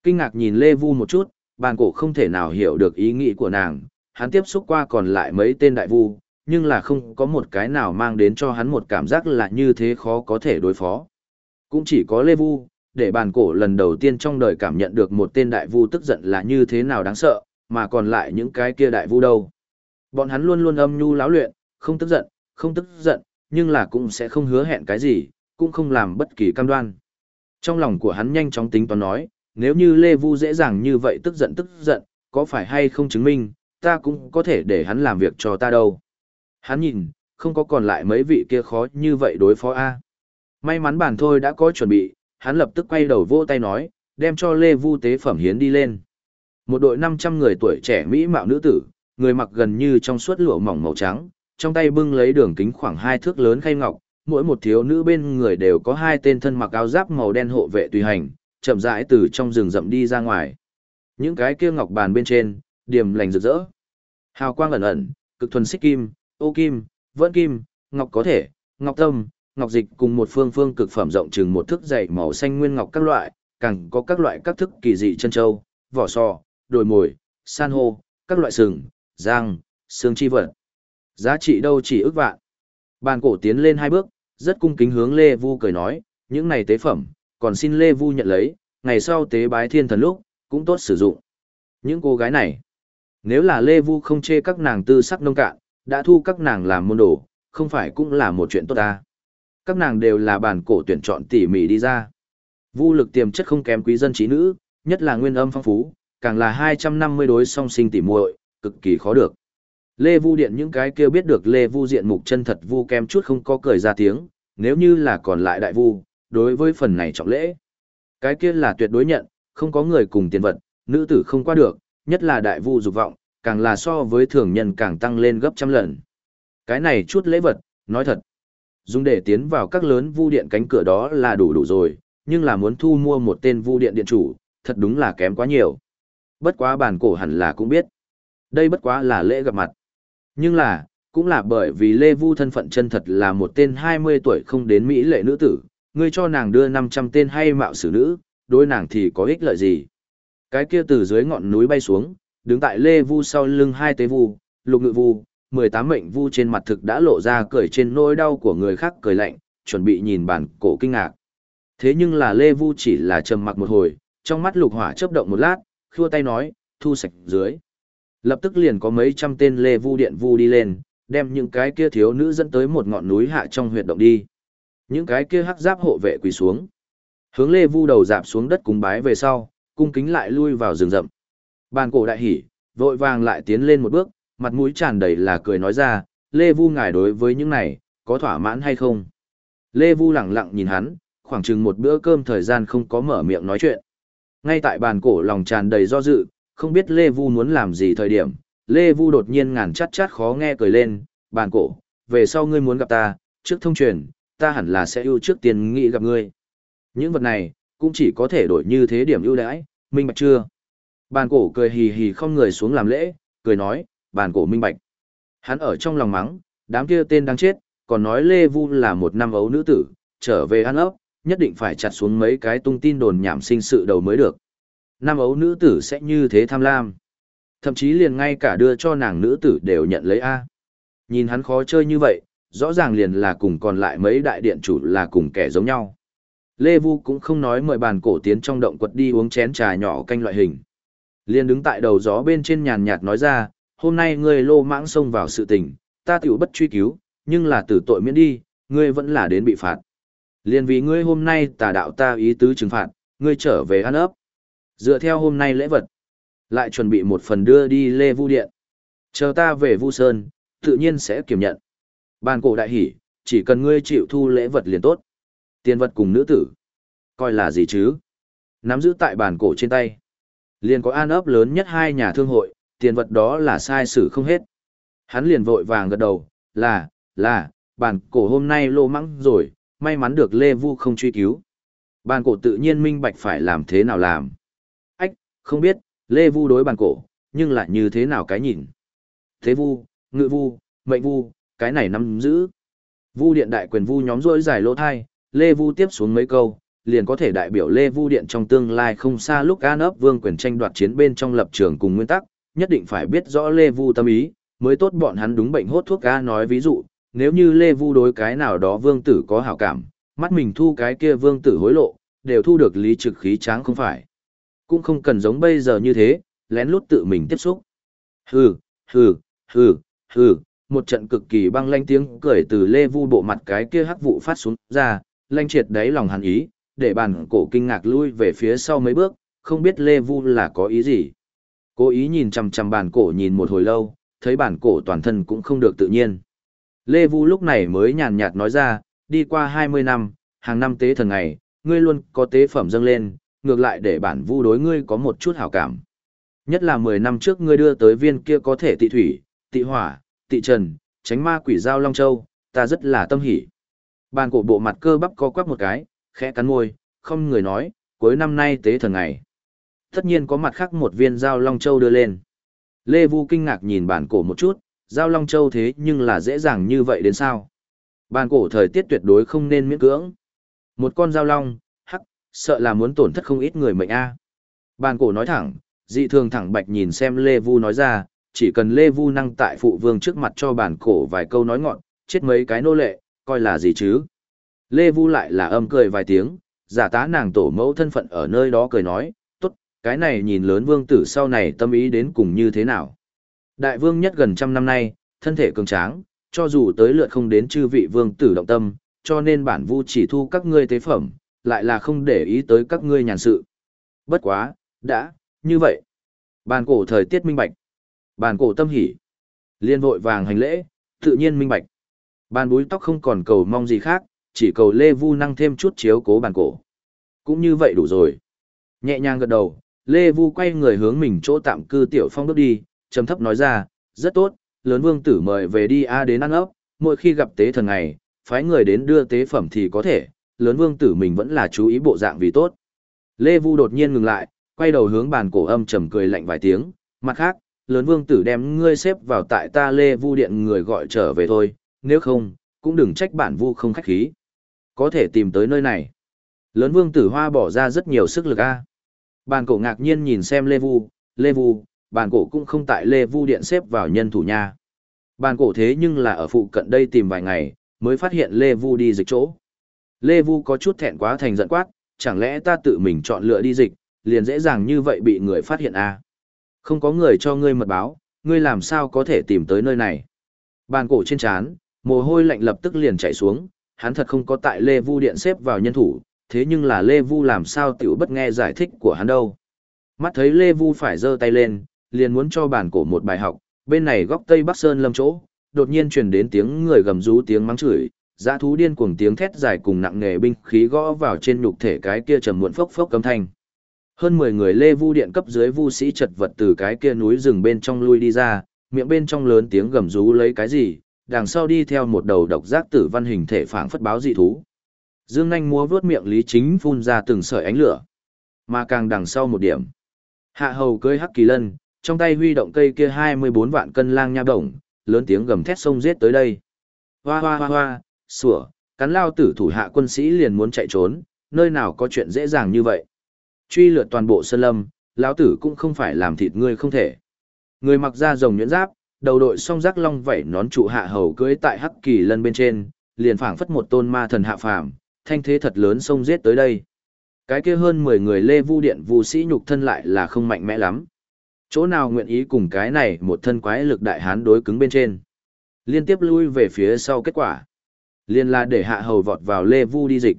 Kinh ngạc nhìn Lê Vu một chút, bàn cổ không thể nào hiểu được ý nghĩ của nàng, hắn tiếp xúc qua còn lại mấy tên đại vu, nhưng là không có một cái nào mang đến cho hắn một cảm giác là như thế khó có thể đối phó. Cũng chỉ có Lê Vu, để bàn cổ lần đầu tiên trong đời cảm nhận được một tên đại vu tức giận là như thế nào đáng sợ, mà còn lại những cái kia đại vu đâu. Bọn hắn luôn luôn âm nhu láo luyện, không tức giận, không tức giận, nhưng là cũng sẽ không hứa hẹn cái gì, cũng không làm bất kỳ cam đoan. Trong lòng của hắn nhanh chóng tính toán nói, nếu như Lê Vu dễ dàng như vậy tức giận tức giận, có phải hay không chứng minh, ta cũng có thể để hắn làm việc cho ta đâu. Hắn nhìn, không có còn lại mấy vị kia khó như vậy đối phó A. May mắn bản thôi đã có chuẩn bị, hắn lập tức quay đầu vô tay nói, đem cho Lê Vu tế phẩm hiến đi lên. Một đội 500 người tuổi trẻ mỹ mạo nữ tử, người mặc gần như trong suốt lụa mỏng màu trắng, trong tay bưng lấy đường kính khoảng hai thước lớn khay ngọc, mỗi một thiếu nữ bên người đều có hai tên thân mặc áo giáp màu đen hộ vệ tùy hành, chậm rãi từ trong rừng rậm đi ra ngoài. Những cái kia ngọc bàn bên trên, điểm lành rực rỡ. Hào quang ẩn ẩn, cực thuần xích kim, ô kim, vẫn kim, ngọc có thể, ngọc tâm, ngọc dịch cùng một phương phương cực phẩm rộng chừng một thước dày màu xanh nguyên ngọc các loại, càng có các loại các thức kỳ dị chân châu, vỏ sò, đồi mồi, san hô, các loại sừng, răng, xương chi vật. Giá trị đâu chỉ ước vạn. Bàn cổ tiến lên hai bước, rất cung kính hướng Lê Vu cười nói, những này tế phẩm, còn xin Lê Vu nhận lấy, ngày sau tế bái thiên thần lúc, cũng tốt sử dụng. Những cô gái này, nếu là Lê Vu không chê các nàng tư sắc nông cạn, đã thu các nàng làm môn đồ, không phải cũng là một chuyện tốt ta. Các nàng đều là bản cổ tuyển chọn tỉ mỉ đi ra. Vu lực tiềm chất không kém quý dân trí nữ, nhất là nguyên âm phong phú, càng là 250 đối song sinh tỉ muội, cực kỳ khó được. Lê Vu Điện những cái kia biết được Lê Vu diện mục chân thật Vu kem chút không có cười ra tiếng, nếu như là còn lại đại Vu, đối với phần này trọng lễ. Cái kia là tuyệt đối nhận, không có người cùng tiền vật, nữ tử không qua được, nhất là đại Vu dục vọng, càng là so với thường nhân càng tăng lên gấp trăm lần. Cái này chút lễ vật, nói thật, dùng để tiến vào các lớn Vu Điện cánh cửa đó là đủ đủ rồi, nhưng là muốn thu mua một tên Vu Điện điện chủ, thật đúng là kém quá nhiều. Bất quá bản cổ hẳn là cũng biết. Đây bất quá là lễ gặp mặt. Nhưng là, cũng là bởi vì Lê Vu thân phận chân thật là một tên 20 tuổi không đến Mỹ lệ nữ tử, ngươi cho nàng đưa 500 tên hay mạo sử nữ, đối nàng thì có ích lợi gì? Cái kia từ dưới ngọn núi bay xuống, đứng tại Lê Vu sau lưng hai tế vu, lục ngự vu, 18 mệnh vu trên mặt thực đã lộ ra cười trên nỗi đau của người khác cười lạnh, chuẩn bị nhìn bản cổ kinh ngạc. Thế nhưng là Lê Vu chỉ là trầm mặc một hồi, trong mắt lục hỏa chớp động một lát, khua tay nói, thu sạch dưới. Lập tức liền có mấy trăm tên Lê Vu điện vu đi lên, đem những cái kia thiếu nữ dẫn tới một ngọn núi hạ trong huyệt động đi. Những cái kia hắc giáp hộ vệ quỳ xuống. Hướng Lê Vu đầu dạp xuống đất cúng bái về sau, cung kính lại lui vào rừng rậm. Bàn cổ đại hỉ, vội vàng lại tiến lên một bước, mặt mũi tràn đầy là cười nói ra, Lê Vu ngài đối với những này, có thỏa mãn hay không? Lê Vu lặng lặng nhìn hắn, khoảng chừng một bữa cơm thời gian không có mở miệng nói chuyện. Ngay tại bàn cổ lòng tràn đầy do dự, không biết Lê Vu muốn làm gì thời điểm, Lê Vu đột nhiên ngàn chát chát khó nghe cười lên, bàn cổ, về sau ngươi muốn gặp ta, trước thông truyền, ta hẳn là sẽ ưu trước tiên nghĩ gặp ngươi. Những vật này, cũng chỉ có thể đổi như thế điểm ưu đãi, minh bạch chưa? Bàn cổ cười hì hì không người xuống làm lễ, cười nói, bàn cổ minh bạch. Hắn ở trong lòng mắng, đám kia tên đang chết, còn nói Lê Vu là một năm ấu nữ tử, trở về ăn ốc nhất định phải chặt xuống mấy cái tung tin đồn nhảm sinh sự đầu mới được. Năm ấu nữ tử sẽ như thế tham lam. Thậm chí liền ngay cả đưa cho nàng nữ tử đều nhận lấy A. Nhìn hắn khó chơi như vậy, rõ ràng liền là cùng còn lại mấy đại điện chủ là cùng kẻ giống nhau. Lê Vu cũng không nói mời bàn cổ tiến trong động quật đi uống chén trà nhỏ canh loại hình. Liên đứng tại đầu gió bên trên nhàn nhạt nói ra, hôm nay ngươi lô mãng xông vào sự tình, ta tiểu bất truy cứu, nhưng là tử tội miễn đi, ngươi vẫn là đến bị phạt. Liên vì ngươi hôm nay tà đạo ta ý tứ trừng phạt, ngươi trở về ăn ấp. Dựa theo hôm nay lễ vật, lại chuẩn bị một phần đưa đi Lê Vu Điện. Chờ ta về Vu Sơn, tự nhiên sẽ kiểm nhận. Bàn cổ đại hỉ, chỉ cần ngươi chịu thu lễ vật liền tốt. Tiền vật cùng nữ tử. Coi là gì chứ? Nắm giữ tại bàn cổ trên tay. Liền có an ấp lớn nhất hai nhà thương hội, tiền vật đó là sai sử không hết. Hắn liền vội vàng gật đầu, là, là, bàn cổ hôm nay lô mắng rồi, may mắn được Lê Vu không truy cứu. Bàn cổ tự nhiên minh bạch phải làm thế nào làm. Ách, không biết, Lê Vu đối bàn cổ, nhưng lại như thế nào cái nhìn. Thế Vu, Ngự Vu, Mệnh Vu, cái này nắm giữ. Vu điện đại quyền Vu nhóm rỗi dài lỗ thai, Lê Vu tiếp xuống mấy câu, liền có thể đại biểu Lê Vu điện trong tương lai không xa lúc an ấp vương quyền tranh đoạt chiến bên trong lập trường cùng nguyên tắc, nhất định phải biết rõ Lê Vu tâm ý, mới tốt bọn hắn đúng bệnh hốt thuốc ca nói ví dụ, nếu như Lê Vu đối cái nào đó vương tử có hảo cảm, mắt mình thu cái kia vương tử hối lộ, đều thu được lý trực khí tráng không phải. Cũng không cần giống bây giờ như thế, lén lút tự mình tiếp xúc. Hừ, hừ, hừ, hừ, một trận cực kỳ băng lanh tiếng cười từ Lê Vu bộ mặt cái kia hắc vụ phát xuống ra, lanh triệt đáy lòng hàn ý, để bàn cổ kinh ngạc lui về phía sau mấy bước, không biết Lê Vu là có ý gì. Cố ý nhìn chằm chằm bàn cổ nhìn một hồi lâu, thấy bàn cổ toàn thân cũng không được tự nhiên. Lê Vu lúc này mới nhàn nhạt nói ra, đi qua 20 năm, hàng năm tế thần ngày, ngươi luôn có tế phẩm dâng lên, ngược lại để bản vu đối ngươi có một chút hảo cảm. Nhất là 10 năm trước ngươi đưa tới viên kia có thể tị thủy, tị hỏa, tị trần, tránh ma quỷ giao Long Châu, ta rất là tâm hỉ. Bàn cổ bộ mặt cơ bắp co quắp một cái, khẽ cắn môi, không người nói, cuối năm nay tế thần ngày. Tất nhiên có mặt khác một viên giao Long Châu đưa lên. Lê Vu kinh ngạc nhìn bàn cổ một chút, giao Long Châu thế nhưng là dễ dàng như vậy đến sao? Bàn cổ thời tiết tuyệt đối không nên miễn cưỡng. Một con giao long, hắc, sợ là muốn tổn thất không ít người mệnh a. Bàn cổ nói thẳng, dị thường thẳng bạch nhìn xem Lê Vu nói ra, chỉ cần Lê Vu năng tại phụ vương trước mặt cho bản cổ vài câu nói ngọn, chết mấy cái nô lệ, coi là gì chứ? Lê Vu lại là âm cười vài tiếng, giả tá nàng tổ mẫu thân phận ở nơi đó cười nói, tốt, cái này nhìn lớn vương tử sau này tâm ý đến cùng như thế nào. Đại vương nhất gần trăm năm nay, thân thể cường tráng, cho dù tới lượt không đến chư vị vương tử động tâm, cho nên bản vu chỉ thu các ngươi tế phẩm, lại là không để ý tới các ngươi nhàn sự. Bất quá, đã, như vậy. Bàn cổ thời tiết minh bạch. Bàn cổ tâm hỉ. Liên vội vàng hành lễ, tự nhiên minh bạch. Bàn búi tóc không còn cầu mong gì khác, chỉ cầu Lê Vu năng thêm chút chiếu cố bàn cổ. Cũng như vậy đủ rồi. Nhẹ nhàng gật đầu, Lê Vu quay người hướng mình chỗ tạm cư tiểu phong bước đi, trầm thấp nói ra, rất tốt, lớn vương tử mời về đi A đến ăn ốc, mỗi khi gặp tế thần ngày, phái người đến đưa tế phẩm thì có thể, lớn vương tử mình vẫn là chú ý bộ dạng vì tốt. Lê Vu đột nhiên ngừng lại, quay đầu hướng bàn cổ âm trầm cười lạnh vài tiếng, mặt khác, lớn vương tử đem ngươi xếp vào tại ta Lê Vu điện người gọi trở về thôi, nếu không, cũng đừng trách bản vu không khách khí. Có thể tìm tới nơi này. Lớn vương tử hoa bỏ ra rất nhiều sức lực a. Bàn cổ ngạc nhiên nhìn xem Lê Vu, Lê Vu, bàn cổ cũng không tại Lê Vu điện xếp vào nhân thủ nha. Bàn cổ thế nhưng là ở phụ cận đây tìm vài ngày, mới phát hiện Lê Vu đi dịch chỗ. Lê Vu có chút thẹn quá thành giận quát, chẳng lẽ ta tự mình chọn lựa đi dịch, liền dễ dàng như vậy bị người phát hiện à? Không có người cho ngươi mật báo, ngươi làm sao có thể tìm tới nơi này? Bàn cổ trên chán, mồ hôi lạnh lập tức liền chảy xuống, hắn thật không có tại Lê Vu điện xếp vào nhân thủ, thế nhưng là Lê Vu làm sao tiểu bất nghe giải thích của hắn đâu. Mắt thấy Lê Vu phải giơ tay lên, liền muốn cho bản cổ một bài học, bên này góc Tây Bắc Sơn lâm chỗ, đột nhiên truyền đến tiếng người gầm rú tiếng mắng chửi, dã thú điên cuồng tiếng thét dài cùng nặng nghề binh khí gõ vào trên nhục thể cái kia trầm muộn phốc phốc âm thanh. Hơn 10 người Lê Vu điện cấp dưới vu sĩ chật vật từ cái kia núi rừng bên trong lui đi ra, miệng bên trong lớn tiếng gầm rú lấy cái gì, đằng sau đi theo một đầu độc giác tử văn hình thể phảng phất báo dị thú. Dương Nanh múa vướt miệng Lý Chính phun ra từng sợi ánh lửa. Mà càng đằng sau một điểm. Hạ hầu cưới hắc kỳ lân, trong tay huy động cây kia 24 vạn cân lang nha đồng, lớn tiếng gầm thét sông giết tới đây. Hoa hoa hoa hoa, sủa, cắn lao tử thủ hạ quân sĩ liền muốn chạy trốn, nơi nào có chuyện dễ dàng như vậy. Truy lượt toàn bộ sơn lâm, lão tử cũng không phải làm thịt ngươi không thể. Người mặc da rồng nhuyễn giáp, đầu đội song giác long vảy nón trụ hạ hầu cưỡi tại hắc kỳ lân bên trên, liền phảng phất một tôn ma thần hạ phàm, thanh thế thật lớn xông giết tới đây. Cái kia hơn 10 người lê vu điện vu sĩ nhục thân lại là không mạnh mẽ lắm. Chỗ nào nguyện ý cùng cái này một thân quái lực đại hán đối cứng bên trên. Liên tiếp lui về phía sau kết quả. Liên là để hạ hầu vọt vào lê vu đi dịch.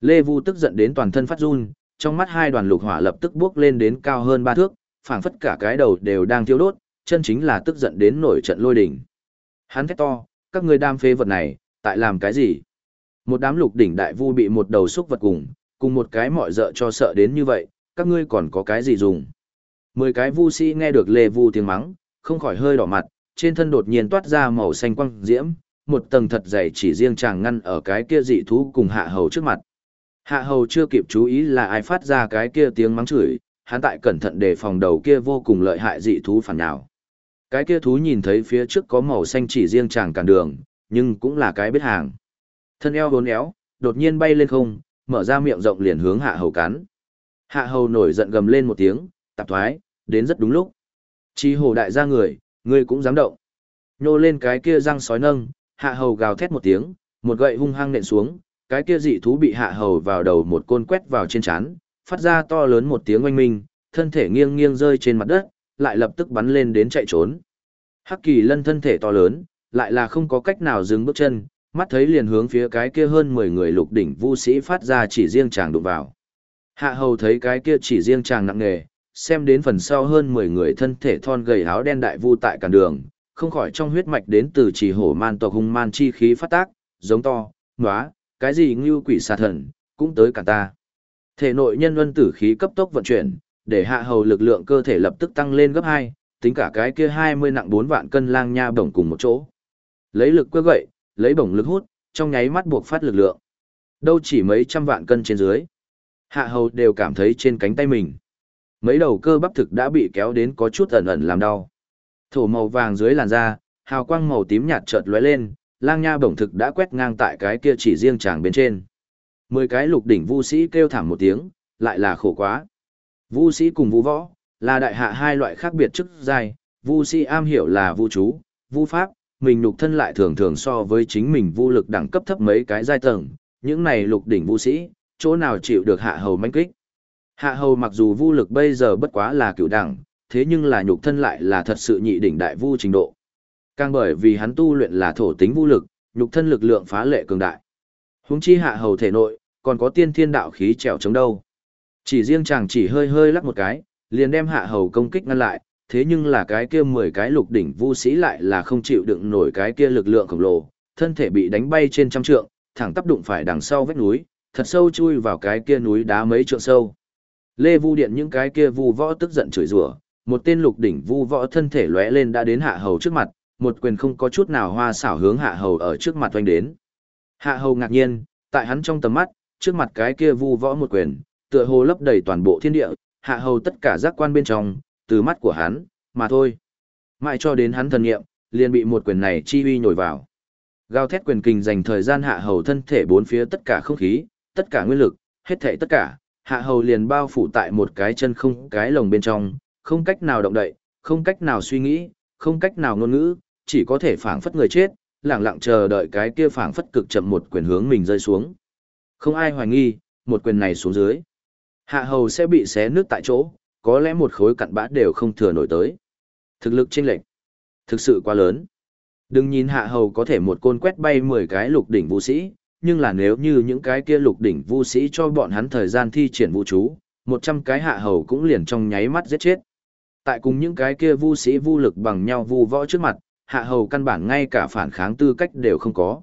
Lê vu tức giận đến toàn thân phát run, trong mắt hai đoàn lục hỏa lập tức bước lên đến cao hơn ba thước, phảng phất cả cái đầu đều đang thiêu đốt, chân chính là tức giận đến nổi trận lôi đỉnh. Hắn thét to, các ngươi đam phê vật này, tại làm cái gì? Một đám lục đỉnh đại vu bị một đầu xúc vật cùng, cùng một cái mọi dợ cho sợ đến như vậy, các ngươi còn có cái gì dùng? Mười cái vu sĩ nghe được lê vu tiếng mắng, không khỏi hơi đỏ mặt, trên thân đột nhiên toát ra màu xanh quang diễm, một tầng thật dày chỉ riêng chàng ngăn ở cái kia dị thú cùng hạ hầu trước mặt. Hạ hầu chưa kịp chú ý là ai phát ra cái kia tiếng mắng chửi, hắn tại cẩn thận để phòng đầu kia vô cùng lợi hại dị thú phản nhào. Cái kia thú nhìn thấy phía trước có màu xanh chỉ riêng chàng cản đường, nhưng cũng là cái biết hàng. Thân eo vốn éo, đột nhiên bay lên không, mở ra miệng rộng liền hướng hạ hầu cắn. Hạ hầu nổi giận gầm lên một tiếng, tạp thoái, đến rất đúng lúc. Chi hồ đại gia người, ngươi cũng dám động. Nhô lên cái kia răng sói nâng, hạ hầu gào thét một tiếng, một gậy hung hăng nện xuống, cái kia dị thú bị hạ hầu vào đầu một côn quét vào trên chán, phát ra to lớn một tiếng oanh minh, thân thể nghiêng nghiêng rơi trên mặt đất, lại lập tức bắn lên đến chạy trốn. Hắc kỳ lân thân thể to lớn, lại là không có cách nào dừng bước chân, mắt thấy liền hướng phía cái kia hơn 10 người lục đỉnh vu sĩ phát ra chỉ riêng chàng đụng vào. Hạ hầu thấy cái kia chỉ riêng chàng nặng nề, xem đến phần sau hơn 10 người thân thể thon gầy áo đen đại vu tại cản đường, không khỏi trong huyết mạch đến từ chỉ hổ man tộc hung man chi khí phát tác, giống to, nóa, cái gì ngưu quỷ xà thần, cũng tới cả ta. Thể nội nhân luân tử khí cấp tốc vận chuyển, để hạ hầu lực lượng cơ thể lập tức tăng lên gấp 2, tính cả cái kia 20 nặng 4 vạn cân lang nha bổng cùng một chỗ. Lấy lực quơ gậy, lấy bổng lực hút, trong nháy mắt buộc phát lực lượng. Đâu chỉ mấy trăm vạn cân trên dưới. Hạ hầu đều cảm thấy trên cánh tay mình. Mấy đầu cơ bắp thực đã bị kéo đến có chút ẩn ẩn làm đau. Thổ màu vàng dưới làn da, hào quang màu tím nhạt chợt lóe lên, lang nha bổng thực đã quét ngang tại cái kia chỉ riêng chàng bên trên. Mười cái lục đỉnh vu sĩ kêu thảm một tiếng, lại là khổ quá. Vu sĩ cùng vu võ, là đại hạ hai loại khác biệt chức giai, vu sĩ am hiểu là vu chú, vu pháp, mình nhục thân lại thường thường so với chính mình vu lực đẳng cấp thấp mấy cái giai tầng, những này lục đỉnh vu sĩ, chỗ nào chịu được hạ hầu manh kích. Hạ hầu mặc dù vu lực bây giờ bất quá là cựu đẳng, thế nhưng là nhục thân lại là thật sự nhị đỉnh đại vu trình độ. Càng bởi vì hắn tu luyện là thổ tính vu lực, nhục thân lực lượng phá lệ cường đại. Huống chi hạ hầu thể nội, còn có tiên thiên đạo khí trèo chống đâu. Chỉ riêng chàng chỉ hơi hơi lắc một cái, liền đem hạ hầu công kích ngăn lại, thế nhưng là cái kia 10 cái lục đỉnh vu sĩ lại là không chịu đựng nổi cái kia lực lượng khổng lồ, thân thể bị đánh bay trên trăm trượng, thẳng tắp đụng phải đằng sau vách núi, thật sâu chui vào cái kia núi đá mấy trượng sâu. Lê Vu Điện những cái kia vu võ tức giận chửi rủa, một tên lục đỉnh vu võ thân thể lóe lên đã đến hạ hầu trước mặt, một quyền không có chút nào hoa xảo hướng hạ hầu ở trước mặt oanh đến. Hạ hầu ngạc nhiên, tại hắn trong tầm mắt, trước mặt cái kia vu võ một quyền, tựa hồ lấp đầy toàn bộ thiên địa, hạ hầu tất cả giác quan bên trong, từ mắt của hắn, mà thôi. Mãi cho đến hắn thần nghiệm, liền bị một quyền này chi uy nhồi vào. Gào thét quyền kình dành thời gian hạ hầu thân thể bốn phía tất cả không khí, tất cả nguyên lực, hết thảy tất cả, hạ hầu liền bao phủ tại một cái chân không cái lồng bên trong, không cách nào động đậy, không cách nào suy nghĩ, không cách nào ngôn ngữ, chỉ có thể phảng phất người chết, lặng lặng chờ đợi cái kia phảng phất cực chậm một quyền hướng mình rơi xuống. Không ai hoài nghi, một quyền này xuống dưới, hạ hầu sẽ bị xé nước tại chỗ, có lẽ một khối cặn bã đều không thừa nổi tới. Thực lực chênh lệch, thực sự quá lớn. Đừng nhìn hạ hầu có thể một côn quét bay 10 cái lục đỉnh vũ sĩ, nhưng là nếu như những cái kia lục đỉnh vũ sĩ cho bọn hắn thời gian thi triển vũ chú, 100 cái hạ hầu cũng liền trong nháy mắt giết chết. Tại cùng những cái kia vũ sĩ vô lực bằng nhau vu võ trước mặt, hạ hầu căn bản ngay cả phản kháng tư cách đều không có.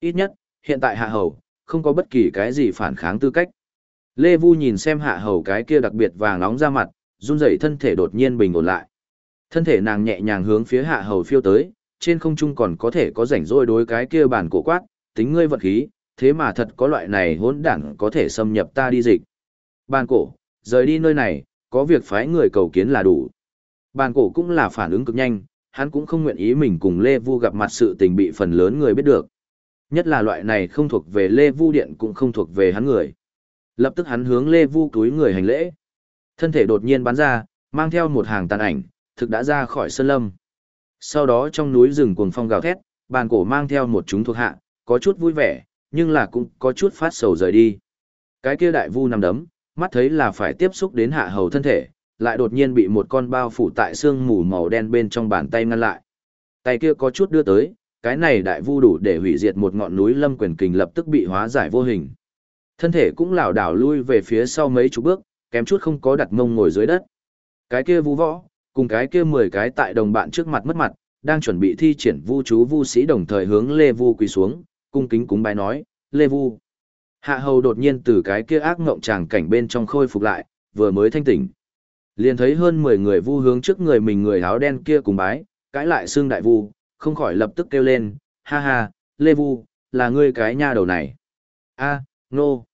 Ít nhất, hiện tại hạ hầu, không có bất kỳ cái gì phản kháng tư cách. Lê Vu nhìn xem hạ hầu cái kia đặc biệt vàng nóng ra mặt, run rẩy thân thể đột nhiên bình ổn lại. Thân thể nàng nhẹ nhàng hướng phía hạ hầu phiêu tới, trên không trung còn có thể có rảnh rỗi đối cái kia bản cổ quát, tính ngươi vật khí, thế mà thật có loại này hỗn đản có thể xâm nhập ta đi dịch. Bản cổ, rời đi nơi này, có việc phái người cầu kiến là đủ. Bản cổ cũng là phản ứng cực nhanh, hắn cũng không nguyện ý mình cùng Lê Vu gặp mặt sự tình bị phần lớn người biết được. Nhất là loại này không thuộc về Lê Vu Điện cũng không thuộc về hắn người. Lập tức hắn hướng Lê Vu túi người hành lễ. Thân thể đột nhiên bắn ra, mang theo một hàng tàn ảnh, thực đã ra khỏi sơn lâm. Sau đó trong núi rừng cuồng phong gào thét, bàn cổ mang theo một chúng thuộc hạ, có chút vui vẻ, nhưng là cũng có chút phát sầu rời đi. Cái kia đại vu nằm đấm, mắt thấy là phải tiếp xúc đến hạ hầu thân thể, lại đột nhiên bị một con bao phủ tại xương mù màu đen bên trong bàn tay ngăn lại. Tay kia có chút đưa tới, cái này đại vu đủ để hủy diệt một ngọn núi lâm quyền kình lập tức bị hóa giải vô hình. Thân thể cũng lảo đảo lui về phía sau mấy chục bước, kém chút không có đặt mông ngồi dưới đất. Cái kia vu võ, cùng cái kia mười cái tại đồng bạn trước mặt mất mặt, đang chuẩn bị thi triển vu chú vu sĩ đồng thời hướng Lê Vu quỳ xuống, cung kính cúng bái nói, Lê Vu. Hạ hầu đột nhiên từ cái kia ác ngộng tràng cảnh bên trong khôi phục lại, vừa mới thanh tỉnh. Liền thấy hơn 10 người vu hướng trước người mình người áo đen kia cùng bái, cãi lại xương đại vu, không khỏi lập tức kêu lên, ha ha, Lê Vu, là ngươi cái nha đầu này. a nô.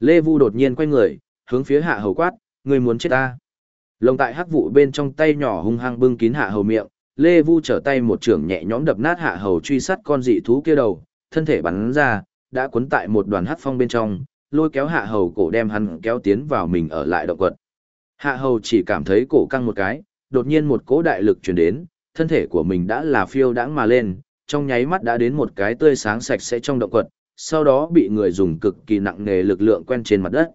Lê Vu đột nhiên quay người, hướng phía hạ hầu quát, ngươi muốn chết ta. Lồng tại hắc vụ bên trong tay nhỏ hung hăng bưng kín hạ hầu miệng, Lê Vu trở tay một trưởng nhẹ nhõm đập nát hạ hầu truy sát con dị thú kia đầu, thân thể bắn ra, đã cuốn tại một đoàn hắc phong bên trong, lôi kéo hạ hầu cổ đem hắn kéo tiến vào mình ở lại động quật. Hạ hầu chỉ cảm thấy cổ căng một cái, đột nhiên một cỗ đại lực truyền đến, thân thể của mình đã là phiêu đãng mà lên, trong nháy mắt đã đến một cái tươi sáng sạch sẽ trong động quật, sau đó bị người dùng cực kỳ nặng nề lực lượng quen trên mặt đất.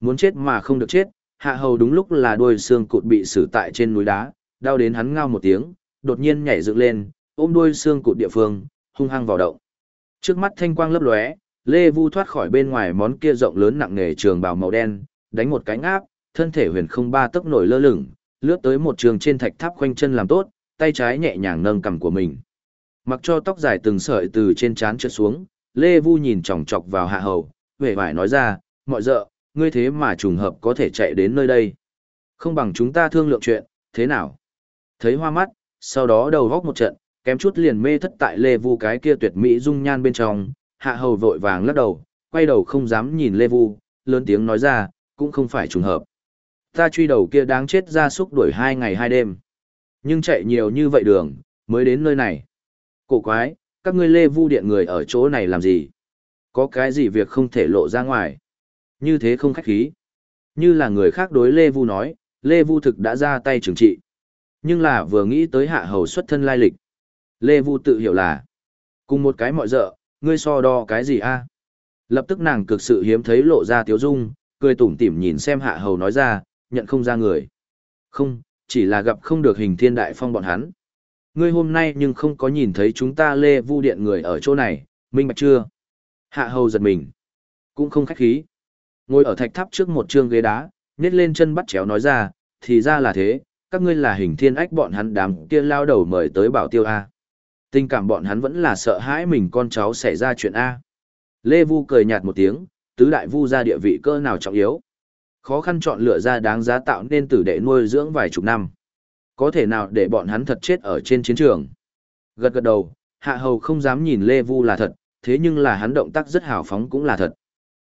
Muốn chết mà không được chết, hạ hầu đúng lúc là đuôi xương cụt bị xử tại trên núi đá, đau đến hắn ngao một tiếng, đột nhiên nhảy dựng lên, ôm đuôi xương cụt địa phương, hung hăng vào động. Trước mắt thanh quang lấp lóe, Lê Vu thoát khỏi bên ngoài món kia rộng lớn nặng nề trường bào màu đen, đánh một cái ngáp thân thể huyền không ba tấc nổi lơ lửng, lướt tới một trường trên thạch tháp quanh chân làm tốt, tay trái nhẹ nhàng nâng cằm của mình. Mặc cho tóc dài từng sợi từ trên trán trượt xuống, Lê Vu nhìn chòng chọc vào hạ hầu, vẻ vải nói ra, mọi dợ, ngươi thế mà trùng hợp có thể chạy đến nơi đây. Không bằng chúng ta thương lượng chuyện, thế nào? Thấy hoa mắt, sau đó đầu góc một trận, kém chút liền mê thất tại Lê Vu cái kia tuyệt mỹ dung nhan bên trong, hạ hầu vội vàng lắc đầu, quay đầu không dám nhìn Lê Vu, lớn tiếng nói ra, cũng không phải trùng hợp. Ta truy đầu kia đáng chết ra súc đuổi hai ngày hai đêm. Nhưng chạy nhiều như vậy đường, mới đến nơi này. Cổ quái, các ngươi Lê Vu điện người ở chỗ này làm gì? Có cái gì việc không thể lộ ra ngoài? Như thế không khách khí. Như là người khác đối Lê Vu nói, Lê Vu thực đã ra tay trừng trị. Nhưng là vừa nghĩ tới hạ hầu xuất thân lai lịch. Lê Vu tự hiểu là, cùng một cái mọi dợ, ngươi so đo cái gì a? Lập tức nàng cực sự hiếm thấy lộ ra tiếu dung, cười tủm tỉm nhìn xem hạ hầu nói ra, nhận không ra người. Không, chỉ là gặp không được hình thiên đại phong bọn hắn. Ngươi hôm nay nhưng không có nhìn thấy chúng ta lê vu điện người ở chỗ này, minh bạch chưa? Hạ hầu giật mình. Cũng không khách khí. Ngồi ở thạch tháp trước một trương ghế đá, nhét lên chân bắt chéo nói ra, thì ra là thế, các ngươi là hình thiên ách bọn hắn đám kia lao đầu mời tới bảo tiêu A. Tình cảm bọn hắn vẫn là sợ hãi mình con cháu xảy ra chuyện A. Lê Vu cười nhạt một tiếng, tứ đại vu ra địa vị cơ nào trọng yếu. Khó khăn chọn lựa ra đáng giá tạo nên tử đệ nuôi dưỡng vài chục năm. Có thể nào để bọn hắn thật chết ở trên chiến trường. Gật gật đầu, hạ hầu không dám nhìn Lê Vu là thật, thế nhưng là hắn động tác rất hào phóng cũng là thật.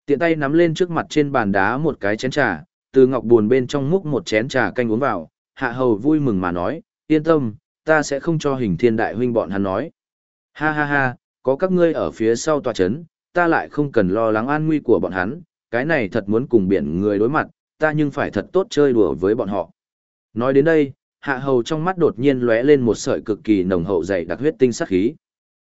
Tiện tay nắm lên trước mặt trên bàn đá một cái chén trà, từ ngọc buồn bên trong múc một chén trà canh uống vào, hạ hầu vui mừng mà nói, yên tâm, ta sẽ không cho hình thiên đại huynh bọn hắn nói. Ha ha ha, có các ngươi ở phía sau tòa chấn, ta lại không cần lo lắng an nguy của bọn hắn, cái này thật muốn cùng biển người đối mặt, ta nhưng phải thật tốt chơi đùa với bọn họ. Nói đến đây, hạ hầu trong mắt đột nhiên lóe lên một sợi cực kỳ nồng hậu dày đặc huyết tinh sắc khí.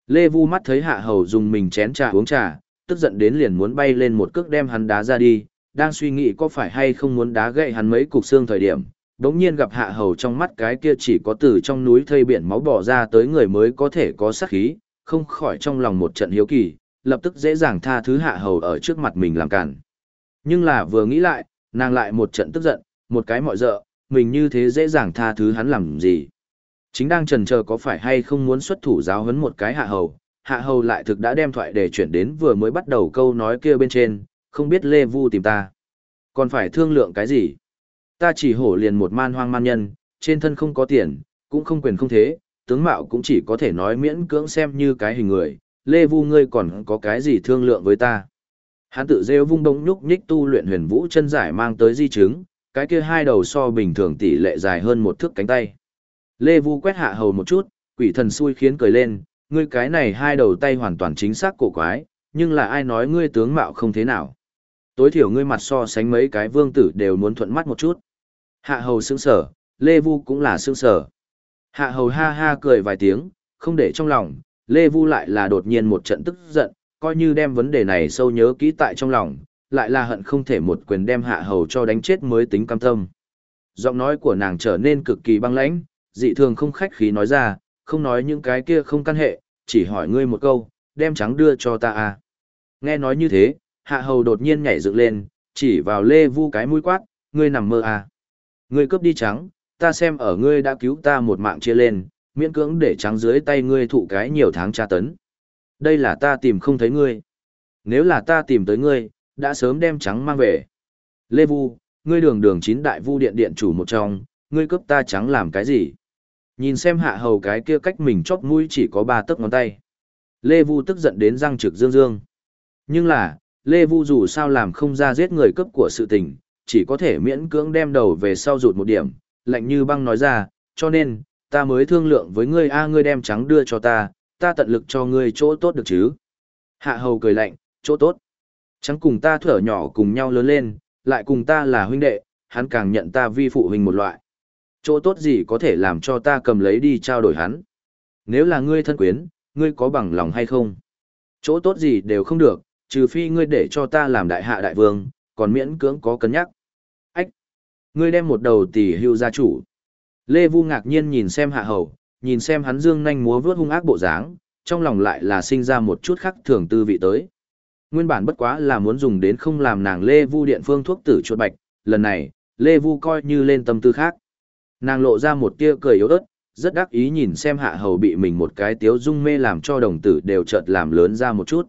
Lê Vu mắt thấy hạ hầu dùng mình chén trà uống trà, tức giận đến liền muốn bay lên một cước đem hắn đá ra đi, đang suy nghĩ có phải hay không muốn đá gậy hắn mấy cục xương thời điểm, đống nhiên gặp hạ hầu trong mắt cái kia chỉ có từ trong núi thây biển máu bỏ ra tới người mới có thể có sát khí, không khỏi trong lòng một trận hiếu kỳ, lập tức dễ dàng tha thứ hạ hầu ở trước mặt mình làm cản. Nhưng là vừa nghĩ lại, nàng lại một trận tức giận, một cái mọi dợ, mình như thế dễ dàng tha thứ hắn làm gì. Chính đang trần chờ có phải hay không muốn xuất thủ giáo huấn một cái hạ hầu, hạ hầu lại thực đã đem thoại để chuyển đến vừa mới bắt đầu câu nói kia bên trên, không biết Lê Vu tìm ta. Còn phải thương lượng cái gì? Ta chỉ hổ liền một man hoang man nhân, trên thân không có tiền, cũng không quyền không thế, tướng mạo cũng chỉ có thể nói miễn cưỡng xem như cái hình người, Lê Vu ngươi còn có cái gì thương lượng với ta. Hắn tự rêu vung đông nhúc nhích tu luyện huyền vũ chân giải mang tới di chứng, cái kia hai đầu so bình thường tỷ lệ dài hơn một thước cánh tay. Lê Vu quét hạ hầu một chút, quỷ thần xui khiến cười lên, ngươi cái này hai đầu tay hoàn toàn chính xác cổ quái, nhưng là ai nói ngươi tướng mạo không thế nào. Tối thiểu ngươi mặt so sánh mấy cái vương tử đều muốn thuận mắt một chút. Hạ hầu sững sở, Lê Vu cũng là sững sở. Hạ hầu ha ha cười vài tiếng, không để trong lòng, Lê Vu lại là đột nhiên một trận tức giận, coi như đem vấn đề này sâu nhớ kỹ tại trong lòng, lại là hận không thể một quyền đem hạ hầu cho đánh chết mới tính cam tâm. Giọng nói của nàng trở nên cực kỳ băng lãnh, dị thường không khách khí nói ra, không nói những cái kia không căn hệ, chỉ hỏi ngươi một câu, đem trắng đưa cho ta à. Nghe nói như thế, hạ hầu đột nhiên nhảy dựng lên, chỉ vào lê vu cái mũi quát, ngươi nằm mơ à. Ngươi cướp đi trắng, ta xem ở ngươi đã cứu ta một mạng chia lên, miễn cưỡng để trắng dưới tay ngươi thụ cái nhiều tháng tra tấn. Đây là ta tìm không thấy ngươi. Nếu là ta tìm tới ngươi, đã sớm đem trắng mang về. Lê Vu, ngươi đường đường chín đại vu điện điện chủ một trong, ngươi cướp ta trắng làm cái gì? Nhìn xem hạ hầu cái kia cách mình chóp mũi chỉ có ba tấc ngón tay. Lê Vu tức giận đến răng trực dương dương. Nhưng là, Lê Vu dù sao làm không ra giết người cấp của sự tình, chỉ có thể miễn cưỡng đem đầu về sau rụt một điểm, lạnh như băng nói ra, cho nên, ta mới thương lượng với ngươi a ngươi đem trắng đưa cho ta, ta tận lực cho ngươi chỗ tốt được chứ. Hạ hầu cười lạnh, chỗ tốt. Trắng cùng ta thở nhỏ cùng nhau lớn lên, lại cùng ta là huynh đệ, hắn càng nhận ta vi phụ huynh một loại. Chỗ tốt gì có thể làm cho ta cầm lấy đi trao đổi hắn? Nếu là ngươi thân quyến, ngươi có bằng lòng hay không? Chỗ tốt gì đều không được, trừ phi ngươi để cho ta làm đại hạ đại vương, còn miễn cưỡng có cân nhắc. Ách! Ngươi đem một đầu tỷ hưu gia chủ. Lê Vu ngạc nhiên nhìn xem hạ hầu, nhìn xem hắn dương nhanh múa vớt hung ác bộ dáng, trong lòng lại là sinh ra một chút khắc thường tư vị tới. Nguyên bản bất quá là muốn dùng đến không làm nàng Lê Vu điện phương thuốc tử chuột bạch, lần này, Lê Vu coi như lên tâm tư khác. Nàng lộ ra một tia cười yếu ớt, rất đắc ý nhìn xem hạ hầu bị mình một cái tiếu dung mê làm cho đồng tử đều chợt làm lớn ra một chút.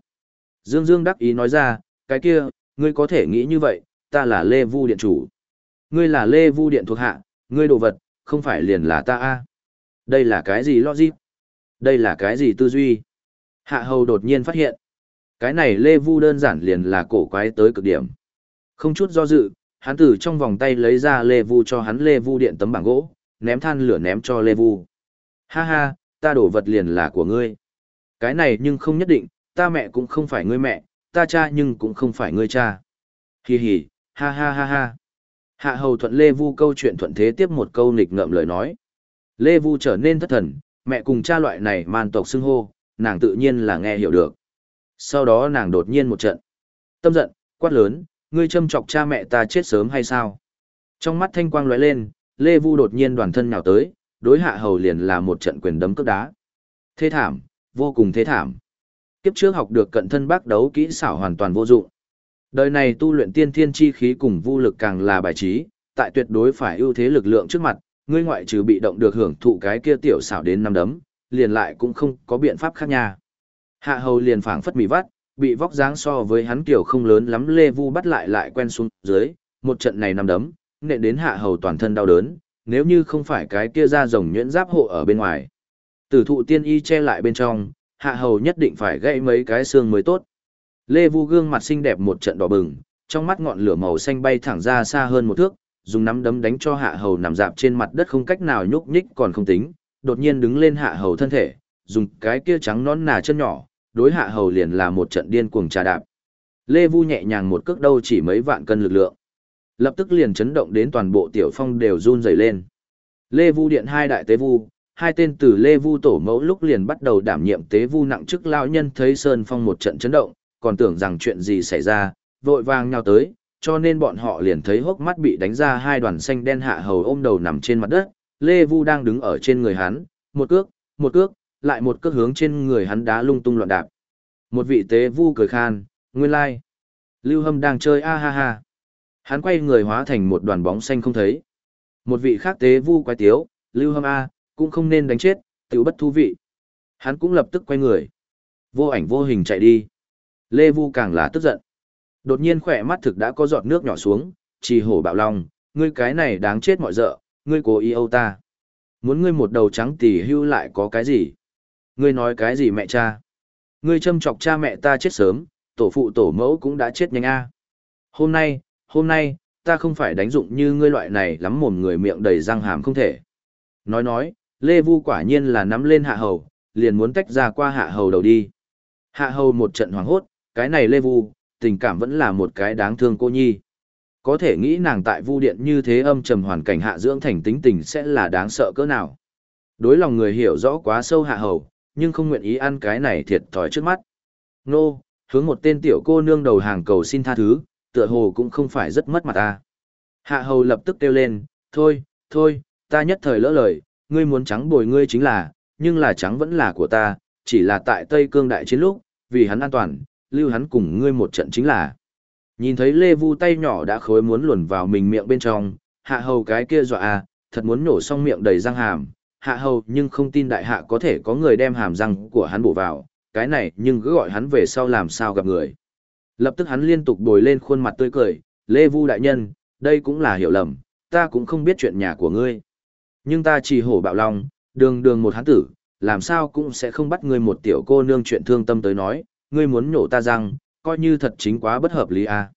Dương Dương đắc ý nói ra, cái kia, ngươi có thể nghĩ như vậy, ta là Lê Vu điện chủ. Ngươi là Lê Vu điện thuộc hạ, ngươi đồ vật, không phải liền là ta a đây là cái gì logic? Đây là cái gì tư duy? Hạ hầu đột nhiên phát hiện. Cái này Lê Vu đơn giản liền là cổ quái tới cực điểm. Không chút do dự, hắn từ trong vòng tay lấy ra Lê Vu cho hắn Lê Vu điện tấm bảng gỗ, ném than lửa ném cho Lê Vu. Ha ha, ta đổ vật liền là của ngươi. Cái này nhưng không nhất định, ta mẹ cũng không phải ngươi mẹ, ta cha nhưng cũng không phải ngươi cha. Hi hi, ha ha ha ha. Hạ hầu thuận Lê Vu câu chuyện thuận thế tiếp một câu nghịch ngợm lời nói. Lê Vu trở nên thất thần, mẹ cùng cha loại này man tộc xưng hô, nàng tự nhiên là nghe hiểu được. Sau đó nàng đột nhiên một trận. Tâm giận, quát lớn, ngươi châm chọc cha mẹ ta chết sớm hay sao? Trong mắt thanh quang lóe lên, Lê Vu đột nhiên đoàn thân nhào tới, đối hạ hầu liền là một trận quyền đấm cước đá. Thế thảm, vô cùng thế thảm. Kiếp trước học được cận thân bác đấu kỹ xảo hoàn toàn vô dụng. Đời này tu luyện tiên thiên chi khí cùng vô lực càng là bài trí, tại tuyệt đối phải ưu thế lực lượng trước mặt, ngươi ngoại trừ bị động được hưởng thụ cái kia tiểu xảo đến năm đấm, liền lại cũng không có biện pháp khác nha. Hạ hầu liền phảng phất mì vắt, bị vóc dáng so với hắn kiểu không lớn lắm Lê Vu bắt lại lại quen xuống dưới, một trận này năm đấm, nện đến hạ hầu toàn thân đau đớn, nếu như không phải cái kia ra rồng nhuyễn giáp hộ ở bên ngoài. Tử thụ tiên y che lại bên trong, hạ hầu nhất định phải gãy mấy cái xương mới tốt. Lê Vu gương mặt xinh đẹp một trận đỏ bừng, trong mắt ngọn lửa màu xanh bay thẳng ra xa hơn một thước, dùng nắm đấm đánh cho hạ hầu nằm dạp trên mặt đất không cách nào nhúc nhích còn không tính, đột nhiên đứng lên hạ hầu thân thể, dùng cái kia trắng nón nà chân nhỏ, đối hạ hầu liền là một trận điên cuồng trà đạp. Lê Vu nhẹ nhàng một cước đâu chỉ mấy vạn cân lực lượng. Lập tức liền chấn động đến toàn bộ tiểu phong đều run rẩy lên. Lê Vu điện hai đại tế vu, hai tên từ Lê Vu tổ mẫu lúc liền bắt đầu đảm nhiệm tế vu nặng chức lão nhân thấy Sơn Phong một trận chấn động, còn tưởng rằng chuyện gì xảy ra, vội vàng nhào tới, cho nên bọn họ liền thấy hốc mắt bị đánh ra hai đoàn xanh đen hạ hầu ôm đầu nằm trên mặt đất, Lê Vu đang đứng ở trên người hắn, một cước, một cước, lại một cước hướng trên người hắn đá lung tung loạn đạp. Một vị tế vu cười khan, nguyên lai. Lưu Hâm đang chơi a ha ha. Hắn quay người hóa thành một đoàn bóng xanh không thấy. Một vị khác tế vu quái tiếu, Lưu Hâm a, cũng không nên đánh chết, tiểu bất thú vị. Hắn cũng lập tức quay người. Vô ảnh vô hình chạy đi. Lê Vu càng là tức giận. Đột nhiên khỏe mắt thực đã có giọt nước nhỏ xuống, chỉ hổ bạo lòng, ngươi cái này đáng chết mọi dợ, ngươi cố ý âu ta. Muốn ngươi một đầu trắng tỉ hưu lại có cái gì? Ngươi nói cái gì mẹ cha? Ngươi châm chọc cha mẹ ta chết sớm, tổ phụ tổ mẫu cũng đã chết nhanh a. Hôm nay, hôm nay, ta không phải đánh dụng như ngươi loại này lắm mồm người miệng đầy răng hàm không thể. Nói nói, Lê Vu quả nhiên là nắm lên hạ hầu, liền muốn tách ra qua hạ hầu đầu đi. Hạ hầu một trận hoảng hốt, cái này Lê Vu, tình cảm vẫn là một cái đáng thương cô nhi. Có thể nghĩ nàng tại vu điện như thế âm trầm hoàn cảnh hạ dưỡng thành tính tình sẽ là đáng sợ cỡ nào. Đối lòng người hiểu rõ quá sâu hạ hầu, nhưng không nguyện ý ăn cái này thiệt thòi trước mắt. Nô, hướng một tên tiểu cô nương đầu hàng cầu xin tha thứ, tựa hồ cũng không phải rất mất mặt ta. Hạ hầu lập tức kêu lên, thôi, thôi, ta nhất thời lỡ lời, ngươi muốn trắng bồi ngươi chính là, nhưng là trắng vẫn là của ta, chỉ là tại Tây Cương đại chiến lúc, vì hắn an toàn, lưu hắn cùng ngươi một trận chính là. Nhìn thấy Lê Vu tay nhỏ đã khối muốn luồn vào mình miệng bên trong, hạ hầu cái kia dọa à, thật muốn nổ xong miệng đầy răng hàm, hạ hầu nhưng không tin đại hạ có thể có người đem hàm răng của hắn bổ vào, cái này nhưng cứ gọi hắn về sau làm sao gặp người. Lập tức hắn liên tục bồi lên khuôn mặt tươi cười, Lê Vu đại nhân, đây cũng là hiểu lầm, ta cũng không biết chuyện nhà của ngươi. Nhưng ta chỉ hổ bạo lòng, đường đường một hắn tử, làm sao cũng sẽ không bắt ngươi một tiểu cô nương chuyện thương tâm tới nói, ngươi muốn nhổ ta răng, coi như thật chính quá bất hợp lý à.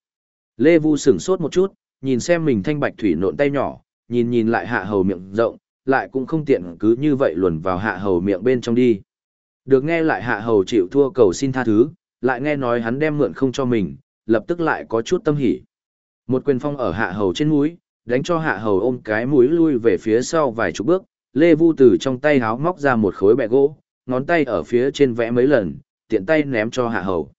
Lê Vu sửng sốt một chút, nhìn xem mình thanh bạch thủy nộn tay nhỏ, nhìn nhìn lại hạ hầu miệng rộng, lại cũng không tiện cứ như vậy luồn vào hạ hầu miệng bên trong đi. Được nghe lại hạ hầu chịu thua cầu xin tha thứ, lại nghe nói hắn đem mượn không cho mình, lập tức lại có chút tâm hỉ. Một quyền phong ở hạ hầu trên mũi, đánh cho hạ hầu ôm cái mũi lui về phía sau vài chục bước, Lê Vu từ trong tay háo móc ra một khối bẹ gỗ, ngón tay ở phía trên vẽ mấy lần, tiện tay ném cho hạ hầu.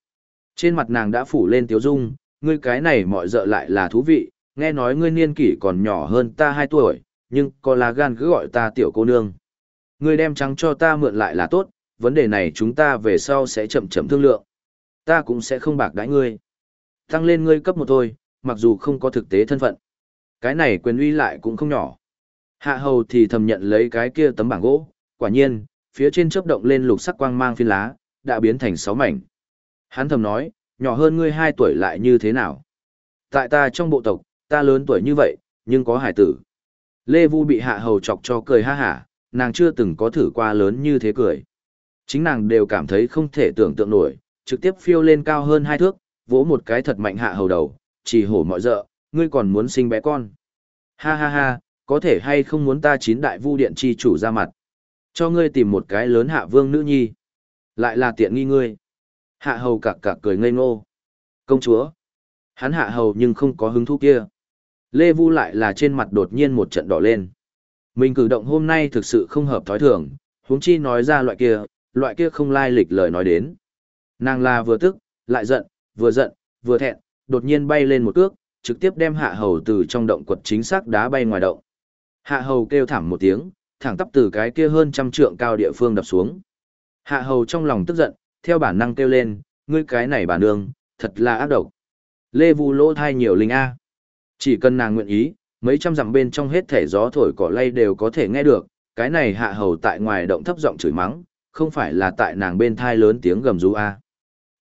Trên mặt nàng đã phủ lên tiếu dung, ngươi cái này mọi dợ lại là thú vị, nghe nói ngươi niên kỷ còn nhỏ hơn ta 2 tuổi, nhưng có là gan cứ gọi ta tiểu cô nương. Ngươi đem trắng cho ta mượn lại là tốt, vấn đề này chúng ta về sau sẽ chậm chậm thương lượng. Ta cũng sẽ không bạc đãi ngươi. Tăng lên ngươi cấp một thôi, mặc dù không có thực tế thân phận. Cái này quyền uy lại cũng không nhỏ. Hạ hầu thì thầm nhận lấy cái kia tấm bảng gỗ, quả nhiên, phía trên chớp động lên lục sắc quang mang phiên lá, đã biến thành sáu mảnh. Hắn thầm nói, nhỏ hơn ngươi hai tuổi lại như thế nào? Tại ta trong bộ tộc, ta lớn tuổi như vậy, nhưng có hải tử. Lê Vu bị hạ hầu chọc cho cười ha hả, nàng chưa từng có thử qua lớn như thế cười. Chính nàng đều cảm thấy không thể tưởng tượng nổi, trực tiếp phiêu lên cao hơn hai thước, vỗ một cái thật mạnh hạ hầu đầu, chỉ hổ mọi dợ, ngươi còn muốn sinh bé con. Ha ha ha, có thể hay không muốn ta chín đại vu điện chi chủ ra mặt. Cho ngươi tìm một cái lớn hạ vương nữ nhi. Lại là tiện nghi ngươi. Hạ hầu cặc cặc cười ngây ngô. Công chúa. Hắn hạ hầu nhưng không có hứng thú kia. Lê Vu lại là trên mặt đột nhiên một trận đỏ lên. Mình cử động hôm nay thực sự không hợp thói thường, huống chi nói ra loại kia, loại kia không lai lịch lời nói đến. Nàng là vừa tức, lại giận, vừa giận, vừa thẹn, đột nhiên bay lên một cước, trực tiếp đem hạ hầu từ trong động quật chính xác đá bay ngoài động. Hạ hầu kêu thảm một tiếng, thẳng tắp từ cái kia hơn trăm trượng cao địa phương đập xuống. Hạ hầu trong lòng tức giận, theo bản năng kêu lên, ngươi cái này bà nương, thật là ác độc. Lê Vu lỗ thai nhiều linh A. Chỉ cần nàng nguyện ý, mấy trăm dặm bên trong hết thể gió thổi cỏ lay đều có thể nghe được, cái này hạ hầu tại ngoài động thấp giọng chửi mắng, không phải là tại nàng bên thai lớn tiếng gầm rú A.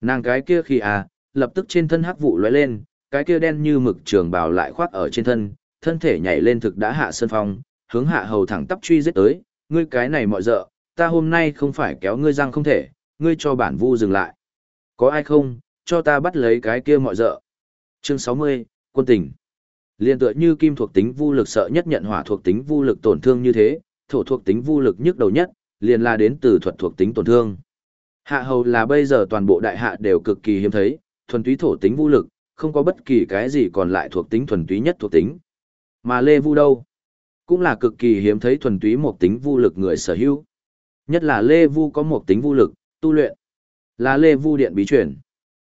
Nàng cái kia khi A, lập tức trên thân hắc vụ lóe lên, cái kia đen như mực trường bào lại khoác ở trên thân, thân thể nhảy lên thực đã hạ sơn phong, hướng hạ hầu thẳng tắp truy giết tới, ngươi cái này mọi dợ, ta hôm nay không phải kéo ngươi răng không thể, ngươi cho bản vu dừng lại. Có ai không, cho ta bắt lấy cái kia mọi dợ. Chương 60, quân tình. Liên tựa như kim thuộc tính vu lực sợ nhất nhận hỏa thuộc tính vu lực tổn thương như thế, thổ thuộc tính vu lực nhức đầu nhất, liền là đến từ thuật thuộc tính tổn thương. Hạ hầu là bây giờ toàn bộ đại hạ đều cực kỳ hiếm thấy, thuần túy thổ tính vũ lực, không có bất kỳ cái gì còn lại thuộc tính thuần túy nhất thuộc tính. Mà Lê Vu đâu? Cũng là cực kỳ hiếm thấy thuần túy một tính vũ lực người sở hữu. Nhất là Lê Vu có một tính vô lực, tu luyện. Là Lê Vu điện bí truyền.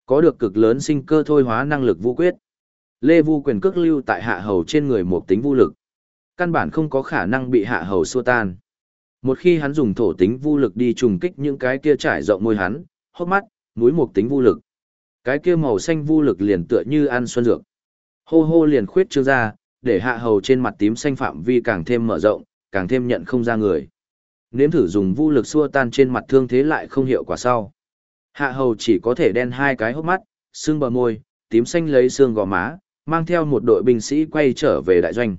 Có được cực lớn sinh cơ thôi hóa năng lực vũ quyết. Lê Vu quyền cước lưu tại hạ hầu trên người một tính vô lực. Căn bản không có khả năng bị hạ hầu xua tan. Một khi hắn dùng thổ tính vô lực đi trùng kích những cái kia trải rộng môi hắn, hốc mắt, núi một tính vô lực. Cái kia màu xanh vô lực liền tựa như ăn xuân dược. Hô hô liền khuyết trương ra, để hạ hầu trên mặt tím xanh phạm vi càng thêm mở rộng, càng thêm nhận không ra người. Nếm thử dùng vũ lực xua tan trên mặt thương thế lại không hiệu quả sau. Hạ hầu chỉ có thể đen hai cái hốc mắt, xương bờ môi, tím xanh lấy xương gò má, mang theo một đội binh sĩ quay trở về đại doanh.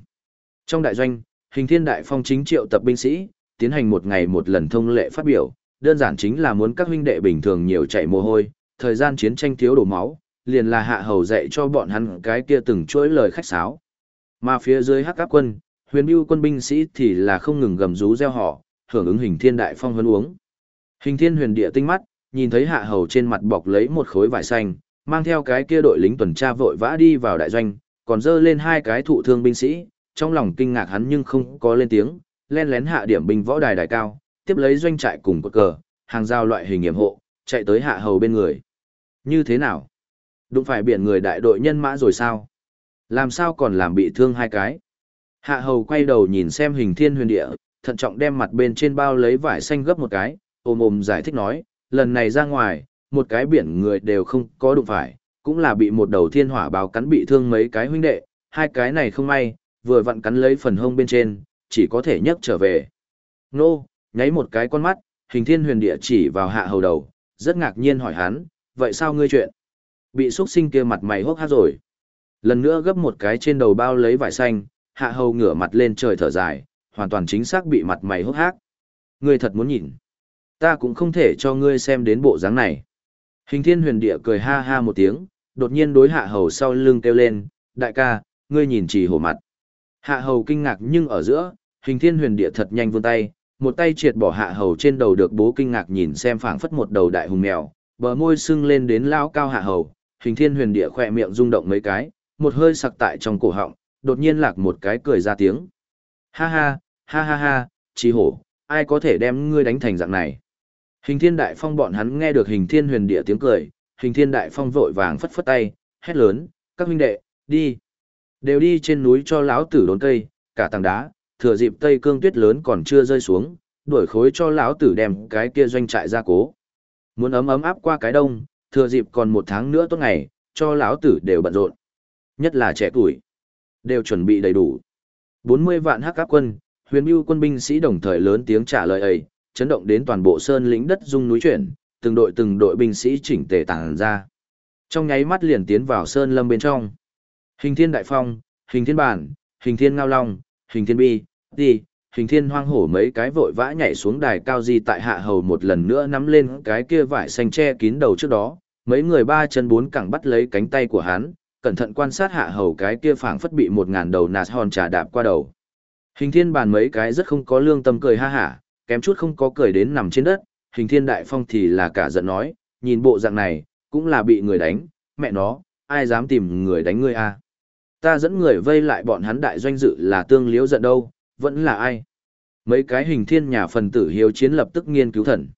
Trong đại doanh, hình thiên đại phong chính triệu tập binh sĩ, tiến hành một ngày một lần thông lệ phát biểu, đơn giản chính là muốn các huynh đệ bình thường nhiều chạy mồ hôi, thời gian chiến tranh thiếu đổ máu, liền là hạ hầu dạy cho bọn hắn cái kia từng chuỗi lời khách sáo. Mà phía dưới hắc áp quân, huyền bưu quân binh sĩ thì là không ngừng gầm rú reo họ, hưởng ứng hình thiên đại phong huấn uống. Hình thiên huyền địa tinh mắt, nhìn thấy hạ hầu trên mặt bọc lấy một khối vải xanh, mang theo cái kia đội lính tuần tra vội vã đi vào đại doanh, còn dơ lên hai cái thụ thương binh sĩ, trong lòng kinh ngạc hắn nhưng không có lên tiếng, len lén hạ điểm binh võ đài đài cao, tiếp lấy doanh trại cùng cột cờ, hàng giao loại hình nghiệm hộ, chạy tới hạ hầu bên người. Như thế nào? Đụng phải biển người đại đội nhân mã rồi sao? Làm sao còn làm bị thương hai cái? Hạ hầu quay đầu nhìn xem hình thiên huyền địa, thận trọng đem mặt bên trên bao lấy vải xanh gấp một cái, ôm ôm giải thích nói, lần này ra ngoài, một cái biển người đều không có đụng phải, cũng là bị một đầu thiên hỏa báo cắn bị thương mấy cái huynh đệ, hai cái này không may, vừa vặn cắn lấy phần hông bên trên, chỉ có thể nhấc trở về. Nô, nháy một cái con mắt, hình thiên huyền địa chỉ vào hạ hầu đầu, rất ngạc nhiên hỏi hắn, vậy sao ngươi chuyện? Bị xuất sinh kia mặt mày hốc hát rồi. Lần nữa gấp một cái trên đầu bao lấy vải xanh, hạ hầu ngửa mặt lên trời thở dài, hoàn toàn chính xác bị mặt mày hốc hác. Ngươi thật muốn nhìn. Ta cũng không thể cho ngươi xem đến bộ dáng này. Hình thiên huyền địa cười ha ha một tiếng, đột nhiên đối hạ hầu sau lưng kêu lên, đại ca, ngươi nhìn chỉ hổ mặt. Hạ hầu kinh ngạc nhưng ở giữa, hình thiên huyền địa thật nhanh vươn tay, một tay triệt bỏ hạ hầu trên đầu được bố kinh ngạc nhìn xem phảng phất một đầu đại hùng mèo, bờ môi sưng lên đến lao cao hạ hầu, hình thiên huyền địa khỏe miệng rung động mấy cái, một hơi sặc tại trong cổ họng, đột nhiên lạc một cái cười ra tiếng. Ha ha, ha ha ha, chỉ hổ, ai có thể đem ngươi đánh thành dạng này. Hình thiên đại phong bọn hắn nghe được hình thiên huyền địa tiếng cười, hình thiên đại phong vội vàng phất phất tay, hét lớn, các huynh đệ, đi. Đều đi trên núi cho lão tử đốn cây, cả tảng đá, thừa dịp tây cương tuyết lớn còn chưa rơi xuống, đuổi khối cho lão tử đem cái kia doanh trại ra cố. Muốn ấm ấm áp qua cái đông, thừa dịp còn một tháng nữa tốt ngày, cho lão tử đều bận rộn. Nhất là trẻ tuổi, đều chuẩn bị đầy đủ. 40 vạn hắc áp quân, huyền mưu quân binh sĩ đồng thời lớn tiếng trả lời ấy, chấn động đến toàn bộ sơn lĩnh đất rung núi chuyển, từng đội từng đội binh sĩ chỉnh tề tàng ra. Trong nháy mắt liền tiến vào sơn lâm bên trong. Hình thiên đại phong, hình thiên bản, hình thiên ngao long, hình thiên bi, đi, hình thiên hoang hổ mấy cái vội vã nhảy xuống đài cao di tại hạ hầu một lần nữa nắm lên cái kia vải xanh che kín đầu trước đó. Mấy người ba chân bốn cẳng bắt lấy cánh tay của hắn, cẩn thận quan sát hạ hầu cái kia phảng phất bị một ngàn đầu nạt hòn trà đạp qua đầu. Hình thiên bàn mấy cái rất không có lương tâm cười ha hả, kém chút không có cười đến nằm trên đất, hình thiên đại phong thì là cả giận nói, nhìn bộ dạng này, cũng là bị người đánh, mẹ nó, ai dám tìm người đánh ngươi à. Ta dẫn người vây lại bọn hắn đại doanh dự là tương liếu giận đâu, vẫn là ai. Mấy cái hình thiên nhà phần tử hiếu chiến lập tức nghiên cứu thần.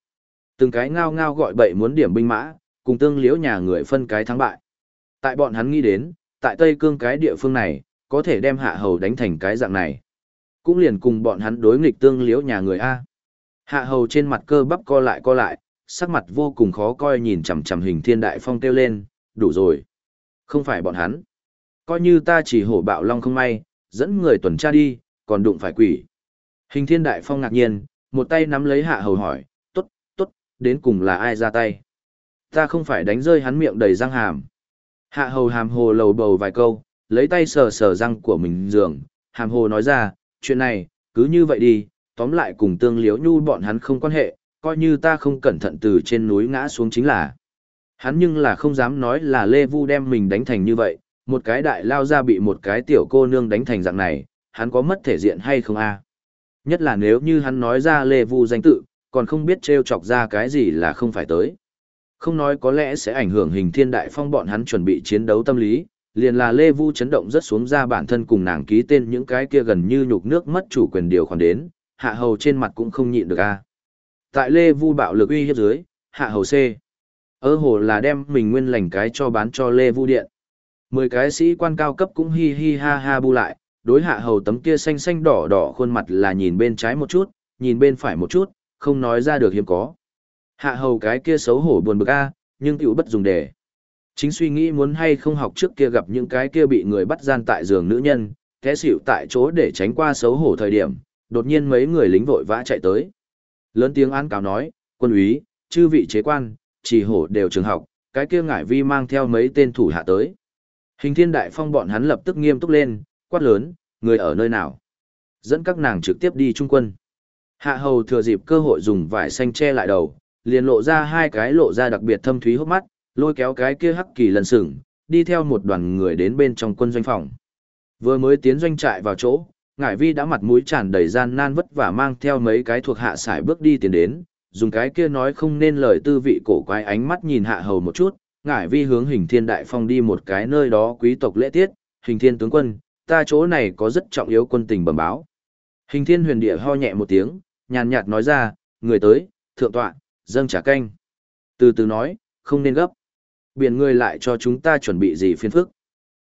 Từng cái ngao ngao gọi bậy muốn điểm binh mã, cùng tương liếu nhà người phân cái thắng bại. Tại bọn hắn nghĩ đến, tại Tây Cương cái địa phương này, có thể đem hạ hầu đánh thành cái dạng này. Cũng liền cùng bọn hắn đối nghịch tương liễu nhà người A. Hạ hầu trên mặt cơ bắp co lại co lại, sắc mặt vô cùng khó coi nhìn chằm chằm hình thiên đại phong kêu lên, đủ rồi. Không phải bọn hắn. Coi như ta chỉ hổ bạo long không may, dẫn người tuần tra đi, còn đụng phải quỷ. Hình thiên đại phong ngạc nhiên, một tay nắm lấy hạ hầu hỏi, tốt, tốt, đến cùng là ai ra tay. Ta không phải đánh rơi hắn miệng đầy răng hàm. Hạ hầu hàm hồ lầu bầu vài câu, lấy tay sờ sờ răng của mình giường, hàm hồ nói ra, chuyện này, cứ như vậy đi, tóm lại cùng tương liếu nhu bọn hắn không quan hệ, coi như ta không cẩn thận từ trên núi ngã xuống chính là. Hắn nhưng là không dám nói là Lê Vu đem mình đánh thành như vậy, một cái đại lao ra bị một cái tiểu cô nương đánh thành dạng này, hắn có mất thể diện hay không a? Nhất là nếu như hắn nói ra Lê Vu danh tự, còn không biết trêu chọc ra cái gì là không phải tới. Không nói có lẽ sẽ ảnh hưởng hình thiên đại phong bọn hắn chuẩn bị chiến đấu tâm lý, liền là Lê Vu chấn động rất xuống ra bản thân cùng nàng ký tên những cái kia gần như nhục nước mất chủ quyền điều khoản đến, hạ hầu trên mặt cũng không nhịn được a. Tại Lê Vu bạo lực uy hiếp dưới, hạ hầu C. Ơ hồ là đem mình nguyên lành cái cho bán cho Lê Vu Điện. Mười cái sĩ quan cao cấp cũng hi hi ha ha bu lại, đối hạ hầu tấm kia xanh xanh đỏ đỏ khuôn mặt là nhìn bên trái một chút, nhìn bên phải một chút, không nói ra được hiếm có. Hạ hầu cái kia xấu hổ buồn bực a, nhưng tiểu bất dùng để. Chính suy nghĩ muốn hay không học trước kia gặp những cái kia bị người bắt gian tại giường nữ nhân, té xỉu tại chỗ để tránh qua xấu hổ thời điểm, đột nhiên mấy người lính vội vã chạy tới. Lớn tiếng án cáo nói, quân úy, chư vị chế quan, chỉ hổ đều trường học, cái kia ngải vi mang theo mấy tên thủ hạ tới. Hình thiên đại phong bọn hắn lập tức nghiêm túc lên, quát lớn, người ở nơi nào? Dẫn các nàng trực tiếp đi trung quân. Hạ hầu thừa dịp cơ hội dùng vải xanh che lại đầu, liền lộ ra hai cái lộ ra đặc biệt thâm thúy hốc mắt, lôi kéo cái kia hắc kỳ lần sừng, đi theo một đoàn người đến bên trong quân doanh phòng. Vừa mới tiến doanh trại vào chỗ, ngải vi đã mặt mũi tràn đầy gian nan vất vả mang theo mấy cái thuộc hạ sải bước đi tiến đến, dùng cái kia nói không nên lời tư vị cổ quái ánh mắt nhìn hạ hầu một chút, ngải vi hướng hình thiên đại phong đi một cái nơi đó quý tộc lễ tiết, hình thiên tướng quân, ta chỗ này có rất trọng yếu quân tình bẩm báo. Hình thiên huyền địa ho nhẹ một tiếng, nhàn nhạt nói ra, người tới, thượng tọa, dâng trả canh. Từ từ nói, không nên gấp. Biển người lại cho chúng ta chuẩn bị gì phiền phức.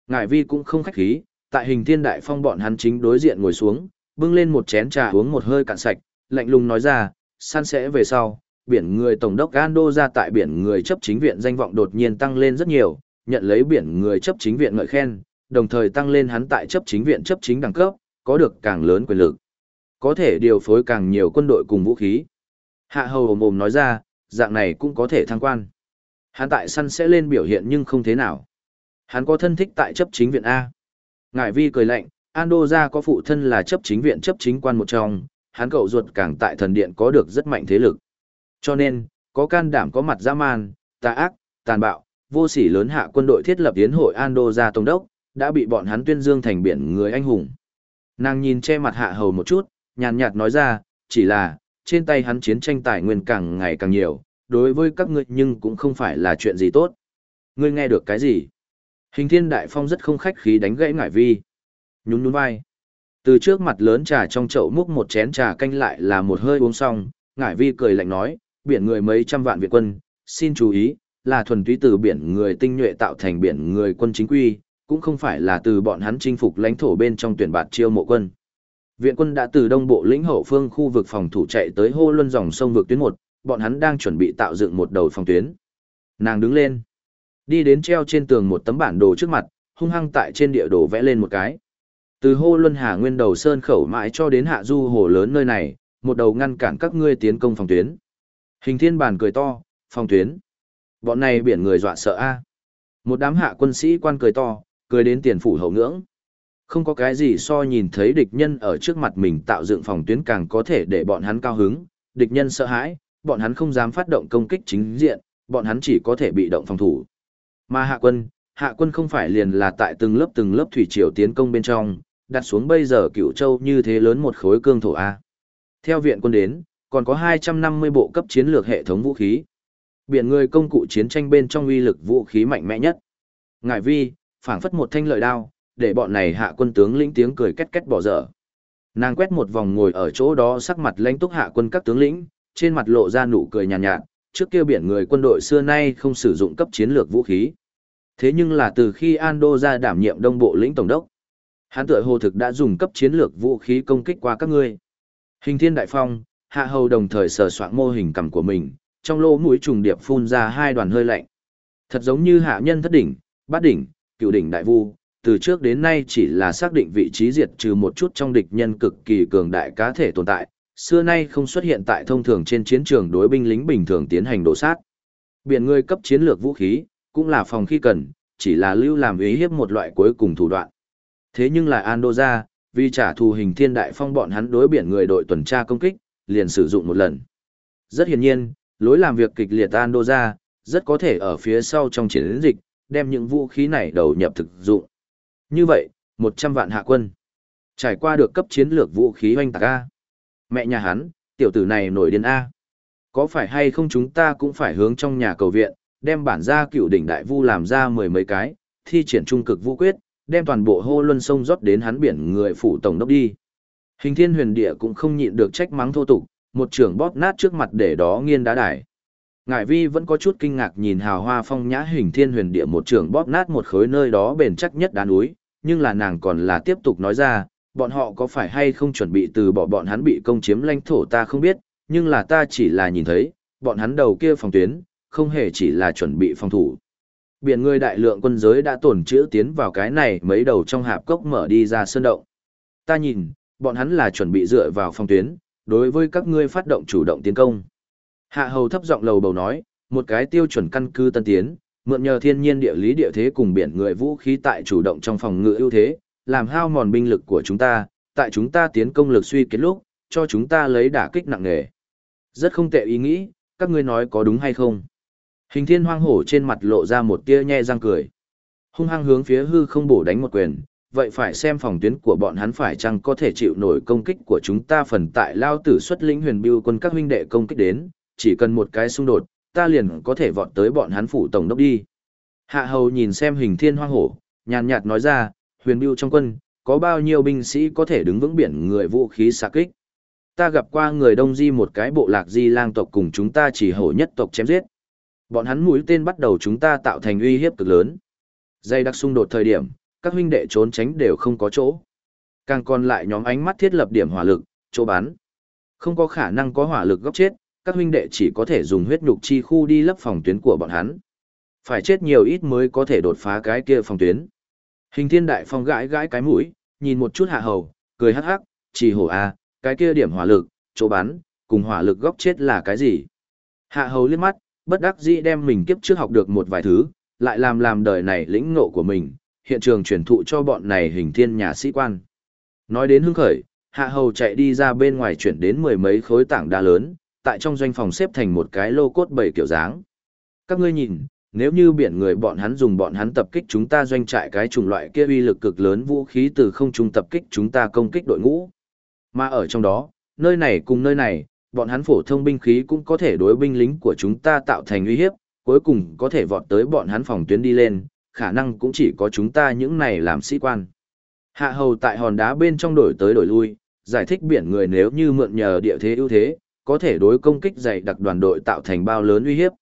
Ngải vi cũng không khách khí, tại hình thiên đại phong bọn hắn chính đối diện ngồi xuống, bưng lên một chén trà uống một hơi cạn sạch, lạnh lùng nói ra, san sẽ về sau, biển người tổng đốc Gando ra tại biển người chấp chính viện danh vọng đột nhiên tăng lên rất nhiều, nhận lấy biển người chấp chính viện ngợi khen, đồng thời tăng lên hắn tại chấp chính viện chấp chính đẳng cấp, có được càng lớn quyền lực. Có thể điều phối càng nhiều quân đội cùng vũ khí. Hạ hầu ồm ồm nói ra, dạng này cũng có thể thăng quan. Hắn tại săn sẽ lên biểu hiện nhưng không thế nào. Hắn có thân thích tại chấp chính viện A. Ngải vi cười lạnh, Ando ra có phụ thân là chấp chính viện chấp chính quan một trong, hắn cậu ruột càng tại thần điện có được rất mạnh thế lực. Cho nên, có can đảm có mặt dã man, tà ác, tàn bạo, vô sỉ lớn hạ quân đội thiết lập yến hội Ando ra tổng đốc, đã bị bọn hắn tuyên dương thành biển người anh hùng. Nàng nhìn che mặt hạ hầu một chút, nhàn nhạt nói ra, chỉ là, trên tay hắn chiến tranh tài nguyên càng ngày càng nhiều, đối với các ngươi nhưng cũng không phải là chuyện gì tốt. Ngươi nghe được cái gì? Hình thiên đại phong rất không khách khí đánh gãy ngải vi. Nhún nhún vai. Từ trước mặt lớn trà trong chậu múc một chén trà canh lại là một hơi uống xong, ngải vi cười lạnh nói, biển người mấy trăm vạn Việt quân, xin chú ý, là thuần túy từ biển người tinh nhuệ tạo thành biển người quân chính quy, cũng không phải là từ bọn hắn chinh phục lãnh thổ bên trong tuyển bạt chiêu mộ quân. Viện quân đã từ đông bộ lĩnh hậu phương khu vực phòng thủ chạy tới hô luân dòng sông vực tuyến một, bọn hắn đang chuẩn bị tạo dựng một đầu phòng tuyến. Nàng đứng lên, đi đến treo trên tường một tấm bản đồ trước mặt, hung hăng tại trên địa đồ vẽ lên một cái. Từ hô luân hà nguyên đầu sơn khẩu mãi cho đến hạ du hồ lớn nơi này, một đầu ngăn cản các ngươi tiến công phòng tuyến. Hình thiên bản cười to, phòng tuyến. Bọn này biển người dọa sợ a. Một đám hạ quân sĩ quan cười to, cười đến tiền phủ hậu ngưỡng. Không có cái gì so nhìn thấy địch nhân ở trước mặt mình tạo dựng phòng tuyến càng có thể để bọn hắn cao hứng, địch nhân sợ hãi, bọn hắn không dám phát động công kích chính diện, bọn hắn chỉ có thể bị động phòng thủ. Mà hạ quân, hạ quân không phải liền là tại từng lớp từng lớp thủy triều tiến công bên trong, đặt xuống bây giờ cựu châu như thế lớn một khối cương thổ A. Theo viện quân đến, còn có 250 bộ cấp chiến lược hệ thống vũ khí. Biển người công cụ chiến tranh bên trong uy lực vũ khí mạnh mẽ nhất. Ngải vi, phảng phất một thanh lợi đao, để bọn này hạ quân tướng lĩnh tiếng cười két két bỏ dở. Nàng quét một vòng ngồi ở chỗ đó sắc mặt lãnh túc hạ quân các tướng lĩnh, trên mặt lộ ra nụ cười nhàn nhạt, nhạt, trước kia biển người quân đội xưa nay không sử dụng cấp chiến lược vũ khí. Thế nhưng là từ khi Ando ra đảm nhiệm đông bộ lĩnh tổng đốc, hắn tựa hồ thực đã dùng cấp chiến lược vũ khí công kích qua các ngươi. Hình thiên đại phong, hạ hầu đồng thời sờ soạn mô hình cầm của mình, trong lỗ mũi trùng điệp phun ra hai đoàn hơi lạnh. Thật giống như hạ nhân thất đỉnh, bát đỉnh, cựu đỉnh đại vu, từ trước đến nay chỉ là xác định vị trí diệt trừ một chút trong địch nhân cực kỳ cường đại cá thể tồn tại, xưa nay không xuất hiện tại thông thường trên chiến trường đối binh lính bình thường tiến hành đổ sát. Biển người cấp chiến lược vũ khí, cũng là phòng khi cần, chỉ là lưu làm ý hiếp một loại cuối cùng thủ đoạn. Thế nhưng lại Andoja, vì trả thù hình thiên đại phong bọn hắn đối biển người đội tuần tra công kích, liền sử dụng một lần. Rất hiển nhiên, lối làm việc kịch liệt Andoja, rất có thể ở phía sau trong chiến dịch, đem những vũ khí này đầu nhập thực dụng. Như vậy, 100 vạn hạ quân. Trải qua được cấp chiến lược vũ khí hoanh tạc A. Mẹ nhà hắn, tiểu tử này nổi điên A. Có phải hay không chúng ta cũng phải hướng trong nhà cầu viện, đem bản gia cựu đỉnh đại vu làm ra mười mấy cái, thi triển trung cực vũ quyết, đem toàn bộ hô luân sông rót đến hắn biển người phủ tổng đốc đi. Hình thiên huyền địa cũng không nhịn được trách mắng thô tục, một trưởng bóp nát trước mặt để đó nghiên đá đài. Ngải vi vẫn có chút kinh ngạc nhìn hào hoa phong nhã hình thiên huyền địa một trưởng bóp nát một khối nơi đó bền chắc nhất đá núi, nhưng là nàng còn là tiếp tục nói ra, bọn họ có phải hay không chuẩn bị từ bỏ bọn hắn bị công chiếm lãnh thổ ta không biết, nhưng là ta chỉ là nhìn thấy, bọn hắn đầu kia phòng tuyến, không hề chỉ là chuẩn bị phòng thủ. Biển người đại lượng quân giới đã tổn chữa tiến vào cái này mấy đầu trong hạp cốc mở đi ra sơn động. Ta nhìn, bọn hắn là chuẩn bị dựa vào phòng tuyến, đối với các ngươi phát động chủ động tiến công. Hạ hầu thấp giọng lầu bầu nói, một cái tiêu chuẩn căn cứ tân tiến, mượn nhờ thiên nhiên địa lý địa thế cùng biển người vũ khí tại chủ động trong phòng ngự ưu thế, làm hao mòn binh lực của chúng ta, tại chúng ta tiến công lực suy kiệt lúc, cho chúng ta lấy đả kích nặng nề. Rất không tệ ý nghĩ, các ngươi nói có đúng hay không? Hình thiên hoang hổ trên mặt lộ ra một tia nhe răng cười. Hung hăng hướng phía hư không bổ đánh một quyền, vậy phải xem phòng tuyến của bọn hắn phải chăng có thể chịu nổi công kích của chúng ta phần tại lao tử xuất lĩnh huyền biêu quân các huynh đệ công kích đến, chỉ cần một cái xung đột, ta liền có thể vọt tới bọn hắn phủ tổng đốc đi. Hạ hầu nhìn xem hình thiên hoang hổ, nhàn nhạt nói ra, huyền biêu trong quân, có bao nhiêu binh sĩ có thể đứng vững biển người vũ khí xạ kích. Ta gặp qua người đông di một cái bộ lạc di lang tộc cùng chúng ta chỉ hổ nhất tộc chém giết. Bọn hắn mũi tên bắt đầu chúng ta tạo thành uy hiếp cực lớn. Dây đặc xung đột thời điểm, các huynh đệ trốn tránh đều không có chỗ. Càng còn lại nhóm ánh mắt thiết lập điểm hỏa lực, chỗ bắn. Không có khả năng có hỏa lực góc chết, các huynh đệ chỉ có thể dùng huyết nhục chi khu đi lấp phòng tuyến của bọn hắn. Phải chết nhiều ít mới có thể đột phá cái kia phòng tuyến. Hình thiên đại phong gãi gãi cái mũi, nhìn một chút hạ hầu, cười hắc hắc, chỉ hổ a, à, cái kia điểm hỏa lực, chỗ bắn, cùng hỏa lực góc chết là cái gì? Hạ hầu liếc mắt, bất đắc dĩ đem mình kiếp trước học được một vài thứ, lại làm làm đời này lĩnh ngộ của mình, hiện trường truyền thụ cho bọn này hình thiên nhà sĩ quan. Nói đến hưng khởi, hạ hầu chạy đi ra bên ngoài chuyển đến mười mấy khối tảng đá lớn, tại trong doanh phòng xếp thành một cái lô cốt bảy kiểu dáng. Các ngươi nhìn, nếu như biển người bọn hắn dùng bọn hắn tập kích chúng ta doanh trại cái chủng loại kia uy lực cực lớn vũ khí từ không trung tập kích chúng ta công kích đội ngũ. Mà ở trong đó, nơi này cùng nơi này, bọn hắn phổ thông binh khí cũng có thể đối binh lính của chúng ta tạo thành uy hiếp, cuối cùng có thể vọt tới bọn hắn phòng tuyến đi lên, khả năng cũng chỉ có chúng ta những này làm sĩ quan. Hạ hầu tại hòn đá bên trong đổi tới đổi lui, giải thích biển người nếu như mượn nhờ địa thế ưu thế, có thể đối công kích dày đặc đoàn đội tạo thành bao lớn uy hiếp.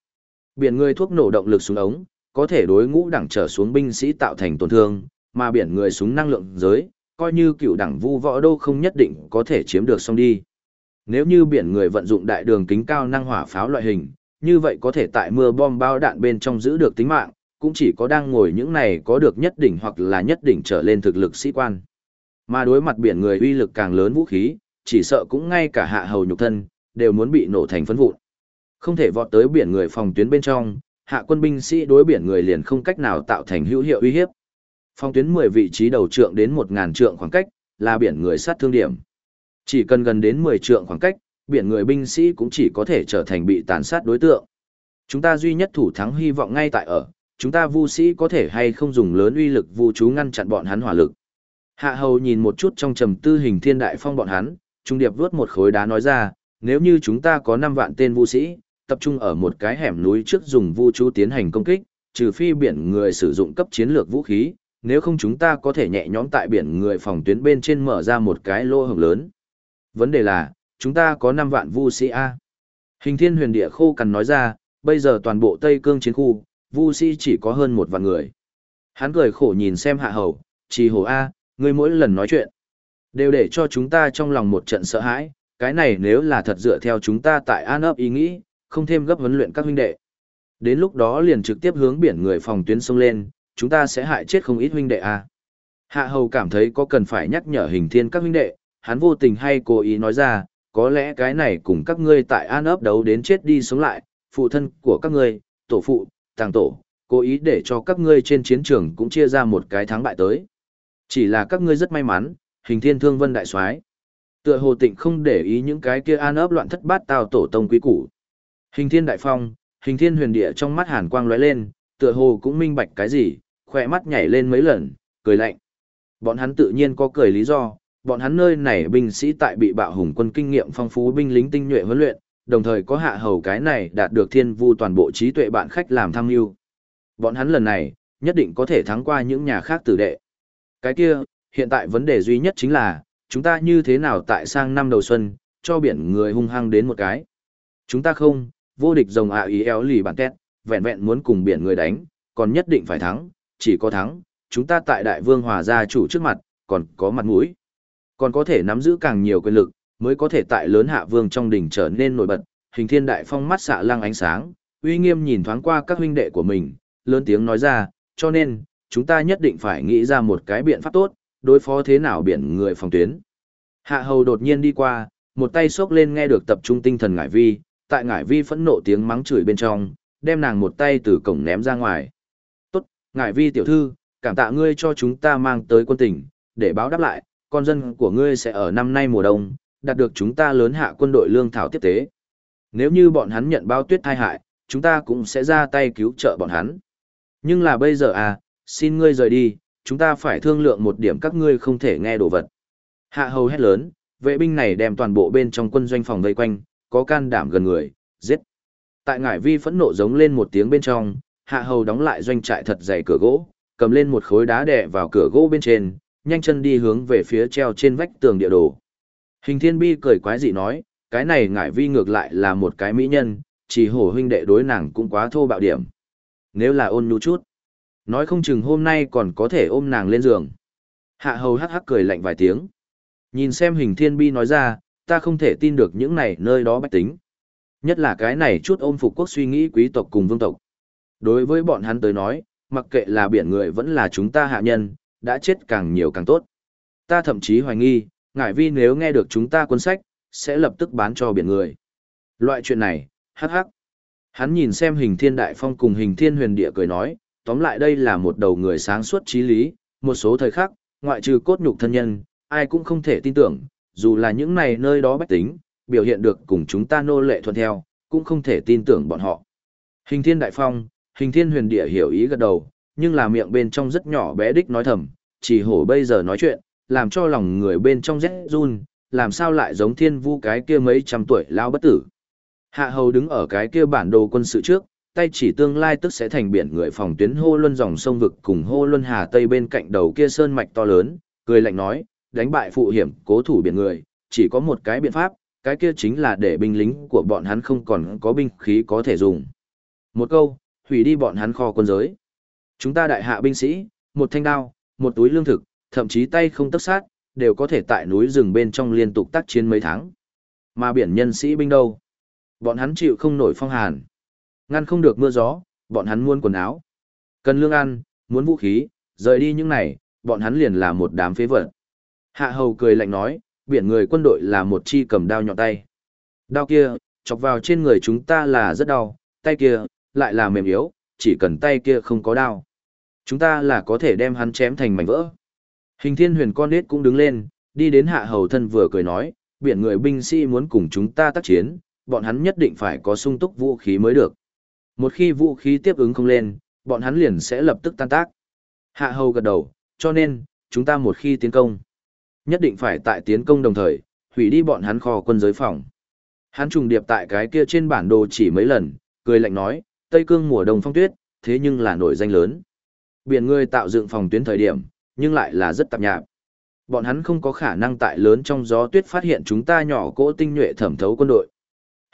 Biển người thuốc nổ động lực súng ống, có thể đối ngũ đẳng trở xuống binh sĩ tạo thành tổn thương, mà biển người súng năng lượng giới, coi như cựu đẳng vu võ đô không nhất định có thể chiếm được xong đi. Nếu như biển người vận dụng đại đường kính cao năng hỏa pháo loại hình, như vậy có thể tại mưa bom bao đạn bên trong giữ được tính mạng, cũng chỉ có đang ngồi những này có được nhất đỉnh hoặc là nhất đỉnh trở lên thực lực sĩ quan. Mà đối mặt biển người uy lực càng lớn vũ khí, chỉ sợ cũng ngay cả hạ hầu nhục thân, đều muốn bị nổ thành phấn vụn. Không thể vọt tới biển người phòng tuyến bên trong, hạ quân binh sĩ đối biển người liền không cách nào tạo thành hữu hiệu uy hiếp. Phòng tuyến 10 vị trí đầu trượng đến 1000 trượng khoảng cách, là biển người sát thương điểm. Chỉ cần gần đến 10 trượng khoảng cách, biển người binh sĩ cũng chỉ có thể trở thành bị tàn sát đối tượng. Chúng ta duy nhất thủ thắng hy vọng ngay tại ở, chúng ta vu sĩ có thể hay không dùng lớn uy lực vu chú ngăn chặn bọn hắn hỏa lực. Hạ hầu nhìn một chút trong trầm tư hình thiên đại phong bọn hắn, trung điệp vuốt một khối đá nói ra, nếu như chúng ta có 5 vạn tên vu sĩ, tập trung ở một cái hẻm núi trước dùng vu chú tiến hành công kích, trừ phi biển người sử dụng cấp chiến lược vũ khí, nếu không chúng ta có thể nhẹ nhõm tại biển người phòng tuyến bên trên mở ra một cái lô hổng lớn. Vấn đề là, chúng ta có 5 vạn vu sĩ A. Hình thiên huyền địa khô cằn nói ra, bây giờ toàn bộ Tây Cương chiến khu, vu sĩ chỉ có hơn một vạn người. Hắn cười khổ nhìn xem hạ hầu, trì hồ A, ngươi mỗi lần nói chuyện, đều để cho chúng ta trong lòng một trận sợ hãi, cái này nếu là thật dựa theo chúng ta tại An ấp ý nghĩ, không thêm gấp huấn luyện các huynh đệ. Đến lúc đó liền trực tiếp hướng biển người phòng tuyến sông lên, chúng ta sẽ hại chết không ít huynh đệ à Hạ hầu cảm thấy có cần phải nhắc nhở hình thiên các huynh đệ, hắn vô tình hay cố ý nói ra, có lẽ cái này cùng các ngươi tại an ấp đấu đến chết đi sống lại, phụ thân của các ngươi, tổ phụ, tàng tổ, cố ý để cho các ngươi trên chiến trường cũng chia ra một cái thắng bại tới. Chỉ là các ngươi rất may mắn, hình thiên thương vân đại soái Tựa hồ tịnh không để ý những cái kia an ấp loạn thất bát tao tổ tông quý củ. Hình thiên đại phong, hình thiên huyền địa trong mắt hàn quang lóe lên, tựa hồ cũng minh bạch cái gì, khỏe mắt nhảy lên mấy lần, cười lạnh. Bọn hắn tự nhiên có cười lý do, bọn hắn nơi này binh sĩ tại bị bạo hùng quân kinh nghiệm phong phú binh lính tinh nhuệ huấn luyện, đồng thời có hạ hầu cái này đạt được thiên vu toàn bộ trí tuệ bạn khách làm tham mưu. Bọn hắn lần này, nhất định có thể thắng qua những nhà khác tử đệ. Cái kia, hiện tại vấn đề duy nhất chính là, chúng ta như thế nào tại sang năm đầu xuân, cho biển người hung hăng đến một cái. Chúng ta không, vô địch rồng ạ ý éo lì bản két, vẹn vẹn muốn cùng biển người đánh, còn nhất định phải thắng, chỉ có thắng, chúng ta tại đại vương hòa gia chủ trước mặt, còn có mặt mũi. Còn có thể nắm giữ càng nhiều quyền lực, mới có thể tại lớn hạ vương trong đỉnh trở nên nổi bật, hình thiên đại phong mắt xạ lăng ánh sáng, uy nghiêm nhìn thoáng qua các huynh đệ của mình, lớn tiếng nói ra, cho nên, chúng ta nhất định phải nghĩ ra một cái biện pháp tốt, đối phó thế nào biển người phòng tuyến. Hạ hầu đột nhiên đi qua, một tay xốc lên nghe được tập trung tinh thần ngải vi, tại ngải vi phẫn nộ tiếng mắng chửi bên trong, đem nàng một tay từ cổng ném ra ngoài. Tốt, ngải vi tiểu thư, cảm tạ ngươi cho chúng ta mang tới quân tỉnh, để báo đáp lại, con dân của ngươi sẽ ở năm nay mùa đông, đạt được chúng ta lớn hạ quân đội lương thảo tiếp tế. Nếu như bọn hắn nhận bao tuyết thai hại, chúng ta cũng sẽ ra tay cứu trợ bọn hắn. Nhưng là bây giờ à, xin ngươi rời đi, chúng ta phải thương lượng một điểm các ngươi không thể nghe đồ vật. Hạ hầu hét lớn, vệ binh này đem toàn bộ bên trong quân doanh phòng vây quanh, có can đảm gần người, giết. Tại ngải vi phẫn nộ giống lên một tiếng bên trong, hạ hầu đóng lại doanh trại thật dày cửa gỗ, cầm lên một khối đá đè vào cửa gỗ bên trên, nhanh chân đi hướng về phía treo trên vách tường địa đồ. Hình thiên bi cười quái dị nói, cái này ngải vi ngược lại là một cái mỹ nhân, chỉ hổ huynh đệ đối nàng cũng quá thô bạo điểm. Nếu là ôn nhu chút, nói không chừng hôm nay còn có thể ôm nàng lên giường. Hạ hầu hắc hắc cười lạnh vài tiếng. Nhìn xem hình thiên bi nói ra, ta không thể tin được những này nơi đó bách tính. Nhất là cái này chút ôm phục quốc suy nghĩ quý tộc cùng vương tộc. Đối với bọn hắn tới nói, mặc kệ là biển người vẫn là chúng ta hạ nhân, đã chết càng nhiều càng tốt. Ta thậm chí hoài nghi, ngại vi nếu nghe được chúng ta cuốn sách, sẽ lập tức bán cho biển người. Loại chuyện này, hắc hắc. Hắn nhìn xem hình thiên đại phong cùng hình thiên huyền địa cười nói, tóm lại đây là một đầu người sáng suốt trí lý, một số thời khắc, ngoại trừ cốt nhục thân nhân, ai cũng không thể tin tưởng, dù là những này nơi đó bách tính, biểu hiện được cùng chúng ta nô lệ thuận theo, cũng không thể tin tưởng bọn họ. Hình thiên đại phong, hình thiên huyền địa hiểu ý gật đầu, nhưng là miệng bên trong rất nhỏ bé đích nói thầm, chỉ hổ bây giờ nói chuyện, làm cho lòng người bên trong rét run, làm sao lại giống thiên vu cái kia mấy trăm tuổi lao bất tử. Hạ hầu đứng ở cái kia bản đồ quân sự trước, tay chỉ tương lai tức sẽ thành biển người phòng tuyến hô luân dòng sông vực cùng hô luân hà tây bên cạnh đầu kia sơn mạch to lớn, cười lạnh nói, đánh bại phụ hiểm cố thủ biển người, chỉ có một cái biện pháp, cái kia chính là để binh lính của bọn hắn không còn có binh khí có thể dùng. Một câu, hủy đi bọn hắn kho quân giới. Chúng ta đại hạ binh sĩ, một thanh đao, một túi lương thực, thậm chí tay không tất sát, đều có thể tại núi rừng bên trong liên tục tác chiến mấy tháng. Mà biển nhân sĩ binh đâu? Bọn hắn chịu không nổi phong hàn. Ngăn không được mưa gió, bọn hắn muốn quần áo. Cần lương ăn, muốn vũ khí, rời đi những này, bọn hắn liền là một đám phế vật. Hạ hầu cười lạnh nói, biển người quân đội là một chi cầm đao nhọn tay. Đao kia, chọc vào trên người chúng ta là rất đau, tay kia, lại là mềm yếu, chỉ cần tay kia không có đao. Chúng ta là có thể đem hắn chém thành mảnh vỡ. Hình thiên huyền con nết cũng đứng lên, đi đến hạ hầu thân vừa cười nói, biển người binh sĩ muốn cùng chúng ta tác chiến, bọn hắn nhất định phải có sung túc vũ khí mới được. Một khi vũ khí tiếp ứng không lên, bọn hắn liền sẽ lập tức tan tác. Hạ hầu gật đầu, cho nên, chúng ta một khi tiến công, nhất định phải tại tiến công đồng thời, hủy đi bọn hắn kho quân giới phòng. Hắn trùng điệp tại cái kia trên bản đồ chỉ mấy lần, cười lạnh nói, Tây Cương mùa đông phong tuyết, thế nhưng là nổi danh lớn. Biển người tạo dựng phòng tuyến thời điểm, nhưng lại là rất tạp nhạp. Bọn hắn không có khả năng tại lớn trong gió tuyết phát hiện chúng ta nhỏ cỗ tinh nhuệ thẩm thấu quân đội.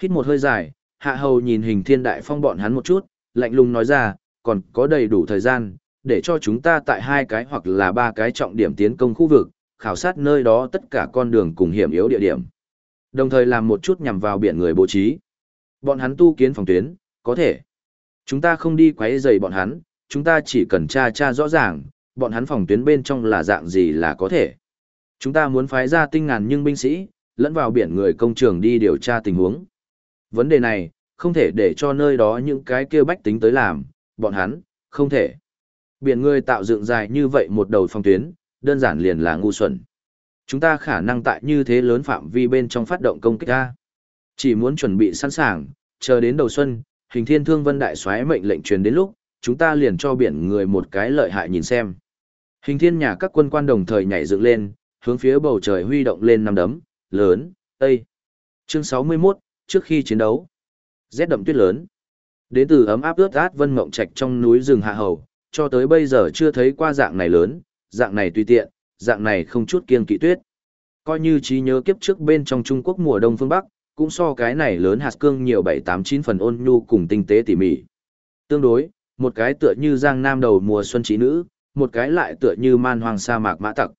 Hít một hơi dài, hạ hầu nhìn hình thiên đại phong bọn hắn một chút, lạnh lùng nói ra, còn có đầy đủ thời gian, để cho chúng ta tại hai cái hoặc là ba cái trọng điểm tiến công khu vực, khảo sát nơi đó tất cả con đường cùng hiểm yếu địa điểm. Đồng thời làm một chút nhằm vào biển người bố trí. Bọn hắn tu kiến phòng tuyến, có thể. Chúng ta không đi quấy rầy bọn hắn, chúng ta chỉ cần tra tra rõ ràng, bọn hắn phòng tuyến bên trong là dạng gì là có thể. Chúng ta muốn phái ra tinh ngàn nhưng binh sĩ, lẫn vào biển người công trường đi điều tra tình huống. Vấn đề này, không thể để cho nơi đó những cái kia bách tính tới làm, bọn hắn, không thể. Biển người tạo dựng dài như vậy một đầu phòng tuyến, đơn giản liền là ngu xuẩn. Chúng ta khả năng tại như thế lớn phạm vi bên trong phát động công kích ra. Chỉ muốn chuẩn bị sẵn sàng, chờ đến đầu xuân, hình thiên thương vân đại xoáy mệnh lệnh truyền đến lúc, chúng ta liền cho biển người một cái lợi hại nhìn xem. Hình thiên nhà các quân quan đồng thời nhảy dựng lên, hướng phía bầu trời huy động lên năm đấm, lớn, tây. Chương 61, trước khi chiến đấu. Rét đậm tuyết lớn. Đến từ ấm áp ướt át vân mộng trạch trong núi rừng hạ hầu, cho tới bây giờ chưa thấy qua dạng này lớn, dạng này tùy tiện, dạng này không chút kiêng kỵ tuyết. Coi như trí nhớ kiếp trước bên trong Trung Quốc mùa đông phương Bắc, cũng so cái này lớn hạt cương nhiều 7-8-9 phần ôn nhu cùng tinh tế tỉ mỉ. Tương đối, một cái tựa như giang nam đầu mùa xuân trí nữ, một cái lại tựa như man hoàng sa mạc mã tặc.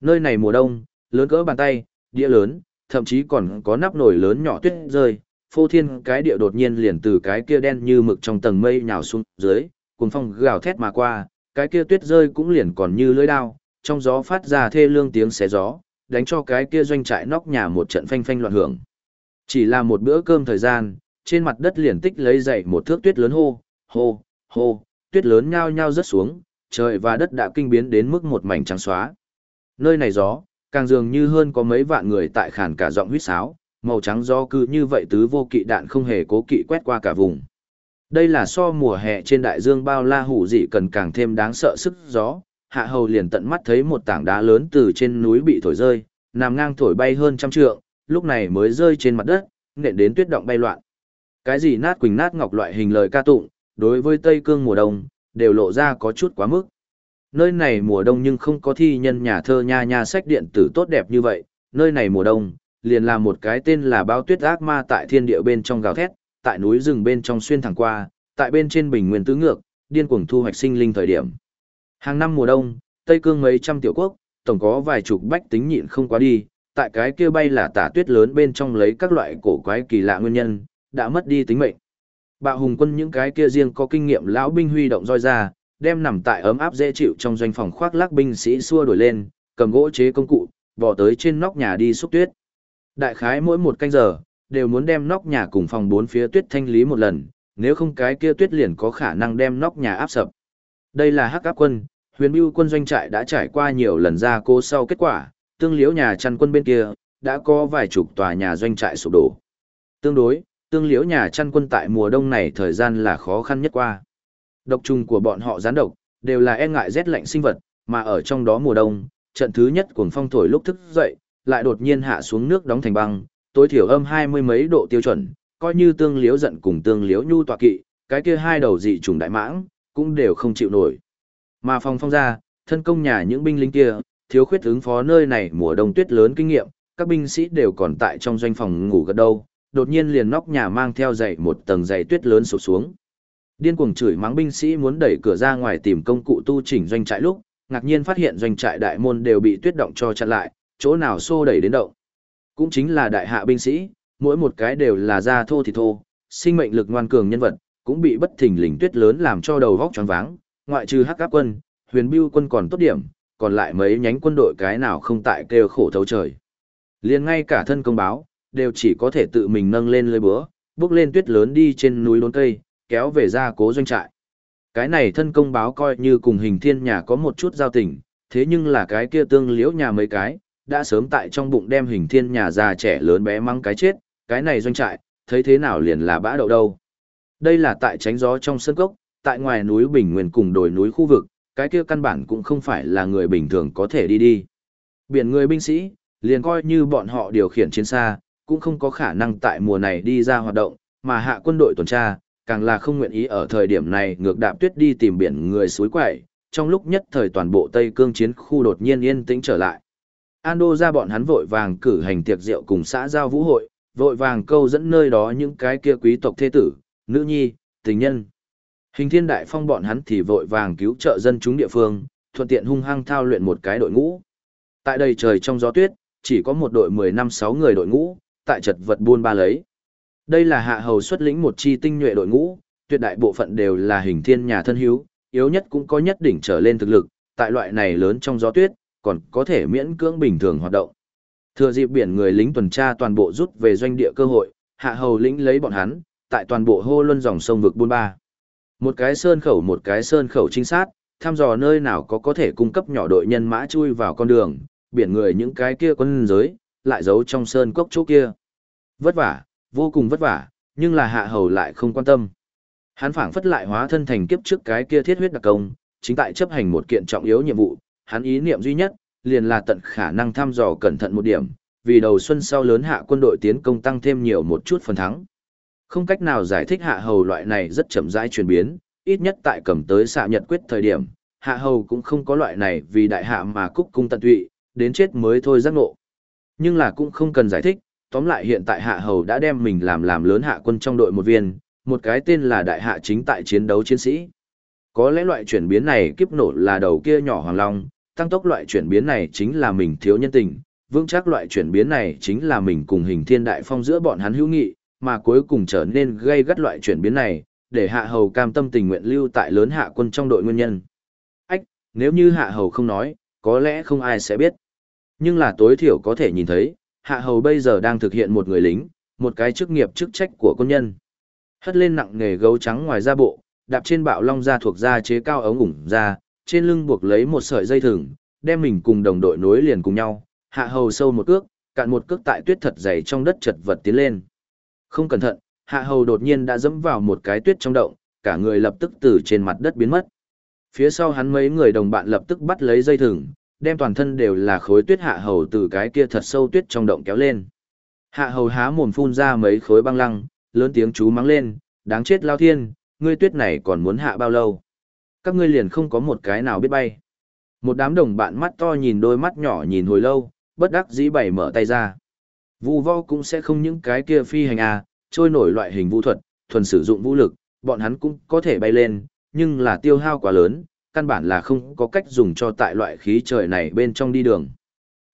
Nơi này mùa đông, lớn cỡ bàn tay, địa lớn, thậm chí còn có nắp nổi lớn nhỏ tuyết rơi, phô thiên cái địa đột nhiên liền từ cái kia đen như mực trong tầng mây nhào xuống dưới, cuồng phong gào thét mà qua, cái kia tuyết rơi cũng liền còn như lưỡi đao, trong gió phát ra thê lương tiếng xé gió, đánh cho cái kia doanh trại nóc nhà một trận phanh phanh loạn hưởng. Chỉ là một bữa cơm thời gian, trên mặt đất liền tích lấy dậy một thước tuyết lớn hô, hô, hô, tuyết lớn nhao nhao rớt xuống, trời và đất đã kinh biến đến mức một mảnh trắng xóa. Nơi này gió, càng dường như hơn có mấy vạn người tại khản cả giọng huýt sáo, màu trắng gió cứ như vậy tứ vô kỵ đạn không hề cố kỵ quét qua cả vùng. Đây là so mùa hè trên đại dương bao la hủ dị cần càng thêm đáng sợ sức gió, hạ hầu liền tận mắt thấy một tảng đá lớn từ trên núi bị thổi rơi, nằm ngang thổi bay hơn trăm trượng, lúc này mới rơi trên mặt đất, nện đến tuyết động bay loạn. Cái gì nát quỳnh nát ngọc loại hình lời ca tụng, đối với Tây Cương mùa đông, đều lộ ra có chút quá mức. Nơi này mùa đông nhưng không có thi nhân nhà thơ nha nha sách điện tử tốt đẹp như vậy, nơi này mùa đông, liền là một cái tên là bao tuyết ác ma tại thiên địa bên trong gào thét, tại núi rừng bên trong xuyên thẳng qua, tại bên trên bình nguyên tứ ngược, điên cuồng thu hoạch sinh linh thời điểm. Hàng năm mùa đông, Tây Cương mấy trăm tiểu quốc, tổng có vài chục bách tính nhịn không quá đi, tại cái kia bay là tả tuyết lớn bên trong lấy các loại cổ quái kỳ lạ nguyên nhân, đã mất đi tính mệnh. Bạo hùng quân những cái kia riêng có kinh nghiệm lão binh huy động roi ra, đem nằm tại ấm áp dễ chịu trong doanh phòng khoác lác binh sĩ xua đổi lên, cầm gỗ chế công cụ, bỏ tới trên nóc nhà đi xúc tuyết. Đại khái mỗi một canh giờ, đều muốn đem nóc nhà cùng phòng bốn phía tuyết thanh lý một lần, nếu không cái kia tuyết liền có khả năng đem nóc nhà áp sập. Đây là hắc áp quân, huyền bưu quân doanh trại đã trải qua nhiều lần ra cố sau kết quả, tương liễu nhà chăn quân bên kia, đã có vài chục tòa nhà doanh trại sụp đổ. Tương đối, tương liễu nhà chăn quân tại mùa đông này thời gian là khó khăn nhất qua. Độc trùng của bọn họ gián độc, đều là e ngại rét lạnh sinh vật, mà ở trong đó mùa đông, trận thứ nhất cuồng phong thổi lúc thức dậy, lại đột nhiên hạ xuống nước đóng thành băng, tối thiểu âm hai mươi mấy độ tiêu chuẩn, coi như tương liếu giận cùng tương liếu nhu tọa kỵ, cái kia hai đầu dị trùng đại mãng, cũng đều không chịu nổi. Mà phong phong ra, thân công nhà những binh lính kia, thiếu khuyết ứng phó nơi này mùa đông tuyết lớn kinh nghiệm, các binh sĩ đều còn tại trong doanh phòng ngủ gật đâu, đột nhiên liền nóc nhà mang theo dậy một tầng dày tuyết lớn sụp xuống. Điên cuồng chửi mắng binh sĩ muốn đẩy cửa ra ngoài tìm công cụ tu chỉnh doanh trại lúc, ngạc nhiên phát hiện doanh trại đại môn đều bị tuyết động cho chặn lại, chỗ nào xô đẩy đến động. Cũng chính là đại hạ binh sĩ, mỗi một cái đều là da thô thì thô, sinh mệnh lực ngoan cường nhân vật, cũng bị bất thình lình tuyết lớn làm cho đầu vóc choáng váng, ngoại trừ Hắc Áp quân, Huyền Bưu quân còn tốt điểm, còn lại mấy nhánh quân đội cái nào không tại kêu khổ thấu trời. Liền ngay cả thân công báo, đều chỉ có thể tự mình nâng lên lưới búa, bước lên tuyết lớn đi trên núi đốn cây, kéo về ra cố doanh trại. Cái này thân công báo coi như cùng hình thiên nhà có một chút giao tình, thế nhưng là cái kia tương liễu nhà mấy cái, đã sớm tại trong bụng đem hình thiên nhà già trẻ lớn bé măng cái chết, cái này doanh trại, thấy thế nào liền là bã đậu đâu. Đây là tại tránh gió trong sân cốc, tại ngoài núi Bình Nguyên cùng đồi núi khu vực, cái kia căn bản cũng không phải là người bình thường có thể đi đi. Biển người binh sĩ, liền coi như bọn họ điều khiển chiến xa, cũng không có khả năng tại mùa này đi ra hoạt động, mà hạ quân đội tuần tra, càng là không nguyện ý ở thời điểm này ngược đạp tuyết đi tìm biển người suối quẩy, trong lúc nhất thời toàn bộ Tây Cương chiến khu đột nhiên yên tĩnh trở lại. Ando ra bọn hắn vội vàng cử hành tiệc rượu cùng xã giao vũ hội, vội vàng câu dẫn nơi đó những cái kia quý tộc thế tử, nữ nhi, tình nhân. Hình thiên đại phong bọn hắn thì vội vàng cứu trợ dân chúng địa phương, thuận tiện hung hăng thao luyện một cái đội ngũ. Tại đây trời trong gió tuyết, chỉ có một đội 10 năm 6 người đội ngũ, tại trật vật buôn ba lấy. Đây là hạ hầu xuất lĩnh một chi tinh nhuệ đội ngũ, tuyệt đại bộ phận đều là hình thiên nhà thân hữu, yếu nhất cũng có nhất đỉnh trở lên thực lực, tại loại này lớn trong gió tuyết, còn có thể miễn cưỡng bình thường hoạt động. Thừa dịp biển người lính tuần tra toàn bộ rút về doanh địa cơ hội, hạ hầu lĩnh lấy bọn hắn, tại toàn bộ hô luân dòng sông vực buôn ba. Một cái sơn khẩu một cái sơn khẩu trinh sát, thăm dò nơi nào có có thể cung cấp nhỏ đội nhân mã chui vào con đường, biển người những cái kia quân giới, lại giấu trong sơn cốc chỗ kia. Vất vả, vô cùng vất vả, nhưng là hạ hầu lại không quan tâm. Hắn phảng phất lại hóa thân thành kiếp trước cái kia thiết huyết đặc công, chính tại chấp hành một kiện trọng yếu nhiệm vụ, hắn ý niệm duy nhất, liền là tận khả năng thăm dò cẩn thận một điểm, vì đầu xuân sau lớn hạ quân đội tiến công tăng thêm nhiều một chút phần thắng. Không cách nào giải thích hạ hầu loại này rất chậm rãi chuyển biến, ít nhất tại cầm tới xạ nhật quyết thời điểm, hạ hầu cũng không có loại này vì đại hạ mà cúc cung tận tụy, đến chết mới thôi giác ngộ. Nhưng là cũng không cần giải thích, tóm lại hiện tại hạ hầu đã đem mình làm làm lớn hạ quân trong đội một viên, một cái tên là đại hạ chính tại chiến đấu chiến sĩ. Có lẽ loại chuyển biến này kiếp nổ là đầu kia nhỏ hoàng long, tăng tốc loại chuyển biến này chính là mình thiếu nhân tình, vững chắc loại chuyển biến này chính là mình cùng hình thiên đại phong giữa bọn hắn hữu nghị, mà cuối cùng trở nên gây gắt loại chuyển biến này, để hạ hầu cam tâm tình nguyện lưu tại lớn hạ quân trong đội nguyên nhân. Ách, nếu như hạ hầu không nói, có lẽ không ai sẽ biết. Nhưng là tối thiểu có thể nhìn thấy, hạ hầu bây giờ đang thực hiện một người lính, một cái chức nghiệp chức trách của quân nhân. Hất lên nặng nghề gấu trắng ngoài da bộ, đạp trên bạo long da thuộc da chế cao ống ủng da, trên lưng buộc lấy một sợi dây thừng, đem mình cùng đồng đội nối liền cùng nhau, hạ hầu sâu một cước, cạn một cước tại tuyết thật dày trong đất chật vật tiến lên. Không cẩn thận, hạ hầu đột nhiên đã dẫm vào một cái tuyết trong động, cả người lập tức từ trên mặt đất biến mất. Phía sau hắn mấy người đồng bạn lập tức bắt lấy dây thừng, đem toàn thân đều là khối tuyết hạ hầu từ cái kia thật sâu tuyết trong động kéo lên. Hạ hầu há mồm phun ra mấy khối băng lăng, lớn tiếng chú mắng lên, đáng chết lao thiên, ngươi tuyết này còn muốn hạ bao lâu. Các ngươi liền không có một cái nào biết bay. Một đám đồng bạn mắt to nhìn đôi mắt nhỏ nhìn hồi lâu, bất đắc dĩ bảy mở tay ra. Vu vo cũng sẽ không những cái kia phi hành à, trôi nổi loại hình vũ thuật, thuần sử dụng vũ lực, bọn hắn cũng có thể bay lên, nhưng là tiêu hao quá lớn, căn bản là không có cách dùng cho tại loại khí trời này bên trong đi đường.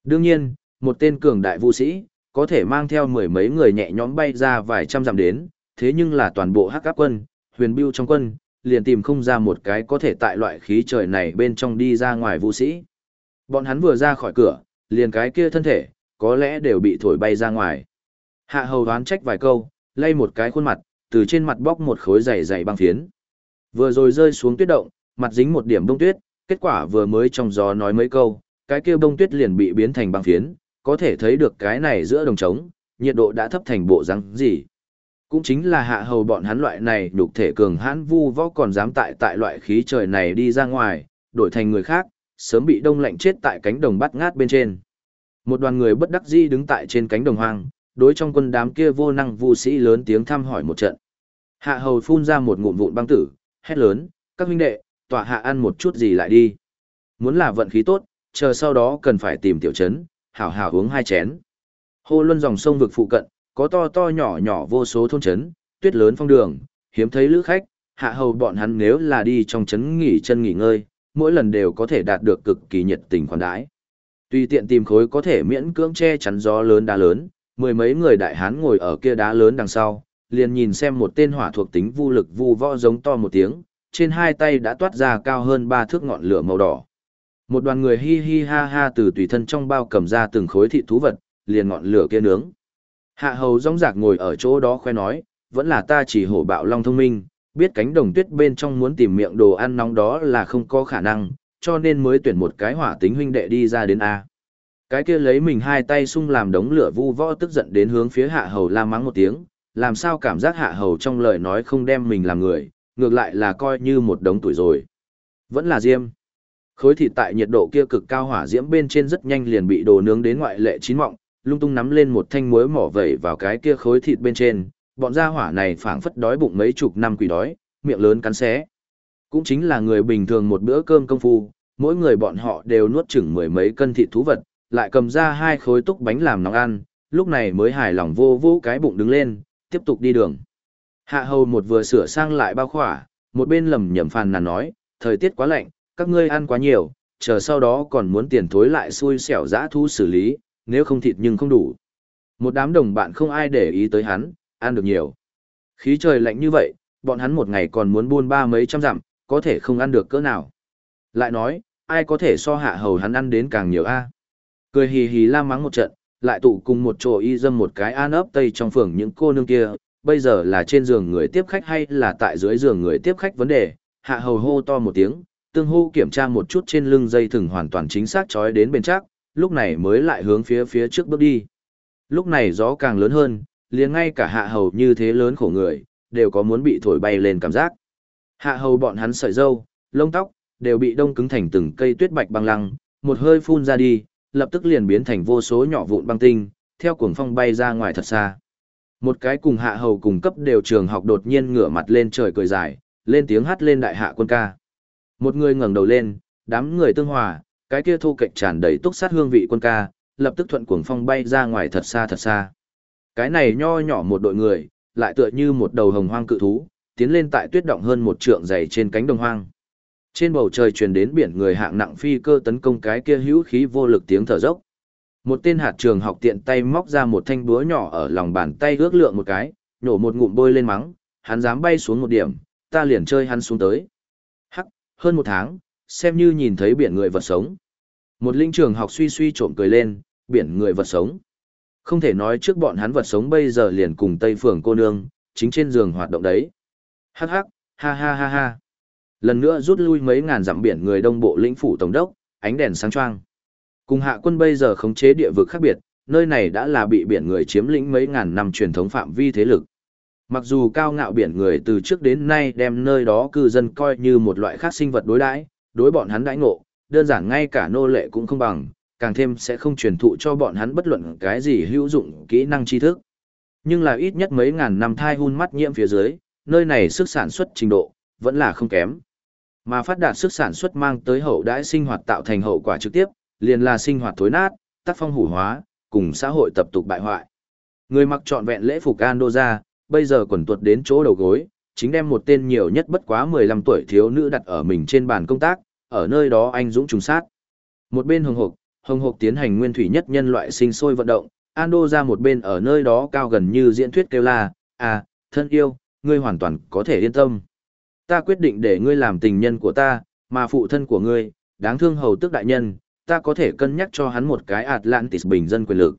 Đương nhiên, một tên cường đại vũ sĩ, có thể mang theo mười mấy người nhẹ nhõm bay ra vài trăm dặm đến, thế nhưng là toàn bộ hắc áp quân, huyền bưu trong quân, liền tìm không ra một cái có thể tại loại khí trời này bên trong đi ra ngoài vũ sĩ. Bọn hắn vừa ra khỏi cửa, liền cái kia thân thể, có lẽ đều bị thổi bay ra ngoài. Hạ hầu đoán trách vài câu, lay một cái khuôn mặt, từ trên mặt bóc một khối dày dày băng phiến. Vừa rồi rơi xuống tuyết động, mặt dính một điểm bông tuyết, kết quả vừa mới trong gió nói mấy câu, cái kia bông tuyết liền bị biến thành băng phiến, có thể thấy được cái này giữa đồng trống, nhiệt độ đã thấp thành bộ răng gì. Cũng chính là hạ hầu bọn hắn loại này nhục thể cường hãn vu võ còn dám tại tại loại khí trời này đi ra ngoài, đổi thành người khác, sớm bị đông lạnh chết tại cánh đồng bắt ngát bên trên. Một đoàn người bất đắc dĩ đứng tại trên cánh đồng hoang, đối trong quân đám kia vô năng vu sĩ lớn tiếng thăm hỏi một trận. Hạ hầu phun ra một ngụm vụn băng tử, hét lớn, các huynh đệ, tòa hạ ăn một chút gì lại đi. Muốn là vận khí tốt, chờ sau đó cần phải tìm tiểu trấn, hảo hảo uống hai chén. Hô luân dòng sông vực phụ cận, có to to nhỏ nhỏ vô số thôn trấn, tuyết lớn phong đường, hiếm thấy lữ khách, hạ hầu bọn hắn nếu là đi trong trấn nghỉ chân nghỉ ngơi, mỗi lần đều có thể đạt được cực kỳ nhiệt tình khoản đãi. Tùy tiện tìm khối có thể miễn cưỡng che chắn gió lớn đá lớn, mười mấy người đại hán ngồi ở kia đá lớn đằng sau, liền nhìn xem một tên hỏa thuộc tính vu lực vu võ giống to một tiếng, trên hai tay đã toát ra cao hơn ba thước ngọn lửa màu đỏ. Một đoàn người hi hi ha ha từ tùy thân trong bao cầm ra từng khối thịt thú vật, liền ngọn lửa kia nướng. Hạ hầu rong rạc ngồi ở chỗ đó khoe nói, vẫn là ta chỉ hổ bạo long thông minh, biết cánh đồng tuyết bên trong muốn tìm miệng đồ ăn nóng đó là không có khả năng, cho nên mới tuyển một cái hỏa tính huynh đệ đi ra đến A. Cái kia lấy mình hai tay sung làm đống lửa vu võ tức giận đến hướng phía hạ hầu la mắng một tiếng, làm sao cảm giác hạ hầu trong lời nói không đem mình làm người, ngược lại là coi như một đống tuổi rồi. Vẫn là diêm. Khối thịt tại nhiệt độ kia cực cao hỏa diễm bên trên rất nhanh liền bị đồ nướng đến ngoại lệ chín mọng, lung tung nắm lên một thanh muối mỏ vẩy vào cái kia khối thịt bên trên, bọn gia hỏa này phảng phất đói bụng mấy chục năm quỷ đói, miệng lớn cắn xé. Cũng chính là người bình thường một bữa cơm công phu, mỗi người bọn họ đều nuốt chừng mười mấy cân thịt thú vật, lại cầm ra hai khối túc bánh làm nóng ăn, lúc này mới hài lòng vô vô cái bụng đứng lên, tiếp tục đi đường. Hạ hầu một vừa sửa sang lại bao khỏa, một bên lầm nhầm phàn nàn nói, thời tiết quá lạnh, các ngươi ăn quá nhiều, chờ sau đó còn muốn tiền thối lại xui xẻo dã thu xử lý, nếu không thịt nhưng không đủ. Một đám đồng bạn không ai để ý tới hắn, ăn được nhiều. Khí trời lạnh như vậy, bọn hắn một ngày còn muốn buôn ba mấy trăm dặm, có thể không ăn được cỡ nào. Lại nói, ai có thể so hạ hầu hắn ăn đến càng nhiều a? Cười hì hì la mắng một trận, lại tụ cùng một chỗ y dâm một cái an ấp tây trong phường những cô nương kia, bây giờ là trên giường người tiếp khách hay là tại dưới giường người tiếp khách vấn đề, hạ hầu hô to một tiếng, tương hô kiểm tra một chút trên lưng dây thừng hoàn toàn chính xác trói đến bên chắc, lúc này mới lại hướng phía phía trước bước đi. Lúc này gió càng lớn hơn, liền ngay cả hạ hầu như thế lớn khổ người, đều có muốn bị thổi bay lên cảm giác. Hạ hầu bọn hắn sợi dâu, lông tóc, đều bị đông cứng thành từng cây tuyết bạch băng lăng, một hơi phun ra đi, lập tức liền biến thành vô số nhỏ vụn băng tinh, theo cuồng phong bay ra ngoài thật xa. Một cái cùng hạ hầu cùng cấp đều trường học đột nhiên ngửa mặt lên trời cười dài, lên tiếng hát lên đại hạ quân ca. Một người ngẩng đầu lên, đám người tương hòa, cái kia thu kịch tràn đầy túc sát hương vị quân ca, lập tức thuận cuồng phong bay ra ngoài thật xa thật xa. Cái này nho nhỏ một đội người, lại tựa như một đầu hồng hoang cự thú, tiến lên tại tuyết động hơn một trượng dày trên cánh đồng hoang. Trên bầu trời truyền đến biển người hạng nặng phi cơ tấn công cái kia hữu khí vô lực tiếng thở dốc. Một tên hạt trường học tiện tay móc ra một thanh búa nhỏ ở lòng bàn tay ước lượng một cái, nhổ một ngụm bôi lên mắng, hắn dám bay xuống một điểm, ta liền chơi hắn xuống tới. Hắc, hơn một tháng, xem như nhìn thấy biển người vật sống. Một linh trường học suy suy trộm cười lên, biển người vật sống. Không thể nói trước bọn hắn vật sống bây giờ liền cùng Tây Phường cô nương, chính trên giường hoạt động đấy. Hắc hắc, ha ha ha ha. Lần nữa rút lui mấy ngàn dặm biển người đông bộ lĩnh phủ tổng đốc, ánh đèn sáng choang. Cùng hạ quân bây giờ khống chế địa vực khác biệt, nơi này đã là bị biển người chiếm lĩnh mấy ngàn năm truyền thống phạm vi thế lực. Mặc dù cao ngạo biển người từ trước đến nay đem nơi đó cư dân coi như một loại khác sinh vật đối đãi, đối bọn hắn đãi ngộ, đơn giản ngay cả nô lệ cũng không bằng, càng thêm sẽ không truyền thụ cho bọn hắn bất luận cái gì hữu dụng kỹ năng tri thức. Nhưng là ít nhất mấy ngàn năm thai hun mắt nhiễm phía dưới, nơi này sức sản xuất trình độ, vẫn là không kém. Mà phát đạt sức sản xuất mang tới hậu đãi sinh hoạt tạo thành hậu quả trực tiếp, liền là sinh hoạt thối nát, tác phong hủ hóa, cùng xã hội tập tục bại hoại. Người mặc trọn vẹn lễ phục Andoja, bây giờ quần tuột đến chỗ đầu gối, chính đem một tên nhiều nhất bất quá 15 tuổi thiếu nữ đặt ở mình trên bàn công tác, ở nơi đó anh dũng trùng sát. Một bên hồng hộc, hồng hộc tiến hành nguyên thủy nhất nhân loại sinh sôi vận động, Ando ra một bên ở nơi đó cao gần như diễn thuyết kêu la, à, thân yêu, ngươi hoàn toàn có thể yên tâm. Ta quyết định để ngươi làm tình nhân của ta, mà phụ thân của ngươi, đáng thương hầu tức đại nhân, ta có thể cân nhắc cho hắn một cái Atlantis bình dân quyền lực.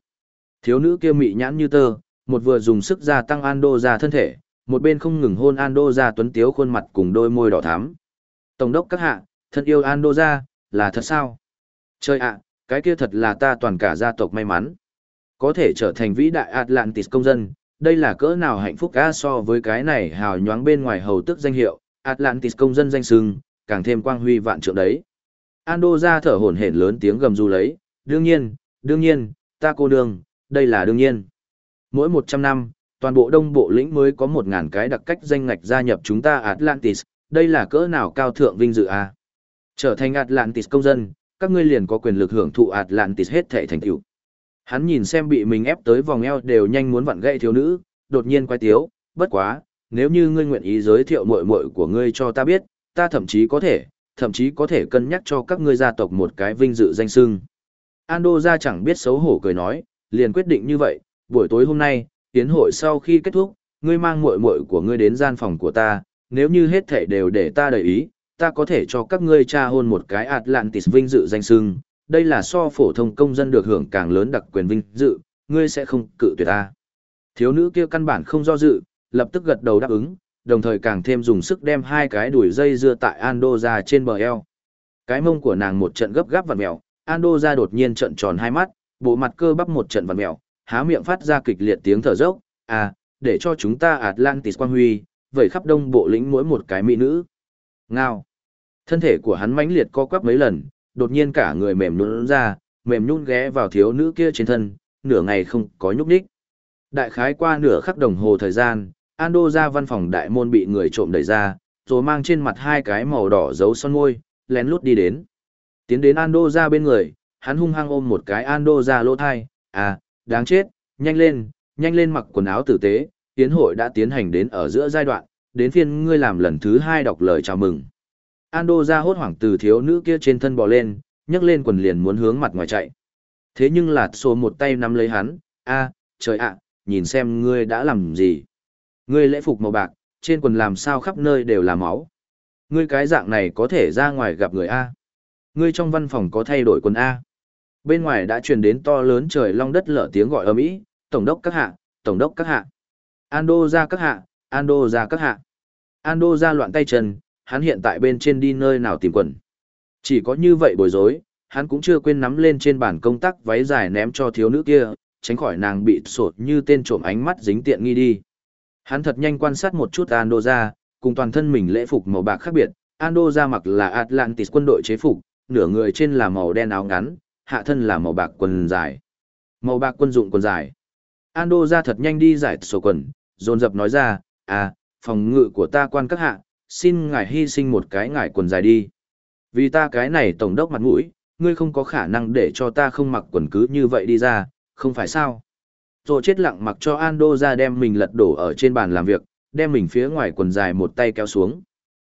Thiếu nữ kia mị nhãn như tơ, một vừa dùng sức gia tăng Ando ra thân thể, một bên không ngừng hôn Ando ra tuấn tiếu khuôn mặt cùng đôi môi đỏ thắm. Tổng đốc các hạ, thân yêu Ando ra, là thật sao? Trời ạ, cái kia thật là ta toàn cả gia tộc may mắn. Có thể trở thành vĩ đại Atlantis công dân, đây là cỡ nào hạnh phúc ca so với cái này hào nhoáng bên ngoài hầu tức danh hiệu, Atlantis công dân danh sưng, càng thêm quang huy vạn trượng đấy. Ando ra thở hổn hển lớn tiếng gầm rú lấy, đương nhiên, đương nhiên, ta cô đương, đây là đương nhiên. Mỗi 100 năm, toàn bộ đông bộ lĩnh mới có một ngàn cái đặc cách danh ngạch gia nhập chúng ta Atlantis, đây là cỡ nào cao thượng vinh dự à? Trở thành Atlantis công dân, các ngươi liền có quyền lực hưởng thụ Atlantis hết thể thành tựu. Hắn nhìn xem bị mình ép tới vòng eo đều nhanh muốn vặn gãy thiếu nữ, đột nhiên quay tiếu, bất quá, nếu như ngươi nguyện ý giới thiệu muội muội của ngươi cho ta biết, ta thậm chí có thể, thậm chí có thể cân nhắc cho các ngươi gia tộc một cái vinh dự danh xưng. Ando ra chẳng biết xấu hổ cười nói, liền quyết định như vậy, buổi tối hôm nay, tiến hội sau khi kết thúc, ngươi mang muội muội của ngươi đến gian phòng của ta, nếu như hết thảy đều để ta đầy ý, ta có thể cho các ngươi tra hôn một cái Atlantis vinh dự danh xưng, đây là so phổ thông công dân được hưởng càng lớn đặc quyền vinh dự, ngươi sẽ không cự tuyệt ta. Thiếu nữ kia căn bản không do dự, lập tức gật đầu đáp ứng, đồng thời càng thêm dùng sức đem hai cái đuổi dây dưa tại Ando ra trên bờ eo. Cái mông của nàng một trận gấp gáp vặn mèo, Ando ra đột nhiên trận tròn hai mắt, bộ mặt cơ bắp một trận vặn mèo, há miệng phát ra kịch liệt tiếng thở dốc, à, để cho chúng ta Atlantis quang huy, vẩy khắp đông bộ lĩnh mỗi một cái mỹ nữ. Ngao. Thân thể của hắn mãnh liệt co quắp mấy lần, đột nhiên cả người mềm nhũn ra, mềm nhũn ghé vào thiếu nữ kia trên thân, nửa ngày không có nhúc nhích. Đại khái qua nửa khắc đồng hồ thời gian, Ando ra văn phòng đại môn bị người trộm đẩy ra, rồi mang trên mặt hai cái màu đỏ dấu son môi, lén lút đi đến. Tiến đến Ando ra bên người, hắn hung hăng ôm một cái Ando ra lỗ thai, à, đáng chết, nhanh lên, nhanh lên mặc quần áo tử tế, tiến hội đã tiến hành đến ở giữa giai đoạn, đến phiên ngươi làm lần thứ hai đọc lời chào mừng. Ando ra hốt hoảng từ thiếu nữ kia trên thân bò lên, nhấc lên quần liền muốn hướng mặt ngoài chạy. Thế nhưng lạt xô một tay nắm lấy hắn, a, trời ạ, nhìn xem ngươi đã làm gì. Ngươi lễ phục màu bạc, trên quần làm sao khắp nơi đều là máu. Ngươi cái dạng này có thể ra ngoài gặp người A. Ngươi trong văn phòng có thay đổi quần A. Bên ngoài đã truyền đến to lớn trời long đất lở tiếng gọi ầm ĩ, tổng đốc các hạ, tổng đốc các hạ. Ando ra các hạ, Ando ra các hạ. Ando ra loạn tay chân, hắn hiện tại bên trên đi nơi nào tìm quần. Chỉ có như vậy bối rối, hắn cũng chưa quên nắm lên trên bàn công tác váy dài ném cho thiếu nữ kia, tránh khỏi nàng bị sột như tên trộm ánh mắt dính tiện nghi đi. Hắn thật nhanh quan sát một chút Ando ra, cùng toàn thân mình lễ phục màu bạc khác biệt, Ando ra mặc là Atlantis quân đội chế phục, nửa người trên là màu đen áo ngắn, hạ thân là màu bạc quần dài. Màu bạc quân dụng quần dài. Ando ra thật nhanh đi giải sổ quần, dồn dập nói ra, à, phòng ngự của ta quan các hạ, xin ngài hy sinh một cái ngài quần dài đi. Vì ta cái này tổng đốc mặt mũi, ngươi không có khả năng để cho ta không mặc quần cứ như vậy đi ra, không phải sao? Rồi chết lặng mặc cho Ando ra đem mình lật đổ ở trên bàn làm việc, đem mình phía ngoài quần dài một tay kéo xuống.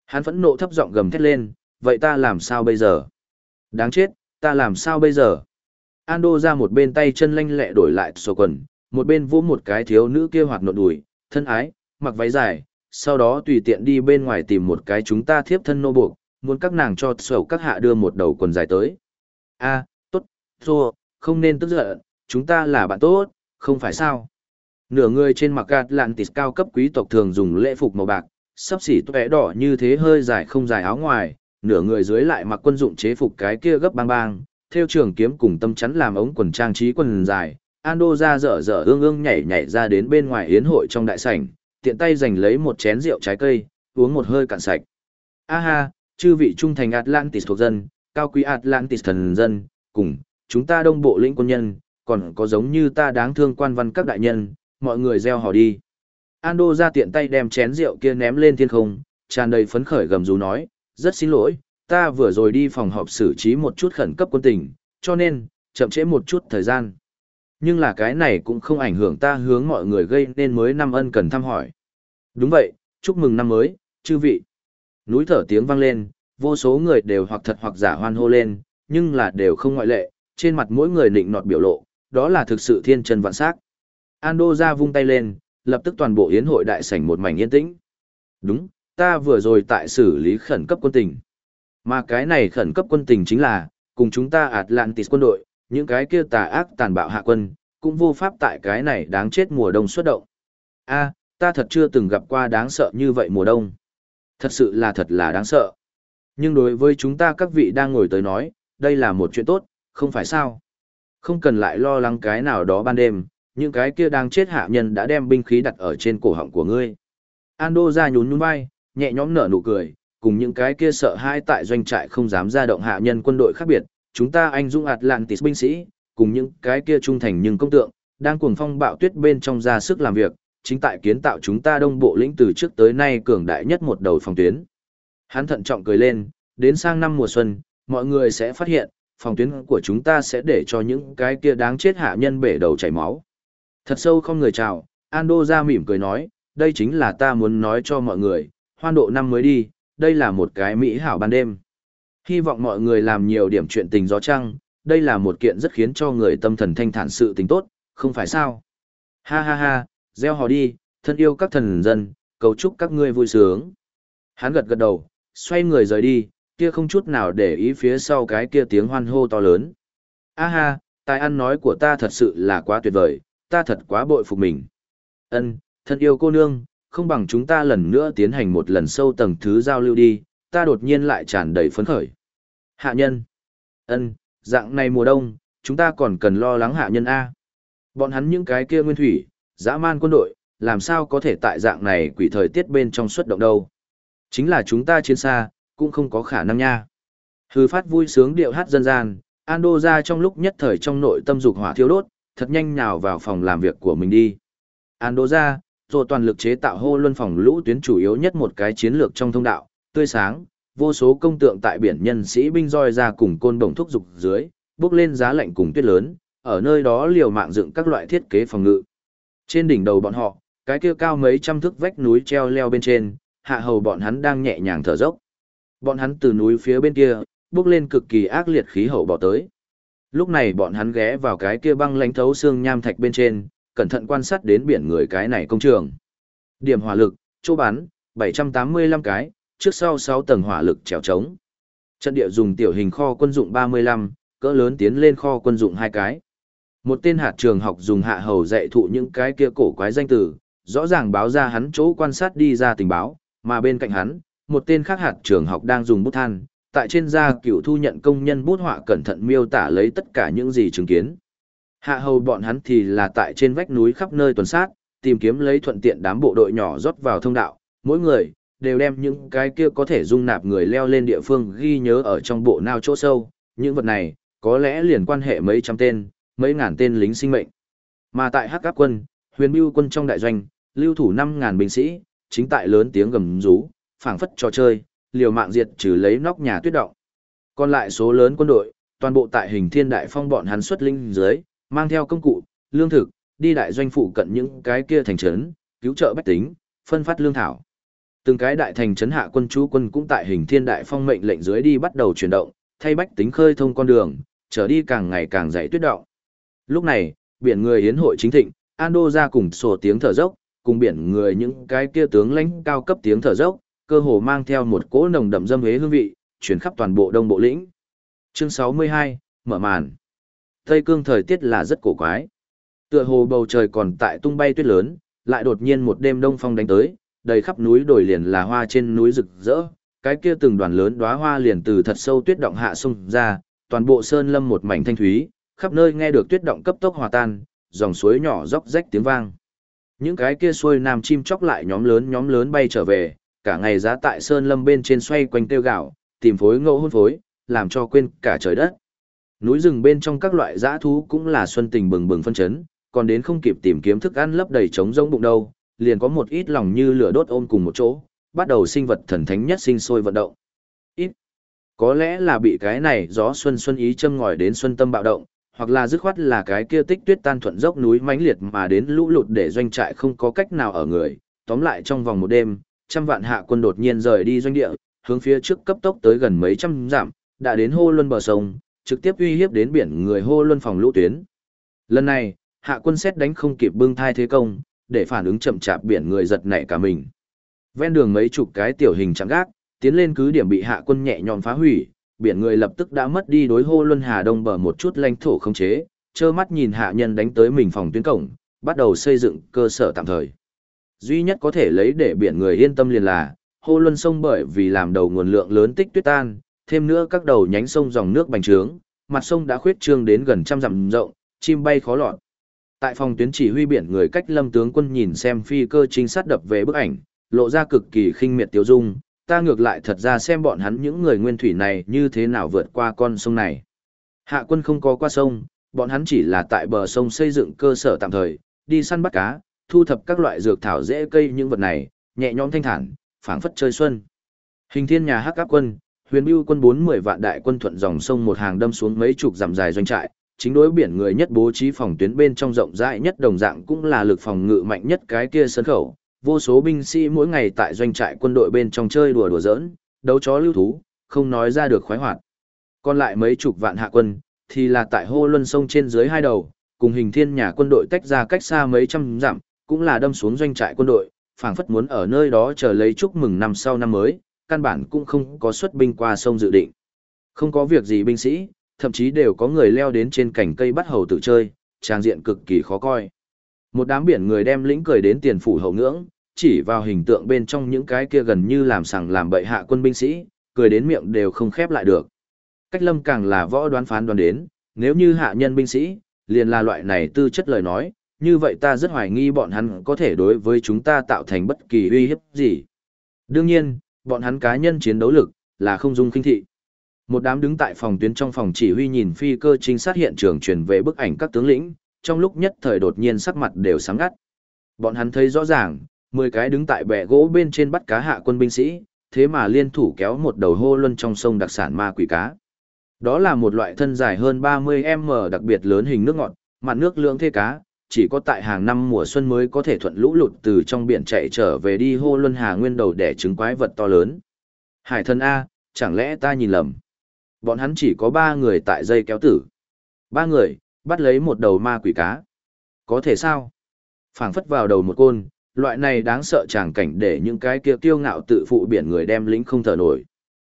Hắn phẫn nộ thấp giọng gầm thét lên, vậy ta làm sao bây giờ? Đáng chết, ta làm sao bây giờ? Ando ra một bên tay chân lanh lẹ đổi lại sổ quần, một bên vỗ một cái thiếu nữ kia hoạt nộn đùi, thân ái, mặc váy dài, sau đó tùy tiện đi bên ngoài tìm một cái chúng ta thiếp thân nô buộc, muốn các nàng cho sổ các hạ đưa một đầu quần dài tới. a tốt, thua, không nên tức giận, chúng ta là bạn tốt, không phải sao. Nửa người trên mặc tịt cao cấp quý tộc thường dùng lễ phục màu bạc, sắp xỉ tuệ đỏ như thế hơi dài không dài áo ngoài, nửa người dưới lại mặc quân dụng chế phục cái kia gấp bang bang, theo trường kiếm cùng tâm chắn làm ống quần trang trí quần dài. Ando ra dở dở ương ương nhảy nhảy ra đến bên ngoài yến hội trong đại sảnh, tiện tay giành lấy một chén rượu trái cây, uống một hơi cạn sạch. Aha, chư vị trung thành Atlantis thuộc dân, cao quý Atlantis thần dân, cùng, chúng ta đông bộ lĩnh quân nhân, còn có giống như ta đáng thương quan văn các đại nhân, mọi người gieo họ đi. Ando ra tiện tay đem chén rượu kia ném lên thiên không, tràn đầy phấn khởi gầm rú nói, rất xin lỗi, ta vừa rồi đi phòng họp xử trí một chút khẩn cấp quân tình, cho nên, chậm trễ một chút thời gian. Nhưng là cái này cũng không ảnh hưởng ta hướng mọi người gây nên mới năm ân cần thăm hỏi. Đúng vậy, chúc mừng năm mới, chư vị. Núi thở tiếng vang lên, vô số người đều hoặc thật hoặc giả hoan hô lên, nhưng là đều không ngoại lệ, trên mặt mỗi người nịnh nọt biểu lộ, đó là thực sự thiên chân vạn sắc. Ando ra vung tay lên, lập tức toàn bộ yến hội đại sảnh một mảnh yên tĩnh. Đúng, ta vừa rồi tại xử lý khẩn cấp quân tình. Mà cái này khẩn cấp quân tình chính là, cùng chúng ta Atlantis quân đội, những cái kia tà ác tàn bạo hạ quân, cũng vô pháp tại cái này đáng chết mùa đông xuất động. A, ta thật chưa từng gặp qua đáng sợ như vậy mùa đông. Thật sự là thật là đáng sợ. Nhưng đối với chúng ta các vị đang ngồi tới nói, đây là một chuyện tốt, không phải sao? Không cần lại lo lắng cái nào đó ban đêm, những cái kia đang chết hạ nhân đã đem binh khí đặt ở trên cổ họng của ngươi. Ando ra nhún nhún vai, nhẹ nhõm nở nụ cười, cùng những cái kia sợ hãi tại doanh trại không dám ra động hạ nhân quân đội khác biệt, chúng ta anh dũng Atlantis binh sĩ, cùng những cái kia trung thành nhưng công tượng, đang cuồng phong bạo tuyết bên trong ra sức làm việc, chính tại kiến tạo chúng ta đông bộ lĩnh từ trước tới nay cường đại nhất một đầu phòng tuyến. Hắn thận trọng cười lên, đến sang năm mùa xuân, mọi người sẽ phát hiện, phòng tuyến của chúng ta sẽ để cho những cái kia đáng chết hạ nhân bể đầu chảy máu. Thật sâu không người chào, Ando ra mỉm cười nói, đây chính là ta muốn nói cho mọi người, hoan độ năm mới đi, đây là một cái mỹ hảo ban đêm. Hy vọng mọi người làm nhiều điểm chuyện tình gió trăng, đây là một kiện rất khiến cho người tâm thần thanh thản sự tình tốt, không phải sao? Ha ha ha, gieo hò đi, thân yêu các thần dân, cầu chúc các ngươi vui sướng. Hắn gật gật đầu, xoay người rời đi, kia không chút nào để ý phía sau cái kia tiếng hoan hô to lớn. A ha, tài ăn nói của ta thật sự là quá tuyệt vời, ta thật quá bội phục mình. Ân, thân yêu cô nương, không bằng chúng ta lần nữa tiến hành một lần sâu tầng thứ giao lưu đi, ta đột nhiên lại tràn đầy phấn khởi. Hạ nhân. Ân, dạng này mùa đông, chúng ta còn cần lo lắng hạ nhân A. Bọn hắn những cái kia nguyên thủy, dã man quân đội, làm sao có thể tại dạng này quỷ thời tiết bên trong xuất động đâu. Chính là chúng ta chiến xa, cũng không có khả năng nha. Hư phát vui sướng điệu hát dân gian, Ando ra trong lúc nhất thời trong nội tâm dục hỏa thiêu đốt, thật nhanh nhào vào phòng làm việc của mình đi. Ando ra, rồi toàn lực chế tạo hô luân phòng lũ tuyến chủ yếu nhất một cái chiến lược trong thông đạo, tươi sáng, vô số công tượng tại biển nhân sĩ binh roi ra cùng côn đồng thúc dục dưới, bước lên giá lạnh cùng tuyết lớn, ở nơi đó liều mạng dựng các loại thiết kế phòng ngự. Trên đỉnh đầu bọn họ, cái kia cao mấy trăm thước vách núi treo leo bên trên, hạ hầu bọn hắn đang nhẹ nhàng thở dốc. Bọn hắn từ núi phía bên kia, bước lên cực kỳ ác liệt khí hậu bỏ tới. Lúc này bọn hắn ghé vào cái kia băng lãnh thấu xương nham thạch bên trên, cẩn thận quan sát đến biển người cái này công trường. Điểm hỏa lực, chỗ bắn, 785 cái, trước sau 6 tầng hỏa lực trèo trống. Trận địa dùng tiểu hình kho quân dụng 35, cỡ lớn tiến lên kho quân dụng hai cái. Một tên hạt trường học dùng hạ hầu dạy thụ những cái kia cổ quái danh từ, rõ ràng báo ra hắn chỗ quan sát đi ra tình báo, mà bên cạnh hắn, một tên khác hạt trường học đang dùng bút than, tại trên da cựu thu nhận công nhân bút họa cẩn thận miêu tả lấy tất cả những gì chứng kiến. Hạ hầu bọn hắn thì là tại trên vách núi khắp nơi tuần sát, tìm kiếm lấy thuận tiện đám bộ đội nhỏ rót vào thông đạo, mỗi người đều đem những cái kia có thể dung nạp người leo lên địa phương ghi nhớ ở trong bộ nào chỗ sâu, những vật này có lẽ liền quan hệ mấy trăm tên, mấy ngàn tên lính sinh mệnh. Mà tại Hắc Các quân, Huyền Bưu quân trong đại doanh, lưu thủ 5000 binh sĩ, chính tại lớn tiếng gầm rú, phảng phất trò chơi, liều mạng diệt trừ lấy nóc nhà tuyết động. Còn lại số lớn quân đội, toàn bộ tại hình thiên đại phong bọn hắn xuất linh dưới, mang theo công cụ, lương thực, đi đại doanh phụ cận những cái kia thành trấn, cứu trợ bách tính, phân phát lương thảo. Từng cái đại thành trấn hạ quân chú quân cũng tại hình thiên đại phong mệnh lệnh dưới đi bắt đầu chuyển động, thay bách tính khơi thông con đường, trở đi càng ngày càng dày tuyết động. Lúc này, biển người hiến hội chính thịnh, Ando ra cùng sổ tiếng thở dốc, cùng biển người những cái kia tướng lãnh cao cấp tiếng thở dốc, cơ hồ mang theo một cỗ nồng đậm dâm hế hương vị, chuyển khắp toàn bộ đông bộ lĩnh. Chương 62, mở màn. Tây cương thời tiết là rất cổ quái. Tựa hồ bầu trời còn tại tung bay tuyết lớn, lại đột nhiên một đêm đông phong đánh tới, đầy khắp núi đồi liền là hoa trên núi rực rỡ, cái kia từng đoàn lớn đóa hoa liền từ thật sâu tuyết động hạ sung ra, toàn bộ sơn lâm một mảnh thanh thúy, khắp nơi nghe được tuyết động cấp tốc hòa tan, dòng suối nhỏ róc rách tiếng vang. Những cái kia xuôi nam chim chóc lại nhóm lớn nhóm lớn bay trở về, cả ngày giá tại sơn lâm bên trên xoay quanh tiêu gạo, tìm phối ngẫu hôn phối, làm cho quên cả trời đất. Núi rừng bên trong các loại dã thú cũng là xuân tình bừng bừng phân chấn, còn đến không kịp tìm kiếm thức ăn lấp đầy trống rỗng bụng đâu, liền có một ít lòng như lửa đốt ôm cùng một chỗ, bắt đầu sinh vật thần thánh nhất sinh sôi vận động. Ít. Có lẽ là bị cái này gió xuân xuân ý châm ngòi đến xuân tâm bạo động, hoặc là dứt khoát là cái kia tích tuyết tan thuận dốc núi mãnh liệt mà đến lũ lụt để doanh trại không có cách nào ở người, tóm lại trong vòng một đêm, trăm vạn hạ quân đột nhiên rời đi doanh địa, hướng phía trước cấp tốc tới gần mấy trăm dặm, đã đến hô luân bờ sông, trực tiếp uy hiếp đến biển người hô luân phòng lũ tuyến. Lần này, hạ quân xét đánh không kịp bưng thai thế công, để phản ứng chậm chạp biển người giật nảy cả mình. Ven đường mấy chục cái tiểu hình trắng gác, tiến lên cứ điểm bị hạ quân nhẹ nhõm phá hủy, biển người lập tức đã mất đi đối hô luân hà đông bờ một chút lãnh thổ không chế, trơ mắt nhìn hạ nhân đánh tới mình phòng tuyến cổng, bắt đầu xây dựng cơ sở tạm thời. Duy nhất có thể lấy để biển người yên tâm liền là, hô luân sông bởi vì làm đầu nguồn lượng lớn tích tuyết tan, thêm nữa các đầu nhánh sông dòng nước bành trướng, mặt sông đã khuyết trương đến gần trăm dặm rộng, chim bay khó lọt. Tại phòng tuyến chỉ huy biển người cách lâm tướng quân nhìn xem phi cơ trinh sát đập về bức ảnh, lộ ra cực kỳ khinh miệt tiêu dung, ta ngược lại thật ra xem bọn hắn những người nguyên thủy này như thế nào vượt qua con sông này. Hạ quân không có qua sông, bọn hắn chỉ là tại bờ sông xây dựng cơ sở tạm thời, đi săn bắt cá, thu thập các loại dược thảo dễ cây những vật này, nhẹ nhõm thanh thản, phảng phất chơi xuân. Hình thiên nhà hắc áp quân, huyền bưu quân bốn mười vạn đại quân thuận dòng sông một hàng đâm xuống mấy chục dặm dài doanh trại, chính đối biển người nhất bố trí phòng tuyến bên trong rộng rãi nhất đồng dạng cũng là lực phòng ngự mạnh nhất cái kia sân khẩu. Vô số binh sĩ mỗi ngày tại doanh trại quân đội bên trong chơi đùa đùa giỡn, đấu chó lưu thú, không nói ra được khoái hoạt. Còn lại mấy chục vạn hạ quân, thì là tại hô luân sông trên dưới hai đầu, cùng hình thiên nhà quân đội tách ra cách xa mấy trăm dặm, cũng là đâm xuống doanh trại quân đội, phảng phất muốn ở nơi đó chờ lấy chúc mừng năm sau năm mới, căn bản cũng không có xuất binh qua sông dự định. Không có việc gì binh sĩ, thậm chí đều có người leo đến trên cành cây bắt hầu tự chơi, trang diện cực kỳ khó coi. Một đám biển người đem lĩnh cười đến tiền phủ hậu ngưỡng, chỉ vào hình tượng bên trong những cái kia gần như làm sằng làm bậy hạ quân binh sĩ, cười đến miệng đều không khép lại được. Cách lâm càng là võ đoán phán đoán đến, nếu như hạ nhân binh sĩ, liền là loại này tư chất lời nói, như vậy ta rất hoài nghi bọn hắn có thể đối với chúng ta tạo thành bất kỳ uy hiếp gì. Đương nhiên, bọn hắn cá nhân chiến đấu lực, là không dung kinh thị. Một đám đứng tại phòng tuyến trong phòng chỉ huy nhìn phi cơ chính sát hiện trường truyền về bức ảnh các tướng lĩnh, trong lúc nhất thời đột nhiên sắc mặt đều sáng ngắt. Bọn hắn thấy rõ ràng, 10 cái đứng tại bè gỗ bên trên bắt cá hạ quân binh sĩ, thế mà liên thủ kéo một đầu hô luân trong sông đặc sản ma quỷ cá. Đó là một loại thân dài hơn 30m đặc biệt lớn hình nước ngọt, mặt nước lượng thê cá, chỉ có tại hàng năm mùa xuân mới có thể thuận lũ lụt từ trong biển chạy trở về đi hô luân hà nguyên đầu để trứng quái vật to lớn. Hải thân A, chẳng lẽ ta nhìn lầm? Bọn hắn chỉ có ba người tại dây kéo tử. Ba người, bắt lấy một đầu ma quỷ cá. Có thể sao? phảng phất vào đầu một côn, loại này đáng sợ chẳng cảnh để những cái kia tiêu ngạo tự phụ biển người đem lính không thở nổi.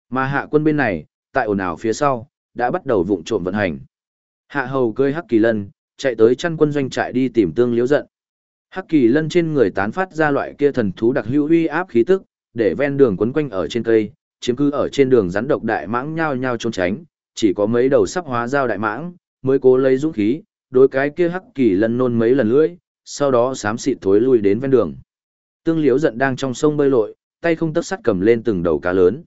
Mà hạ quân bên này, tại ồn ào phía sau, đã bắt đầu vụng trộm vận hành. Hạ hầu cơi hắc kỳ lân, chạy tới chăn quân doanh trại đi tìm tương liễu giận. Hắc kỳ lân trên người tán phát ra loại kia thần thú đặc hữu uy áp khí tức, để ven đường quấn quanh ở trên cây, chiếm cứ ở trên đường rắn độc đại mãng nhao nhao trốn tránh, chỉ có mấy đầu sắp hóa dao đại mãng, mới cố lấy dũng khí, đối cái kia hắc kỳ lân nôn mấy lần lưỡi, sau đó xám xịt thối lui đến ven đường. Tương liễu giận đang trong sông bơi lội, tay không tấc sắt cầm lên từng đầu cá lớn.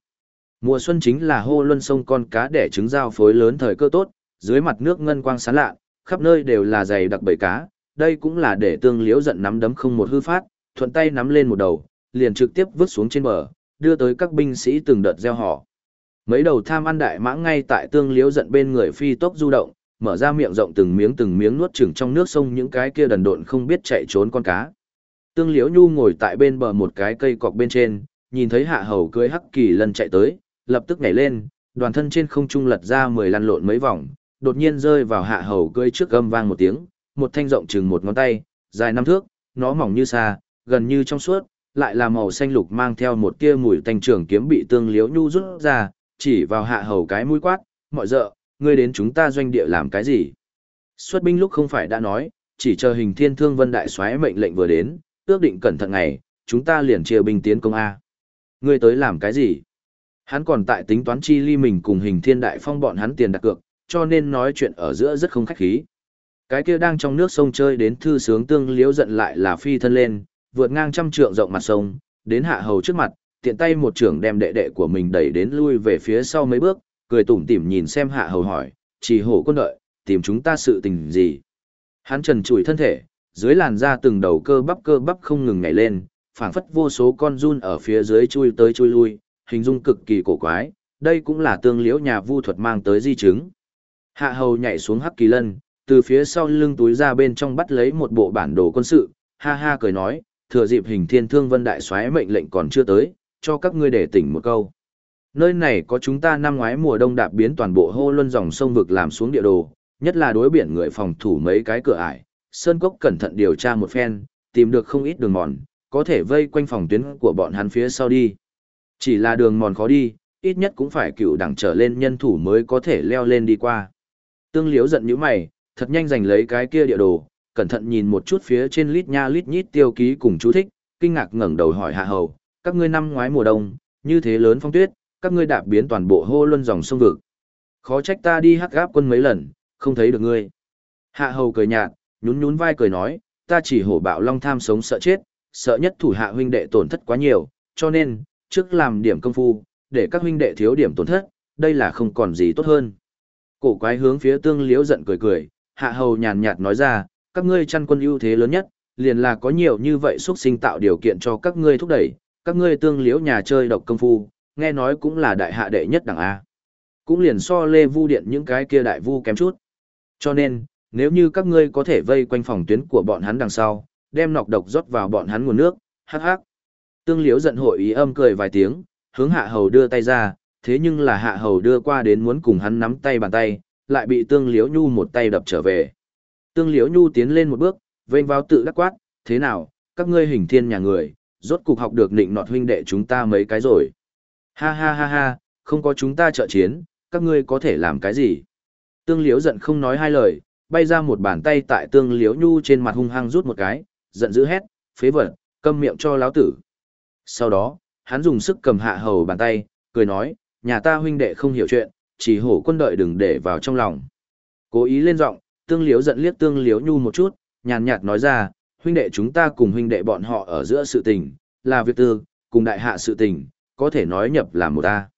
Mùa xuân chính là hô luân sông con cá đẻ trứng giao phối lớn thời cơ tốt, dưới mặt nước ngân quang sáng lạ, khắp nơi đều là dày đặc bầy cá, đây cũng là để tương liễu giận nắm đấm không một hư phát, thuận tay nắm lên một đầu, liền trực tiếp vứt xuống trên bờ, đưa tới các binh sĩ từng đợt gieo họ. Mấy đầu tham ăn đại mãng ngay tại tương liễu giận bên người phi tốc du động, mở ra miệng rộng từng miếng từng miếng nuốt chửng trong nước sông những cái kia đần độn không biết chạy trốn con cá. Tương liễu nhu ngồi tại bên bờ một cái cây cọc bên trên, nhìn thấy hạ hầu cưới hắc kỳ lân chạy tới, lập tức nhảy lên, đoàn thân trên không trung lật ra mười lăn lộn mấy vòng, đột nhiên rơi vào hạ hầu cưới trước gầm vang một tiếng, một thanh rộng chừng một ngón tay, dài năm thước, nó mỏng như xa, gần như trong suốt, lại là màu xanh lục mang theo một tia mùi tanh trưởng kiếm bị tương liễu nhu rút ra, chỉ vào hạ hầu cái mũi quát, mọi dợ, ngươi đến chúng ta doanh địa làm cái gì? Xuất binh lúc không phải đã nói, chỉ chờ hình thiên thương vân đại soái mệnh lệnh vừa đến, ước định cẩn thận ngày, chúng ta liền chia binh tiến công A. Ngươi tới làm cái gì? Hắn còn tại tính toán chi ly mình cùng hình thiên đại phong bọn hắn tiền đặt cược, cho nên nói chuyện ở giữa rất không khách khí. Cái kia đang trong nước sông chơi đến thư sướng tương liễu giận lại là phi thân lên, vượt ngang trăm trượng rộng mặt sông, đến hạ hầu trước mặt, tiện tay một trưởng đem đệ đệ của mình đẩy đến lui về phía sau mấy bước, cười tủm tỉm nhìn xem hạ hầu hỏi, chỉ hổ quân đợi, tìm chúng ta sự tình gì. Hắn trần trụi thân thể, dưới làn da từng đầu cơ bắp cơ bắp không ngừng nhảy lên, phảng phất vô số con run ở phía dưới chui tới chui lui, hình dung cực kỳ cổ quái, đây cũng là tương liễu nhà vu thuật mang tới di chứng. Hạ hầu nhảy xuống hắc kỳ lân, từ phía sau lưng túi ra bên trong bắt lấy một bộ bản đồ quân sự, ha ha cười nói, thừa dịp hình thiên thương vân đại soái mệnh lệnh còn chưa tới, cho các ngươi để tỉnh một câu. Nơi này có chúng ta năm ngoái mùa đông đạp biến toàn bộ hô luân dòng sông vực làm xuống địa đồ, nhất là đối biển người phòng thủ mấy cái cửa ải. Sơn Cốc cẩn thận điều tra một phen, tìm được không ít đường mòn, có thể vây quanh phòng tuyến của bọn hắn phía sau đi. Chỉ là đường mòn khó đi, ít nhất cũng phải cựu đẳng trở lên nhân thủ mới có thể leo lên đi qua. Tương liếu giận như mày, thật nhanh giành lấy cái kia địa đồ, cẩn thận nhìn một chút phía trên lít nha lít nhít tiêu ký cùng chú thích, kinh ngạc ngẩng đầu hỏi hạ hầu, các ngươi năm ngoái mùa đông, như thế lớn phong tuyết, các ngươi đạp biến toàn bộ hô luân dòng sông vực. Khó trách ta đi hắc gáp quân mấy lần, không thấy được ngươi. Hạ hầu cười nhạt, nhún nhún vai cười nói, ta chỉ hổ bạo long tham sống sợ chết, sợ nhất thủ hạ huynh đệ tổn thất quá nhiều, cho nên, trước làm điểm công phu, để các huynh đệ thiếu điểm tổn thất, đây là không còn gì tốt hơn. Cổ quái hướng phía tương liễu giận cười cười, hạ hầu nhàn nhạt nói ra, các ngươi chăn quân ưu thế lớn nhất, liền là có nhiều như vậy xuất sinh tạo điều kiện cho các ngươi thúc đẩy, các ngươi tương liễu nhà chơi độc công phu, nghe nói cũng là đại hạ đệ nhất đẳng A. Cũng liền so lê vu điện những cái kia đại vu kém chút. Cho nên, nếu như các ngươi có thể vây quanh phòng tuyến của bọn hắn đằng sau, đem nọc độc rót vào bọn hắn nguồn nước, hắc hắc. Tương liễu giận hội ý âm cười vài tiếng, hướng hạ hầu đưa tay ra, thế nhưng là hạ hầu đưa qua đến muốn cùng hắn nắm tay bàn tay, lại bị tương liễu nhu một tay đập trở về. Tương liễu nhu tiến lên một bước, vênh vào tự đắc quát, thế nào, các ngươi hình thiên nhà người, rốt cục học được định nọt huynh đệ chúng ta mấy cái rồi. Ha ha ha ha, không có chúng ta trợ chiến, các ngươi có thể làm cái gì? Tương liễu giận không nói hai lời, bay ra một bàn tay tại tương liễu nhu trên mặt hung hăng rút một cái, giận dữ hét, phế vật, câm miệng cho lão tử. Sau đó, hắn dùng sức cầm hạ hầu bàn tay, cười nói, nhà ta huynh đệ không hiểu chuyện, chỉ hổ quân đợi đừng để vào trong lòng. Cố ý lên giọng, tương liếu giận liếc tương liếu nhu một chút, nhàn nhạt nói ra, huynh đệ chúng ta cùng huynh đệ bọn họ ở giữa sự tình, là việc tư, cùng đại hạ sự tình, có thể nói nhập làm một ta.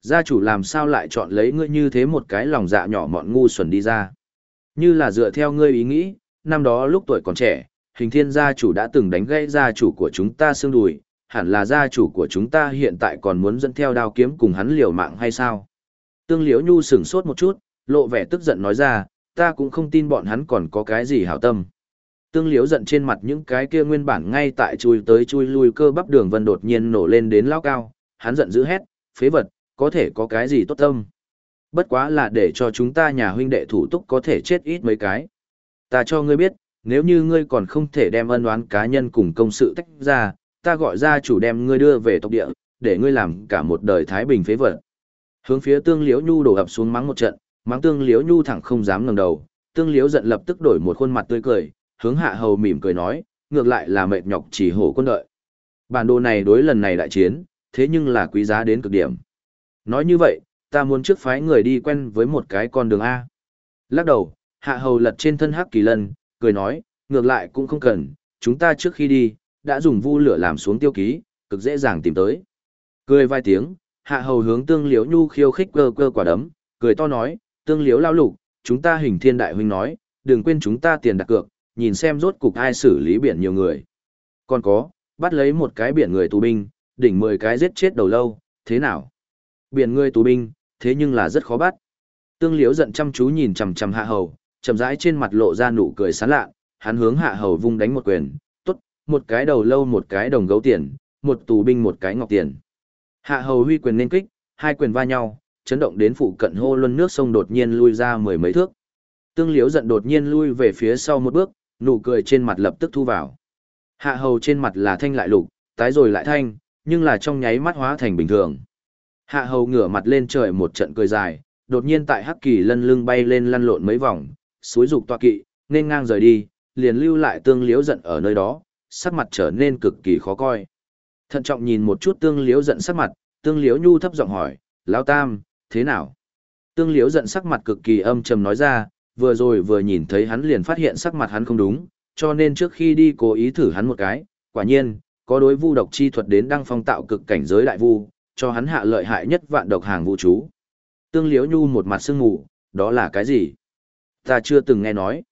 Gia chủ làm sao lại chọn lấy ngươi như thế một cái lòng dạ nhỏ mọn ngu xuẩn đi ra. Như là dựa theo ngươi ý nghĩ, năm đó lúc tuổi còn trẻ, hình thiên gia chủ đã từng đánh gãy gia chủ của chúng ta xương đùi, hẳn là gia chủ của chúng ta hiện tại còn muốn dẫn theo đao kiếm cùng hắn liều mạng hay sao? Tương Liễu Nhu sửng sốt một chút, lộ vẻ tức giận nói ra, ta cũng không tin bọn hắn còn có cái gì hảo tâm. Tương Liễu giận trên mặt những cái kia nguyên bản ngay tại chui tới chui lui cơ bắp đường vân đột nhiên nổ lên đến lao cao, hắn giận dữ hét, phế vật, có thể có cái gì tốt tâm. Bất quá là để cho chúng ta nhà huynh đệ thủ túc có thể chết ít mấy cái. Ta cho ngươi biết, nếu như ngươi còn không thể đem ân oán cá nhân cùng công sự tách ra, ta gọi ra chủ đem ngươi đưa về tộc địa, để ngươi làm cả một đời thái bình phế vật. Hướng phía Tương Liễu Nhu đổ ập xuống mắng một trận, mắng Tương Liễu Nhu thẳng không dám ngẩng đầu, Tương Liễu giận lập tức đổi một khuôn mặt tươi cười, hướng Hạ Hầu mỉm cười nói, ngược lại là mệt nhọc chỉ hổ quân đợi. Bản đồ này đối lần này đại chiến, thế nhưng là quý giá đến cực điểm. Nói như vậy, ta muốn trước phái người đi quen với một cái con đường A. Lắc đầu, Hạ Hầu lật trên thân Hắc Kỳ Lân, cười nói, ngược lại cũng không cần, chúng ta trước khi đi, đã dùng vu lửa làm xuống tiêu ký, cực dễ dàng tìm tới. Cười vài tiếng, hạ hầu hướng tương liễu nhu khiêu khích cơ cơ quả đấm, cười to nói, tương liễu lao lục, chúng ta hình thiên đại huynh nói, đừng quên chúng ta tiền đặt cược, nhìn xem rốt cục ai xử lý biển nhiều người. Còn có, bắt lấy một cái biển người tù binh, đỉnh 10 cái giết chết đầu lâu, thế nào? Biển người tù binh, thế nhưng là rất khó bắt. Tương Liễu giận chăm chú nhìn chằm chằm Hạ Hầu, chậm rãi trên mặt lộ ra nụ cười sán lạ, hắn hướng Hạ Hầu vung đánh một quyền, một cái đầu lâu một cái đồng gấu tiền, một tù binh một cái ngọc tiền." Hạ Hầu huy quyền nên kích, hai quyền va nhau, chấn động đến phụ cận hô luân nước sông đột nhiên lui ra mười mấy thước. Tương Liễu giận đột nhiên lui về phía sau một bước, nụ cười trên mặt lập tức thu vào. Hạ Hầu trên mặt là thanh lại lục, tái rồi lại thanh, nhưng là trong nháy mắt hóa thành bình thường. Hạ Hầu ngửa mặt lên trời một trận cười dài, đột nhiên tại Hắc Kỳ lân lưng bay lên lăn lộn mấy vòng, suối dục toa kỵ, nên ngang rời đi, liền lưu lại Tương Liễu giận ở nơi đó, sắc mặt trở nên cực kỳ khó coi. Thận trọng nhìn một chút Tương liếu giận sắc mặt, Tương liếu nhu thấp giọng hỏi, "Lão Tam, thế nào?" Tương liếu giận sắc mặt cực kỳ âm trầm nói ra, vừa rồi vừa nhìn thấy hắn liền phát hiện sắc mặt hắn không đúng, cho nên trước khi đi cố ý thử hắn một cái, quả nhiên, có đối vu độc chi thuật đến đăng phong tạo cực cảnh giới đại vu, cho hắn hạ lợi hại nhất vạn độc hàng vũ chú. Tương liếu Nhu một mặt sương mù, đó là cái gì? Ta chưa từng nghe nói.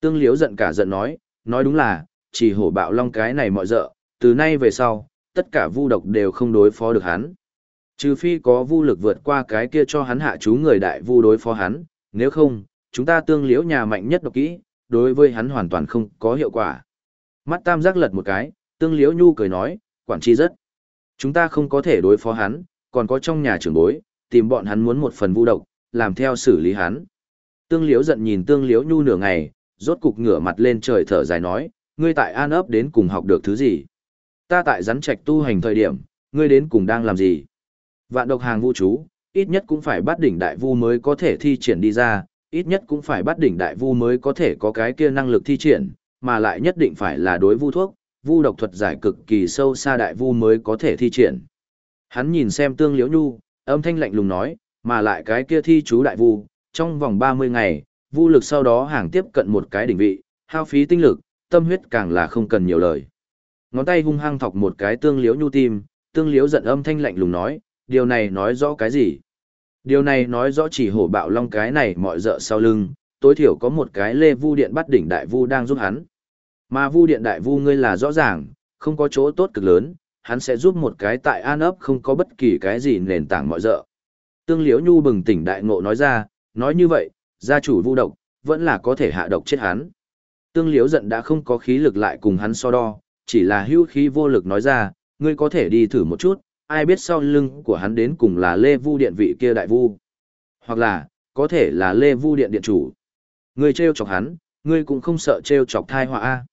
Tương liếu giận cả giận nói, nói đúng là, chỉ hổ bạo long cái này mọi dợ, từ nay về sau, tất cả vu độc đều không đối phó được hắn. Trừ phi có vu lực vượt qua cái kia cho hắn hạ chú người đại vu đối phó hắn, nếu không, chúng ta tương liễu nhà mạnh nhất độc kỹ, đối với hắn hoàn toàn không có hiệu quả. Mắt tam giác lật một cái, tương liễu nhu cười nói, quản chi rất. Chúng ta không có thể đối phó hắn, còn có trong nhà trưởng bối, tìm bọn hắn muốn một phần vu độc, làm theo xử lý hắn. Tương liễu giận nhìn tương liễu nhu nửa ngày, rốt cục ngửa mặt lên trời thở dài nói, ngươi tại an ấp đến cùng học được thứ gì? Ta tại rắn trạch tu hành thời điểm, ngươi đến cùng đang làm gì? Vạn độc hàng vũ chú, ít nhất cũng phải bắt đỉnh đại vu mới có thể thi triển đi ra, ít nhất cũng phải bắt đỉnh đại vu mới có thể có cái kia năng lực thi triển, mà lại nhất định phải là đối vu thuốc, vu độc thuật giải cực kỳ sâu xa đại vu mới có thể thi triển. Hắn nhìn xem tương liễu nhu, âm thanh lạnh lùng nói, mà lại cái kia thi chú đại vu, trong vòng 30 ngày, vu lực sau đó hàng tiếp cận một cái đỉnh vị, hao phí tinh lực, tâm huyết càng là không cần nhiều lời. Ngón tay hung hăng thọc một cái tương liễu nhu tim, tương liễu giận âm thanh lạnh lùng nói, điều này nói rõ cái gì? Điều này nói rõ chỉ hổ bạo long cái này mọi dợ sau lưng, tối thiểu có một cái lê vu điện bắt đỉnh đại vu đang giúp hắn. Mà vu điện đại vu ngươi là rõ ràng, không có chỗ tốt cực lớn, hắn sẽ giúp một cái tại an ấp không có bất kỳ cái gì nền tảng mọi dợ. Tương liễu nhu bừng tỉnh đại ngộ nói ra, nói như vậy, gia chủ vu độc, vẫn là có thể hạ độc chết hắn. Tương liễu giận đã không có khí lực lại cùng hắn so đo, chỉ là hữu khí vô lực nói ra, ngươi có thể đi thử một chút, ai biết sau lưng của hắn đến cùng là Lê Vu Điện vị kia đại vu. Hoặc là, có thể là Lê Vu Điện điện chủ. Ngươi treo chọc hắn, ngươi cũng không sợ treo chọc thai họa a.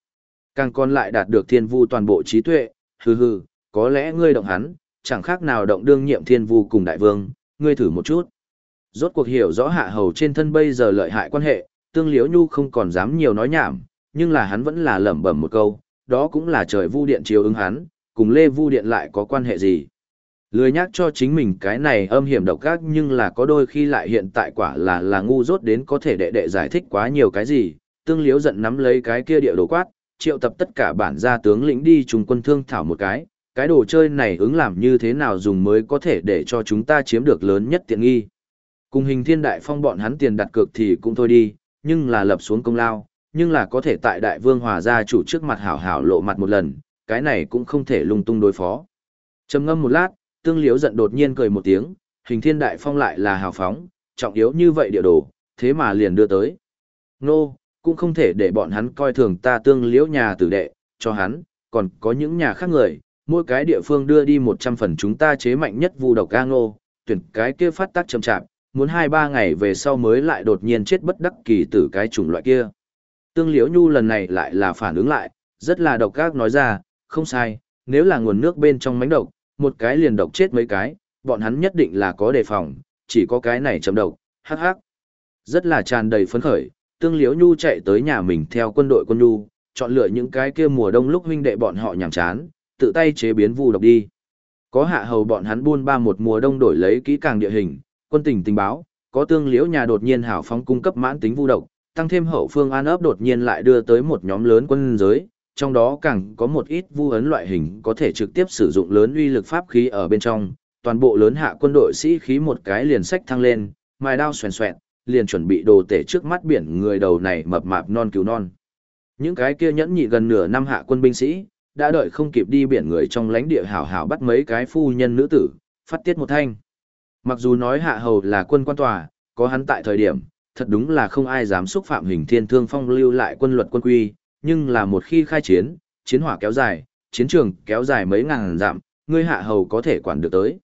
Càng còn lại đạt được thiên vu toàn bộ trí tuệ, hừ hừ, có lẽ ngươi động hắn, chẳng khác nào động đương nhiệm thiên vu cùng đại vương, ngươi thử một chút. Rốt cuộc hiểu rõ hạ hầu trên thân bây giờ lợi hại quan hệ, tương Liễu nhu không còn dám nhiều nói nhảm, nhưng là hắn vẫn là lẩm bẩm một câu, đó cũng là trời vu điện chiếu ứng hắn, cùng lê vu điện lại có quan hệ gì. Lười nhắc cho chính mình cái này âm hiểm độc ác nhưng là có đôi khi lại hiện tại quả là là ngu dốt đến có thể đệ đệ giải thích quá nhiều cái gì, tương liếu giận nắm lấy cái kia địa đồ quát, triệu tập tất cả bản gia tướng lĩnh đi trùng quân thương thảo một cái, cái đồ chơi này ứng làm như thế nào dùng mới có thể để cho chúng ta chiếm được lớn nhất tiện nghi. Cùng hình thiên đại phong bọn hắn tiền đặt cược thì cũng thôi đi, nhưng là lập xuống công lao, nhưng là có thể tại đại vương hòa gia chủ trước mặt hảo hảo lộ mặt một lần, cái này cũng không thể lung tung đối phó. trầm ngâm một lát, tương liếu giận đột nhiên cười một tiếng, hình thiên đại phong lại là hào phóng, trọng yếu như vậy địa đồ, thế mà liền đưa tới. Nô, cũng không thể để bọn hắn coi thường ta tương liễu nhà tử đệ, cho hắn, còn có những nhà khác người, mỗi cái địa phương đưa đi 100 phần chúng ta chế mạnh nhất vu độc ca ngô, tuyển cái kia phát tác chậm chạp, muốn 2-3 ngày về sau mới lại đột nhiên chết bất đắc kỳ tử cái chủng loại kia. Tương liễu nhu lần này lại là phản ứng lại, rất là độc ác nói ra, không sai, nếu là nguồn nước bên trong mánh độc, một cái liền độc chết mấy cái, bọn hắn nhất định là có đề phòng, chỉ có cái này chấm độc, hắc hắc. Rất là tràn đầy phấn khởi, tương liễu nhu chạy tới nhà mình theo quân đội quân nhu, chọn lựa những cái kia mùa đông lúc huynh đệ bọn họ nhảm chán, tự tay chế biến vu độc đi. Có hạ hầu bọn hắn buôn ba một mùa đông đổi lấy kỹ càng địa hình, quân tình tình báo, có tương liễu nhà đột nhiên hảo phóng cung cấp mãn tính vu độc, tăng thêm hậu phương an ấp đột nhiên lại đưa tới một nhóm lớn quân giới, trong đó càng có một ít vu ấn loại hình có thể trực tiếp sử dụng lớn uy lực pháp khí ở bên trong, toàn bộ lớn hạ quân đội sĩ khí một cái liền sách thăng lên, mài đao xoèn xoẹn, liền chuẩn bị đồ tể trước mắt biển người đầu này mập mạp non cứu non. Những cái kia nhẫn nhị gần nửa năm hạ quân binh sĩ, đã đợi không kịp đi biển người trong lãnh địa hảo hảo bắt mấy cái phu nhân nữ tử, phát tiết một thanh. Mặc dù nói hạ hầu là quân quan tòa, có hắn tại thời điểm, thật đúng là không ai dám xúc phạm hình thiên thương phong lưu lại quân luật quân quy, nhưng là một khi khai chiến, chiến hỏa kéo dài, chiến trường kéo dài mấy ngàn dặm, ngươi hạ hầu có thể quản được tới.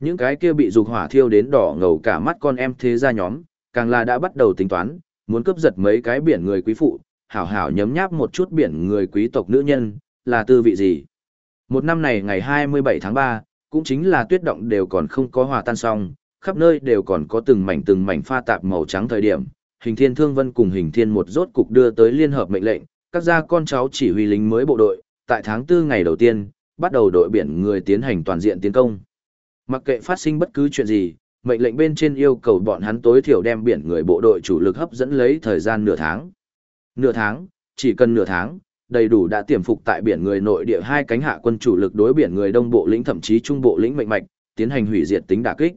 Những cái kia bị dục hỏa thiêu đến đỏ ngầu cả mắt con em thế gia nhóm, càng là đã bắt đầu tính toán, muốn cướp giật mấy cái biển người quý phụ, hảo hảo nhấm nháp một chút biển người quý tộc nữ nhân, là tư vị gì. Một năm này ngày 27 tháng 3, cũng chính là tuyết động đều còn không có hòa tan xong, khắp nơi đều còn có từng mảnh từng mảnh pha tạp màu trắng thời điểm. Hình thiên thương vân cùng hình thiên một rốt cục đưa tới liên hợp mệnh lệnh, các gia con cháu chỉ huy lính mới bộ đội, tại tháng 4 ngày đầu tiên, bắt đầu đội biển người tiến hành toàn diện tiến công. Mặc kệ phát sinh bất cứ chuyện gì, mệnh lệnh bên trên yêu cầu bọn hắn tối thiểu đem biển người bộ đội chủ lực hấp dẫn lấy thời gian nửa tháng. Nửa tháng, chỉ cần nửa tháng, đầy đủ đã tiềm phục tại biển người nội địa hai cánh hạ quân chủ lực đối biển người đông bộ lĩnh thậm chí trung bộ lĩnh mạnh mạch, tiến hành hủy diệt tính đả kích.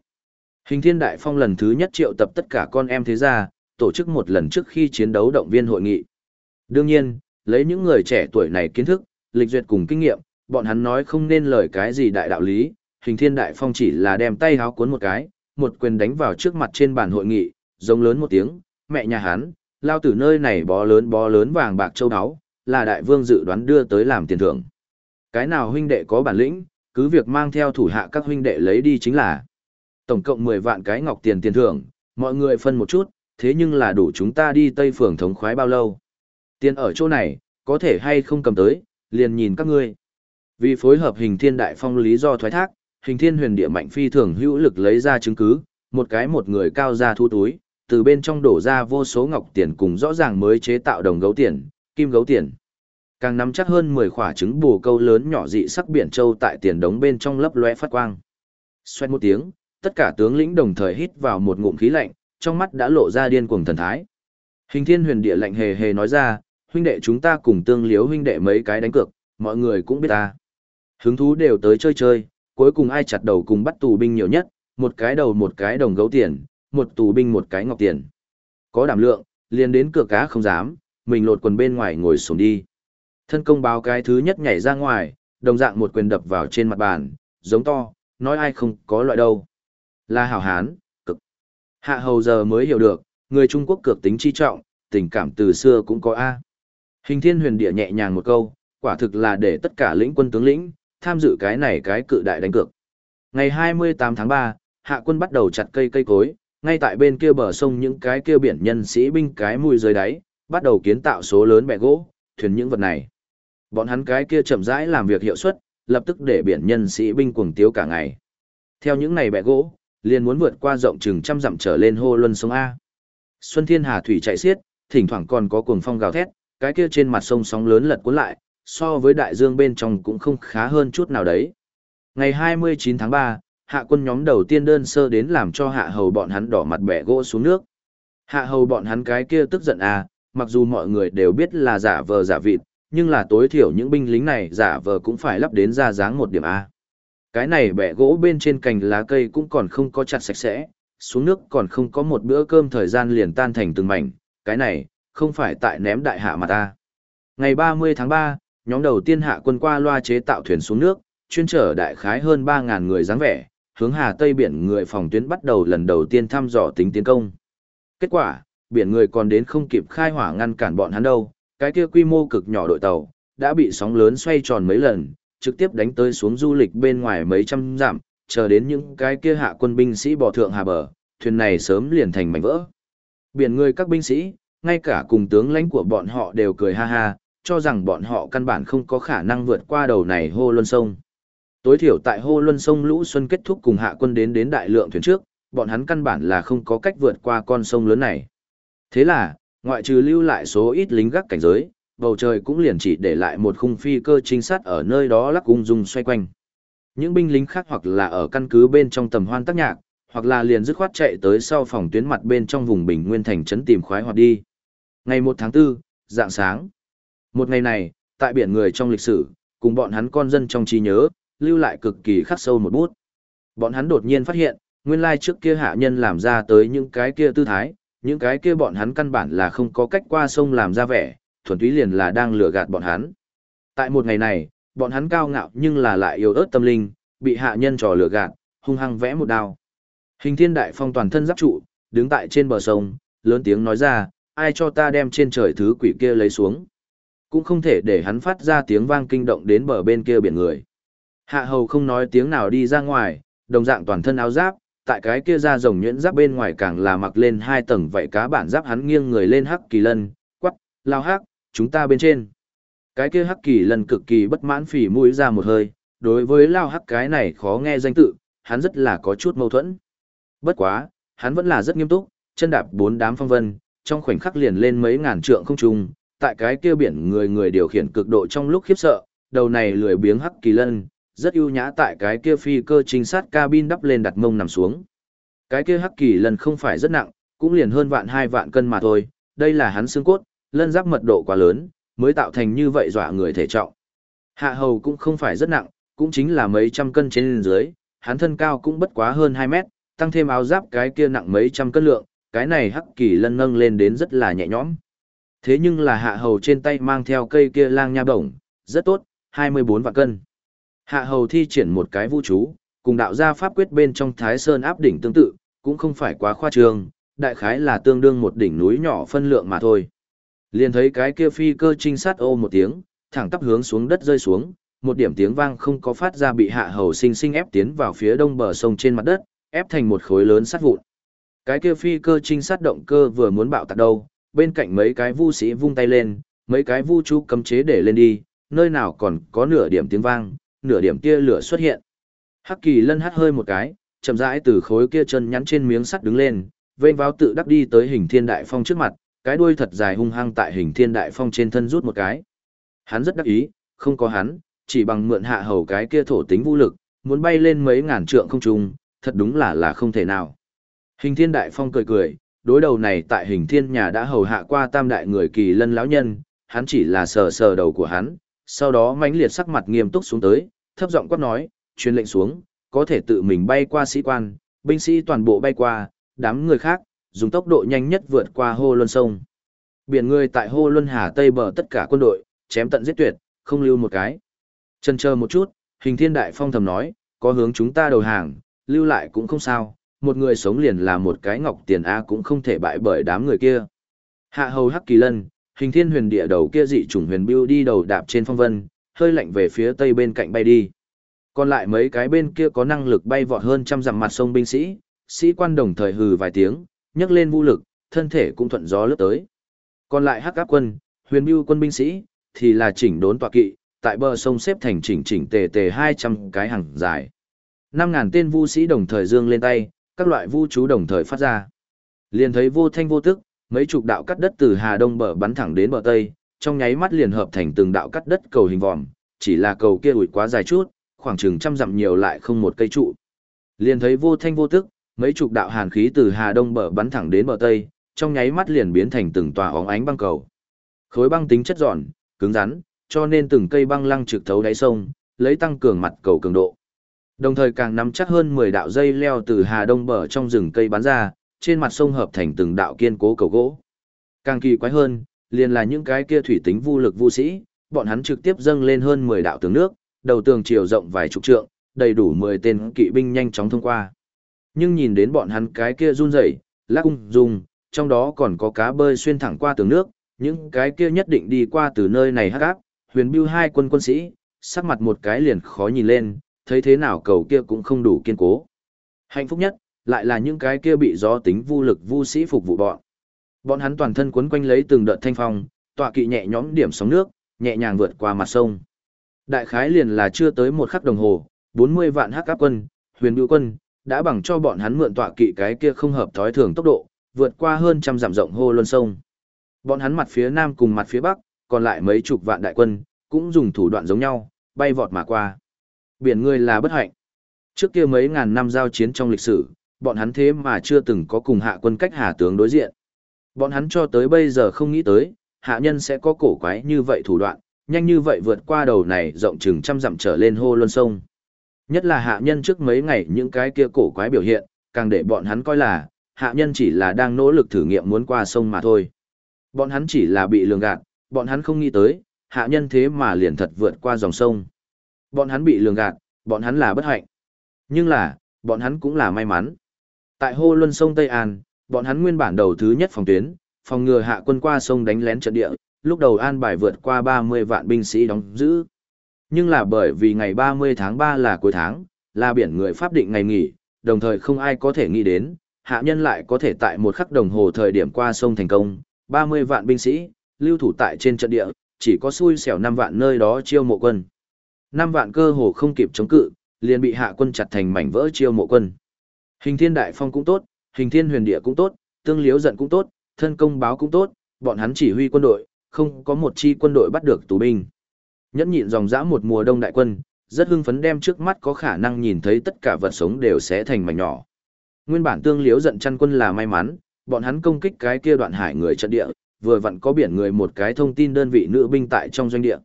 Hình Thiên Đại Phong lần thứ nhất triệu tập tất cả con em thế gia, tổ chức một lần trước khi chiến đấu động viên hội nghị. Đương nhiên, lấy những người trẻ tuổi này kiến thức, lịch duyệt cùng kinh nghiệm, bọn hắn nói không nên lời cái gì đại đạo lý, Hình Thiên Đại Phong chỉ là đem tay háo cuốn một cái, một quyền đánh vào trước mặt trên bàn hội nghị, giống lớn một tiếng, mẹ nhà hắn, lao tử nơi này bó lớn bó lớn vàng bạc châu áo, là đại vương dự đoán đưa tới làm tiền thưởng. Cái nào huynh đệ có bản lĩnh, cứ việc mang theo thủ hạ các huynh đệ lấy đi chính là tổng cộng 10 vạn cái ngọc tiền tiền thưởng, mọi người phân một chút, thế nhưng là đủ chúng ta đi Tây Phường thống khoái bao lâu. Tiền ở chỗ này, có thể hay không cầm tới, liền nhìn các ngươi. Vì phối hợp hình thiên đại phong lý do thoái thác, hình thiên huyền địa mạnh phi thường hữu lực lấy ra chứng cứ, một cái một người cao ra thu túi, từ bên trong đổ ra vô số ngọc tiền cùng rõ ràng mới chế tạo đồng gấu tiền, kim gấu tiền. Càng nắm chắc hơn 10 khỏa trứng bù câu lớn nhỏ dị sắc biển châu tại tiền đống bên trong lấp lóe phát quang. Xoẹt một tiếng, tất cả tướng lĩnh đồng thời hít vào một ngụm khí lạnh, trong mắt đã lộ ra điên cuồng thần thái. Hình Thiên Huyền Địa lạnh hề hề nói ra, huynh đệ chúng ta cùng tương liếu huynh đệ mấy cái đánh cược, mọi người cũng biết ta. Hứng thú đều tới chơi chơi, cuối cùng ai chặt đầu cùng bắt tù binh nhiều nhất, một cái đầu một cái đồng gấu tiền, một tù binh một cái ngọc tiền. Có đảm lượng, liền đến cửa cá không dám, mình lột quần bên ngoài ngồi xuống đi. Thân công báo cái thứ nhất nhảy ra ngoài, đồng dạng một quyền đập vào trên mặt bàn, giống to, nói ai không có loại đâu. Là hảo hán, cực. Hạ hầu giờ mới hiểu được, người Trung Quốc cực tính chi trọng, tình cảm từ xưa cũng có A. Hình thiên huyền địa nhẹ nhàng một câu, quả thực là để tất cả lĩnh quân tướng lĩnh, tham dự cái này cái cự đại đánh cược. Ngày 28 tháng 3, hạ quân bắt đầu chặt cây cây cối, ngay tại bên kia bờ sông những cái kia biển nhân sĩ binh cái mùi dưới đáy, bắt đầu kiến tạo số lớn bè gỗ, thuyền những vật này. Bọn hắn cái kia chậm rãi làm việc hiệu suất, lập tức để biển nhân sĩ binh cuồng tiếu cả ngày. Theo những này bè gỗ, liền muốn vượt qua rộng chừng trăm dặm trở lên hô luân sông A. Xuân Thiên Hà thủy chạy xiết, thỉnh thoảng còn có cuồng phong gào thét, cái kia trên mặt sông sóng lớn lật cuốn lại, so với đại dương bên trong cũng không khá hơn chút nào đấy. Ngày 29 tháng 3, hạ quân nhóm đầu tiên đơn sơ đến làm cho hạ hầu bọn hắn đỏ mặt bẻ gỗ xuống nước. Hạ hầu bọn hắn cái kia tức giận à, mặc dù mọi người đều biết là giả vờ giả vịt, nhưng là tối thiểu những binh lính này giả vờ cũng phải lắp đến ra dáng một điểm A. Cái này bẻ gỗ bên trên cành lá cây cũng còn không có chặt sạch sẽ, xuống nước còn không có một bữa cơm thời gian liền tan thành từng mảnh, cái này, không phải tại ném đại hạ mà ta. Ngày 30 tháng 3, nhóm đầu tiên hạ quân qua loa chế tạo thuyền xuống nước, chuyên trở đại khái hơn 3.000 người dáng vẻ, hướng Hà Tây biển người phòng tuyến bắt đầu lần đầu tiên thăm dò tính tiến công. Kết quả, biển người còn đến không kịp khai hỏa ngăn cản bọn hắn đâu, cái kia quy mô cực nhỏ đội tàu, đã bị sóng lớn xoay tròn mấy lần, trực tiếp đánh tới xuống du lịch bên ngoài mấy trăm dặm, chờ đến những cái kia hạ quân binh sĩ bỏ thượng hà bờ, thuyền này sớm liền thành mảnh vỡ. Biển người các binh sĩ, ngay cả cùng tướng lãnh của bọn họ đều cười ha ha, cho rằng bọn họ căn bản không có khả năng vượt qua đầu này hô luân sông. Tối thiểu tại hô luân sông lũ xuân kết thúc cùng hạ quân đến đến đại lượng thuyền trước, bọn hắn căn bản là không có cách vượt qua con sông lớn này. Thế là, ngoại trừ lưu lại số ít lính gác cảnh giới, bầu trời cũng liền chỉ để lại một khung phi cơ trinh sát ở nơi đó lắc ung dung xoay quanh. Những binh lính khác hoặc là ở căn cứ bên trong tầm hoan tác nhạc, hoặc là liền dứt khoát chạy tới sau phòng tuyến mặt bên trong vùng bình nguyên thành trấn tìm khoái hoạt đi. Ngày 1 tháng 4, dạng sáng. Một ngày này, tại biển người trong lịch sử, cùng bọn hắn con dân trong trí nhớ, lưu lại cực kỳ khắc sâu một bút. Bọn hắn đột nhiên phát hiện, nguyên lai trước kia hạ nhân làm ra tới những cái kia tư thái, những cái kia bọn hắn căn bản là không có cách qua sông làm ra vẻ, thuần túy liền là đang lừa gạt bọn hắn. Tại một ngày này, bọn hắn cao ngạo nhưng là lại yếu ớt tâm linh, bị hạ nhân trò lừa gạt, hung hăng vẽ một đao. Hình thiên đại phong toàn thân giáp trụ, đứng tại trên bờ sông, lớn tiếng nói ra, ai cho ta đem trên trời thứ quỷ kia lấy xuống. Cũng không thể để hắn phát ra tiếng vang kinh động đến bờ bên kia biển người. Hạ hầu không nói tiếng nào đi ra ngoài, đồng dạng toàn thân áo giáp, tại cái kia ra rồng nhuyễn giáp bên ngoài càng là mặc lên hai tầng vậy cá bản giáp hắn nghiêng người lên hắc kỳ lân, quắc, lao hắc, chúng ta bên trên. Cái kia hắc kỳ lân cực kỳ bất mãn phỉ mũi ra một hơi, đối với lao hắc cái này khó nghe danh tự, hắn rất là có chút mâu thuẫn. Bất quá, hắn vẫn là rất nghiêm túc, chân đạp bốn đám phong vân, trong khoảnh khắc liền lên mấy ngàn trượng không trung, tại cái kia biển người người điều khiển cực độ trong lúc khiếp sợ, đầu này lười biếng hắc kỳ lân, rất ưu nhã tại cái kia phi cơ trinh sát cabin đắp lên đặt mông nằm xuống. Cái kia hắc kỳ lần không phải rất nặng, cũng liền hơn vạn hai vạn cân mà thôi, đây là hắn xương cốt, lân giáp mật độ quá lớn, mới tạo thành như vậy dọa người thể trọng. Hạ hầu cũng không phải rất nặng, cũng chính là mấy trăm cân trên dưới, hắn thân cao cũng bất quá hơn 2 mét, tăng thêm áo giáp cái kia nặng mấy trăm cân lượng, cái này hắc kỳ lân nâng lên đến rất là nhẹ nhõm. Thế nhưng là hạ hầu trên tay mang theo cây kia lang nha bổng, rất tốt, 24 vạn cân. Hạ hầu thi triển một cái vũ chú, cùng đạo gia pháp quyết bên trong Thái Sơn áp đỉnh tương tự, cũng không phải quá khoa trương, đại khái là tương đương một đỉnh núi nhỏ phân lượng mà thôi. Liền thấy cái kia phi cơ trinh sát ô một tiếng, thẳng tắp hướng xuống đất rơi xuống, một điểm tiếng vang không có phát ra bị hạ hầu sinh sinh ép tiến vào phía đông bờ sông trên mặt đất, ép thành một khối lớn sắt vụn. Cái kia phi cơ trinh sát động cơ vừa muốn bạo tạc đâu, bên cạnh mấy cái vu sĩ vung tay lên, mấy cái vu chú cấm chế để lên đi, nơi nào còn có nửa điểm tiếng vang, nửa điểm kia lửa xuất hiện. Hắc kỳ lân hắt hơi một cái, chậm rãi từ khối kia chân nhắn trên miếng sắt đứng lên, vênh vào tự đắc đi tới hình thiên đại phong trước mặt, cái đuôi thật dài hung hăng tại hình thiên đại phong trên thân rút một cái. Hắn rất đắc ý, không có hắn, chỉ bằng mượn hạ hầu cái kia thổ tính vũ lực, muốn bay lên mấy ngàn trượng không trung, thật đúng là là không thể nào. Hình thiên đại phong cười cười, đối đầu này tại hình thiên nhà đã hầu hạ qua tam đại người kỳ lân lão nhân, hắn chỉ là sờ sờ đầu của hắn, sau đó mãnh liệt sắc mặt nghiêm túc xuống tới, thấp giọng quát nói, truyền lệnh xuống, có thể tự mình bay qua sĩ quan, binh sĩ toàn bộ bay qua, đám người khác, dùng tốc độ nhanh nhất vượt qua hô luân sông. Biển người tại hô luân hà tây bờ tất cả quân đội, chém tận giết tuyệt, không lưu một cái. Chần chờ một chút, hình thiên đại phong thầm nói, có hướng chúng ta đầu hàng, lưu lại cũng không sao, một người sống liền là một cái ngọc tiền A cũng không thể bại bởi đám người kia. Hạ hầu hắc kỳ lân, hình thiên huyền địa đầu kia dị chủng huyền biêu đi đầu đạp trên phong vân, hơi lạnh về phía tây bên cạnh bay đi. Còn lại mấy cái bên kia có năng lực bay vọt hơn trăm dặm mặt sông binh sĩ, sĩ quan đồng thời hừ vài tiếng, nhấc lên vũ lực, thân thể cũng thuận gió lướt tới. Còn lại hắc áp quân, huyền bưu quân binh sĩ, thì là chỉnh đốn tọa kỵ, tại bờ sông xếp thành chỉnh chỉnh tề tề 200 cái hàng dài. 5.000 tên vu sĩ đồng thời dương lên tay, các loại vu chú đồng thời phát ra. Liền thấy vô thanh vô tức, mấy chục đạo cắt đất từ Hà Đông bờ bắn thẳng đến bờ Tây, trong nháy mắt liền hợp thành từng đạo cắt đất cầu hình vòm, chỉ là cầu kia ủi quá dài chút, khoảng chừng trăm dặm nhiều lại không một cây trụ. Liền thấy vô thanh vô tức, mấy chục đạo hàn khí từ Hà Đông bờ bắn thẳng đến bờ Tây, trong nháy mắt liền biến thành từng tòa óng ánh băng cầu. Khối băng tính chất giòn, cứng rắn, cho nên từng cây băng lăng trực thấu đáy sông, lấy tăng cường mặt cầu cường độ. Đồng thời càng nắm chắc hơn 10 đạo dây leo từ Hà Đông bờ trong rừng cây bắn ra, trên mặt sông hợp thành từng đạo kiên cố cầu gỗ. Càng kỳ quái hơn, liền là những cái kia thủy tính vô lực vô sĩ, bọn hắn trực tiếp dâng lên hơn 10 đạo tường nước, đầu tường chiều rộng vài chục trượng, đầy đủ 10 tên kỵ binh nhanh chóng thông qua. Nhưng nhìn đến bọn hắn cái kia run rẩy, lắc ung dung, trong đó còn có cá bơi xuyên thẳng qua tường nước, những cái kia nhất định đi qua từ nơi này hắc áp, huyền bưu hai quân quân sĩ, sắc mặt một cái liền khó nhìn lên, thấy thế nào cầu kia cũng không đủ kiên cố. Hạnh phúc nhất, lại là những cái kia bị gió tính vô lực vu sĩ phục vụ bọn. Bọn hắn toàn thân quấn quanh lấy từng đợt thanh phong, tọa kỵ nhẹ nhõm điểm sóng nước, nhẹ nhàng vượt qua mặt sông. Đại khái liền là chưa tới một khắc đồng hồ, 40 vạn hắc áp quân, huyền bưu quân, đã bằng cho bọn hắn mượn tọa kỵ cái kia không hợp thói thường tốc độ, vượt qua hơn trăm dặm rộng hô luân sông. Bọn hắn mặt phía nam cùng mặt phía bắc, còn lại mấy chục vạn đại quân, cũng dùng thủ đoạn giống nhau, bay vọt mà qua. Biển người là bất hạnh. Trước kia mấy ngàn năm giao chiến trong lịch sử, bọn hắn thế mà chưa từng có cùng hạ quân cách hà tướng đối diện. Bọn hắn cho tới bây giờ không nghĩ tới, hạ nhân sẽ có cổ quái như vậy thủ đoạn, nhanh như vậy vượt qua đầu này rộng chừng trăm dặm trở lên hô luân sông. Nhất là hạ nhân trước mấy ngày những cái kia cổ quái biểu hiện, càng để bọn hắn coi là, hạ nhân chỉ là đang nỗ lực thử nghiệm muốn qua sông mà thôi. Bọn hắn chỉ là bị lường gạt, bọn hắn không nghĩ tới, hạ nhân thế mà liền thật vượt qua dòng sông. Bọn hắn bị lường gạt, bọn hắn là bất hạnh. Nhưng là, bọn hắn cũng là may mắn. Tại Hô Luân sông Tây An, bọn hắn nguyên bản đầu thứ nhất phòng tuyến, phòng ngừa hạ quân qua sông đánh lén trận địa, lúc đầu an bài vượt qua 30 vạn binh sĩ đóng giữ. Nhưng là bởi vì ngày 30 tháng 3 là cuối tháng, là biển người pháp định ngày nghỉ, đồng thời không ai có thể nghĩ đến, hạ nhân lại có thể tại một khắc đồng hồ thời điểm qua sông thành công, 30 vạn binh sĩ, lưu thủ tại trên trận địa, chỉ có xui xẻo 5 vạn nơi đó chiêu mộ quân. 5 vạn cơ hồ không kịp chống cự, liền bị hạ quân chặt thành mảnh vỡ chiêu mộ quân. Hình thiên đại phong cũng tốt, hình thiên huyền địa cũng tốt, tương liếu giận cũng tốt, thân công báo cũng tốt, bọn hắn chỉ huy quân đội, không có một chi quân đội bắt được tù binh. Nhẫn nhịn dòng dã một mùa đông đại quân, rất hưng phấn đem trước mắt có khả năng nhìn thấy tất cả vật sống đều sẽ thành mảnh nhỏ. Nguyên bản tương liếu giận chăn quân là may mắn, bọn hắn công kích cái kia đoạn hải người trận địa, vừa vặn có biển người một cái thông tin đơn vị nữ binh tại trong doanh địa.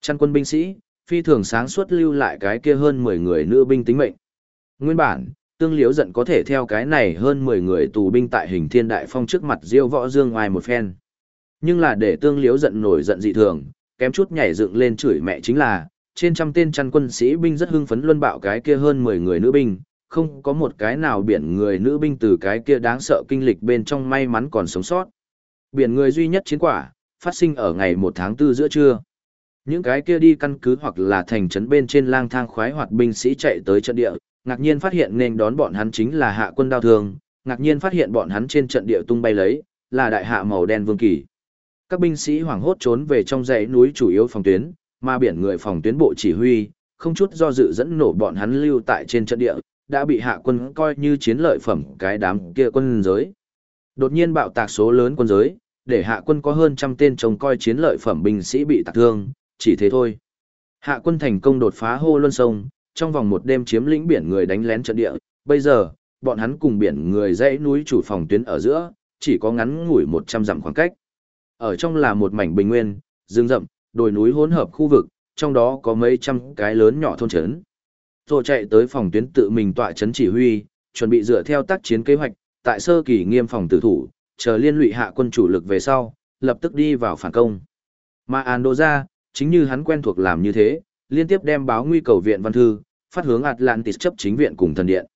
Chăn quân binh sĩ, phi thường sáng suốt lưu lại cái kia hơn 10 người nữ binh tính mệnh. Nguyên bản, tương liếu giận có thể theo cái này hơn 10 người tù binh tại hình thiên đại phong trước mặt diêu võ dương ngoài một phen. Nhưng là để tương liếu giận nổi giận dị thường, kém chút nhảy dựng lên chửi mẹ chính là, trên trăm tên chăn quân sĩ binh rất hưng phấn luân bạo cái kia hơn 10 người nữ binh, không có một cái nào biển người nữ binh từ cái kia đáng sợ kinh lịch bên trong may mắn còn sống sót. Biển người duy nhất chiến quả, phát sinh ở ngày 1 tháng 4 giữa trưa. Những cái kia đi căn cứ hoặc là thành trấn bên trên lang thang khoái hoạt binh sĩ chạy tới trận địa, ngạc nhiên phát hiện nên đón bọn hắn chính là hạ quân đao thường, ngạc nhiên phát hiện bọn hắn trên trận địa tung bay lấy, là đại hạ màu đen vương kỳ. Các binh sĩ hoảng hốt trốn về trong dãy núi chủ yếu phòng tuyến, mà biển người phòng tuyến bộ chỉ huy, không chút do dự dẫn nổ bọn hắn lưu tại trên trận địa, đã bị hạ quân coi như chiến lợi phẩm cái đám kia quân giới. Đột nhiên bạo tạc số lớn quân giới, để hạ quân có hơn trăm tên trông coi chiến lợi phẩm binh sĩ bị tạc thương, chỉ thế thôi. Hạ quân thành công đột phá hô luân sông, trong vòng một đêm chiếm lĩnh biển người đánh lén trận địa, bây giờ, bọn hắn cùng biển người dãy núi chủ phòng tuyến ở giữa, chỉ có ngắn ngủi 100 dặm khoảng cách. Ở trong là một mảnh bình nguyên, rừng rậm, đồi núi hỗn hợp khu vực, trong đó có mấy trăm cái lớn nhỏ thôn trấn. Rồi chạy tới phòng tuyến tự mình tọa trấn chỉ huy, chuẩn bị dựa theo tác chiến kế hoạch, tại sơ kỳ nghiêm phòng tử thủ, chờ liên lụy hạ quân chủ lực về sau, lập tức đi vào phản công. Mà Andoja, chính như hắn quen thuộc làm như thế, liên tiếp đem báo nguy cầu viện văn thư, phát hướng Atlantis chấp chính viện cùng thần điện.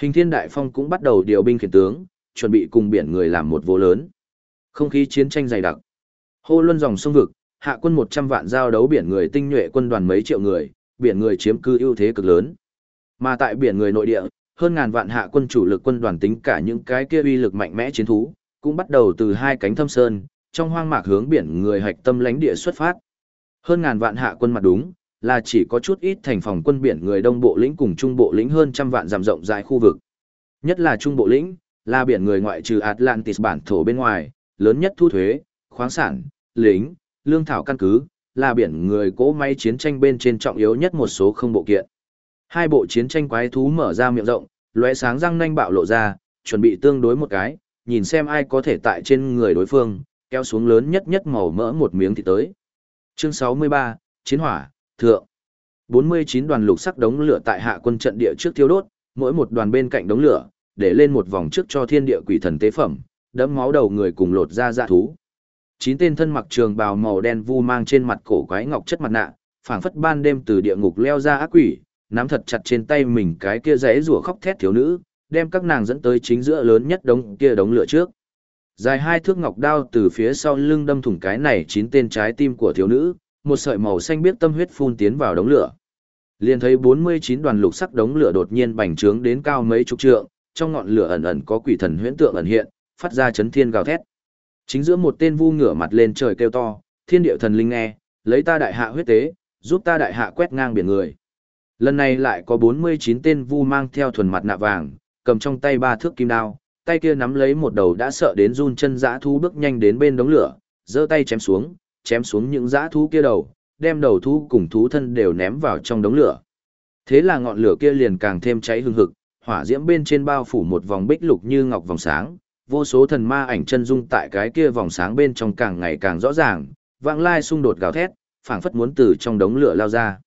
Hình thiên đại phong cũng bắt đầu điều binh khiển tướng, chuẩn bị cùng biển người làm một vô lớn. Không khí chiến tranh dày đặc. Hô luân dòng sông vực, hạ quân 100 vạn giao đấu biển người tinh nhuệ quân đoàn mấy triệu người, biển người chiếm cư ưu thế cực lớn. Mà tại biển người nội địa, hơn ngàn vạn hạ quân chủ lực quân đoàn tính cả những cái kia uy lực mạnh mẽ chiến thú, cũng bắt đầu từ hai cánh thâm sơn, trong hoang mạc hướng biển người hạch tâm lãnh địa xuất phát. Hơn ngàn vạn hạ quân mặt đúng, là chỉ có chút ít thành phòng quân biển người đông bộ lĩnh cùng trung bộ lĩnh hơn trăm vạn dặm rộng dài khu vực. Nhất là trung bộ lĩnh, là biển người ngoại trừ Atlantis bản thổ bên ngoài, lớn nhất thu thuế, khoáng sản, lính, lương thảo căn cứ, là biển người cỗ máy chiến tranh bên trên trọng yếu nhất một số không bộ kiện. Hai bộ chiến tranh quái thú mở ra miệng rộng, lóe sáng răng nanh bạo lộ ra, chuẩn bị tương đối một cái, nhìn xem ai có thể tại trên người đối phương, kéo xuống lớn nhất nhất màu mỡ một miếng thì tới. Chương 63, Chiến hỏa, Thượng. 49 đoàn lục sắc đống lửa tại hạ quân trận địa trước thiêu đốt, mỗi một đoàn bên cạnh đống lửa, để lên một vòng trước cho thiên địa quỷ thần tế phẩm, đẫm máu đầu người cùng lột ra dạ thú. Chín tên thân mặc trường bào màu đen vu mang trên mặt cổ quái ngọc chất mặt nạ, phảng phất ban đêm từ địa ngục leo ra ác quỷ, nắm thật chặt trên tay mình cái kia rẽ rủa khóc thét thiếu nữ, đem các nàng dẫn tới chính giữa lớn nhất đống kia đống lửa trước. Dài hai thước ngọc đao từ phía sau lưng đâm thủng cái này chín tên trái tim của thiếu nữ, một sợi màu xanh biết tâm huyết phun tiến vào đống lửa. Liền thấy 49 đoàn lục sắc đống lửa đột nhiên bành trướng đến cao mấy chục trượng, trong ngọn lửa ẩn ẩn có quỷ thần huyễn tượng ẩn hiện, phát ra chấn thiên gào thét. Chính giữa một tên vu ngửa mặt lên trời kêu to, thiên điệu thần linh nghe, lấy ta đại hạ huyết tế, giúp ta đại hạ quét ngang biển người. Lần này lại có 49 tên vu mang theo thuần mặt nạ vàng, cầm trong tay ba thước kim đao, tay kia nắm lấy một đầu đã sợ đến run chân dã thú bước nhanh đến bên đống lửa, giơ tay chém xuống, chém xuống những dã thú kia đầu, đem đầu thú cùng thú thân đều ném vào trong đống lửa. Thế là ngọn lửa kia liền càng thêm cháy hừng hực, hỏa diễm bên trên bao phủ một vòng bích lục như ngọc vòng sáng, vô số thần ma ảnh chân dung tại cái kia vòng sáng bên trong càng ngày càng rõ ràng, vãng lai xung đột gào thét, phảng phất muốn từ trong đống lửa lao ra.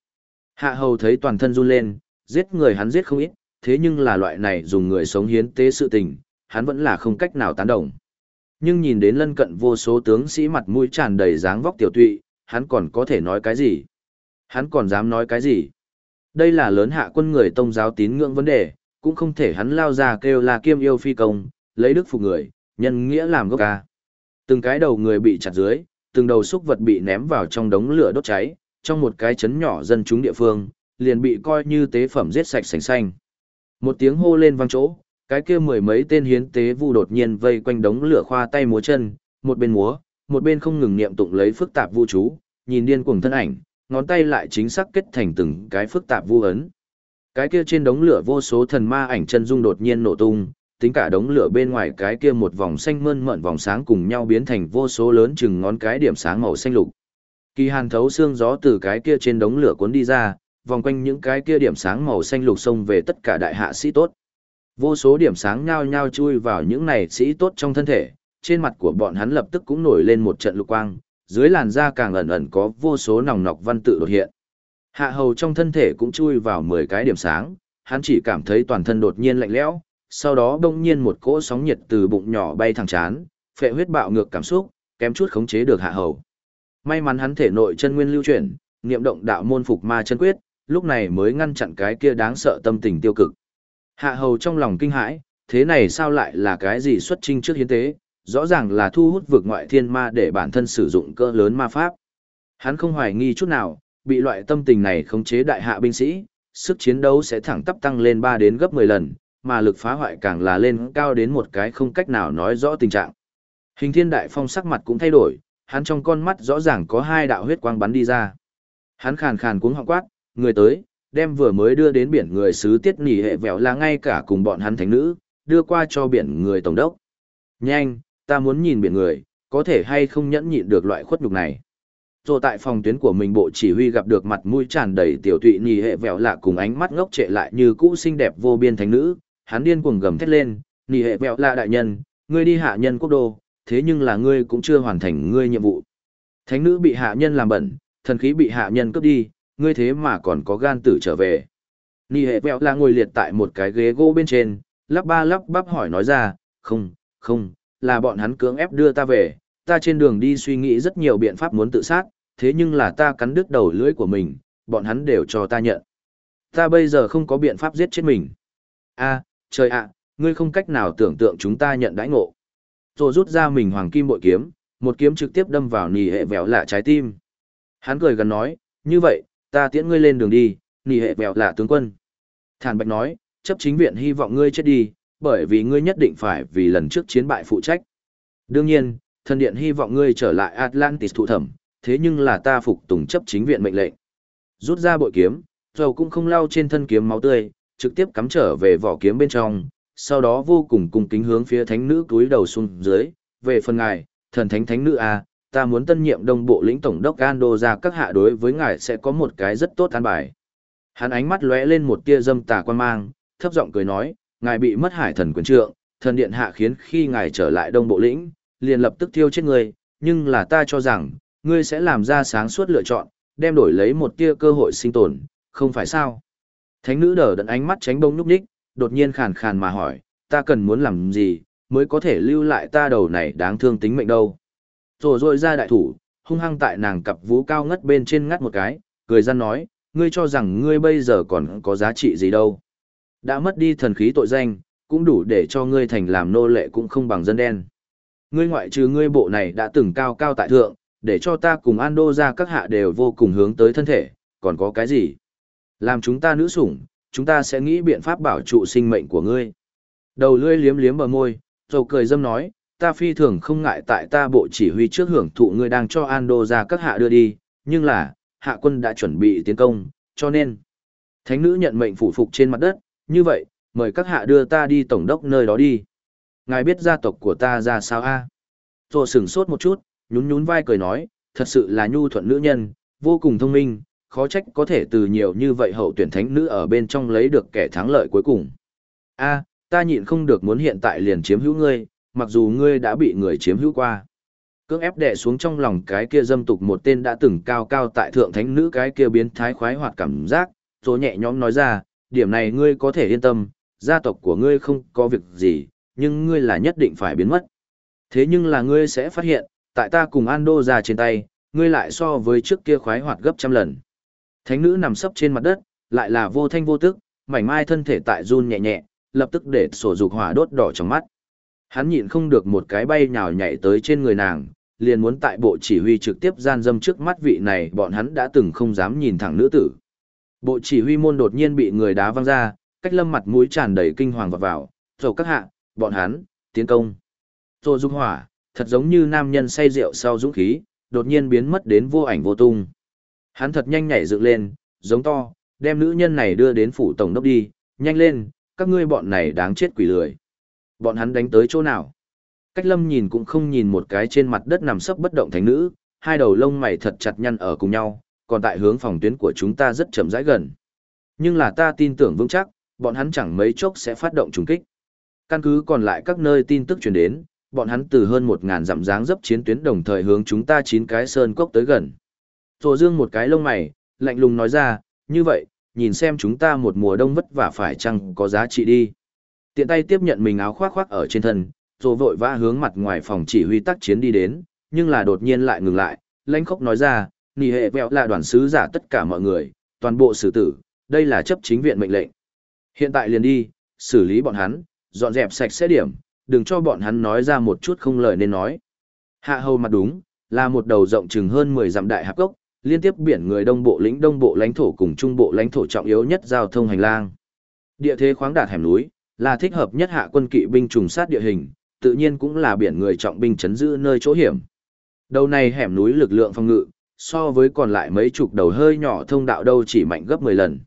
Hạ hầu thấy toàn thân run lên, giết người hắn giết không ít, thế nhưng là loại này dùng người sống hiến tế sự tình, hắn vẫn là không cách nào tán đồng. Nhưng nhìn đến lân cận vô số tướng sĩ mặt mũi tràn đầy dáng vóc tiểu tụy, hắn còn có thể nói cái gì? Hắn còn dám nói cái gì? Đây là lớn hạ quân người tông giáo tín ngưỡng vấn đề, cũng không thể hắn lao ra kêu là kiêm yêu phi công, lấy đức phục người, nhân nghĩa làm gốc ca. Từng cái đầu người bị chặt dưới, từng đầu xúc vật bị ném vào trong đống lửa đốt cháy, trong một cái chấn nhỏ dân chúng địa phương, liền bị coi như tế phẩm giết sạch sành xanh. Một tiếng hô lên vang chỗ, cái kia mười mấy tên hiến tế vu đột nhiên vây quanh đống lửa khoa tay múa chân, một bên múa, một bên không ngừng niệm tụng lấy phức tạp vu chú, nhìn điên cuồng thân ảnh, ngón tay lại chính xác kết thành từng cái phức tạp vu ấn. Cái kia trên đống lửa vô số thần ma ảnh chân dung đột nhiên nổ tung, tính cả đống lửa bên ngoài cái kia một vòng xanh mơn mởn vòng sáng cùng nhau biến thành vô số lớn chừng ngón cái điểm sáng màu xanh lục. Kỳ hàn thấu xương gió từ cái kia trên đống lửa cuốn đi ra, vòng quanh những cái kia điểm sáng màu xanh lục xông về tất cả đại hạ sĩ tốt. Vô số điểm sáng nhao nhao chui vào những này sĩ tốt trong thân thể, trên mặt của bọn hắn lập tức cũng nổi lên một trận lục quang, dưới làn da càng ẩn ẩn có vô số nòng nọc văn tự đột hiện. Hạ hầu trong thân thể cũng chui vào 10 cái điểm sáng, hắn chỉ cảm thấy toàn thân đột nhiên lạnh lẽo, sau đó đông nhiên một cỗ sóng nhiệt từ bụng nhỏ bay thẳng chán, phệ huyết bạo ngược cảm xúc, kém chút khống chế được hạ hầu. May mắn hắn thể nội chân nguyên lưu chuyển, niệm động đạo môn phục ma chân quyết, lúc này mới ngăn chặn cái kia đáng sợ tâm tình tiêu cực. Hạ hầu trong lòng kinh hãi, thế này sao lại là cái gì xuất trinh trước hiến tế, rõ ràng là thu hút vực ngoại thiên ma để bản thân sử dụng cỡ lớn ma pháp. Hắn không hoài nghi chút nào, bị loại tâm tình này khống chế đại hạ binh sĩ, sức chiến đấu sẽ thẳng tắp tăng lên 3 đến gấp 10 lần, mà lực phá hoại càng là lên cao đến một cái không cách nào nói rõ tình trạng. Hình thiên đại phong sắc mặt cũng thay đổi, hắn trong con mắt rõ ràng có hai đạo huyết quang bắn đi ra. Hắn khàn khàn cuống họng quát, người tới, đem vừa mới đưa đến biển người sứ tiết nỉ hệ vẹo là ngay cả cùng bọn hắn thánh nữ, đưa qua cho biển người tổng đốc. Nhanh, ta muốn nhìn biển người, có thể hay không nhẫn nhịn được loại khuất nhục này. Rồi tại phòng tuyến của mình bộ chỉ huy gặp được mặt mũi tràn đầy tiểu tụy nhì hệ vẹo lạ cùng ánh mắt ngốc trệ lại như cũ xinh đẹp vô biên thánh nữ, hắn điên cuồng gầm thét lên, nhì hệ vẹo lạ đại nhân, ngươi đi hạ nhân quốc đô, thế nhưng là ngươi cũng chưa hoàn thành ngươi nhiệm vụ. Thánh nữ bị hạ nhân làm bẩn, thần khí bị hạ nhân cướp đi, ngươi thế mà còn có gan tử trở về. Nì hệ vẹo là ngồi liệt tại một cái ghế gỗ bên trên, lắp ba lắp bắp hỏi nói ra, không, không, là bọn hắn cưỡng ép đưa ta về, ta trên đường đi suy nghĩ rất nhiều biện pháp muốn tự sát, thế nhưng là ta cắn đứt đầu lưỡi của mình, bọn hắn đều cho ta nhận. Ta bây giờ không có biện pháp giết chết mình. a trời ạ, ngươi không cách nào tưởng tượng chúng ta nhận đãi ngộ. Rồi rút ra mình hoàng kim bội kiếm, một kiếm trực tiếp đâm vào nì hệ vẹo lạ trái tim. Hắn cười gần nói, như vậy, ta tiễn ngươi lên đường đi, nỉ hệ vẹo là tướng quân. Thản Bạch nói, chấp chính viện hy vọng ngươi chết đi, bởi vì ngươi nhất định phải vì lần trước chiến bại phụ trách. Đương nhiên, thần điện hy vọng ngươi trở lại Atlantis thụ thẩm, thế nhưng là ta phục tùng chấp chính viện mệnh lệnh. Rút ra bội kiếm, dầu cũng không lau trên thân kiếm máu tươi, trực tiếp cắm trở về vỏ kiếm bên trong, sau đó vô cùng cung kính hướng phía thánh nữ cúi đầu xuống dưới, về phần ngài, thần thánh thánh nữ a, ta muốn tân nhiệm đông bộ lĩnh tổng đốc Ando ra các hạ đối với ngài sẽ có một cái rất tốt an bài. Hắn ánh mắt lóe lên một tia dâm tà quan mang, thấp giọng cười nói, ngài bị mất hải thần quyền trượng, thần điện hạ khiến khi ngài trở lại đông bộ lĩnh, liền lập tức thiêu chết người, nhưng là ta cho rằng, ngươi sẽ làm ra sáng suốt lựa chọn, đem đổi lấy một tia cơ hội sinh tồn, không phải sao? Thánh nữ đờ đẫn ánh mắt tránh bông núp ních, đột nhiên khàn khàn mà hỏi, ta cần muốn làm gì, mới có thể lưu lại ta đầu này đáng thương tính mệnh đâu. Rồi rồi ra đại thủ, hung hăng tại nàng cặp vú cao ngất bên trên ngắt một cái, cười gian nói, ngươi cho rằng ngươi bây giờ còn có giá trị gì đâu. Đã mất đi thần khí tội danh, cũng đủ để cho ngươi thành làm nô lệ cũng không bằng dân đen. Ngươi ngoại trừ ngươi bộ này đã từng cao cao tại thượng, để cho ta cùng Ando ra các hạ đều vô cùng hướng tới thân thể, còn có cái gì? Làm chúng ta nữ sủng, chúng ta sẽ nghĩ biện pháp bảo trụ sinh mệnh của ngươi. Đầu lưỡi liếm liếm bờ môi, rồi cười dâm nói, ta phi thường không ngại tại ta bộ chỉ huy trước hưởng thụ ngươi đang cho Ando ra các hạ đưa đi, nhưng là, hạ quân đã chuẩn bị tiến công, cho nên. Thánh nữ nhận mệnh phủ phục trên mặt đất, như vậy, mời các hạ đưa ta đi tổng đốc nơi đó đi. Ngài biết gia tộc của ta ra sao a? Rồi sửng sốt một chút, nhún nhún vai cười nói, thật sự là nhu thuận nữ nhân, vô cùng thông minh, khó trách có thể từ nhiều như vậy hậu tuyển thánh nữ ở bên trong lấy được kẻ thắng lợi cuối cùng. A, ta nhịn không được muốn hiện tại liền chiếm hữu ngươi, mặc dù ngươi đã bị người chiếm hữu qua. Cưỡng ép đè xuống trong lòng cái kia dâm tục một tên đã từng cao cao tại thượng thánh nữ cái kia biến thái khoái hoạt cảm giác, rồi nhẹ nhõm nói ra, điểm này ngươi có thể yên tâm, gia tộc của ngươi không có việc gì, nhưng ngươi là nhất định phải biến mất. Thế nhưng là ngươi sẽ phát hiện, tại ta cùng Ando ra trên tay, ngươi lại so với trước kia khoái hoạt gấp trăm lần. Thánh nữ nằm sấp trên mặt đất, lại là vô thanh vô tức, mảnh mai thân thể tại run nhẹ nhẹ, lập tức để sổ dục hỏa đốt đỏ trong mắt. Hắn nhịn không được một cái bay nhào nhảy tới trên người nàng, liền muốn tại bộ chỉ huy trực tiếp gian dâm trước mắt vị này bọn hắn đã từng không dám nhìn thẳng nữ tử. Bộ chỉ huy môn đột nhiên bị người đá văng ra, cách lâm mặt mũi tràn đầy kinh hoàng vọt vào, rồi các hạ, bọn hắn, tiến công. Rồi dung hỏa, thật giống như nam nhân say rượu sau dũng khí, đột nhiên biến mất đến vô ảnh vô tung. Hắn thật nhanh nhảy dựng lên, giống to, đem nữ nhân này đưa đến phủ tổng đốc đi, nhanh lên, các ngươi bọn này đáng chết quỷ lười. Bọn hắn đánh tới chỗ nào? Cách lâm nhìn cũng không nhìn một cái trên mặt đất nằm sấp bất động thành nữ, hai đầu lông mày thật chặt nhăn ở cùng nhau, còn tại hướng phòng tuyến của chúng ta rất chậm rãi gần. Nhưng là ta tin tưởng vững chắc, bọn hắn chẳng mấy chốc sẽ phát động trùng kích. Căn cứ còn lại các nơi tin tức truyền đến, bọn hắn từ hơn một ngàn dặm dáng dấp chiến tuyến đồng thời hướng chúng ta chín cái sơn cốc tới gần. Rồ dương một cái lông mày, lạnh lùng nói ra, như vậy, nhìn xem chúng ta một mùa đông vất vả phải chăng có giá trị đi. Tiện tay tiếp nhận mình áo khoác khoác ở trên thân, rồi vội vã hướng mặt ngoài phòng chỉ huy tác chiến đi đến, nhưng là đột nhiên lại ngừng lại, lãnh khốc nói ra, nì hệ vẹo là đoàn sứ giả tất cả mọi người, toàn bộ xử tử, đây là chấp chính viện mệnh lệnh. Hiện tại liền đi, xử lý bọn hắn, dọn dẹp sạch sẽ điểm, đừng cho bọn hắn nói ra một chút không lời nên nói. Hạ hầu mặt đúng, là một đầu rộng chừng hơn 10 dặm đại hạp cốc, liên tiếp biển người đông bộ lĩnh đông bộ lãnh thổ cùng trung bộ lãnh thổ trọng yếu nhất giao thông hành lang. Địa thế khoáng đạt hẻm núi, là thích hợp nhất hạ quân kỵ binh trùng sát địa hình, tự nhiên cũng là biển người trọng binh chấn giữ nơi chỗ hiểm. Đầu này hẻm núi lực lượng phòng ngự, so với còn lại mấy chục đầu hơi nhỏ thông đạo đâu chỉ mạnh gấp 10 lần.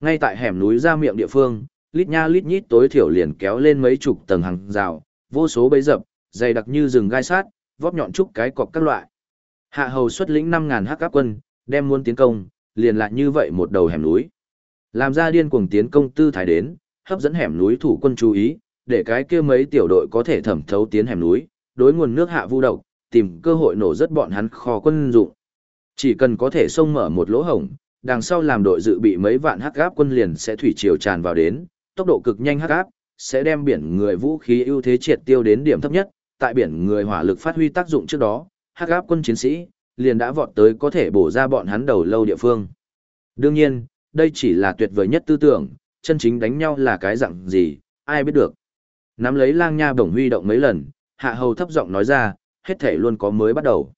Ngay tại hẻm núi ra miệng địa phương, lít nha lít nhít tối thiểu liền kéo lên mấy chục tầng hàng rào, vô số bấy dập, dày đặc như rừng gai sát, vóp nhọn trúc cái cọc các loại. Hạ hầu xuất lĩnh 5.000 hắc áp quân, đem muốn tiến công, liền lại như vậy một đầu hẻm núi. Làm ra điên cuồng tiến công tư thái đến, hấp dẫn hẻm núi thủ quân chú ý, để cái kia mấy tiểu đội có thể thẩm thấu tiến hẻm núi, đối nguồn nước hạ vu độc, tìm cơ hội nổ rất bọn hắn kho quân dụng. Chỉ cần có thể xông mở một lỗ hổng, đằng sau làm đội dự bị mấy vạn hắc áp quân liền sẽ thủy triều tràn vào đến, tốc độ cực nhanh hắc áp, sẽ đem biển người vũ khí ưu thế triệt tiêu đến điểm thấp nhất, tại biển người hỏa lực phát huy tác dụng trước đó, hắc áp quân chiến sĩ liền đã vọt tới có thể bổ ra bọn hắn đầu lâu địa phương. Đương nhiên, đây chỉ là tuyệt vời nhất tư tưởng, chân chính đánh nhau là cái dạng gì, ai biết được. Nắm lấy lang nha bổng huy động mấy lần, hạ hầu thấp giọng nói ra, hết thể luôn có mới bắt đầu.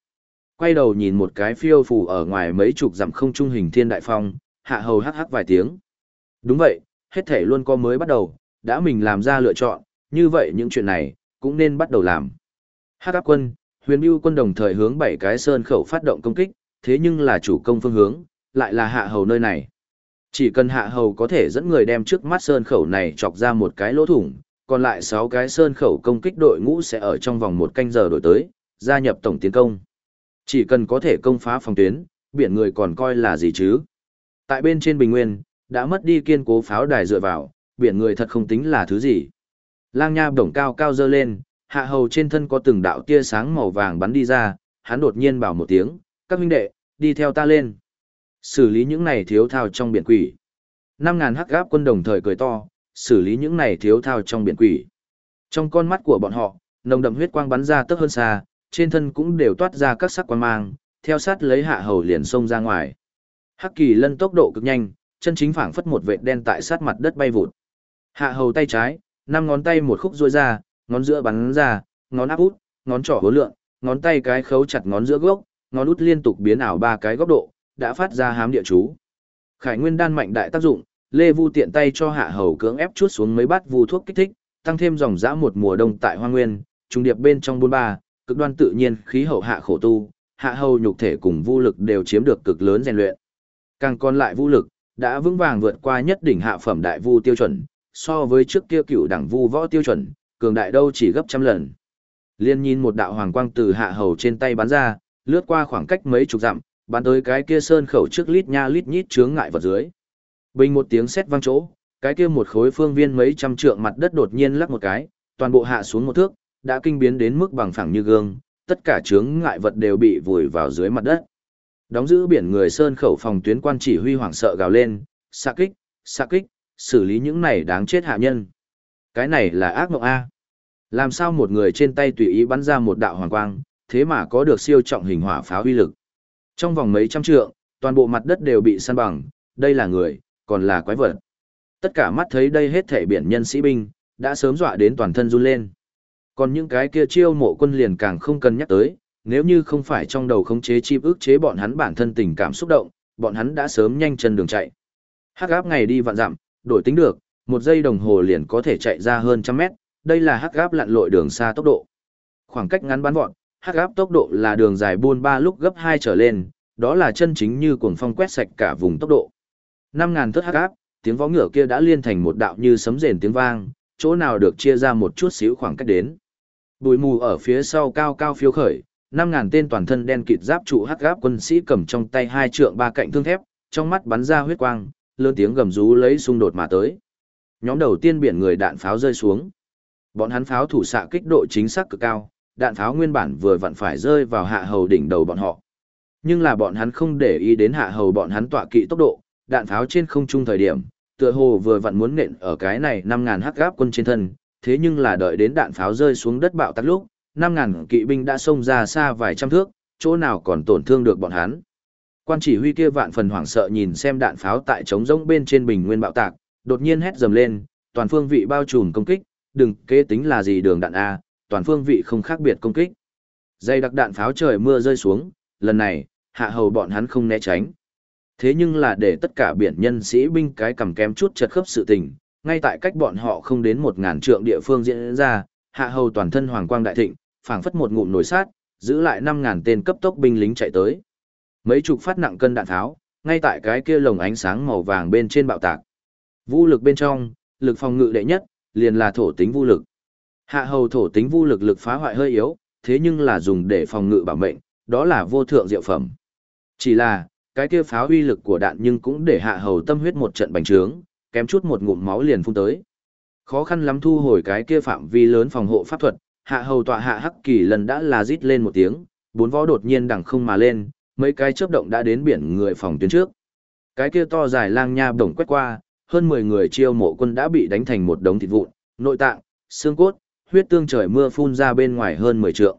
Quay đầu nhìn một cái phiêu phù ở ngoài mấy chục dặm không trung hình thiên đại phong, hạ hầu hắc hắc vài tiếng. Đúng vậy, hết thể luôn có mới bắt đầu, đã mình làm ra lựa chọn, như vậy những chuyện này, cũng nên bắt đầu làm. Hắc áp quân, huyền bưu quân đồng thời hướng bảy cái sơn khẩu phát động công kích, thế nhưng là chủ công phương hướng, lại là hạ hầu nơi này. Chỉ cần hạ hầu có thể dẫn người đem trước mắt sơn khẩu này chọc ra một cái lỗ thủng, còn lại 6 cái sơn khẩu công kích đội ngũ sẽ ở trong vòng một canh giờ đổi tới, gia nhập tổng tiến công. Chỉ cần có thể công phá phòng tuyến, biển người còn coi là gì chứ. Tại bên trên bình nguyên, đã mất đi kiên cố pháo đài dựa vào, biển người thật không tính là thứ gì. Lang nha bổng cao cao dơ lên, hạ hầu trên thân có từng đạo tia sáng màu vàng bắn đi ra, hắn đột nhiên bảo một tiếng, các huynh đệ, đi theo ta lên. Xử lý những này thiếu thao trong biển quỷ. 5.000 hắc gáp quân đồng thời cười to, xử lý những này thiếu thao trong biển quỷ. Trong con mắt của bọn họ, nồng đậm huyết quang bắn ra tức hơn xa, trên thân cũng đều toát ra các sắc quang mang, theo sát lấy hạ hầu liền xông ra ngoài. Hắc kỳ lân tốc độ cực nhanh, chân chính phảng phất một vệt đen tại sát mặt đất bay vụt. Hạ hầu tay trái, năm ngón tay một khúc duỗi ra, ngón giữa bắn ra, ngón áp út, ngón trỏ hố lượng, ngón tay cái khấu chặt ngón giữa gốc, ngón út liên tục biến ảo ba cái góc độ, đã phát ra hám địa chú. Khải nguyên đan mạnh đại tác dụng, Lê Vu tiện tay cho hạ hầu cưỡng ép chuốt xuống mấy bát vu thuốc kích thích, tăng thêm dòng dã một mùa đông tại hoa nguyên, trung điệp bên trong bôn ba, cực đoan tự nhiên khí hậu hạ khổ tu, hạ hầu nhục thể cùng vu lực đều chiếm được cực lớn rèn luyện. Càng còn lại vu lực, đã vững vàng vượt qua nhất đỉnh hạ phẩm đại vu tiêu chuẩn, so với trước kia cựu đẳng vu võ tiêu chuẩn, cường đại đâu chỉ gấp trăm lần. Liên nhìn một đạo hoàng quang từ hạ hầu trên tay bắn ra, lướt qua khoảng cách mấy chục dặm, bắn tới cái kia sơn khẩu trước lít nha lít nhít chướng ngại vật dưới. Bình một tiếng sét vang chỗ, cái kia một khối phương viên mấy trăm trượng mặt đất đột nhiên lắc một cái, toàn bộ hạ xuống một thước, đã kinh biến đến mức bằng phẳng như gương, tất cả chướng ngại vật đều bị vùi vào dưới mặt đất. Đóng giữ biển người sơn khẩu phòng tuyến quan chỉ huy hoảng sợ gào lên, xạ kích, xạ kích, xử lý những này đáng chết hạ nhân. Cái này là ác mộng A. Làm sao một người trên tay tùy ý bắn ra một đạo hoàng quang, thế mà có được siêu trọng hình hỏa pháo uy lực. Trong vòng mấy trăm trượng, toàn bộ mặt đất đều bị săn bằng, đây là người, còn là quái vật. Tất cả mắt thấy đây hết thể biển nhân sĩ binh, đã sớm dọa đến toàn thân run lên. Còn những cái kia chiêu mộ quân liền càng không cần nhắc tới, nếu như không phải trong đầu khống chế chi ức chế bọn hắn bản thân tình cảm xúc động, bọn hắn đã sớm nhanh chân đường chạy. Hắc áp ngày đi vạn dặm, đổi tính được, một giây đồng hồ liền có thể chạy ra hơn trăm mét, đây là hắc áp lặn lội đường xa tốc độ. Khoảng cách ngắn bắn vọt, hắc áp tốc độ là đường dài buôn ba lúc gấp hai trở lên, đó là chân chính như cuồng phong quét sạch cả vùng tốc độ. Năm ngàn thước hắc áp, tiếng vó ngựa kia đã liên thành một đạo như sấm rền tiếng vang, chỗ nào được chia ra một chút xíu khoảng cách đến. Bụi mù ở phía sau cao cao phiêu khởi, năm ngàn tên toàn thân đen kịt giáp trụ hắc gáp quân sĩ cầm trong tay hai trượng ba cạnh thương thép, trong mắt bắn ra huyết quang, lớn tiếng gầm rú lấy xung đột mà tới. Nhóm đầu tiên biển người đạn pháo rơi xuống. Bọn hắn pháo thủ xạ kích độ chính xác cực cao, đạn pháo nguyên bản vừa vặn phải rơi vào hạ hầu đỉnh đầu bọn họ. Nhưng là bọn hắn không để ý đến hạ hầu bọn hắn tọa kỵ tốc độ, đạn pháo trên không trung thời điểm, tựa hồ vừa vặn muốn nện ở cái này 5000 hắc gáp quân trên thân, thế nhưng là đợi đến đạn pháo rơi xuống đất bạo tắc lúc, 5000 kỵ binh đã xông ra xa vài trăm thước, chỗ nào còn tổn thương được bọn hắn. Quan chỉ huy kia vạn phần hoảng sợ nhìn xem đạn pháo tại trống rỗng bên trên bình nguyên bạo tạc, đột nhiên hét dầm lên, toàn phương vị bao trùm công kích, đừng kế tính là gì đường đạn A, toàn phương vị không khác biệt công kích. Dây đặc đạn pháo trời mưa rơi xuống, lần này, hạ hầu bọn hắn không né tránh. Thế nhưng là để tất cả biển nhân sĩ binh cái cầm kém chút chật khớp sự tình, ngay tại cách bọn họ không đến một ngàn trượng địa phương diễn ra, hạ hầu toàn thân hoàng quang đại thịnh, phảng phất một ngụm nổi sát, giữ lại năm ngàn tên cấp tốc binh lính chạy tới. Mấy chục phát nặng cân đạn tháo, ngay tại cái kia lồng ánh sáng màu vàng bên trên bạo tạc. Vũ lực bên trong, lực phòng ngự đệ nhất, liền là thổ tính vũ lực. Hạ hầu thổ tính vu lực lực phá hoại hơi yếu, thế nhưng là dùng để phòng ngự bảo mệnh, đó là vô thượng diệu phẩm. Chỉ là, cái kia pháo uy lực của đạn nhưng cũng để hạ hầu tâm huyết một trận bành trướng, kém chút một ngụm máu liền phun tới. Khó khăn lắm thu hồi cái kia phạm vi lớn phòng hộ pháp thuật, hạ hầu tọa hạ hắc kỳ lần đã là rít lên một tiếng, bốn võ đột nhiên đằng không mà lên, mấy cái chớp động đã đến biển người phòng tuyến trước. Cái kia to dài lang nha bổng quét qua, hơn 10 người chiêu mộ quân đã bị đánh thành một đống thịt vụn, nội tạng, xương cốt, huyết tương trời mưa phun ra bên ngoài hơn 10 trượng.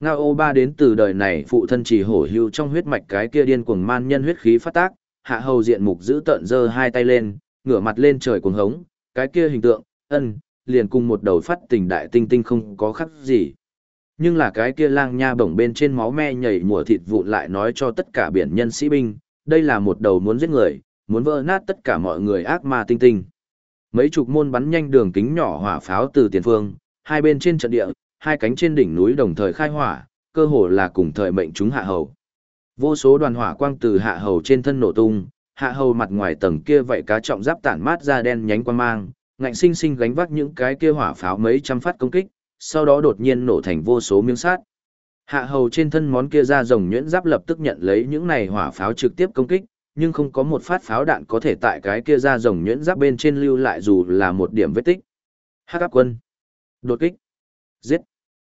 Ngao ô ba đến từ đời này phụ thân chỉ hổ hưu trong huyết mạch cái kia điên cuồng man nhân huyết khí phát tác, hạ hầu diện mục giữ tận giơ hai tay lên, ngửa mặt lên trời cuồng hống, cái kia hình tượng, ân, liền cùng một đầu phát tình đại tinh tinh không có khắc gì. Nhưng là cái kia lang nha bổng bên trên máu me nhảy mùa thịt vụn lại nói cho tất cả biển nhân sĩ binh, đây là một đầu muốn giết người, muốn vỡ nát tất cả mọi người ác ma tinh tinh. Mấy chục môn bắn nhanh đường kính nhỏ hỏa pháo từ tiền phương, hai bên trên trận địa, hai cánh trên đỉnh núi đồng thời khai hỏa, cơ hồ là cùng thời mệnh chúng hạ hầu. Vô số đoàn hỏa quang từ hạ hầu trên thân nổ tung, hạ hầu mặt ngoài tầng kia vậy cá trọng giáp tản mát ra đen nhánh quang mang, ngạnh sinh sinh gánh vác những cái kia hỏa pháo mấy trăm phát công kích, sau đó đột nhiên nổ thành vô số miếng sát. Hạ hầu trên thân món kia ra rồng nhuyễn giáp lập tức nhận lấy những này hỏa pháo trực tiếp công kích, nhưng không có một phát pháo đạn có thể tại cái kia ra rồng nhuyễn giáp bên trên lưu lại dù là một điểm vết tích. Hắc áp quân. Đột kích. Giết.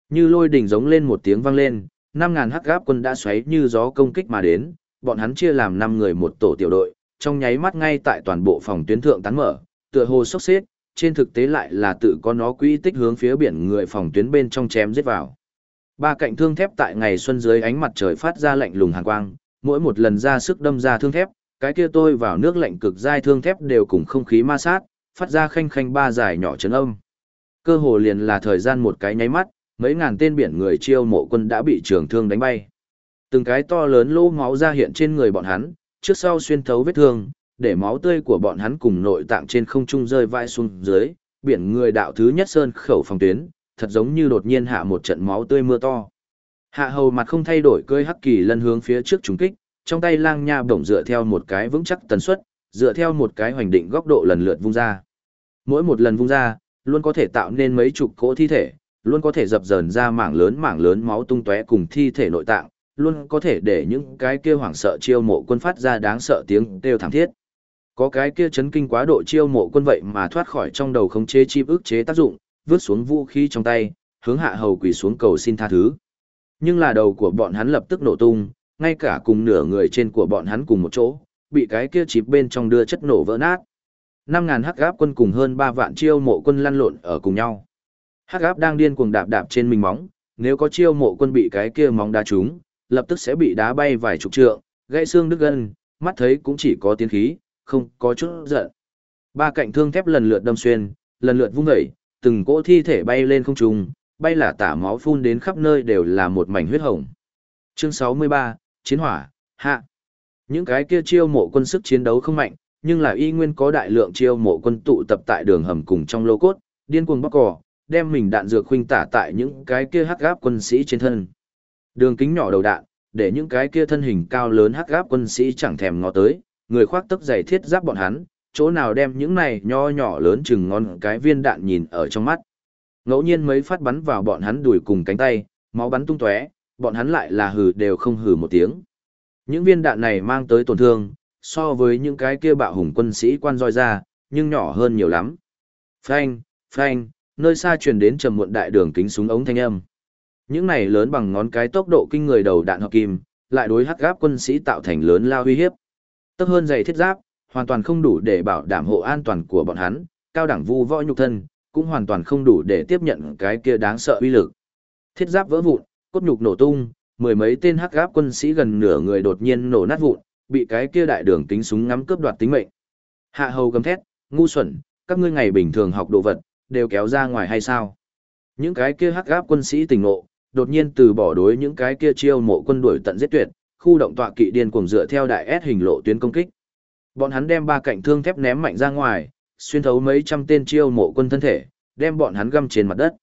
Như lôi đỉnh giống lên một tiếng vang lên, năm ngàn hắc áp quân đã xoáy như gió công kích mà đến, bọn hắn chia làm 5 người một tổ tiểu đội, trong nháy mắt ngay tại toàn bộ phòng tuyến thượng tán mở, tựa hồ sốc xếp, trên thực tế lại là tự có nó quỹ tích hướng phía biển người phòng tuyến bên trong chém giết vào. Ba cạnh thương thép tại ngày xuân dưới ánh mặt trời phát ra lạnh lùng hàn quang, mỗi một lần ra sức đâm ra thương thép, cái kia tôi vào nước lạnh cực dai thương thép đều cùng không khí ma sát, phát ra khanh khanh ba dài nhỏ chấn âm. Cơ hồ liền là thời gian một cái nháy mắt, mấy ngàn tên biển người chiêu mộ quân đã bị trường thương đánh bay. Từng cái to lớn lỗ máu ra hiện trên người bọn hắn, trước sau xuyên thấu vết thương, để máu tươi của bọn hắn cùng nội tạng trên không trung rơi vãi xuống dưới, biển người đạo thứ nhất sơn khẩu phòng tuyến, thật giống như đột nhiên hạ một trận máu tươi mưa to. Hạ hầu mặt không thay đổi cơi hắc kỳ lân hướng phía trước trúng kích, trong tay lang nha bổng dựa theo một cái vững chắc tần suất, dựa theo một cái hoành định góc độ lần lượt vung ra. Mỗi một lần vung ra, luôn có thể tạo nên mấy chục cỗ thi thể, luôn có thể dập dờn ra mảng lớn mảng lớn máu tung tóe cùng thi thể nội tạng, luôn có thể để những cái kia hoảng sợ chiêu mộ quân phát ra đáng sợ tiếng kêu thảm thiết. Có cái kia chấn kinh quá độ chiêu mộ quân vậy mà thoát khỏi trong đầu khống chế chi ức chế tác dụng, vứt xuống vũ khí trong tay, hướng hạ hầu quỳ xuống cầu xin tha thứ. Nhưng là đầu của bọn hắn lập tức nổ tung, ngay cả cùng nửa người trên của bọn hắn cùng một chỗ, bị cái kia chip bên trong đưa chất nổ vỡ nát. 5.000 hắc gáp quân cùng hơn 3 vạn chiêu mộ quân lăn lộn ở cùng nhau. Hắc áp đang điên cuồng đạp đạp trên mình móng, nếu có chiêu mộ quân bị cái kia móng đá trúng, lập tức sẽ bị đá bay vài chục trượng, gãy xương đứt gân, mắt thấy cũng chỉ có tiến khí, không có chút giận. Ba cạnh thương thép lần lượt đâm xuyên, lần lượt vung dậy, từng cỗ thi thể bay lên không trung, bay là tả máu phun đến khắp nơi đều là một mảnh huyết hồng. Chương 63, Chiến hỏa, hạ. Những cái kia chiêu mộ quân sức chiến đấu không mạnh, nhưng là y nguyên có đại lượng chiêu mộ quân tụ tập tại đường hầm cùng trong lô cốt, điên cuồng bóc cỏ, đem mình đạn dược khuynh tả tại những cái kia hắc gáp quân sĩ trên thân. Đường kính nhỏ đầu đạn, để những cái kia thân hình cao lớn hắc gáp quân sĩ chẳng thèm ngó tới, người khoác tấc giày thiết giáp bọn hắn, chỗ nào đem những này nho nhỏ lớn chừng ngon cái viên đạn nhìn ở trong mắt. Ngẫu nhiên mấy phát bắn vào bọn hắn đùi cùng cánh tay, máu bắn tung tóe, bọn hắn lại là hừ đều không hừ một tiếng. Những viên đạn này mang tới tổn thương, so với những cái kia bạo hùng quân sĩ quan roi ra, nhưng nhỏ hơn nhiều lắm. Phanh, phanh, nơi xa truyền đến trầm muộn đại đường kính súng ống thanh âm. Những này lớn bằng ngón cái tốc độ kinh người đầu đạn hợp kim, lại đối hắc gáp quân sĩ tạo thành lớn lao uy hiếp. Tấp hơn dày thiết giáp, hoàn toàn không đủ để bảo đảm hộ an toàn của bọn hắn, cao đẳng vu võ nhục thân, cũng hoàn toàn không đủ để tiếp nhận cái kia đáng sợ uy lực. Thiết giáp vỡ vụn, cốt nhục nổ tung, mười mấy tên hắc gáp quân sĩ gần nửa người đột nhiên nổ nát vụn, bị cái kia đại đường kính súng ngắm cướp đoạt tính mệnh. Hạ hầu gầm thét, ngu xuẩn, các ngươi ngày bình thường học đồ vật, đều kéo ra ngoài hay sao? Những cái kia hắc gáp quân sĩ tỉnh ngộ, đột nhiên từ bỏ đối những cái kia chiêu mộ quân đuổi tận giết tuyệt, khu động tọa kỵ điên cuồng dựa theo đại S hình lộ tuyến công kích. Bọn hắn đem ba cạnh thương thép ném mạnh ra ngoài, xuyên thấu mấy trăm tên chiêu mộ quân thân thể, đem bọn hắn găm trên mặt đất.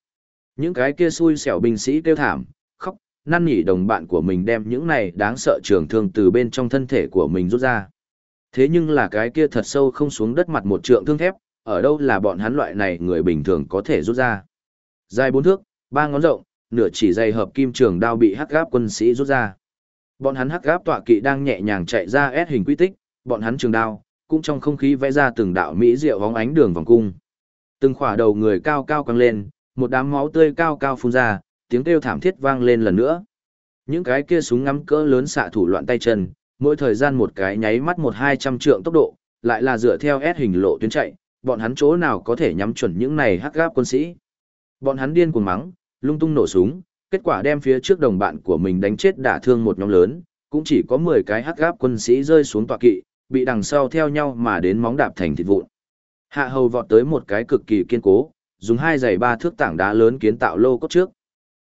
Những cái kia xui xẻo binh sĩ kêu thảm, năn nỉ đồng bạn của mình đem những này đáng sợ trường thương từ bên trong thân thể của mình rút ra. Thế nhưng là cái kia thật sâu không xuống đất mặt một trượng thương thép, ở đâu là bọn hắn loại này người bình thường có thể rút ra. Dài bốn thước, ba ngón rộng, nửa chỉ dày hợp kim trường đao bị hắc gáp quân sĩ rút ra. Bọn hắn hắc gáp tọa kỵ đang nhẹ nhàng chạy ra ép hình quy tích, bọn hắn trường đao, cũng trong không khí vẽ ra từng đạo mỹ diệu vóng ánh đường vòng cung. Từng khỏa đầu người cao cao căng lên, một đám máu tươi cao cao phun ra, tiếng kêu thảm thiết vang lên lần nữa. Những cái kia súng ngắm cỡ lớn xạ thủ loạn tay chân, mỗi thời gian một cái nháy mắt một hai trăm trượng tốc độ, lại là dựa theo S hình lộ tuyến chạy, bọn hắn chỗ nào có thể nhắm chuẩn những này hắc gáp quân sĩ. Bọn hắn điên cuồng mắng, lung tung nổ súng, kết quả đem phía trước đồng bạn của mình đánh chết đả thương một nhóm lớn, cũng chỉ có 10 cái hắc gáp quân sĩ rơi xuống tọa kỵ, bị đằng sau theo nhau mà đến móng đạp thành thịt vụn. Hạ hầu vọt tới một cái cực kỳ kiên cố, dùng hai giày ba thước tảng đá lớn kiến tạo lô cốt trước.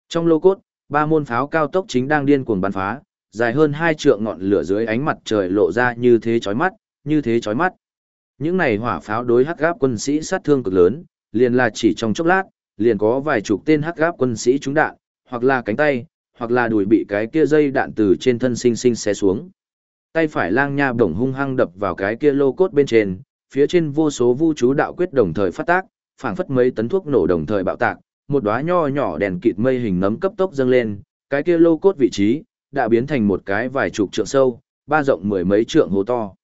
Trong lô cốt, ba môn pháo cao tốc chính đang điên cuồng bắn phá, dài hơn hai trượng ngọn lửa dưới ánh mặt trời lộ ra như thế chói mắt, như thế chói mắt. Những này hỏa pháo đối hắc gáp quân sĩ sát thương cực lớn, liền là chỉ trong chốc lát, liền có vài chục tên hắc gáp quân sĩ trúng đạn, hoặc là cánh tay, hoặc là đùi bị cái kia dây đạn từ trên thân sinh sinh xé xuống. Tay phải lang nha bổng hung hăng đập vào cái kia lô cốt bên trên, phía trên vô số vu chú đạo quyết đồng thời phát tác, phảng phất mấy tấn thuốc nổ đồng thời bạo tạc, một đóa nho nhỏ đèn kịt mây hình nấm cấp tốc dâng lên, cái kia lô cốt vị trí đã biến thành một cái vài chục trượng sâu, ba rộng mười mấy trượng hố to.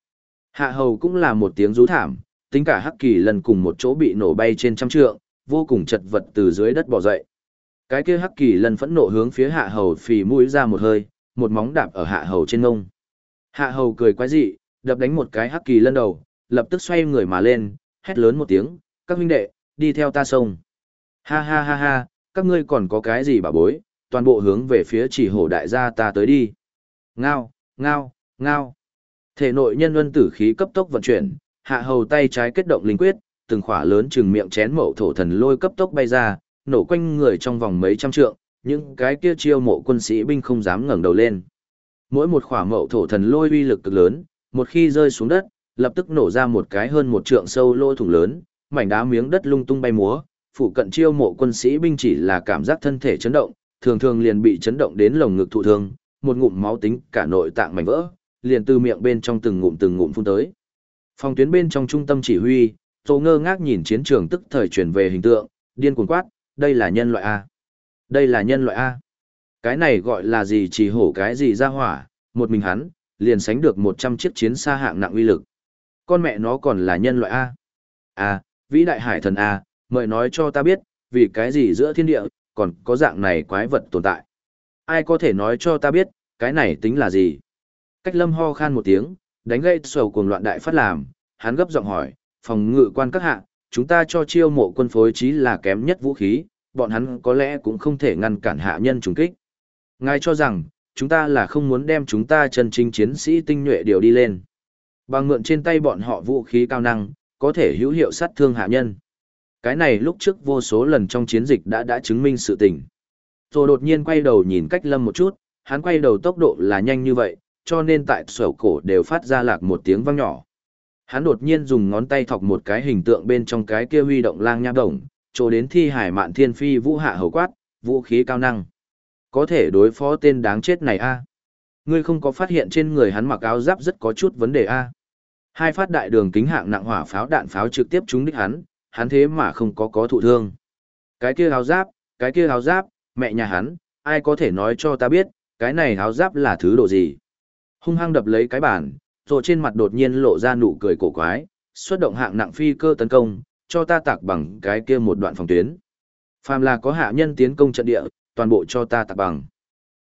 Hạ hầu cũng là một tiếng rú thảm, tính cả hắc kỳ lần cùng một chỗ bị nổ bay trên trăm trượng, vô cùng chật vật từ dưới đất bò dậy. Cái kia hắc kỳ lần phẫn nộ hướng phía hạ hầu phì mũi ra một hơi, một móng đạp ở hạ hầu trên ngông. Hạ hầu cười quái dị, đập đánh một cái hắc kỳ lần đầu, lập tức xoay người mà lên, hét lớn một tiếng, các huynh đệ, đi theo ta sông. Ha ha ha ha, các ngươi còn có cái gì bà bối, toàn bộ hướng về phía chỉ hổ đại gia ta tới đi. Ngao, ngao, ngao. Thể nội nhân luân tử khí cấp tốc vận chuyển, hạ hầu tay trái kết động linh quyết, từng khỏa lớn chừng miệng chén mậu thổ thần lôi cấp tốc bay ra, nổ quanh người trong vòng mấy trăm trượng, những cái kia chiêu mộ quân sĩ binh không dám ngẩng đầu lên. Mỗi một khỏa mậu thổ thần lôi uy lực cực lớn, một khi rơi xuống đất, lập tức nổ ra một cái hơn một trượng sâu lỗ thủng lớn, mảnh đá miếng đất lung tung bay múa, phụ cận chiêu mộ quân sĩ binh chỉ là cảm giác thân thể chấn động, thường thường liền bị chấn động đến lồng ngực thụ thương, một ngụm máu tính cả nội tạng mảnh vỡ, liền từ miệng bên trong từng ngụm từng ngụm phun tới. Phòng tuyến bên trong trung tâm chỉ huy, Tô ngơ ngác nhìn chiến trường tức thời chuyển về hình tượng, điên cuồng quát, đây là nhân loại A. Đây là nhân loại A. Cái này gọi là gì chỉ hổ cái gì ra hỏa, một mình hắn, liền sánh được 100 chiếc chiến xa hạng nặng uy lực. Con mẹ nó còn là nhân loại A. A, vĩ đại hải thần A, mời nói cho ta biết, vì cái gì giữa thiên địa, còn có dạng này quái vật tồn tại. Ai có thể nói cho ta biết, cái này tính là gì? Cách lâm ho khan một tiếng, đánh gây sầu cuồng loạn đại phát làm, hắn gấp giọng hỏi, phòng ngự quan các hạ, chúng ta cho chiêu mộ quân phối trí là kém nhất vũ khí, bọn hắn có lẽ cũng không thể ngăn cản hạ nhân trùng kích. Ngài cho rằng, chúng ta là không muốn đem chúng ta chân chính chiến sĩ tinh nhuệ điều đi lên. Bằng mượn trên tay bọn họ vũ khí cao năng, có thể hữu hiệu sát thương hạ nhân. Cái này lúc trước vô số lần trong chiến dịch đã đã chứng minh sự tình. Rồi đột nhiên quay đầu nhìn cách lâm một chút, hắn quay đầu tốc độ là nhanh như vậy, cho nên tại sổ cổ đều phát ra lạc một tiếng vang nhỏ. Hắn đột nhiên dùng ngón tay thọc một cái hình tượng bên trong cái kia huy động lang nha đồng, chỗ đến thi hải mạn thiên phi vũ hạ hầu quát, vũ khí cao năng. Có thể đối phó tên đáng chết này a Ngươi không có phát hiện trên người hắn mặc áo giáp rất có chút vấn đề a Hai phát đại đường kính hạng nặng hỏa pháo đạn pháo trực tiếp trúng đích hắn, hắn thế mà không có có thụ thương. Cái kia áo giáp, cái kia áo giáp, mẹ nhà hắn, ai có thể nói cho ta biết, cái này áo giáp là thứ độ gì? Hung hăng đập lấy cái bàn, rồi trên mặt đột nhiên lộ ra nụ cười cổ quái, xuất động hạng nặng phi cơ tấn công, cho ta tạc bằng cái kia một đoạn phòng tuyến. Phàm là có hạ nhân tiến công trận địa, toàn bộ cho ta tạc bằng.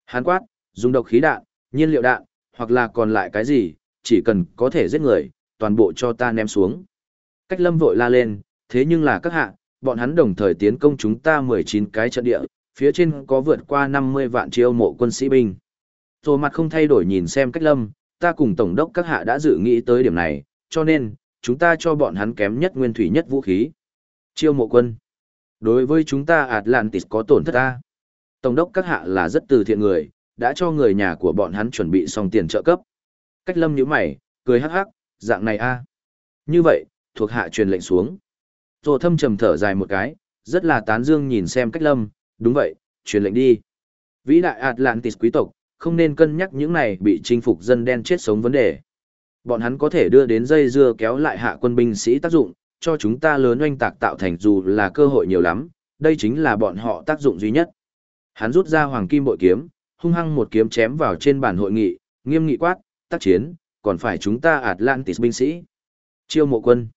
Hán quát, dùng độc khí đạn, nhiên liệu đạn, hoặc là còn lại cái gì, chỉ cần có thể giết người, toàn bộ cho ta ném xuống. Cách lâm vội la lên, thế nhưng là các hạ, bọn hắn đồng thời tiến công chúng ta 19 cái trận địa, phía trên có vượt qua 50 vạn chiêu mộ quân sĩ binh. Rồi mặt không thay đổi nhìn xem cách lâm, ta cùng tổng đốc các hạ đã dự nghĩ tới điểm này, cho nên, chúng ta cho bọn hắn kém nhất nguyên thủy nhất vũ khí. Chiêu mộ quân. Đối với chúng ta Atlantis có tổn thất ta. Tổng đốc các hạ là rất từ thiện người, đã cho người nhà của bọn hắn chuẩn bị xong tiền trợ cấp. Cách lâm nhíu mày, cười hắc hắc, dạng này a. Như vậy, thuộc hạ truyền lệnh xuống. Tô thâm trầm thở dài một cái, rất là tán dương nhìn xem cách lâm, đúng vậy, truyền lệnh đi. Vĩ đại Atlantis quý tộc, không nên cân nhắc những này bị chinh phục dân đen chết sống vấn đề. Bọn hắn có thể đưa đến dây dưa kéo lại hạ quân binh sĩ tác dụng, cho chúng ta lớn oanh tạc tạo thành dù là cơ hội nhiều lắm, đây chính là bọn họ tác dụng duy nhất. Hắn rút ra hoàng kim bội kiếm, hung hăng một kiếm chém vào trên bàn hội nghị, nghiêm nghị quát, tác chiến, còn phải chúng ta Atlantis binh sĩ. Chiêu mộ quân.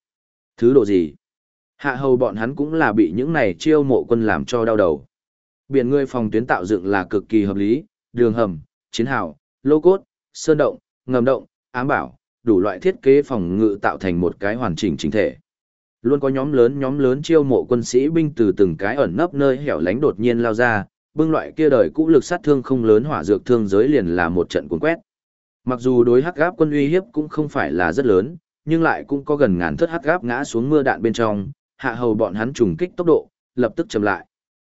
Thứ độ gì? Hạ hầu bọn hắn cũng là bị những này chiêu mộ quân làm cho đau đầu. Biển ngươi phòng tuyến tạo dựng là cực kỳ hợp lý, đường hầm, chiến hào, lô cốt, sơn động, ngầm động, ám bảo, đủ loại thiết kế phòng ngự tạo thành một cái hoàn chỉnh chính thể. Luôn có nhóm lớn nhóm lớn chiêu mộ quân sĩ binh từ từng cái ẩn nấp nơi hẻo lánh đột nhiên lao ra, bưng loại kia đời cũ lực sát thương không lớn hỏa dược thương giới liền là một trận cuốn quét. Mặc dù đối hắc gáp quân uy hiếp cũng không phải là rất lớn, nhưng lại cũng có gần ngàn thất hắc gáp ngã xuống mưa đạn bên trong, hạ hầu bọn hắn trùng kích tốc độ, lập tức chậm lại.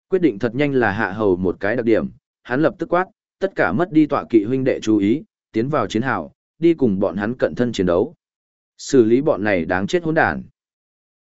Quyết định thật nhanh là hạ hầu một cái đặc điểm, hắn lập tức quát, tất cả mất đi tọa kỵ huynh đệ chú ý, tiến vào chiến hào, đi cùng bọn hắn cận thân chiến đấu. Xử lý bọn này đáng chết hỗn đản.